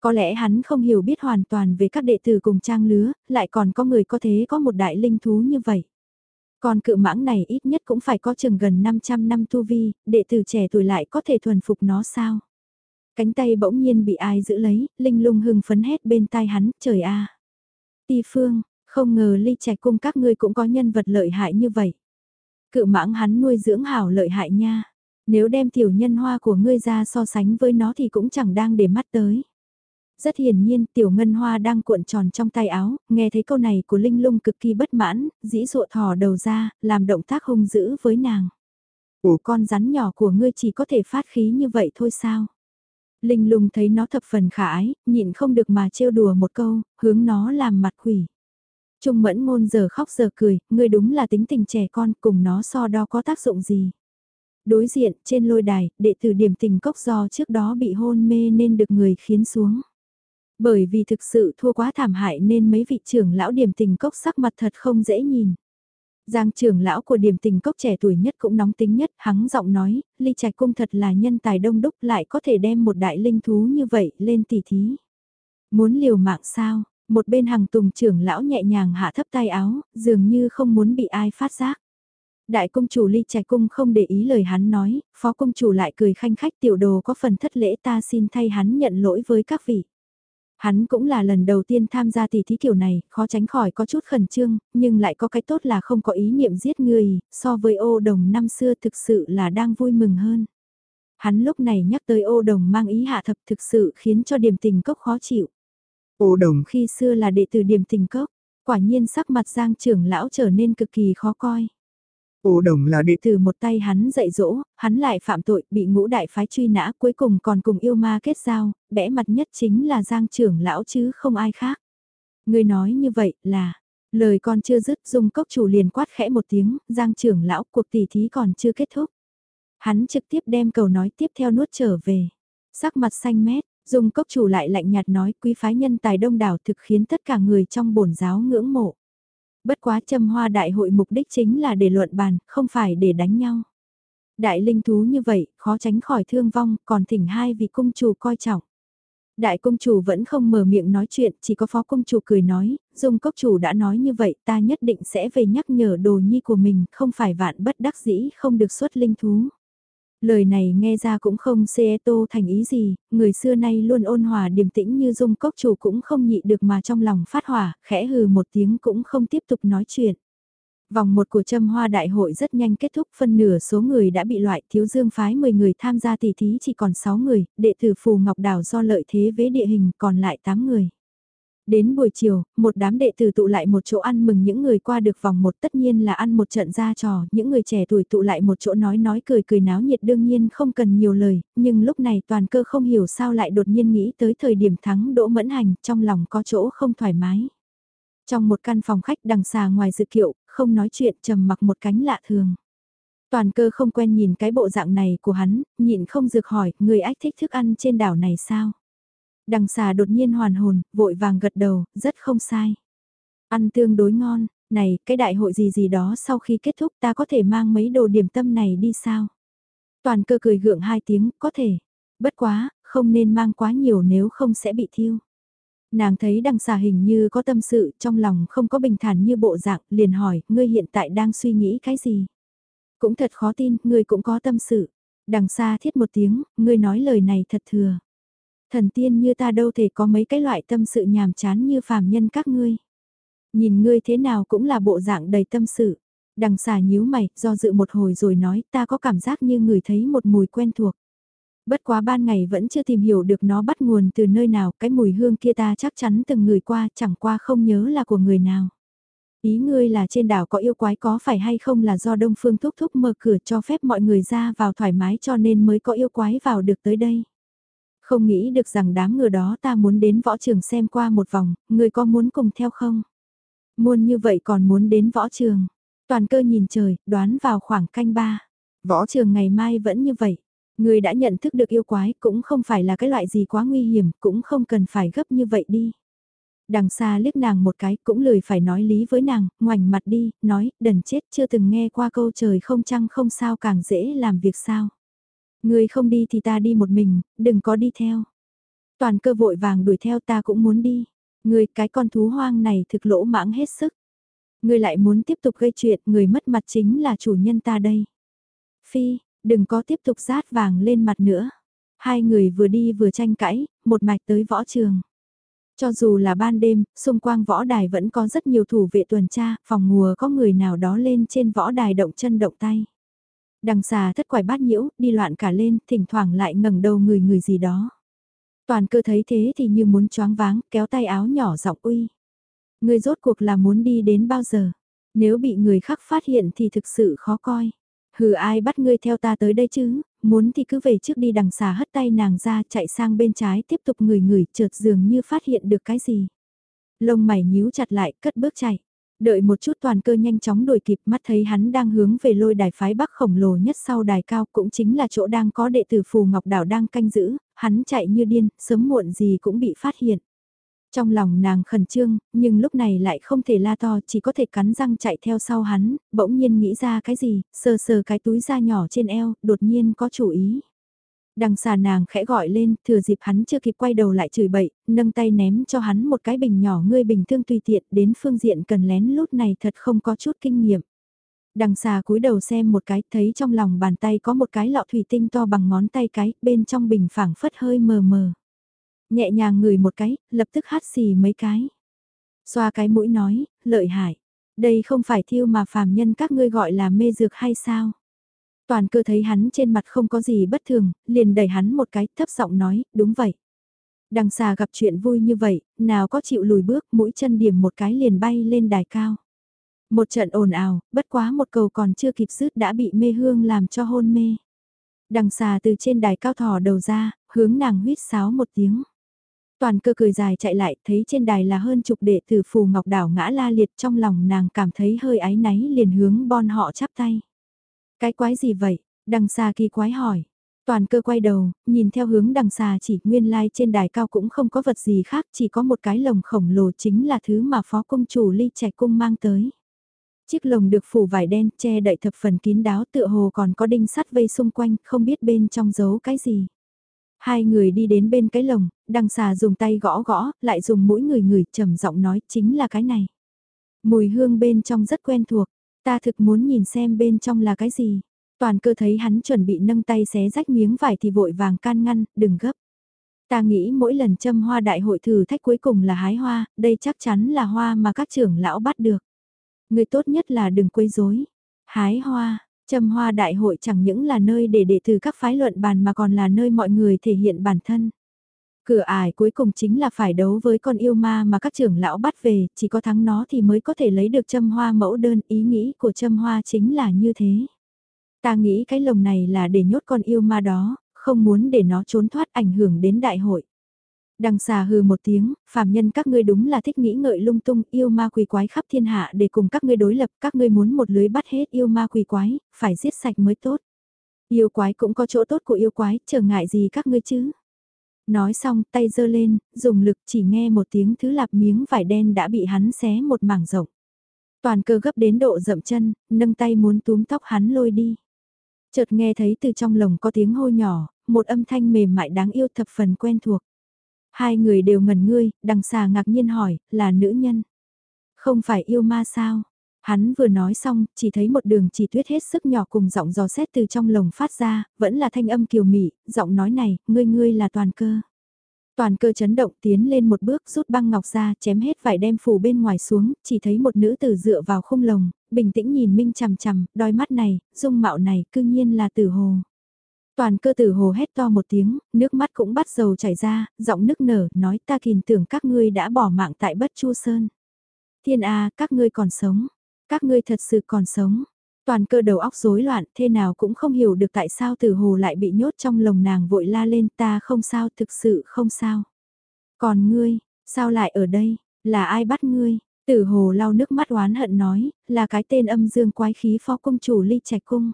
S1: Có lẽ hắn không hiểu biết hoàn toàn về các đệ tử cùng trang lứa, lại còn có người có thế có một đại linh thú như vậy. Còn cự mãng này ít nhất cũng phải có chừng gần 500 năm tu vi, đệ tử trẻ tuổi lại có thể thuần phục nó sao? Cánh tay bỗng nhiên bị ai giữ lấy, linh lung hưng phấn hét bên tai hắn, trời a Ti phương, không ngờ ly trạch cung các ngươi cũng có nhân vật lợi hại như vậy. Cự mãng hắn nuôi dưỡng hảo lợi hại nha. Nếu đem tiểu nhân hoa của ngươi ra so sánh với nó thì cũng chẳng đang để mắt tới. Rất hiển nhiên tiểu ngân hoa đang cuộn tròn trong tay áo, nghe thấy câu này của Linh lung cực kỳ bất mãn, dĩ dụa thò đầu ra, làm động tác hung dữ với nàng. Ủa con rắn nhỏ của ngươi chỉ có thể phát khí như vậy thôi sao? Linh lung thấy nó thập phần khả ái, nhịn không được mà trêu đùa một câu, hướng nó làm mặt quỷ. Trung mẫn ngôn giờ khóc giờ cười, ngươi đúng là tính tình trẻ con cùng nó so đo có tác dụng gì. Đối diện, trên lôi đài, đệ tử điểm tình cốc do trước đó bị hôn mê nên được người khiến xuống. Bởi vì thực sự thua quá thảm hại nên mấy vị trưởng lão điểm tình cốc sắc mặt thật không dễ nhìn. Giang trưởng lão của điểm tình cốc trẻ tuổi nhất cũng nóng tính nhất, hắn giọng nói, ly trạch cung thật là nhân tài đông đúc lại có thể đem một đại linh thú như vậy lên tỉ thí. Muốn liều mạng sao, một bên hàng tùng trưởng lão nhẹ nhàng hạ thấp tay áo, dường như không muốn bị ai phát giác. Đại công chủ ly trạch cung không để ý lời hắn nói, phó công chủ lại cười khanh khách tiểu đồ có phần thất lễ ta xin thay hắn nhận lỗi với các vị. Hắn cũng là lần đầu tiên tham gia tỷ thí kiểu này, khó tránh khỏi có chút khẩn trương, nhưng lại có cái tốt là không có ý niệm giết người, so với ô đồng năm xưa thực sự là đang vui mừng hơn. Hắn lúc này nhắc tới ô đồng mang ý hạ thập thực sự khiến cho điểm tình cốc khó chịu.
S2: Ô đồng
S1: khi xưa là đệ tử điểm tình cốc, quả nhiên sắc mặt giang trưởng lão trở nên cực kỳ khó coi.
S2: Ô đồng là đệ
S1: tử một tay hắn dạy dỗ, hắn lại phạm tội, bị ngũ đại phái truy nã, cuối cùng còn cùng yêu ma kết giao, bẽ mặt nhất chính là giang trưởng lão chứ không ai khác. Người nói như vậy là, lời con chưa dứt dung cốc chủ liền quát khẽ một tiếng, giang trưởng lão cuộc tỷ thí còn chưa kết thúc. Hắn trực tiếp đem cầu nói tiếp theo nuốt trở về. Sắc mặt xanh mét, dung cốc chủ lại lạnh nhạt nói quý phái nhân tài đông đảo thực khiến tất cả người trong bổn giáo ngưỡng mộ. Bất quá châm hoa đại hội mục đích chính là để luận bàn, không phải để đánh nhau. Đại linh thú như vậy, khó tránh khỏi thương vong, còn thỉnh hai vị cung chủ coi trọng. Đại công chủ vẫn không mở miệng nói chuyện, chỉ có phó công chủ cười nói, dung cốc chủ đã nói như vậy ta nhất định sẽ về nhắc nhở đồ nhi của mình, không phải vạn bất đắc dĩ không được xuất linh thú. Lời này nghe ra cũng không xê tô thành ý gì, người xưa nay luôn ôn hòa điềm tĩnh như dung cốc chủ cũng không nhị được mà trong lòng phát hỏa, khẽ hừ một tiếng cũng không tiếp tục nói chuyện. Vòng một của châm hoa đại hội rất nhanh kết thúc phân nửa số người đã bị loại thiếu dương phái 10 người tham gia tỷ thí chỉ còn 6 người, đệ tử Phù Ngọc Đảo do lợi thế với địa hình còn lại 8 người. Đến buổi chiều, một đám đệ tử tụ lại một chỗ ăn mừng những người qua được vòng một tất nhiên là ăn một trận ra trò, những người trẻ tuổi tụ lại một chỗ nói nói cười cười náo nhiệt đương nhiên không cần nhiều lời, nhưng lúc này toàn cơ không hiểu sao lại đột nhiên nghĩ tới thời điểm thắng đỗ mẫn hành, trong lòng có chỗ không thoải mái. Trong một căn phòng khách đằng xà ngoài dự kiệu, không nói chuyện trầm mặc một cánh lạ thường. Toàn cơ không quen nhìn cái bộ dạng này của hắn, nhịn không dược hỏi, người ách thích thức ăn trên đảo này sao? Đằng xà đột nhiên hoàn hồn, vội vàng gật đầu, rất không sai. Ăn tương đối ngon, này, cái đại hội gì gì đó sau khi kết thúc ta có thể mang mấy đồ điểm tâm này đi sao? Toàn cơ cười gượng hai tiếng, có thể. Bất quá, không nên mang quá nhiều nếu không sẽ bị thiêu. Nàng thấy đằng xà hình như có tâm sự, trong lòng không có bình thản như bộ dạng, liền hỏi, ngươi hiện tại đang suy nghĩ cái gì? Cũng thật khó tin, ngươi cũng có tâm sự. Đằng xa thiết một tiếng, ngươi nói lời này thật thừa. Thần tiên như ta đâu thể có mấy cái loại tâm sự nhàm chán như phàm nhân các ngươi. Nhìn ngươi thế nào cũng là bộ dạng đầy tâm sự. Đằng xà nhíu mày, do dự một hồi rồi nói ta có cảm giác như người thấy một mùi quen thuộc. Bất quá ban ngày vẫn chưa tìm hiểu được nó bắt nguồn từ nơi nào, cái mùi hương kia ta chắc chắn từng người qua, chẳng qua không nhớ là của người nào. Ý ngươi là trên đảo có yêu quái có phải hay không là do Đông Phương thúc thúc mở cửa cho phép mọi người ra vào thoải mái cho nên mới có yêu quái vào được tới đây. Không nghĩ được rằng đám người đó ta muốn đến võ trường xem qua một vòng, người có muốn cùng theo không? muôn như vậy còn muốn đến võ trường. Toàn cơ nhìn trời, đoán vào khoảng canh ba. Võ trường ngày mai vẫn như vậy. Người đã nhận thức được yêu quái cũng không phải là cái loại gì quá nguy hiểm, cũng không cần phải gấp như vậy đi. Đằng xa liếc nàng một cái cũng lười phải nói lý với nàng, ngoảnh mặt đi, nói, đần chết chưa từng nghe qua câu trời không trăng không sao càng dễ làm việc sao. Người không đi thì ta đi một mình, đừng có đi theo. Toàn cơ vội vàng đuổi theo ta cũng muốn đi. Người cái con thú hoang này thực lỗ mãng hết sức. Người lại muốn tiếp tục gây chuyện, người mất mặt chính là chủ nhân ta đây. Phi, đừng có tiếp tục rát vàng lên mặt nữa. Hai người vừa đi vừa tranh cãi, một mạch tới võ trường. Cho dù là ban đêm, xung quanh võ đài vẫn có rất nhiều thủ vệ tuần tra, phòng ngùa có người nào đó lên trên võ đài động chân động tay. Đằng xà thất quải bát nhiễu, đi loạn cả lên, thỉnh thoảng lại ngẩng đầu người người gì đó. Toàn cơ thấy thế thì như muốn choáng váng, kéo tay áo nhỏ giọng uy. Người rốt cuộc là muốn đi đến bao giờ? Nếu bị người khác phát hiện thì thực sự khó coi. Hừ ai bắt ngươi theo ta tới đây chứ, muốn thì cứ về trước đi đằng xà hất tay nàng ra chạy sang bên trái tiếp tục người người chợt dường như phát hiện được cái gì. Lông mày nhíu chặt lại cất bước chạy. Đợi một chút toàn cơ nhanh chóng đuổi kịp mắt thấy hắn đang hướng về lôi đài phái bắc khổng lồ nhất sau đài cao cũng chính là chỗ đang có đệ tử Phù Ngọc Đảo đang canh giữ, hắn chạy như điên, sớm muộn gì cũng bị phát hiện. Trong lòng nàng khẩn trương, nhưng lúc này lại không thể la to, chỉ có thể cắn răng chạy theo sau hắn, bỗng nhiên nghĩ ra cái gì, sờ sờ cái túi da nhỏ trên eo, đột nhiên có chủ ý. Đằng xà nàng khẽ gọi lên, thừa dịp hắn chưa kịp quay đầu lại chửi bậy, nâng tay ném cho hắn một cái bình nhỏ ngươi bình thương tùy tiện đến phương diện cần lén lút này thật không có chút kinh nghiệm. Đằng xà cúi đầu xem một cái, thấy trong lòng bàn tay có một cái lọ thủy tinh to bằng ngón tay cái, bên trong bình phẳng phất hơi mờ mờ. Nhẹ nhàng ngửi một cái, lập tức hát xì mấy cái. Xoa cái mũi nói, lợi hại. Đây không phải thiêu mà phàm nhân các ngươi gọi là mê dược hay sao? Toàn cơ thấy hắn trên mặt không có gì bất thường, liền đẩy hắn một cái thấp giọng nói, đúng vậy. Đằng xà gặp chuyện vui như vậy, nào có chịu lùi bước, mũi chân điểm một cái liền bay lên đài cao. Một trận ồn ào, bất quá một cầu còn chưa kịp dứt đã bị mê hương làm cho hôn mê. Đằng xà từ trên đài cao thò đầu ra, hướng nàng huyết sáo một tiếng. Toàn cơ cười dài chạy lại, thấy trên đài là hơn chục đệ tử phù ngọc đảo ngã la liệt trong lòng nàng cảm thấy hơi áy náy liền hướng bon họ chắp tay. Cái quái gì vậy? Đằng xa kỳ quái hỏi. Toàn cơ quay đầu, nhìn theo hướng đằng xa chỉ nguyên lai like trên đài cao cũng không có vật gì khác, chỉ có một cái lồng khổng lồ chính là thứ mà phó công chủ ly trạch cung mang tới. Chiếc lồng được phủ vải đen che đậy thập phần kín đáo tựa hồ còn có đinh sắt vây xung quanh, không biết bên trong giấu cái gì. Hai người đi đến bên cái lồng, đằng xà dùng tay gõ gõ, lại dùng mũi người người trầm giọng nói chính là cái này. Mùi hương bên trong rất quen thuộc, ta thực muốn nhìn xem bên trong là cái gì. Toàn cơ thấy hắn chuẩn bị nâng tay xé rách miếng vải thì vội vàng can ngăn, đừng gấp. Ta nghĩ mỗi lần châm hoa đại hội thử thách cuối cùng là hái hoa, đây chắc chắn là hoa mà các trưởng lão bắt được. Người tốt nhất là đừng quấy rối. Hái hoa, châm hoa đại hội chẳng những là nơi để đệ tử các phái luận bàn mà còn là nơi mọi người thể hiện bản thân. Cửa ải cuối cùng chính là phải đấu với con yêu ma mà các trưởng lão bắt về, chỉ có thắng nó thì mới có thể lấy được châm hoa mẫu đơn, ý nghĩ của châm hoa chính là như thế. Ta nghĩ cái lồng này là để nhốt con yêu ma đó, không muốn để nó trốn thoát ảnh hưởng đến đại hội. Đằng xà hừ một tiếng, phàm nhân các ngươi đúng là thích nghĩ ngợi lung tung, yêu ma quỷ quái khắp thiên hạ để cùng các ngươi đối lập, các ngươi muốn một lưới bắt hết yêu ma quỷ quái, phải giết sạch mới tốt. Yêu quái cũng có chỗ tốt của yêu quái, trở ngại gì các ngươi chứ? Nói xong, tay giơ lên, dùng lực chỉ nghe một tiếng thứ lạp miếng vải đen đã bị hắn xé một mảng rộng. Toàn cơ gấp đến độ dậm chân, nâng tay muốn túm tóc hắn lôi đi. Chợt nghe thấy từ trong lồng có tiếng hô nhỏ, một âm thanh mềm mại đáng yêu thập phần quen thuộc. Hai người đều ngẩn ngươi, đằng xà ngạc nhiên hỏi, là nữ nhân. Không phải yêu ma sao? Hắn vừa nói xong, chỉ thấy một đường chỉ tuyết hết sức nhỏ cùng giọng giò xét từ trong lồng phát ra, vẫn là thanh âm kiều mị, giọng nói này, ngươi ngươi là toàn cơ. Toàn cơ chấn động tiến lên một bước rút băng ngọc ra chém hết vải đem phủ bên ngoài xuống, chỉ thấy một nữ tử dựa vào khung lồng, bình tĩnh nhìn Minh chằm chằm, đôi mắt này, dung mạo này, cương nhiên là tử hồ. Toàn cơ tử hồ hét to một tiếng, nước mắt cũng bắt dầu chảy ra, giọng nức nở, nói ta kìm tưởng các ngươi đã bỏ mạng tại bất chu sơn. Thiên A, các ngươi còn sống. Các ngươi thật sự còn sống. Toàn cơ đầu óc rối loạn, thế nào cũng không hiểu được tại sao tử hồ lại bị nhốt trong lồng nàng vội la lên ta không sao, thực sự không sao. Còn ngươi, sao lại ở đây, là ai bắt ngươi? Tử hồ lau nước mắt oán hận nói, là cái tên âm dương quái khí phó công chủ ly trạch cung.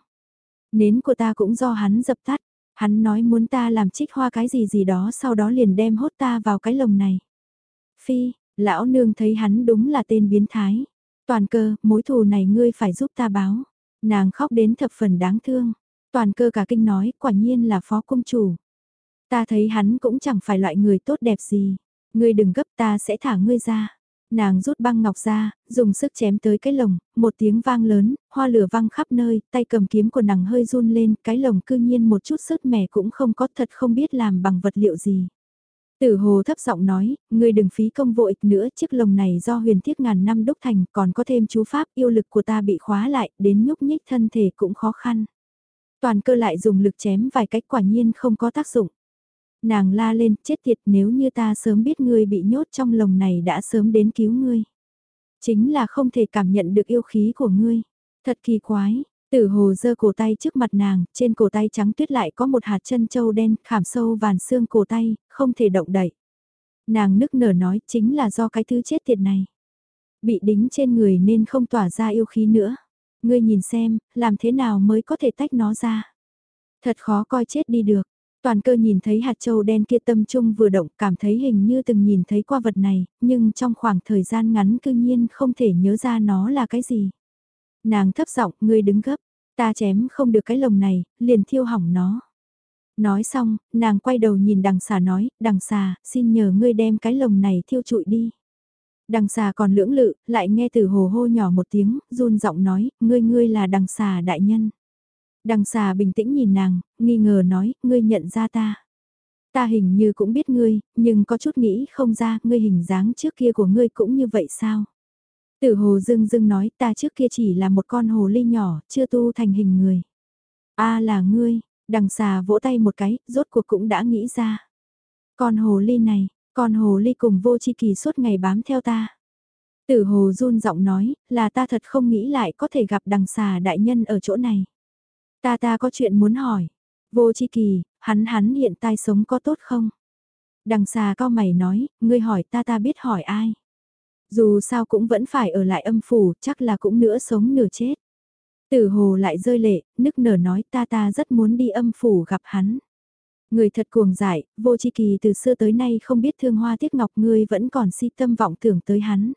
S1: Nến của ta cũng do hắn dập tắt, hắn nói muốn ta làm trích hoa cái gì gì đó sau đó liền đem hốt ta vào cái lồng này. Phi, lão nương thấy hắn đúng là tên biến thái. Toàn cơ, mối thù này ngươi phải giúp ta báo. Nàng khóc đến thập phần đáng thương. Toàn cơ cả kinh nói, quả nhiên là phó công chủ. Ta thấy hắn cũng chẳng phải loại người tốt đẹp gì. Ngươi đừng gấp ta sẽ thả ngươi ra. Nàng rút băng ngọc ra, dùng sức chém tới cái lồng, một tiếng vang lớn, hoa lửa văng khắp nơi, tay cầm kiếm của nàng hơi run lên, cái lồng cư nhiên một chút sức mẻ cũng không có thật không biết làm bằng vật liệu gì. Tử hồ thấp giọng nói, ngươi đừng phí công vô ích nữa, chiếc lồng này do huyền thiết ngàn năm đúc thành, còn có thêm chú pháp, yêu lực của ta bị khóa lại, đến nhúc nhích thân thể cũng khó khăn. Toàn cơ lại dùng lực chém vài cách quả nhiên không có tác dụng nàng la lên, chết tiệt nếu như ta sớm biết ngươi bị nhốt trong lồng này đã sớm đến cứu ngươi. Chính là không thể cảm nhận được yêu khí của ngươi. Thật kỳ quái, tử hồ giơ cổ tay trước mặt nàng, trên cổ tay trắng tuyết lại có một hạt chân châu đen khảm sâu vàn xương cổ tay, không thể động đậy. Nàng nức nở nói chính là do cái thứ chết tiệt này. Bị đính trên người nên không tỏa ra yêu khí nữa. Ngươi nhìn xem, làm thế nào mới có thể tách nó ra. Thật khó coi chết đi được. Toàn cơ nhìn thấy hạt châu đen kia tâm trung vừa động cảm thấy hình như từng nhìn thấy qua vật này, nhưng trong khoảng thời gian ngắn cư nhiên không thể nhớ ra nó là cái gì. Nàng thấp giọng, ngươi đứng gấp, ta chém không được cái lồng này, liền thiêu hỏng nó. Nói xong, nàng quay đầu nhìn đằng xà nói, đằng xà, xin nhờ ngươi đem cái lồng này thiêu trụi đi. Đằng xà còn lưỡng lự, lại nghe từ hồ hô nhỏ một tiếng, run giọng nói, ngươi ngươi là đằng xà đại nhân. Đằng xà bình tĩnh nhìn nàng, nghi ngờ nói, ngươi nhận ra ta. Ta hình như cũng biết ngươi, nhưng có chút nghĩ không ra, ngươi hình dáng trước kia của ngươi cũng như vậy sao? Tử hồ dưng dưng nói ta trước kia chỉ là một con hồ ly nhỏ, chưa tu thành hình người. a là ngươi, đằng xà vỗ tay một cái, rốt cuộc cũng đã nghĩ ra. Con hồ ly này, con hồ ly cùng vô chi kỳ suốt ngày bám theo ta. Tử hồ run giọng nói, là ta thật không nghĩ lại có thể gặp đằng xà đại nhân ở chỗ này. Ta ta có chuyện muốn hỏi. Vô chi kỳ, hắn hắn hiện tại sống có tốt không? Đằng xà cao mày nói, ngươi hỏi ta ta biết hỏi ai. Dù sao cũng vẫn phải ở lại âm phủ, chắc là cũng nửa sống nửa chết. Tử hồ lại rơi lệ, nức nở nói ta ta rất muốn đi âm phủ gặp hắn. Người thật cuồng dại, vô chi kỳ từ xưa tới nay không biết thương hoa tiếc ngọc ngươi vẫn còn si tâm vọng tưởng tới hắn.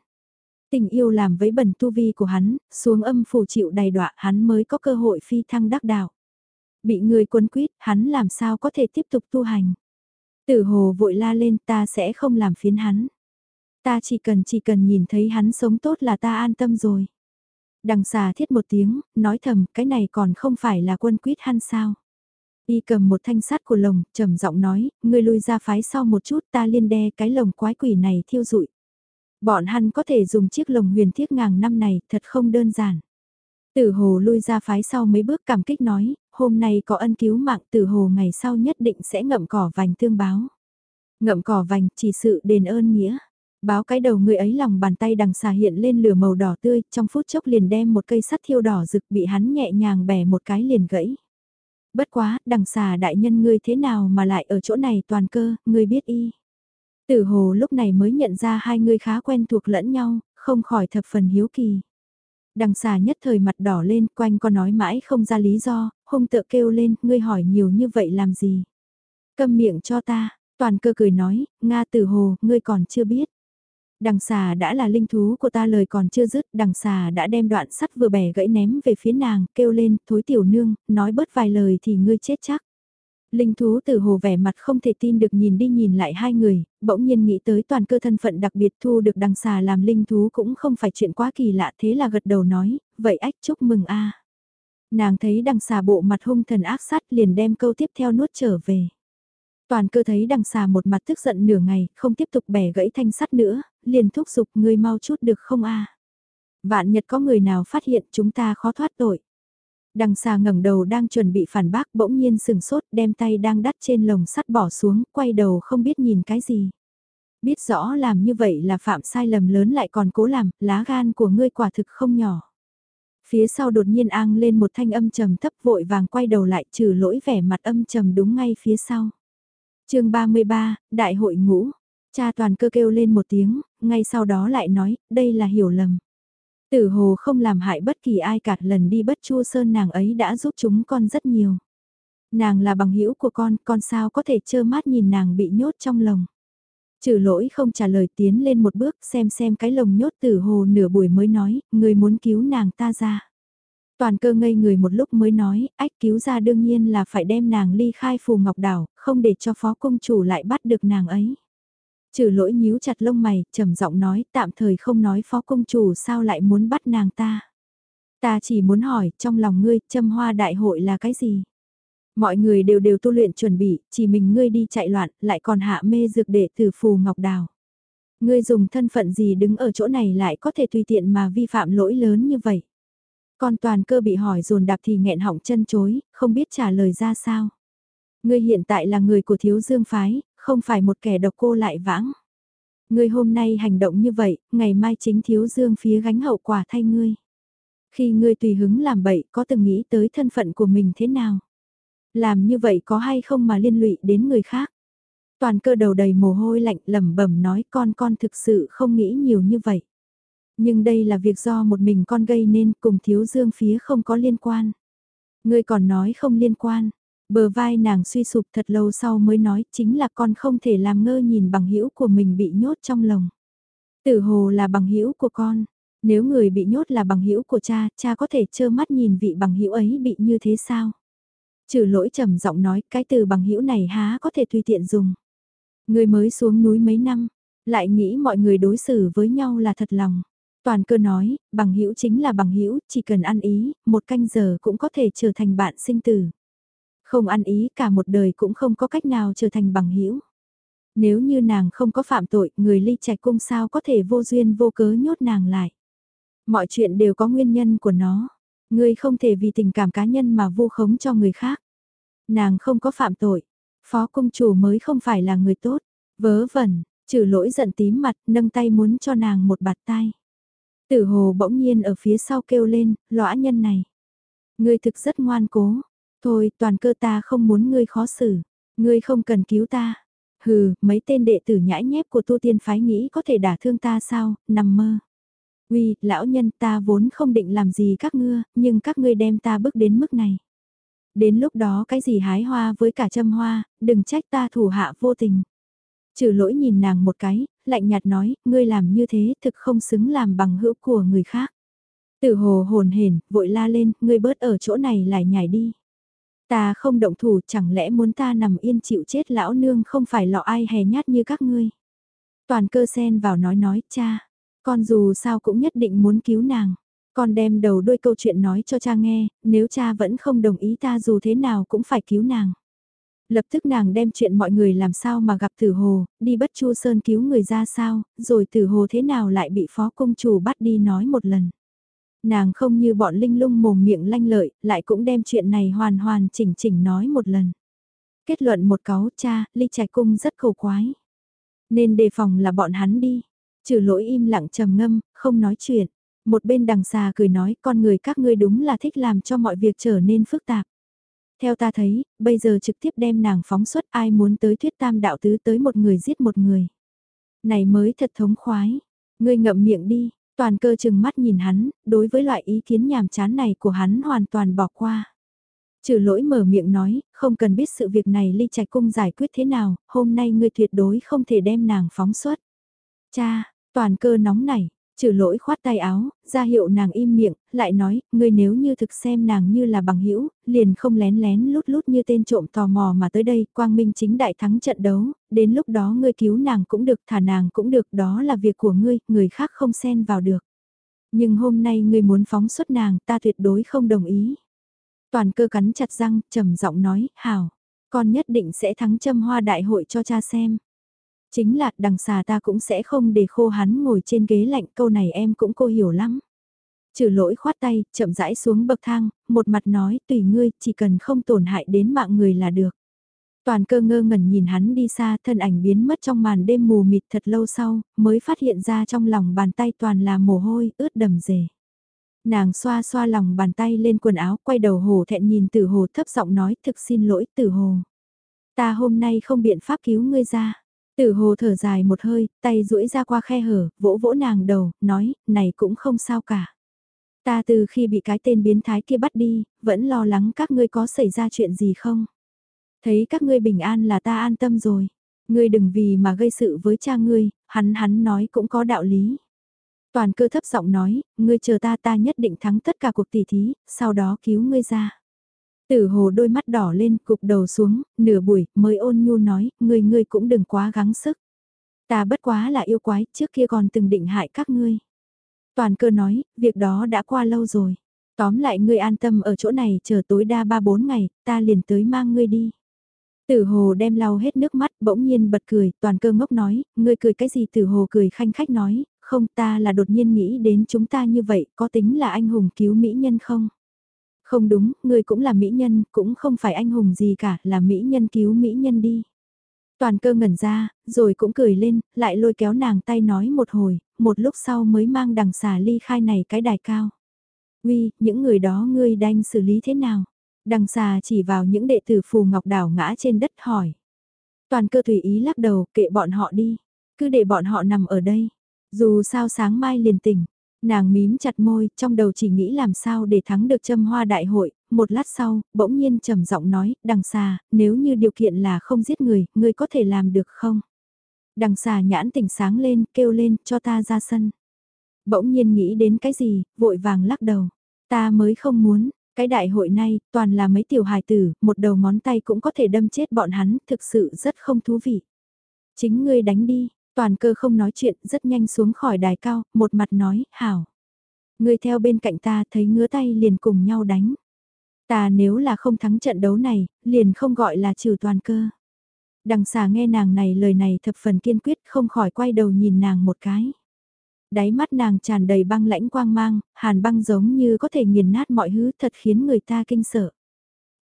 S1: Tình yêu làm với bẩn tu vi của hắn, xuống âm phủ chịu đầy đọa hắn mới có cơ hội phi thăng đắc đạo. Bị người cuốn quýt, hắn làm sao có thể tiếp tục tu hành. Tử hồ vội la lên ta sẽ không làm phiến hắn. Ta chỉ cần chỉ cần nhìn thấy hắn sống tốt là ta an tâm rồi. Đằng xà thiết một tiếng, nói thầm cái này còn không phải là quân quyết hắn sao. Y cầm một thanh sắt của lồng, trầm giọng nói, ngươi lui ra phái sau một chút ta liên đe cái lồng quái quỷ này thiêu rụi. Bọn hắn có thể dùng chiếc lồng huyền thiết ngàn năm này, thật không đơn giản. Tử hồ lui ra phái sau mấy bước cảm kích nói, hôm nay có ân cứu mạng tử hồ ngày sau nhất định sẽ ngậm cỏ vành tương báo. Ngậm cỏ vành chỉ sự đền ơn nghĩa. Báo cái đầu người ấy lòng bàn tay đằng xà hiện lên lửa màu đỏ tươi, trong phút chốc liền đem một cây sắt thiêu đỏ rực bị hắn nhẹ nhàng bẻ một cái liền gãy. Bất quá, đằng xà đại nhân ngươi thế nào mà lại ở chỗ này toàn cơ, ngươi biết y. Tử hồ lúc này mới nhận ra hai người khá quen thuộc lẫn nhau, không khỏi thập phần hiếu kỳ. Đằng xà nhất thời mặt đỏ lên, quanh có nói mãi không ra lý do, hung tự kêu lên, ngươi hỏi nhiều như vậy làm gì? Câm miệng cho ta, toàn cơ cười nói, Nga tử hồ, ngươi còn chưa biết. Đằng xà đã là linh thú của ta lời còn chưa dứt, đằng xà đã đem đoạn sắt vừa bẻ gãy ném về phía nàng, kêu lên, thối tiểu nương, nói bớt vài lời thì ngươi chết chắc. Linh thú từ hồ vẻ mặt không thể tin được nhìn đi nhìn lại hai người, bỗng nhiên nghĩ tới toàn cơ thân phận đặc biệt thu được đằng xà làm linh thú cũng không phải chuyện quá kỳ lạ thế là gật đầu nói, vậy ách chúc mừng a Nàng thấy đằng xà bộ mặt hung thần ác sát liền đem câu tiếp theo nuốt trở về. Toàn cơ thấy đằng xà một mặt tức giận nửa ngày, không tiếp tục bẻ gãy thanh sắt nữa, liền thúc giục ngươi mau chút được không a Vạn nhật có người nào phát hiện chúng ta khó thoát tội. Đằng xà ngẩng đầu đang chuẩn bị phản bác bỗng nhiên sừng sốt đem tay đang đắt trên lồng sắt bỏ xuống, quay đầu không biết nhìn cái gì. Biết rõ làm như vậy là phạm sai lầm lớn lại còn cố làm, lá gan của ngươi quả thực không nhỏ. Phía sau đột nhiên ang lên một thanh âm trầm thấp vội vàng quay đầu lại trừ lỗi vẻ mặt âm trầm đúng ngay phía sau. chương 33, Đại hội ngũ, cha toàn cơ kêu lên một tiếng, ngay sau đó lại nói, đây là hiểu lầm. Tử hồ không làm hại bất kỳ ai cả lần đi bất chua sơn nàng ấy đã giúp chúng con rất nhiều. Nàng là bằng hữu của con, con sao có thể trơ mắt nhìn nàng bị nhốt trong lồng. Trừ lỗi không trả lời tiến lên một bước xem xem cái lồng nhốt tử hồ nửa buổi mới nói, người muốn cứu nàng ta ra. Toàn cơ ngây người một lúc mới nói, ách cứu ra đương nhiên là phải đem nàng ly khai phù ngọc đảo, không để cho phó công chủ lại bắt được nàng ấy. Trừ lỗi nhíu chặt lông mày, trầm giọng nói tạm thời không nói phó công chủ sao lại muốn bắt nàng ta. Ta chỉ muốn hỏi, trong lòng ngươi, châm hoa đại hội là cái gì? Mọi người đều đều tu luyện chuẩn bị, chỉ mình ngươi đi chạy loạn, lại còn hạ mê dược để từ phù ngọc đào. Ngươi dùng thân phận gì đứng ở chỗ này lại có thể tùy tiện mà vi phạm lỗi lớn như vậy? Còn toàn cơ bị hỏi dồn đạp thì nghẹn họng chân chối, không biết trả lời ra sao. Ngươi hiện tại là người của thiếu dương phái, không phải một kẻ độc cô lại vãng. Ngươi hôm nay hành động như vậy, ngày mai chính thiếu dương phía gánh hậu quả thay ngươi. Khi ngươi tùy hứng làm bậy có từng nghĩ tới thân phận của mình thế nào? Làm như vậy có hay không mà liên lụy đến người khác? Toàn cơ đầu đầy mồ hôi lạnh lẩm bẩm nói con con thực sự không nghĩ nhiều như vậy. Nhưng đây là việc do một mình con gây nên cùng thiếu dương phía không có liên quan. Ngươi còn nói không liên quan, Bờ vai nàng suy sụp thật lâu sau mới nói chính là con không thể làm ngơ nhìn bằng hữu của mình bị nhốt trong lồng. Tử hồ là bằng hữu của con, nếu người bị nhốt là bằng hữu của cha, cha có thể trơ mắt nhìn vị bằng hữu ấy bị như thế sao? Trừ lỗi trầm giọng nói cái từ bằng hữu này há có thể tùy tiện dùng. Người mới xuống núi mấy năm, lại nghĩ mọi người đối xử với nhau là thật lòng. Toàn cơ nói, bằng hữu chính là bằng hữu, chỉ cần ăn ý, một canh giờ cũng có thể trở thành bạn sinh tử. Không ăn ý cả một đời cũng không có cách nào trở thành bằng hữu. Nếu như nàng không có phạm tội, người ly trạch cung sao có thể vô duyên vô cớ nhốt nàng lại. Mọi chuyện đều có nguyên nhân của nó. Ngươi không thể vì tình cảm cá nhân mà vu khống cho người khác. Nàng không có phạm tội. Phó công chủ mới không phải là người tốt. Vớ vẩn, trừ lỗi giận tím mặt, nâng tay muốn cho nàng một bạt tay. Tử hồ bỗng nhiên ở phía sau kêu lên, lõa nhân này. Ngươi thực rất ngoan cố. Thôi, toàn cơ ta không muốn ngươi khó xử. Ngươi không cần cứu ta. Hừ, mấy tên đệ tử nhãi nhép của tu tiên phái nghĩ có thể đả thương ta sao, nằm mơ. Uy, lão nhân ta vốn không định làm gì các ngươi, nhưng các ngươi đem ta bước đến mức này. Đến lúc đó cái gì hái hoa với cả châm hoa, đừng trách ta thủ hạ vô tình. Trừ lỗi nhìn nàng một cái, lạnh nhạt nói, ngươi làm như thế thực không xứng làm bằng hữu của người khác. Tử hồ hồn hển, vội la lên, ngươi bớt ở chỗ này lại nhảy đi. Ta không động thủ chẳng lẽ muốn ta nằm yên chịu chết lão nương không phải lọ ai hè nhát như các ngươi. Toàn cơ sen vào nói nói, cha, con dù sao cũng nhất định muốn cứu nàng. Con đem đầu đuôi câu chuyện nói cho cha nghe, nếu cha vẫn không đồng ý ta dù thế nào cũng phải cứu nàng. Lập tức nàng đem chuyện mọi người làm sao mà gặp tử hồ, đi bất chu sơn cứu người ra sao, rồi tử hồ thế nào lại bị phó công chủ bắt đi nói một lần. Nàng không như bọn linh lung mồm miệng lanh lợi, lại cũng đem chuyện này hoàn hoàn chỉnh chỉnh nói một lần. Kết luận một cáo cha, ly trạch cung rất khổ quái. Nên đề phòng là bọn hắn đi. Trừ lỗi im lặng trầm ngâm, không nói chuyện. Một bên đằng xa cười nói con người các ngươi đúng là thích làm cho mọi việc trở nên phức tạp. Theo ta thấy, bây giờ trực tiếp đem nàng phóng xuất ai muốn tới thuyết tam đạo tứ tới một người giết một người. Này mới thật thống khoái. Ngươi ngậm miệng đi, toàn cơ chừng mắt nhìn hắn, đối với loại ý kiến nhàm chán này của hắn hoàn toàn bỏ qua. Trừ lỗi mở miệng nói, không cần biết sự việc này ly trạch cung giải quyết thế nào, hôm nay ngươi tuyệt đối không thể đem nàng phóng xuất. Cha, toàn cơ nóng nảy, trừ lỗi khoát tay áo, ra hiệu nàng im miệng, lại nói, ngươi nếu như thực xem nàng như là bằng hữu liền không lén lén lút lút như tên trộm tò mò mà tới đây, quang minh chính đại thắng trận đấu, đến lúc đó ngươi cứu nàng cũng được, thả nàng cũng được, đó là việc của ngươi, người khác không xen vào được. Nhưng hôm nay ngươi muốn phóng xuất nàng, ta tuyệt đối không đồng ý. Toàn cơ cắn chặt răng, trầm giọng nói, hảo, con nhất định sẽ thắng châm hoa đại hội cho cha xem. Chính là đằng xà ta cũng sẽ không để khô hắn ngồi trên ghế lạnh câu này em cũng cô hiểu lắm. Trừ lỗi khoát tay, chậm rãi xuống bậc thang, một mặt nói tùy ngươi, chỉ cần không tổn hại đến mạng người là được. Toàn cơ ngơ ngẩn nhìn hắn đi xa, thân ảnh biến mất trong màn đêm mù mịt thật lâu sau, mới phát hiện ra trong lòng bàn tay toàn là mồ hôi, ướt đầm rề. Nàng xoa xoa lòng bàn tay lên quần áo, quay đầu hồ thẹn nhìn tử hồ thấp giọng nói thực xin lỗi tử hồ. Ta hôm nay không biện pháp cứu ngươi ra. Tử hồ thở dài một hơi, tay duỗi ra qua khe hở, vỗ vỗ nàng đầu, nói, này cũng không sao cả. Ta từ khi bị cái tên biến thái kia bắt đi, vẫn lo lắng các ngươi có xảy ra chuyện gì không? Thấy các ngươi bình an là ta an tâm rồi. Ngươi đừng vì mà gây sự với cha ngươi, hắn hắn nói cũng có đạo lý. Toàn cơ thấp giọng nói, ngươi chờ ta ta nhất định thắng tất cả cuộc tỷ thí, sau đó cứu ngươi ra. Tử hồ đôi mắt đỏ lên, cục đầu xuống, nửa buổi, mới ôn nhu nói, ngươi ngươi cũng đừng quá gắng sức. Ta bất quá là yêu quái, trước kia còn từng định hại các ngươi. Toàn cơ nói, việc đó đã qua lâu rồi. Tóm lại ngươi an tâm ở chỗ này chờ tối đa 3-4 ngày, ta liền tới mang ngươi đi. Tử hồ đem lau hết nước mắt, bỗng nhiên bật cười, toàn cơ ngốc nói, ngươi cười cái gì tử hồ cười khanh khách nói, không ta là đột nhiên nghĩ đến chúng ta như vậy, có tính là anh hùng cứu mỹ nhân không? Không đúng, ngươi cũng là mỹ nhân, cũng không phải anh hùng gì cả, là mỹ nhân cứu mỹ nhân đi. Toàn cơ ngẩn ra, rồi cũng cười lên, lại lôi kéo nàng tay nói một hồi, một lúc sau mới mang đằng xà ly khai này cái đài cao. Uy, những người đó ngươi đành xử lý thế nào? Đằng xà chỉ vào những đệ tử phù ngọc đảo ngã trên đất hỏi. Toàn cơ tùy ý lắc đầu, kệ bọn họ đi. Cứ để bọn họ nằm ở đây. Dù sao sáng mai liền tỉnh. Nàng mím chặt môi, trong đầu chỉ nghĩ làm sao để thắng được châm hoa đại hội, một lát sau, bỗng nhiên trầm giọng nói, đằng xa nếu như điều kiện là không giết người, ngươi có thể làm được không? Đằng xà nhãn tỉnh sáng lên, kêu lên, cho ta ra sân. Bỗng nhiên nghĩ đến cái gì, vội vàng lắc đầu. Ta mới không muốn, cái đại hội này, toàn là mấy tiểu hài tử, một đầu ngón tay cũng có thể đâm chết bọn hắn, thực sự rất không thú vị. Chính ngươi đánh đi, toàn cơ không nói chuyện, rất nhanh xuống khỏi đài cao, một mặt nói, hảo. Người theo bên cạnh ta thấy ngứa tay liền cùng nhau đánh. Ta nếu là không thắng trận đấu này, liền không gọi là trừ toàn cơ. Đằng xà nghe nàng này lời này thập phần kiên quyết không khỏi quay đầu nhìn nàng một cái. Đáy mắt nàng tràn đầy băng lãnh quang mang, hàn băng giống như có thể nghiền nát mọi thứ thật khiến người ta kinh sợ.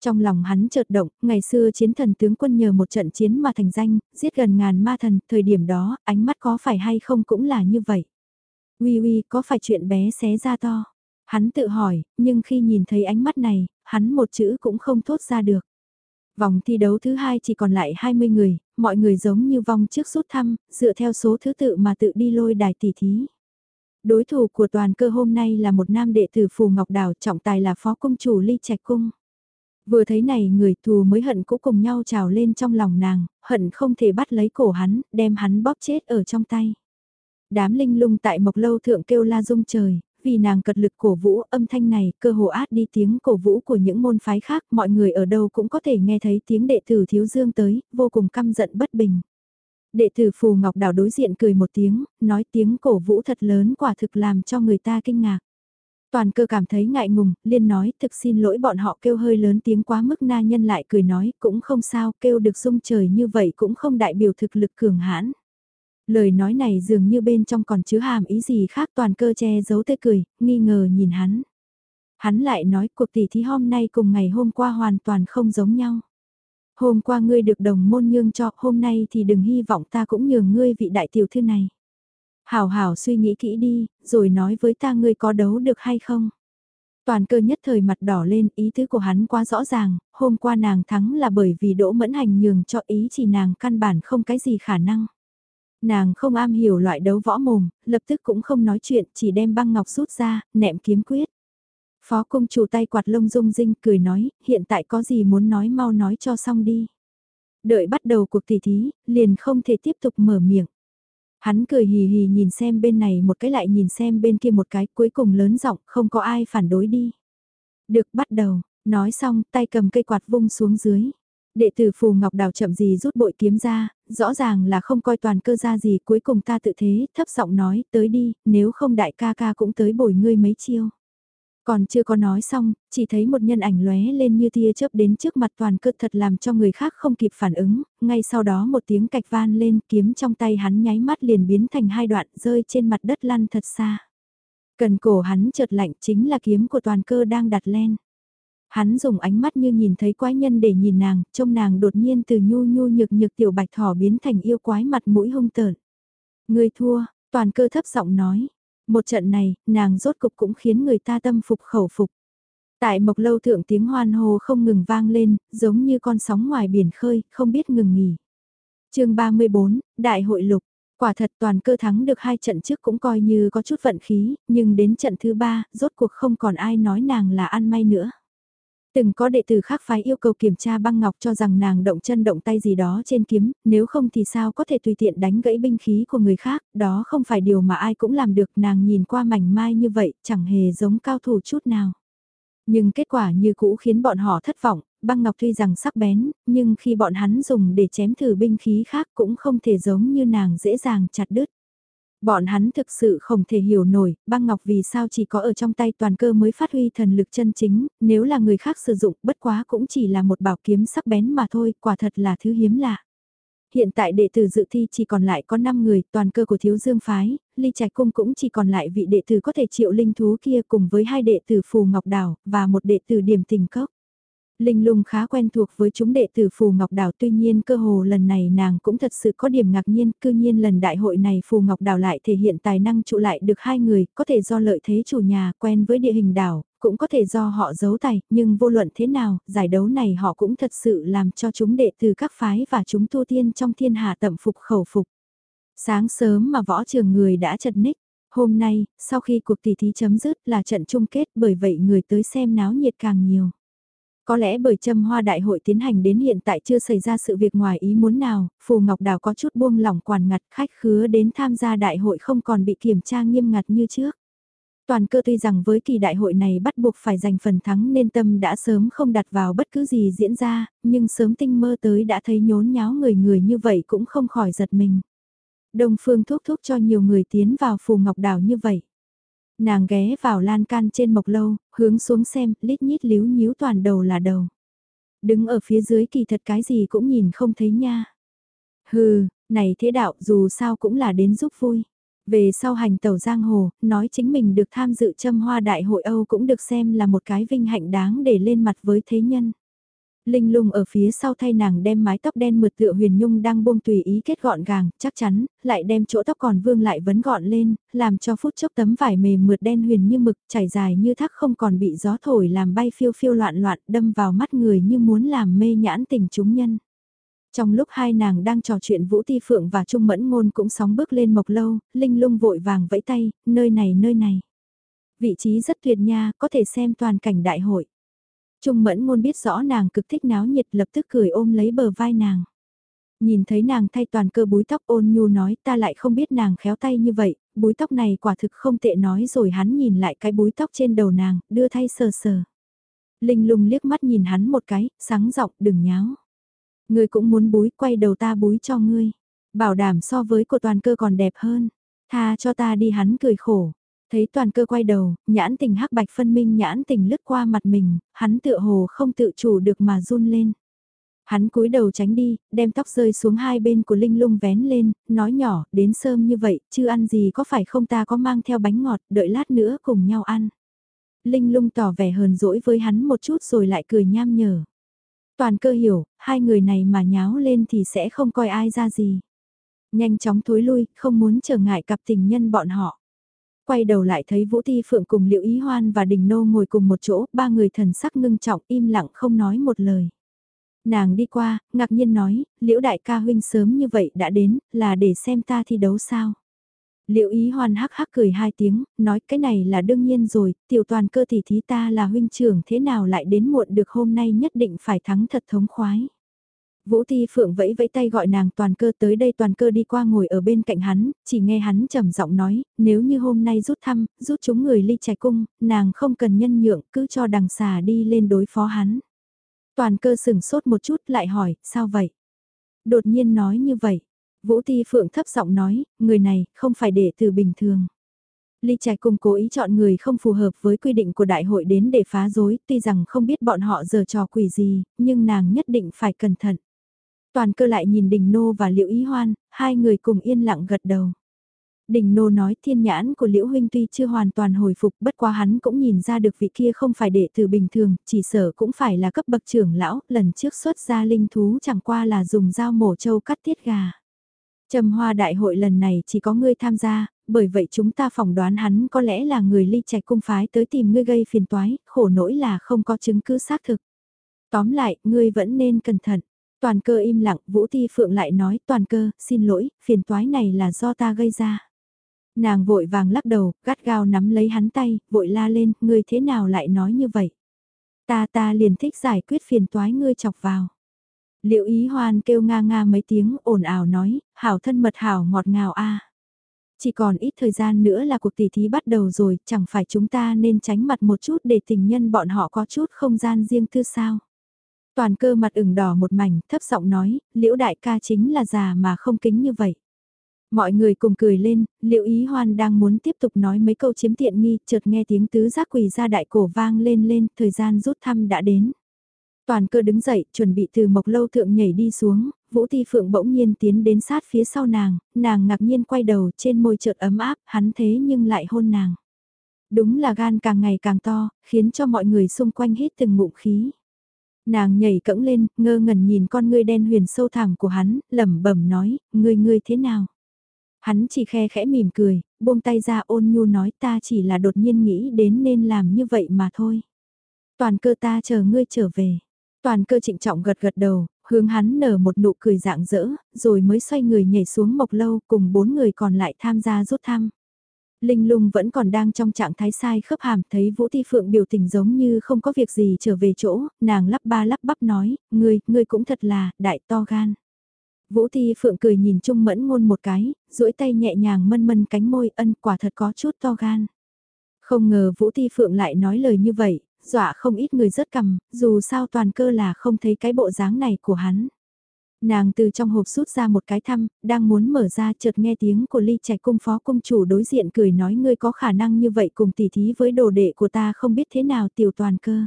S1: Trong lòng hắn chợt động, ngày xưa chiến thần tướng quân nhờ một trận chiến mà thành danh, giết gần ngàn ma thần, thời điểm đó, ánh mắt có phải hay không cũng là như vậy. Uy uy, có phải chuyện bé xé ra to? Hắn tự hỏi, nhưng khi nhìn thấy ánh mắt này, hắn một chữ cũng không thốt ra được. Vòng thi đấu thứ hai chỉ còn lại 20 người, mọi người giống như vòng trước rút thăm, dựa theo số thứ tự mà tự đi lôi đài tỷ thí. Đối thủ của toàn cơ hôm nay là một nam đệ tử Phù Ngọc Đào trọng tài là phó công chủ Ly Trạch Cung. Vừa thấy này người thù mới hận cũng cùng nhau trào lên trong lòng nàng, hận không thể bắt lấy cổ hắn, đem hắn bóp chết ở trong tay. Đám linh lung tại mộc lâu thượng kêu la rung trời, vì nàng cật lực cổ vũ âm thanh này cơ hồ át đi tiếng cổ vũ của những môn phái khác mọi người ở đâu cũng có thể nghe thấy tiếng đệ tử thiếu dương tới, vô cùng căm giận bất bình. Đệ tử Phù Ngọc Đảo đối diện cười một tiếng, nói tiếng cổ vũ thật lớn quả thực làm cho người ta kinh ngạc. Toàn cơ cảm thấy ngại ngùng, liên nói thực xin lỗi bọn họ kêu hơi lớn tiếng quá mức na nhân lại cười nói cũng không sao kêu được sung trời như vậy cũng không đại biểu thực lực cường hãn. Lời nói này dường như bên trong còn chứa hàm ý gì khác toàn cơ che giấu tê cười, nghi ngờ nhìn hắn. Hắn lại nói cuộc tỷ thí hôm nay cùng ngày hôm qua hoàn toàn không giống nhau. Hôm qua ngươi được đồng môn nhương cho, hôm nay thì đừng hy vọng ta cũng nhường ngươi vị đại tiểu thư này. Hảo hảo suy nghĩ kỹ đi, rồi nói với ta ngươi có đấu được hay không. Toàn cơ nhất thời mặt đỏ lên, ý tứ của hắn quá rõ ràng, hôm qua nàng thắng là bởi vì đỗ mẫn hành nhường cho ý chỉ nàng căn bản không cái gì khả năng. Nàng không am hiểu loại đấu võ mồm, lập tức cũng không nói chuyện, chỉ đem băng ngọc rút ra, nẹm kiếm quyết. Phó công chủ tay quạt lông dung dinh cười nói, hiện tại có gì muốn nói mau nói cho xong đi. Đợi bắt đầu cuộc tỷ thí, liền không thể tiếp tục mở miệng. Hắn cười hì hì nhìn xem bên này một cái lại nhìn xem bên kia một cái cuối cùng lớn giọng không có ai phản đối đi. Được bắt đầu, nói xong tay cầm cây quạt vung xuống dưới. Đệ tử Phù Ngọc Đào chậm gì rút bội kiếm ra, rõ ràng là không coi toàn cơ ra gì cuối cùng ta tự thế, thấp giọng nói, tới đi, nếu không đại ca ca cũng tới bồi ngươi mấy chiêu. Còn chưa có nói xong, chỉ thấy một nhân ảnh lóe lên như tia chớp đến trước mặt toàn cơ thật làm cho người khác không kịp phản ứng, ngay sau đó một tiếng cạch van lên kiếm trong tay hắn nháy mắt liền biến thành hai đoạn rơi trên mặt đất lăn thật xa. Cần cổ hắn chợt lạnh chính là kiếm của toàn cơ đang đặt lên. Hắn dùng ánh mắt như nhìn thấy quái nhân để nhìn nàng, trông nàng đột nhiên từ nhu nhu nhược nhược tiểu bạch thỏ biến thành yêu quái mặt mũi hung tợn. Người thua, toàn cơ thấp giọng nói. Một trận này, nàng rốt cục cũng khiến người ta tâm phục khẩu phục. Tại mộc lâu thượng tiếng hoan hô không ngừng vang lên, giống như con sóng ngoài biển khơi, không biết ngừng nghỉ. chương 34, Đại hội lục. Quả thật toàn cơ thắng được hai trận trước cũng coi như có chút vận khí, nhưng đến trận thứ ba, rốt cuộc không còn ai nói nàng là ăn may nữa. Từng có đệ tử khác phái yêu cầu kiểm tra băng ngọc cho rằng nàng động chân động tay gì đó trên kiếm, nếu không thì sao có thể tùy tiện đánh gãy binh khí của người khác, đó không phải điều mà ai cũng làm được nàng nhìn qua mảnh mai như vậy, chẳng hề giống cao thủ chút nào. Nhưng kết quả như cũ khiến bọn họ thất vọng, băng ngọc tuy rằng sắc bén, nhưng khi bọn hắn dùng để chém thử binh khí khác cũng không thể giống như nàng dễ dàng chặt đứt. Bọn hắn thực sự không thể hiểu nổi, băng ngọc vì sao chỉ có ở trong tay toàn cơ mới phát huy thần lực chân chính, nếu là người khác sử dụng bất quá cũng chỉ là một bảo kiếm sắc bén mà thôi, quả thật là thứ hiếm lạ. Hiện tại đệ tử dự thi chỉ còn lại có 5 người, toàn cơ của thiếu dương phái, ly trạch cung cũng chỉ còn lại vị đệ tử có thể triệu linh thú kia cùng với hai đệ tử phù ngọc đảo, và một đệ tử điểm tình cốc. Linh lung khá quen thuộc với chúng đệ tử Phù Ngọc Đào tuy nhiên cơ hồ lần này nàng cũng thật sự có điểm ngạc nhiên, cư nhiên lần đại hội này Phù Ngọc Đào lại thể hiện tài năng trụ lại được hai người, có thể do lợi thế chủ nhà quen với địa hình đảo, cũng có thể do họ giấu tài, nhưng vô luận thế nào, giải đấu này họ cũng thật sự làm cho chúng đệ tử các phái và chúng tu tiên trong thiên hạ tẩm phục khẩu phục. Sáng sớm mà võ trường người đã chật ních, Hôm nay, sau khi cuộc tỷ thí chấm dứt là trận chung kết bởi vậy người tới xem náo nhiệt càng nhiều. Có lẽ bởi châm hoa đại hội tiến hành đến hiện tại chưa xảy ra sự việc ngoài ý muốn nào, Phù Ngọc Đào có chút buông lỏng quản ngặt khách khứa đến tham gia đại hội không còn bị kiểm tra nghiêm ngặt như trước. Toàn cơ tuy rằng với kỳ đại hội này bắt buộc phải giành phần thắng nên tâm đã sớm không đặt vào bất cứ gì diễn ra, nhưng sớm tinh mơ tới đã thấy nhốn nháo người người như vậy cũng không khỏi giật mình. Đông Phương thúc thúc cho nhiều người tiến vào Phù Ngọc Đảo như vậy. Nàng ghé vào lan can trên mộc lâu, hướng xuống xem, lít nhít líu nhíu toàn đầu là đầu. Đứng ở phía dưới kỳ thật cái gì cũng nhìn không thấy nha. Hừ, này thế đạo dù sao cũng là đến giúp vui. Về sau hành tàu giang hồ, nói chính mình được tham dự châm hoa đại hội Âu cũng được xem là một cái vinh hạnh đáng để lên mặt với thế nhân. Linh lung ở phía sau thay nàng đem mái tóc đen mượt tựa huyền nhung đang buông tùy ý kết gọn gàng, chắc chắn, lại đem chỗ tóc còn vương lại vấn gọn lên, làm cho phút chốc tấm vải mềm mượt đen huyền như mực, chảy dài như thác không còn bị gió thổi làm bay phiêu phiêu loạn loạn đâm vào mắt người như muốn làm mê nhãn tình chúng nhân. Trong lúc hai nàng đang trò chuyện Vũ Ti Phượng và Trung Mẫn Ngôn cũng sóng bước lên mộc lâu, Linh lung vội vàng vẫy tay, nơi này nơi này. Vị trí rất tuyệt nha, có thể xem toàn cảnh đại hội. Trung Mẫn Ngôn biết rõ nàng cực thích náo nhiệt lập tức cười ôm lấy bờ vai nàng. Nhìn thấy nàng thay toàn cơ búi tóc ôn nhu nói ta lại không biết nàng khéo tay như vậy, búi tóc này quả thực không tệ nói rồi hắn nhìn lại cái búi tóc trên đầu nàng, đưa thay sờ sờ. Linh lung liếc mắt nhìn hắn một cái, sáng giọng đừng nháo. Ngươi cũng muốn búi quay đầu ta búi cho ngươi. Bảo đảm so với của toàn cơ còn đẹp hơn. Tha cho ta đi hắn cười khổ. Thấy toàn cơ quay đầu, nhãn tình hắc bạch phân minh nhãn tình lướt qua mặt mình, hắn tựa hồ không tự chủ được mà run lên. Hắn cúi đầu tránh đi, đem tóc rơi xuống hai bên của Linh lung vén lên, nói nhỏ, đến sớm như vậy, chưa ăn gì có phải không ta có mang theo bánh ngọt, đợi lát nữa cùng nhau ăn. Linh lung tỏ vẻ hờn dỗi với hắn một chút rồi lại cười nham nhở. Toàn cơ hiểu, hai người này mà nháo lên thì sẽ không coi ai ra gì. Nhanh chóng thối lui, không muốn trở ngại cặp tình nhân bọn họ. Quay đầu lại thấy Vũ Ti Phượng cùng Liệu Ý Hoan và Đình Nô ngồi cùng một chỗ, ba người thần sắc ngưng trọng im lặng không nói một lời. Nàng đi qua, ngạc nhiên nói, Liễu Đại ca huynh sớm như vậy đã đến, là để xem ta thi đấu sao. Liệu ý hoan hắc hắc cười hai tiếng, nói cái này là đương nhiên rồi, tiểu toàn cơ tỷ thí ta là huynh trưởng thế nào lại đến muộn được hôm nay nhất định phải thắng thật thống khoái. Vũ Ti Phượng vẫy vẫy tay gọi nàng toàn cơ tới đây toàn cơ đi qua ngồi ở bên cạnh hắn, chỉ nghe hắn trầm giọng nói, nếu như hôm nay rút thăm, rút chúng người ly trẻ cung, nàng không cần nhân nhượng, cứ cho đằng xà đi lên đối phó hắn. Toàn cơ sừng sốt một chút lại hỏi, sao vậy? Đột nhiên nói như vậy, Vũ Ti Phượng thấp giọng nói, người này không phải đệ từ bình thường. Ly Trạch cùng cố ý chọn người không phù hợp với quy định của đại hội đến để phá rối, tuy rằng không biết bọn họ giờ trò quỷ gì, nhưng nàng nhất định phải cẩn thận. Toàn cơ lại nhìn Đình Nô và Liễu Ý Hoan, hai người cùng yên lặng gật đầu. Đình Nô nói thiên nhãn của Liễu Huynh tuy chưa hoàn toàn hồi phục bất quá hắn cũng nhìn ra được vị kia không phải đệ tử bình thường, chỉ sở cũng phải là cấp bậc trưởng lão, lần trước xuất ra linh thú chẳng qua là dùng dao mổ trâu cắt tiết gà. Trầm hoa đại hội lần này chỉ có ngươi tham gia, bởi vậy chúng ta phỏng đoán hắn có lẽ là người ly trạch cung phái tới tìm ngươi gây phiền toái, khổ nỗi là không có chứng cứ xác thực. Tóm lại, ngươi vẫn nên cẩn thận. Toàn cơ im lặng, Vũ Ti Phượng lại nói, toàn cơ, xin lỗi, phiền toái này là do ta gây ra. Nàng vội vàng lắc đầu, gắt gao nắm lấy hắn tay, vội la lên, ngươi thế nào lại nói như vậy? Ta ta liền thích giải quyết phiền toái ngươi chọc vào. Liệu ý hoan kêu nga nga mấy tiếng ồn ào nói, hảo thân mật hảo ngọt ngào a. Chỉ còn ít thời gian nữa là cuộc tỷ thí bắt đầu rồi, chẳng phải chúng ta nên tránh mặt một chút để tình nhân bọn họ có chút không gian riêng tư sao. Toàn cơ mặt ửng đỏ một mảnh, thấp giọng nói, liễu đại ca chính là già mà không kính như vậy. Mọi người cùng cười lên, Liễu ý hoan đang muốn tiếp tục nói mấy câu chiếm tiện nghi, chợt nghe tiếng tứ giác quỳ ra đại cổ vang lên lên, thời gian rút thăm đã đến. Toàn cơ đứng dậy, chuẩn bị từ mộc lâu thượng nhảy đi xuống, Vũ Ti Phượng bỗng nhiên tiến đến sát phía sau nàng, nàng ngạc nhiên quay đầu trên môi chợt ấm áp, hắn thế nhưng lại hôn nàng. Đúng là gan càng ngày càng to, khiến cho mọi người xung quanh hít từng ngụm khí. Nàng nhảy cẫng lên, ngơ ngẩn nhìn con ngươi đen huyền sâu thẳm của hắn, lẩm bẩm nói, ngươi ngươi thế nào? Hắn chỉ khe khẽ mỉm cười, buông tay ra ôn nhu nói ta chỉ là đột nhiên nghĩ đến nên làm như vậy mà thôi. Toàn cơ ta chờ ngươi trở về. Toàn cơ trịnh trọng gật gật đầu, hướng hắn nở một nụ cười dạng dỡ, rồi mới xoay người nhảy xuống mộc lâu cùng bốn người còn lại tham gia rút thăm. Linh lung vẫn còn đang trong trạng thái sai khớp hàm thấy Vũ Ti Phượng biểu tình giống như không có việc gì trở về chỗ, nàng lắp ba lắp bắp nói, ngươi, ngươi cũng thật là, đại to gan. Vũ Ti Phượng cười nhìn Trung Mẫn Ngôn một cái, duỗi tay nhẹ nhàng mân mân cánh môi ân quả thật có chút to gan. Không ngờ Vũ Ti Phượng lại nói lời như vậy, dọa không ít người rất cầm, dù sao toàn cơ là không thấy cái bộ dáng này của hắn. Nàng từ trong hộp rút ra một cái thăm, đang muốn mở ra chợt nghe tiếng của ly trạch cung phó cung chủ đối diện cười nói ngươi có khả năng như vậy cùng tỉ thí với đồ đệ của ta không biết thế nào tiểu toàn cơ.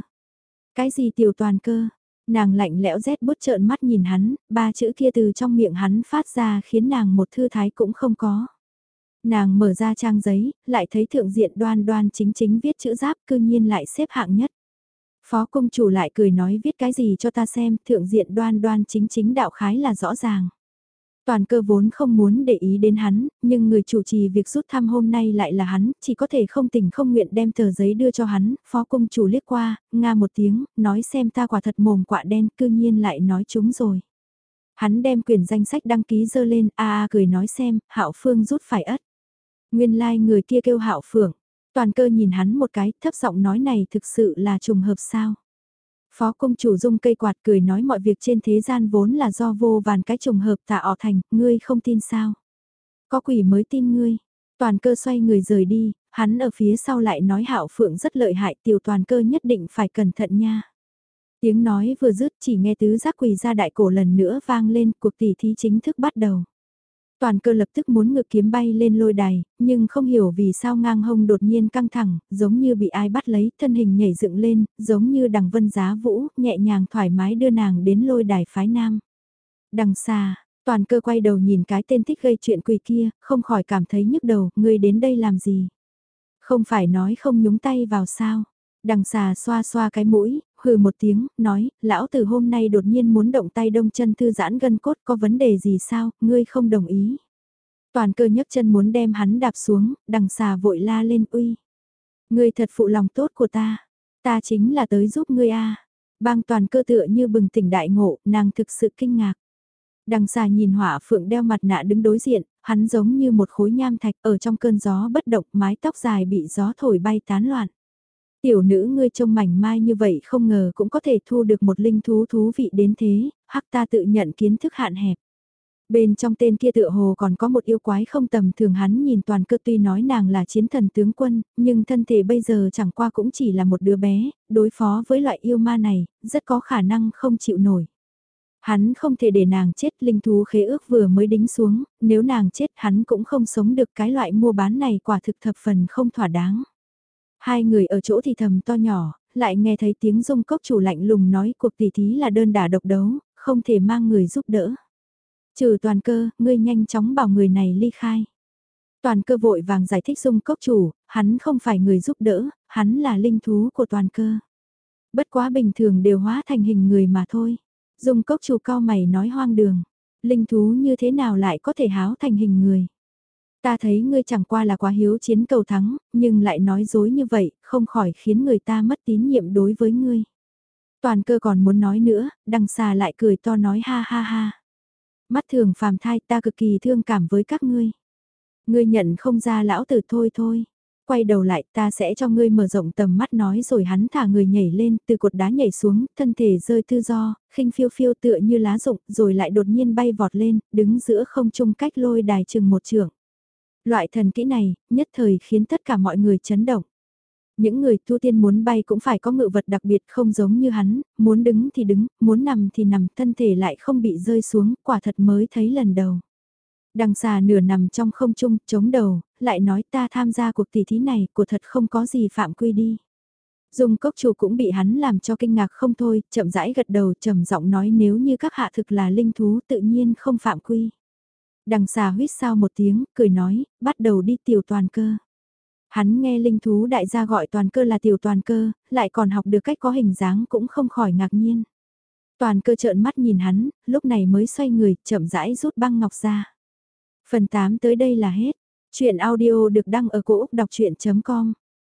S1: Cái gì tiểu toàn cơ? Nàng lạnh lẽo rét bút trợn mắt nhìn hắn, ba chữ kia từ trong miệng hắn phát ra khiến nàng một thư thái cũng không có. Nàng mở ra trang giấy, lại thấy thượng diện đoan đoan chính chính viết chữ giáp cư nhiên lại xếp hạng nhất. Phó công chủ lại cười nói viết cái gì cho ta xem, thượng diện đoan đoan chính chính đạo khái là rõ ràng. Toàn cơ vốn không muốn để ý đến hắn, nhưng người chủ trì việc rút thăm hôm nay lại là hắn, chỉ có thể không tình không nguyện đem tờ giấy đưa cho hắn, phó công chủ liếc qua, nga một tiếng, nói xem ta quả thật mồm quạ đen, cư nhiên lại nói chúng rồi. Hắn đem quyển danh sách đăng ký dơ lên, a a cười nói xem, hạo phương rút phải ất. Nguyên lai like người kia kêu hạo phượng, toàn cơ nhìn hắn một cái, thấp giọng nói này thực sự là trùng hợp sao. Phó công chủ dung cây quạt cười nói mọi việc trên thế gian vốn là do vô vàn cái trùng hợp tạ ọ thành, ngươi không tin sao. Có quỷ mới tin ngươi. Toàn cơ xoay người rời đi, hắn ở phía sau lại nói hạo phượng rất lợi hại tiểu toàn cơ nhất định phải cẩn thận nha. Tiếng nói vừa dứt chỉ nghe tứ giác quỳ ra đại cổ lần nữa vang lên cuộc tỷ thí chính thức bắt đầu. Toàn cơ lập tức muốn ngược kiếm bay lên lôi đài, nhưng không hiểu vì sao ngang hông đột nhiên căng thẳng, giống như bị ai bắt lấy, thân hình nhảy dựng lên, giống như đằng vân giá vũ, nhẹ nhàng thoải mái đưa nàng đến lôi đài phái nam. Đằng xa, toàn cơ quay đầu nhìn cái tên thích gây chuyện quỳ kia, không khỏi cảm thấy nhức đầu, ngươi đến đây làm gì? Không phải nói không nhúng tay vào sao? Đằng xà xoa xoa cái mũi, hừ một tiếng, nói, lão từ hôm nay đột nhiên muốn động tay đông chân thư giãn gân cốt có vấn đề gì sao, ngươi không đồng ý. Toàn cơ nhấc chân muốn đem hắn đạp xuống, đằng xà vội la lên uy. Ngươi thật phụ lòng tốt của ta, ta chính là tới giúp ngươi a. Bang toàn cơ tựa như bừng tỉnh đại ngộ, nàng thực sự kinh ngạc. Đằng xà nhìn hỏa phượng đeo mặt nạ đứng đối diện, hắn giống như một khối nham thạch ở trong cơn gió bất động mái tóc dài bị gió thổi bay tán loạn. Tiểu nữ ngươi trông mảnh mai như vậy không ngờ cũng có thể thu được một linh thú thú vị đến thế, hắc ta tự nhận kiến thức hạn hẹp. Bên trong tên kia tựa hồ còn có một yêu quái không tầm thường hắn nhìn toàn cơ tuy nói nàng là chiến thần tướng quân, nhưng thân thể bây giờ chẳng qua cũng chỉ là một đứa bé, đối phó với loại yêu ma này, rất có khả năng không chịu nổi. Hắn không thể để nàng chết linh thú khế ước vừa mới đính xuống, nếu nàng chết hắn cũng không sống được cái loại mua bán này quả thực thập phần không thỏa đáng. Hai người ở chỗ thì thầm to nhỏ, lại nghe thấy tiếng dung cốc chủ lạnh lùng nói cuộc tỷ thí là đơn đả độc đấu, không thể mang người giúp đỡ. Trừ toàn cơ, ngươi nhanh chóng bảo người này ly khai. Toàn cơ vội vàng giải thích dung cốc chủ, hắn không phải người giúp đỡ, hắn là linh thú của toàn cơ. Bất quá bình thường đều hóa thành hình người mà thôi. Dung cốc chủ cao mày nói hoang đường. Linh thú như thế nào lại có thể háo thành hình người. Ta thấy ngươi chẳng qua là quá hiếu chiến cầu thắng, nhưng lại nói dối như vậy, không khỏi khiến người ta mất tín nhiệm đối với ngươi. Toàn cơ còn muốn nói nữa, đằng xà lại cười to nói ha ha ha. Mắt thường phàm thai ta cực kỳ thương cảm với các ngươi. Ngươi nhận không ra lão tử thôi thôi. Quay đầu lại ta sẽ cho ngươi mở rộng tầm mắt nói rồi hắn thả người nhảy lên từ cột đá nhảy xuống, thân thể rơi tự do, khinh phiêu phiêu tựa như lá rụng rồi lại đột nhiên bay vọt lên, đứng giữa không trung cách lôi đài chừng một trường. Loại thần kỹ này, nhất thời khiến tất cả mọi người chấn động. Những người tu tiên muốn bay cũng phải có ngự vật đặc biệt không giống như hắn, muốn đứng thì đứng, muốn nằm thì nằm, thân thể lại không bị rơi xuống, quả thật mới thấy lần đầu. Đằng xà nửa nằm trong không trung, chống đầu, lại nói ta tham gia cuộc tỷ thí này, của thật không có gì phạm quy đi. Dung cốc chủ cũng bị hắn làm cho kinh ngạc không thôi, chậm rãi gật đầu trầm giọng nói nếu như các hạ thực là linh thú tự nhiên không phạm quy. Đằng xà huyết sao một tiếng, cười nói, bắt đầu đi tiểu toàn cơ. Hắn nghe linh thú đại gia gọi toàn cơ là tiểu toàn cơ, lại còn học được cách có hình dáng cũng không khỏi ngạc nhiên. Toàn cơ trợn mắt nhìn hắn, lúc này mới xoay người, chậm rãi rút băng ngọc ra. Phần 8 tới đây là hết. Chuyện audio được đăng ở cổ Úc đọc chuyện.com